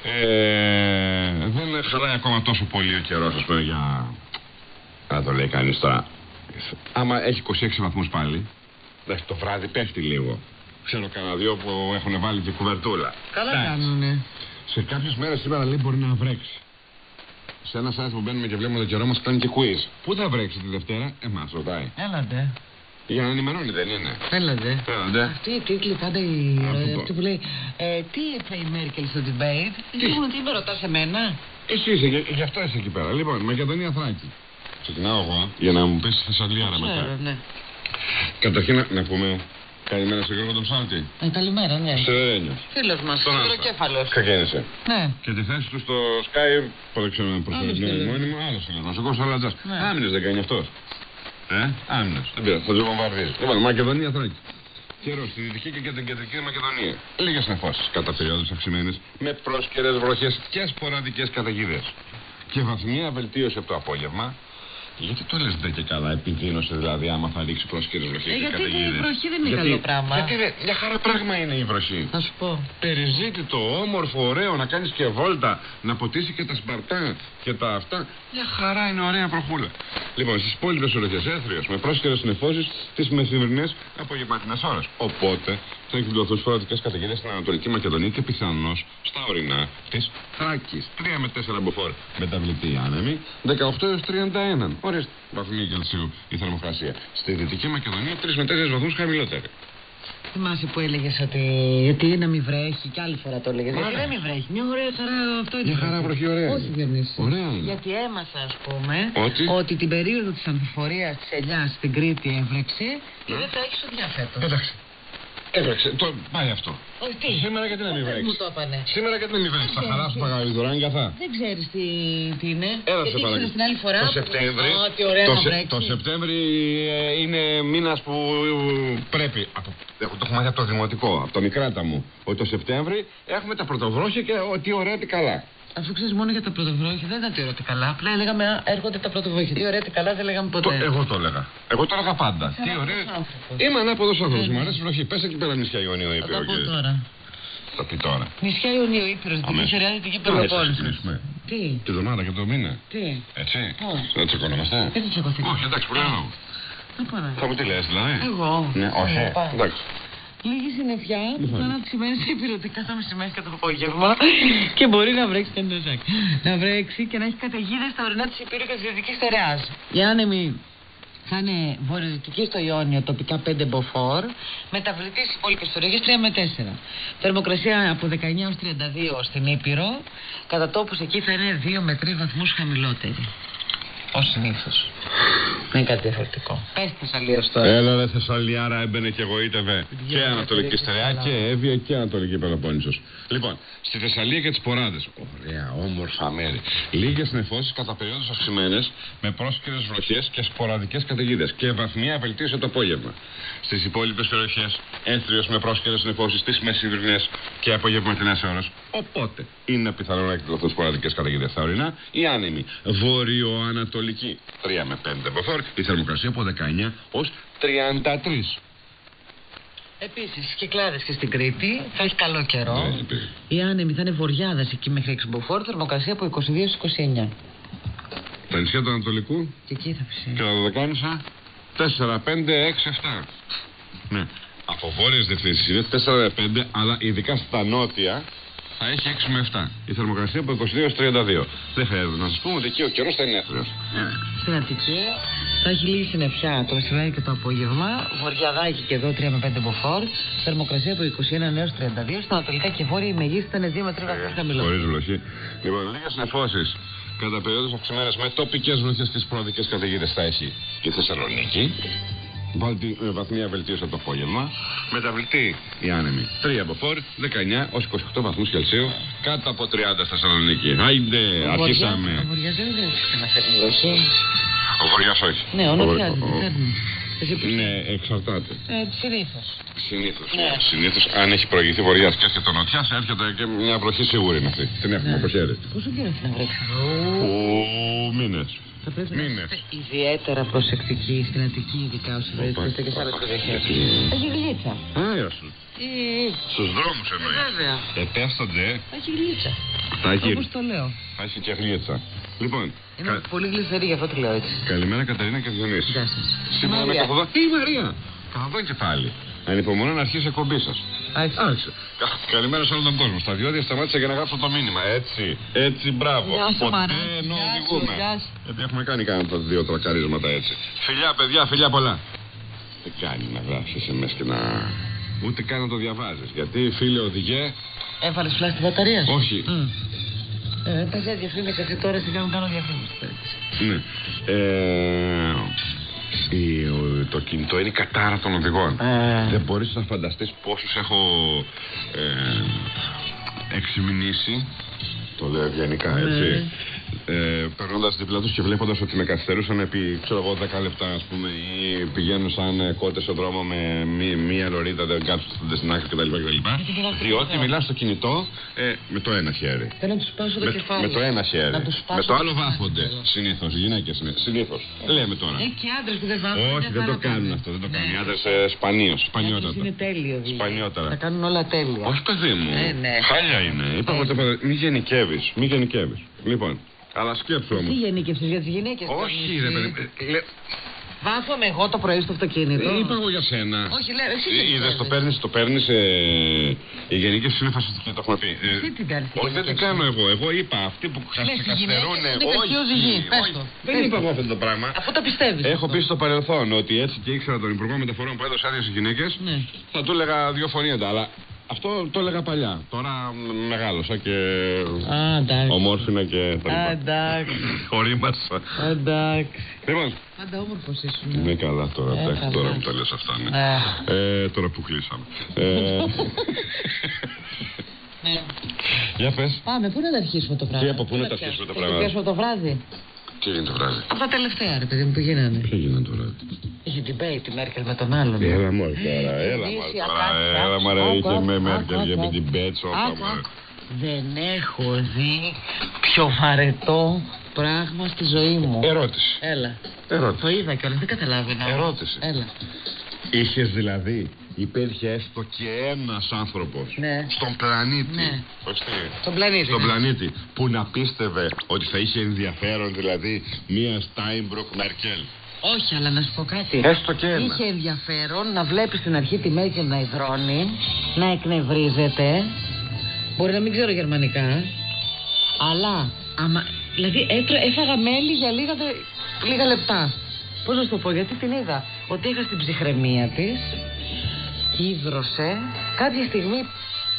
ε, δεν χαλάει ακόμα τόσο πολύ ο καιρός, ας πούμε, για να το λέει κανείς τώρα. Άμα έχει 26 βαθμούς πάλι, εντάξει, το βράδυ πέφτει λίγο. Ξέρω κανένα δύο που έχουν βάλει και κουβερτούλα. Καλά Εντάξει. κάνουνε. Σε κάποιες μέρες σήμερα λέει μπορεί να βρέξει. Σε ένα site που μπαίνουμε και βλέπουμε το καιρός μας κάνει και quiz. Πού θα βρέξει τη Δευτέρα, εμάς ρωτάει. Έλατε. Για να ενημερώνει δεν είναι. Έλατε. Έλατε. Αυτή η τίτλη πάντα η. Αυτό ε, το. Αυτή που λέει. Ε, τι είπε η Μέρκελ στο debate; Τι; Μου τι με ρωτάς εμένα; Εσύ είσαι, γι' γι' αυτό είσαι εκεί πέρα. Λοιπόν, Μακεδονία Θράκη. Ξεκινάω εγώ για να μου πεις Θεσσαλία ρε Ξέρω, μετά. ναι. Καταρχήν να, να πούμε καλημέρα στον Γιώργο τον Ψάλτη. Ε, καλημέρα, ναι. Σε Ρένιο. Φίλος μας, Τον Άσπα. σιδηροκέφαλο. Ξεκίνησε. Ναι. Και τη θέση του στο Sky, που δεν ξέρω αν Άλλος προσφέρει φίλος. μόνιμο, άλλος φίλο μα. Ο Κώστα Λατζάς. Ναι. Άμυνες δεν κάνει αυτός. Ε, άμυνε. Δεν πειράζει, θα τους βομβαρδίζεις. Λοιπόν, Μακεδονία Θράκη. Καιρό στη δυτική και την κεντρική Μακεδονία. Λίγες νεφώσεις κατά περιόδου αυξημένες με πρόσκαιρες βροχές και σποραδικές καταιγίδες. Και βαθμία βελτίωση από το απόγευμα. Γιατί το λες δεν και καλά, επιδίνωσε δηλαδή άμα θα ρίξει πρόσκαιρες βροχές Ε, και γιατί καταιγίδες. η βροχή δεν είναι Γιατί- καλό πράγμα. Γιατί ρε, μια χαρά πράγμα είναι η βροχή. Θα σου πω. Περιζήτητο, όμορφο, ωραίο, να κάνεις και βόλτα, να ποτίσει και τα σπαρτά και τα αυτά. Μια χαρά είναι ωραία προχούλα. Λοιπόν, στις υπόλοιπες οροχές έθριος, με πρόσκαιρες νεφώσεις, τις μεσημερινές απογευματινές ώρες. Οπότε θα εκδηλωθούν σποραδικές καταιγίδες στην Ανατολική Μακεδονία και πιθανώς στα ορεινά της Θράκης. 3 με 4 μποφόρ μεταβλητή άνεμη, 18 έως 31. Ωραίες βαθμοί Κελσίου η θερμοκρασία. Στη Δυτική Μακεδονία 3 με 4 βαθμούς χαμηλότερη. Θυμάσαι που έλεγες ότι γιατί να μην βρέχει, και άλλη φορά το έλεγες. Γιατί Ωραία. δεν μην βρέχει. Μια ωραία χαρά αυτό είναι. Μια χαρά βροχή, ωραία Όχι, είναι. Διονύση. Ωραία είναι. Γιατί έμαθα, ας πούμε, Ότι; την περίοδο της ανθοφορία της Ελιάς στην Κρήτη έβρεξε και δεν θα έχεις σοδιά φέτο. Εντάξει. Έβρεξε. Το πάει αυτό. Όχι, τι; Σήμερα γιατί να μην Πότε βρέξεις; μου το έπανε; Σήμερα γιατί να μην βρέξεις; Θα χαράσου παγαλιδωράνια θα. Δεν ξέρεις τι, τι είναι. Έλα Γιατί σε ήξερες παρακαλώ. την άλλη φορά; Το που- Σεπτέμβρη. Α, τι ωραία το, να Σε- βρέξει. το Σεπτέμβρη ε, είναι μήνας που ε, πρέπει. Από, έχω το έχω μάθει από το δημοτικό, από το μικράτα μου. Ότι το Σεπτέμβρη έχουμε τα πρωτοβρόσια και ότι ωραία τι καλά. Αφού ξέρεις μόνο για τα πρωτοβρόχια, δεν ήταν τι ωραία τι καλά. Απλά λέγαμε «Α, έρχονται τα πρωτοβρόχια. Τι ωραία τι καλά δεν λέγαμε Το, ποτέ. εγώ το έλεγα. Εγώ το έλεγα πάντα. Είσαι Τι ανάποδος ωραία. άνθρωπος. Είμαι ανάποδο άνθρωπο. Μου αρέσει η βροχή. Πες εκεί πέρα νησιά Ιωνίου, είπε Θα ο τα πω κύριος. τώρα. Θα πει τώρα. Νησιά Ιωνίου Ήπειρος, την Αμέσως. Κεραιάδη, την Τώρα έτσι θα Πελοπόννησο. ξεκινήσουμε. Τι, Την εβδομάδα και το μήνα. τι; Έτσι. Πώς; Δεν τσακωνόμαστε. Δεν τσακωθήκαμε. Όχι, εντάξει, πολύ λόγο. Δεν πάω να- Θα μου τι λες, δηλαδή. Εγώ. Ναι, όχι. Ε, πάω. Εντάξει. Λίγη συννεφιά που Λοιπόν. θα αναπτυσσμένη σε υπηρετικά το μεσημέρι και το απόγευμα και μπορεί να βρέξει κανένα ζάκ. Να βρέξει και να έχει καταιγίδες στα ορεινά της Υπήρου και της Δυτικής Στερεά. Η άνεμη θα είναι βορειοδυτική στο Ιόνιο, τοπικά 5 μποφόρ, μεταβλητής στι υπόλοιπε περιοχέ 3 με 4. Θερμοκρασία από 19 έως 32 στην Ήπειρο, κατά τόπους εκεί θα είναι 2 με 3 βαθμούς χαμηλότερη. Ω συνήθως. Δεν είναι κάτι διαφορετικό. Πες Θεσσαλίας τώρα. Έλα ρε Θεσσαλιάρα, έμπαινε και εγωίτευε και Ανατολική Στερεά και Εύβοια και Ανατολική Πελοπόννησος. Λοιπόν, στη Θεσσαλία και τις Ποράδες. Ωραία, όμορφα μέρη. Λίγες νεφώσεις κατά περίοδους αυξημένες με πρόσκαιρες βροχές και σποραδικές καταιγίδες και βαθμία βελτίωση το απόγευμα. Στις υπόλοιπες περιοχές έθριος με πρόσκαιρες νεφώσεις στις μεσημβρινές και απογευματινές ώρες. Οπότε είναι πιθανό να εκτελωθούν σποραδικές καταιγίδες στα ορεινά ή άνεμοι. Βόρειο-ανατολική 3 με 5 μποφόρ, η θερμοκρασία από 19 ως 33. Επίσης, στις Κυκλάδες και στην Κρήτη θα έχει καλό καιρό. Ναι, Η άνεμη θα είναι βορειάδα εκεί μέχρι 6 μποφόρ, θερμοκρασία από 22 έως 29. Τα νησιά του Ανατολικού Και εκεί θα φυσεί. και τα Δωδεκάνησα 4, 5, 6, 7. Ναι. Από βόρειες διευθύνσεις είναι 4, 5, αλλά ειδικά στα νότια θα έχει 6 με 7. Η θερμοκρασία από 22 έως 32. Δεν χρειάζεται να σας πούμε ότι εκεί ο καιρός θα είναι έθριος. Στην Αττική θα έχει λίγη συννεφιά το μεσημέρι και το απόγευμα. Βορειαδάκι και εδώ 3 με 5 μποφόρ. Θερμοκρασία από 21 έως 32. Στα ανατολικά και βόρεια η μεγίστη ήταν 2 με 3 βαθμού Χωρίς χαμηλότερη. βροχή. Λοιπόν, λίγες νεφώσεις κατά περίοδους αυξημένες με τοπικές βροχές και σποραδικές καταιγίδες θα έχει η Θεσσαλονίκη. Βάλτη, ε, βαθμία βελτίωση από το απόγευμα. Μεταβλητή η άνεμη. 3 απόφόρ, 19 ως 28 βαθμούς Κελσίου. Κάτω από 30 στα Θεσσαλονίκη. Άιντε, Ο αρχίσαμε. Βοριάς δεν είναι να φέρνει βροχή. Ο Βοριάς όχι. Ναι, ο Βορ- Νοτιάς ο- δεν φέρνει. Ναι, εξαρτάται. Ε, συνήθως. Συνήθως. Ναι. Συνήθως αν έχει προηγηθεί Βοριάς και έρχεται ο Νοτιάς έρχεται και μια βροχή σίγουρη είναι αυτή. Την έχουμε από χέρι. Πόσο καιρό έχει να βρέξει. Ο μήνες. Θα πρέπει να Μήνες. είστε ιδιαίτερα προσεκτικοί στην Αττική, ειδικά όσοι βρίσκεστε και σε άλλε περιοχέ. Έχει γλίτσα. Άρα σου. Στους δρόμους εννοείς. Βέβαια. Ετέστονται, Έχει γλίτσα. θα έχει, Όπως το λέω. θα έχει και γλίτσα. Λοιπόν, Είναι κα- πολύ γλυφερή, γι' αυτό το λέω έτσι. καλημέρα Καταρίνα και Διονύση. Γεια σας. Σήμερα με καθοδόν. Τι η Μαρία! Καθοδόν και πάλι. Ανυπομονώ να αρχίσει η εκπομπή σας. Άρχισε. Κα- Καλημέρα σε όλο τον κόσμο. Στα διόδια σταμάτησα για να γράψω το μήνυμα. Έτσι. Έτσι, μπράβο. Γεια σου, Ποτέ Μαρά. ενώ Γεια σου, οδηγούμε. γεια σου. Γιατί έχουμε κάνει κάνα τα δύο τρακαρίσματα έτσι. Φιλιά, παιδιά, φιλιά πολλά. Δεν κάνει να γράψεις SMS και να. Ούτε καν να το διαβάζεις. Γιατί φίλε οδηγέ. Έβαλες φλάστη τη μπαταρία. Όχι. Ε, τα για διαφήμιση αυτή τώρα στην κάνω κάνω διαφήμιση. Ναι. Ε, η- ο- το κινητό είναι η κατάρα των οδηγών. Δεν μπορείς να φανταστείς πόσους έχω ε, εξυμνήσει. Το λέω ευγενικά, έτσι. Ε, Περνώντας δίπλα του και βλέποντας ότι με καθυστερούσαν επί ξέρω εγώ, 10 λεπτά, ας πούμε, ή πηγαίνουν σαν κότες στον δρόμο με μη- μία λωρίδα, δεν κάτσουν στην άκρη κτλ. κτλ. Διότι μιλάς στο κινητό ε, με το ένα χέρι. Θέλω να τους σπάσω το Με, κεφάλι. με το ένα χέρι. Να τους σπάσω Με το άλλο κεφάλι. βάφονται. Συνήθως. Οι γυναίκες είναι. Συνήθως. Λέμε τώρα. Ε, και άντρες που δεν βάζουν. Όχι, δεν το κάνουν αυτό. Δεν το κάνουν. Οι άντρες ε, σπανίως. Σπανιότατα. Είναι τέλειο. δηλαδή. Σπανιότερα. Θα κάνουν όλα τέλεια. Όχι, παιδί μου. Ε, ναι. Χάλια είναι. Είπα εγώ το παιδί. Μη γενικεύεις. Μη γενικεύεις. Λοιπόν, αλλά σκέψου όμως. Τι γενίκευσης για τις γυναίκες. Όχι, ρε παιδί. ε, λέ- Βάφομαι εγώ το πρωί στο αυτοκίνητο. Ε, Είπα εγώ για σένα. Όχι, λέω, εσύ τι Είδες, το παίρνεις, το παίρνεις. Ε, η γενικεύση είναι φασιστική, το έχουμε πει. Ε, Εσύ την κάνεις την όχι, δεν την γενίκευση. κάνω εγώ. Εγώ είπα αυτοί που Λες, οι καθυστερούν. γυναίκες είναι κακοί οδηγοί. Πες το. Δεν είπα εγώ αυτό το πράγμα. Αφού το πιστεύεις. Έχω πει στο παρελθόν ότι έτσι και ήξερα τον Υπουργό Μεταφορών που έδωσε άδειες στις γυναίκες, Ναι. θα του έλεγα δύο φωνήεντα. Αλλά αυτό το έλεγα παλιά. Τώρα μ, μεγάλωσα και. Α, εντάξει. Ομόρφινα και τα Α, λοιπά. εντάξει. Ορίμασα. Εντάξει. Λοιπόν, Πάντα όμορφος ήσουν. ναι καλά τώρα, Ε, εντάξει, καλά. τώρα που τα λες αυτά, ναι. Ε. Ε, τώρα που κλείσαμε. Ε, Ναι. για πες, Πάμε, πού να τα αρχίσουμε το βράδυ; Τι, από πού να τα αρχίσουμε το Θα βράδυ; πιάσουμε το βράδυ; Τι γίνεται το βράδυ; Αυτά τα τελευταία, ρε παιδί μου, που γίνανε. Ποιο γίνεται το βράδυ; Είχε debate η Μέρκελ με τον άλλον. Έλα μόλι τώρα, έλα Δύση, μόλι τώρα, ακάθιστα. έλα μωρέ, Άκου, είχε με άκου, Μέρκελ άκου, για με άκου. την Πέτσο, Άκου, άκου. Δεν έχω δει πιο βαρετό πράγμα στη ζωή μου. Ερώτηση. Έλα. Ερώτηση. Το είδα κιόλας, δεν καταλάβαινα. Ερώτηση. Έλα. Είχες δηλαδή υπήρχε έστω και ένας άνθρωπος Ναι. στον πλανήτη. Ναι. όχι, Στον πλανήτη, Στον ναι. πλανήτη που να πίστευε ότι θα είχε ενδιαφέρον δηλαδή μία Στάινμπρουκ Μέρκελ. Όχι, αλλά να σου πω κάτι. Έστω και ένα. Είχε ενδιαφέρον να βλέπει στην αρχή τη Μέρκελ να ιδρώνει, να εκνευρίζεται. Μπορεί να μην ξέρω γερμανικά. Αλλά, άμα, δηλαδή έτρε, έφαγα μέλι για λίγα, δε- λίγα λεπτά. Πώς να σου το πω, γιατί την είδα. Ότι είχα στην ψυχραιμία της, ίδρωσε, κάποια στιγμή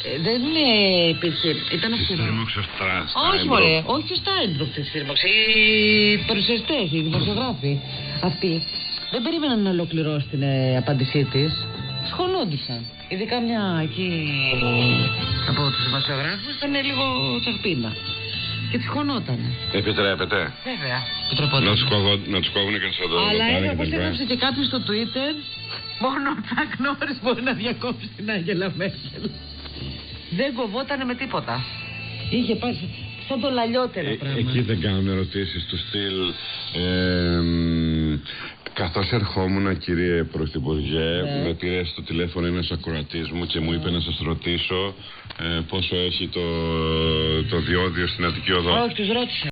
ε, δεν ε, υπήρχε, ήταν αυστηρό. Στάιμπροκ σε στρά. Όχι, μωρέ, όχι ο Στάιμπροκ της Στήρμαξ. Οι παρουσιαστές, οι δημοσιογράφοι αυτοί δεν περίμεναν να ολοκληρώσει την ε, απάντησή της. Σχολούντουσαν. Ειδικά μια εκεί από τους δημοσιογράφους ήταν λίγο τσαχπίνα. Και τη χωνότανε. Επιτρέπετε; Βέβαια. Να τους, κόβω, να τους κόβουν και να τους Αλλά οδηγούν είναι και όπως τα λοιπά. έγραψε και κάποιος στο Twitter, μόνο ο Τσακ Νόρις μπορεί να διακόψει την Άγγελα Μέρκελ. Δεν κοβότανε με τίποτα. Είχε πάρει σαν το λαλιότερο Ε, πράγμα. εκεί δεν κάνουν ερωτήσεις τους στυλ ε, μ, Καθώς ερχόμουν κύριε Πρωθυπουργέ Ναι. με πήρε στο τηλέφωνο ένας ακροατής μου και μου είπε να σας ρωτήσω ε, πόσο έχει το, το διόδιο στην Αττική Οδό Όχι, τους ρώτησα.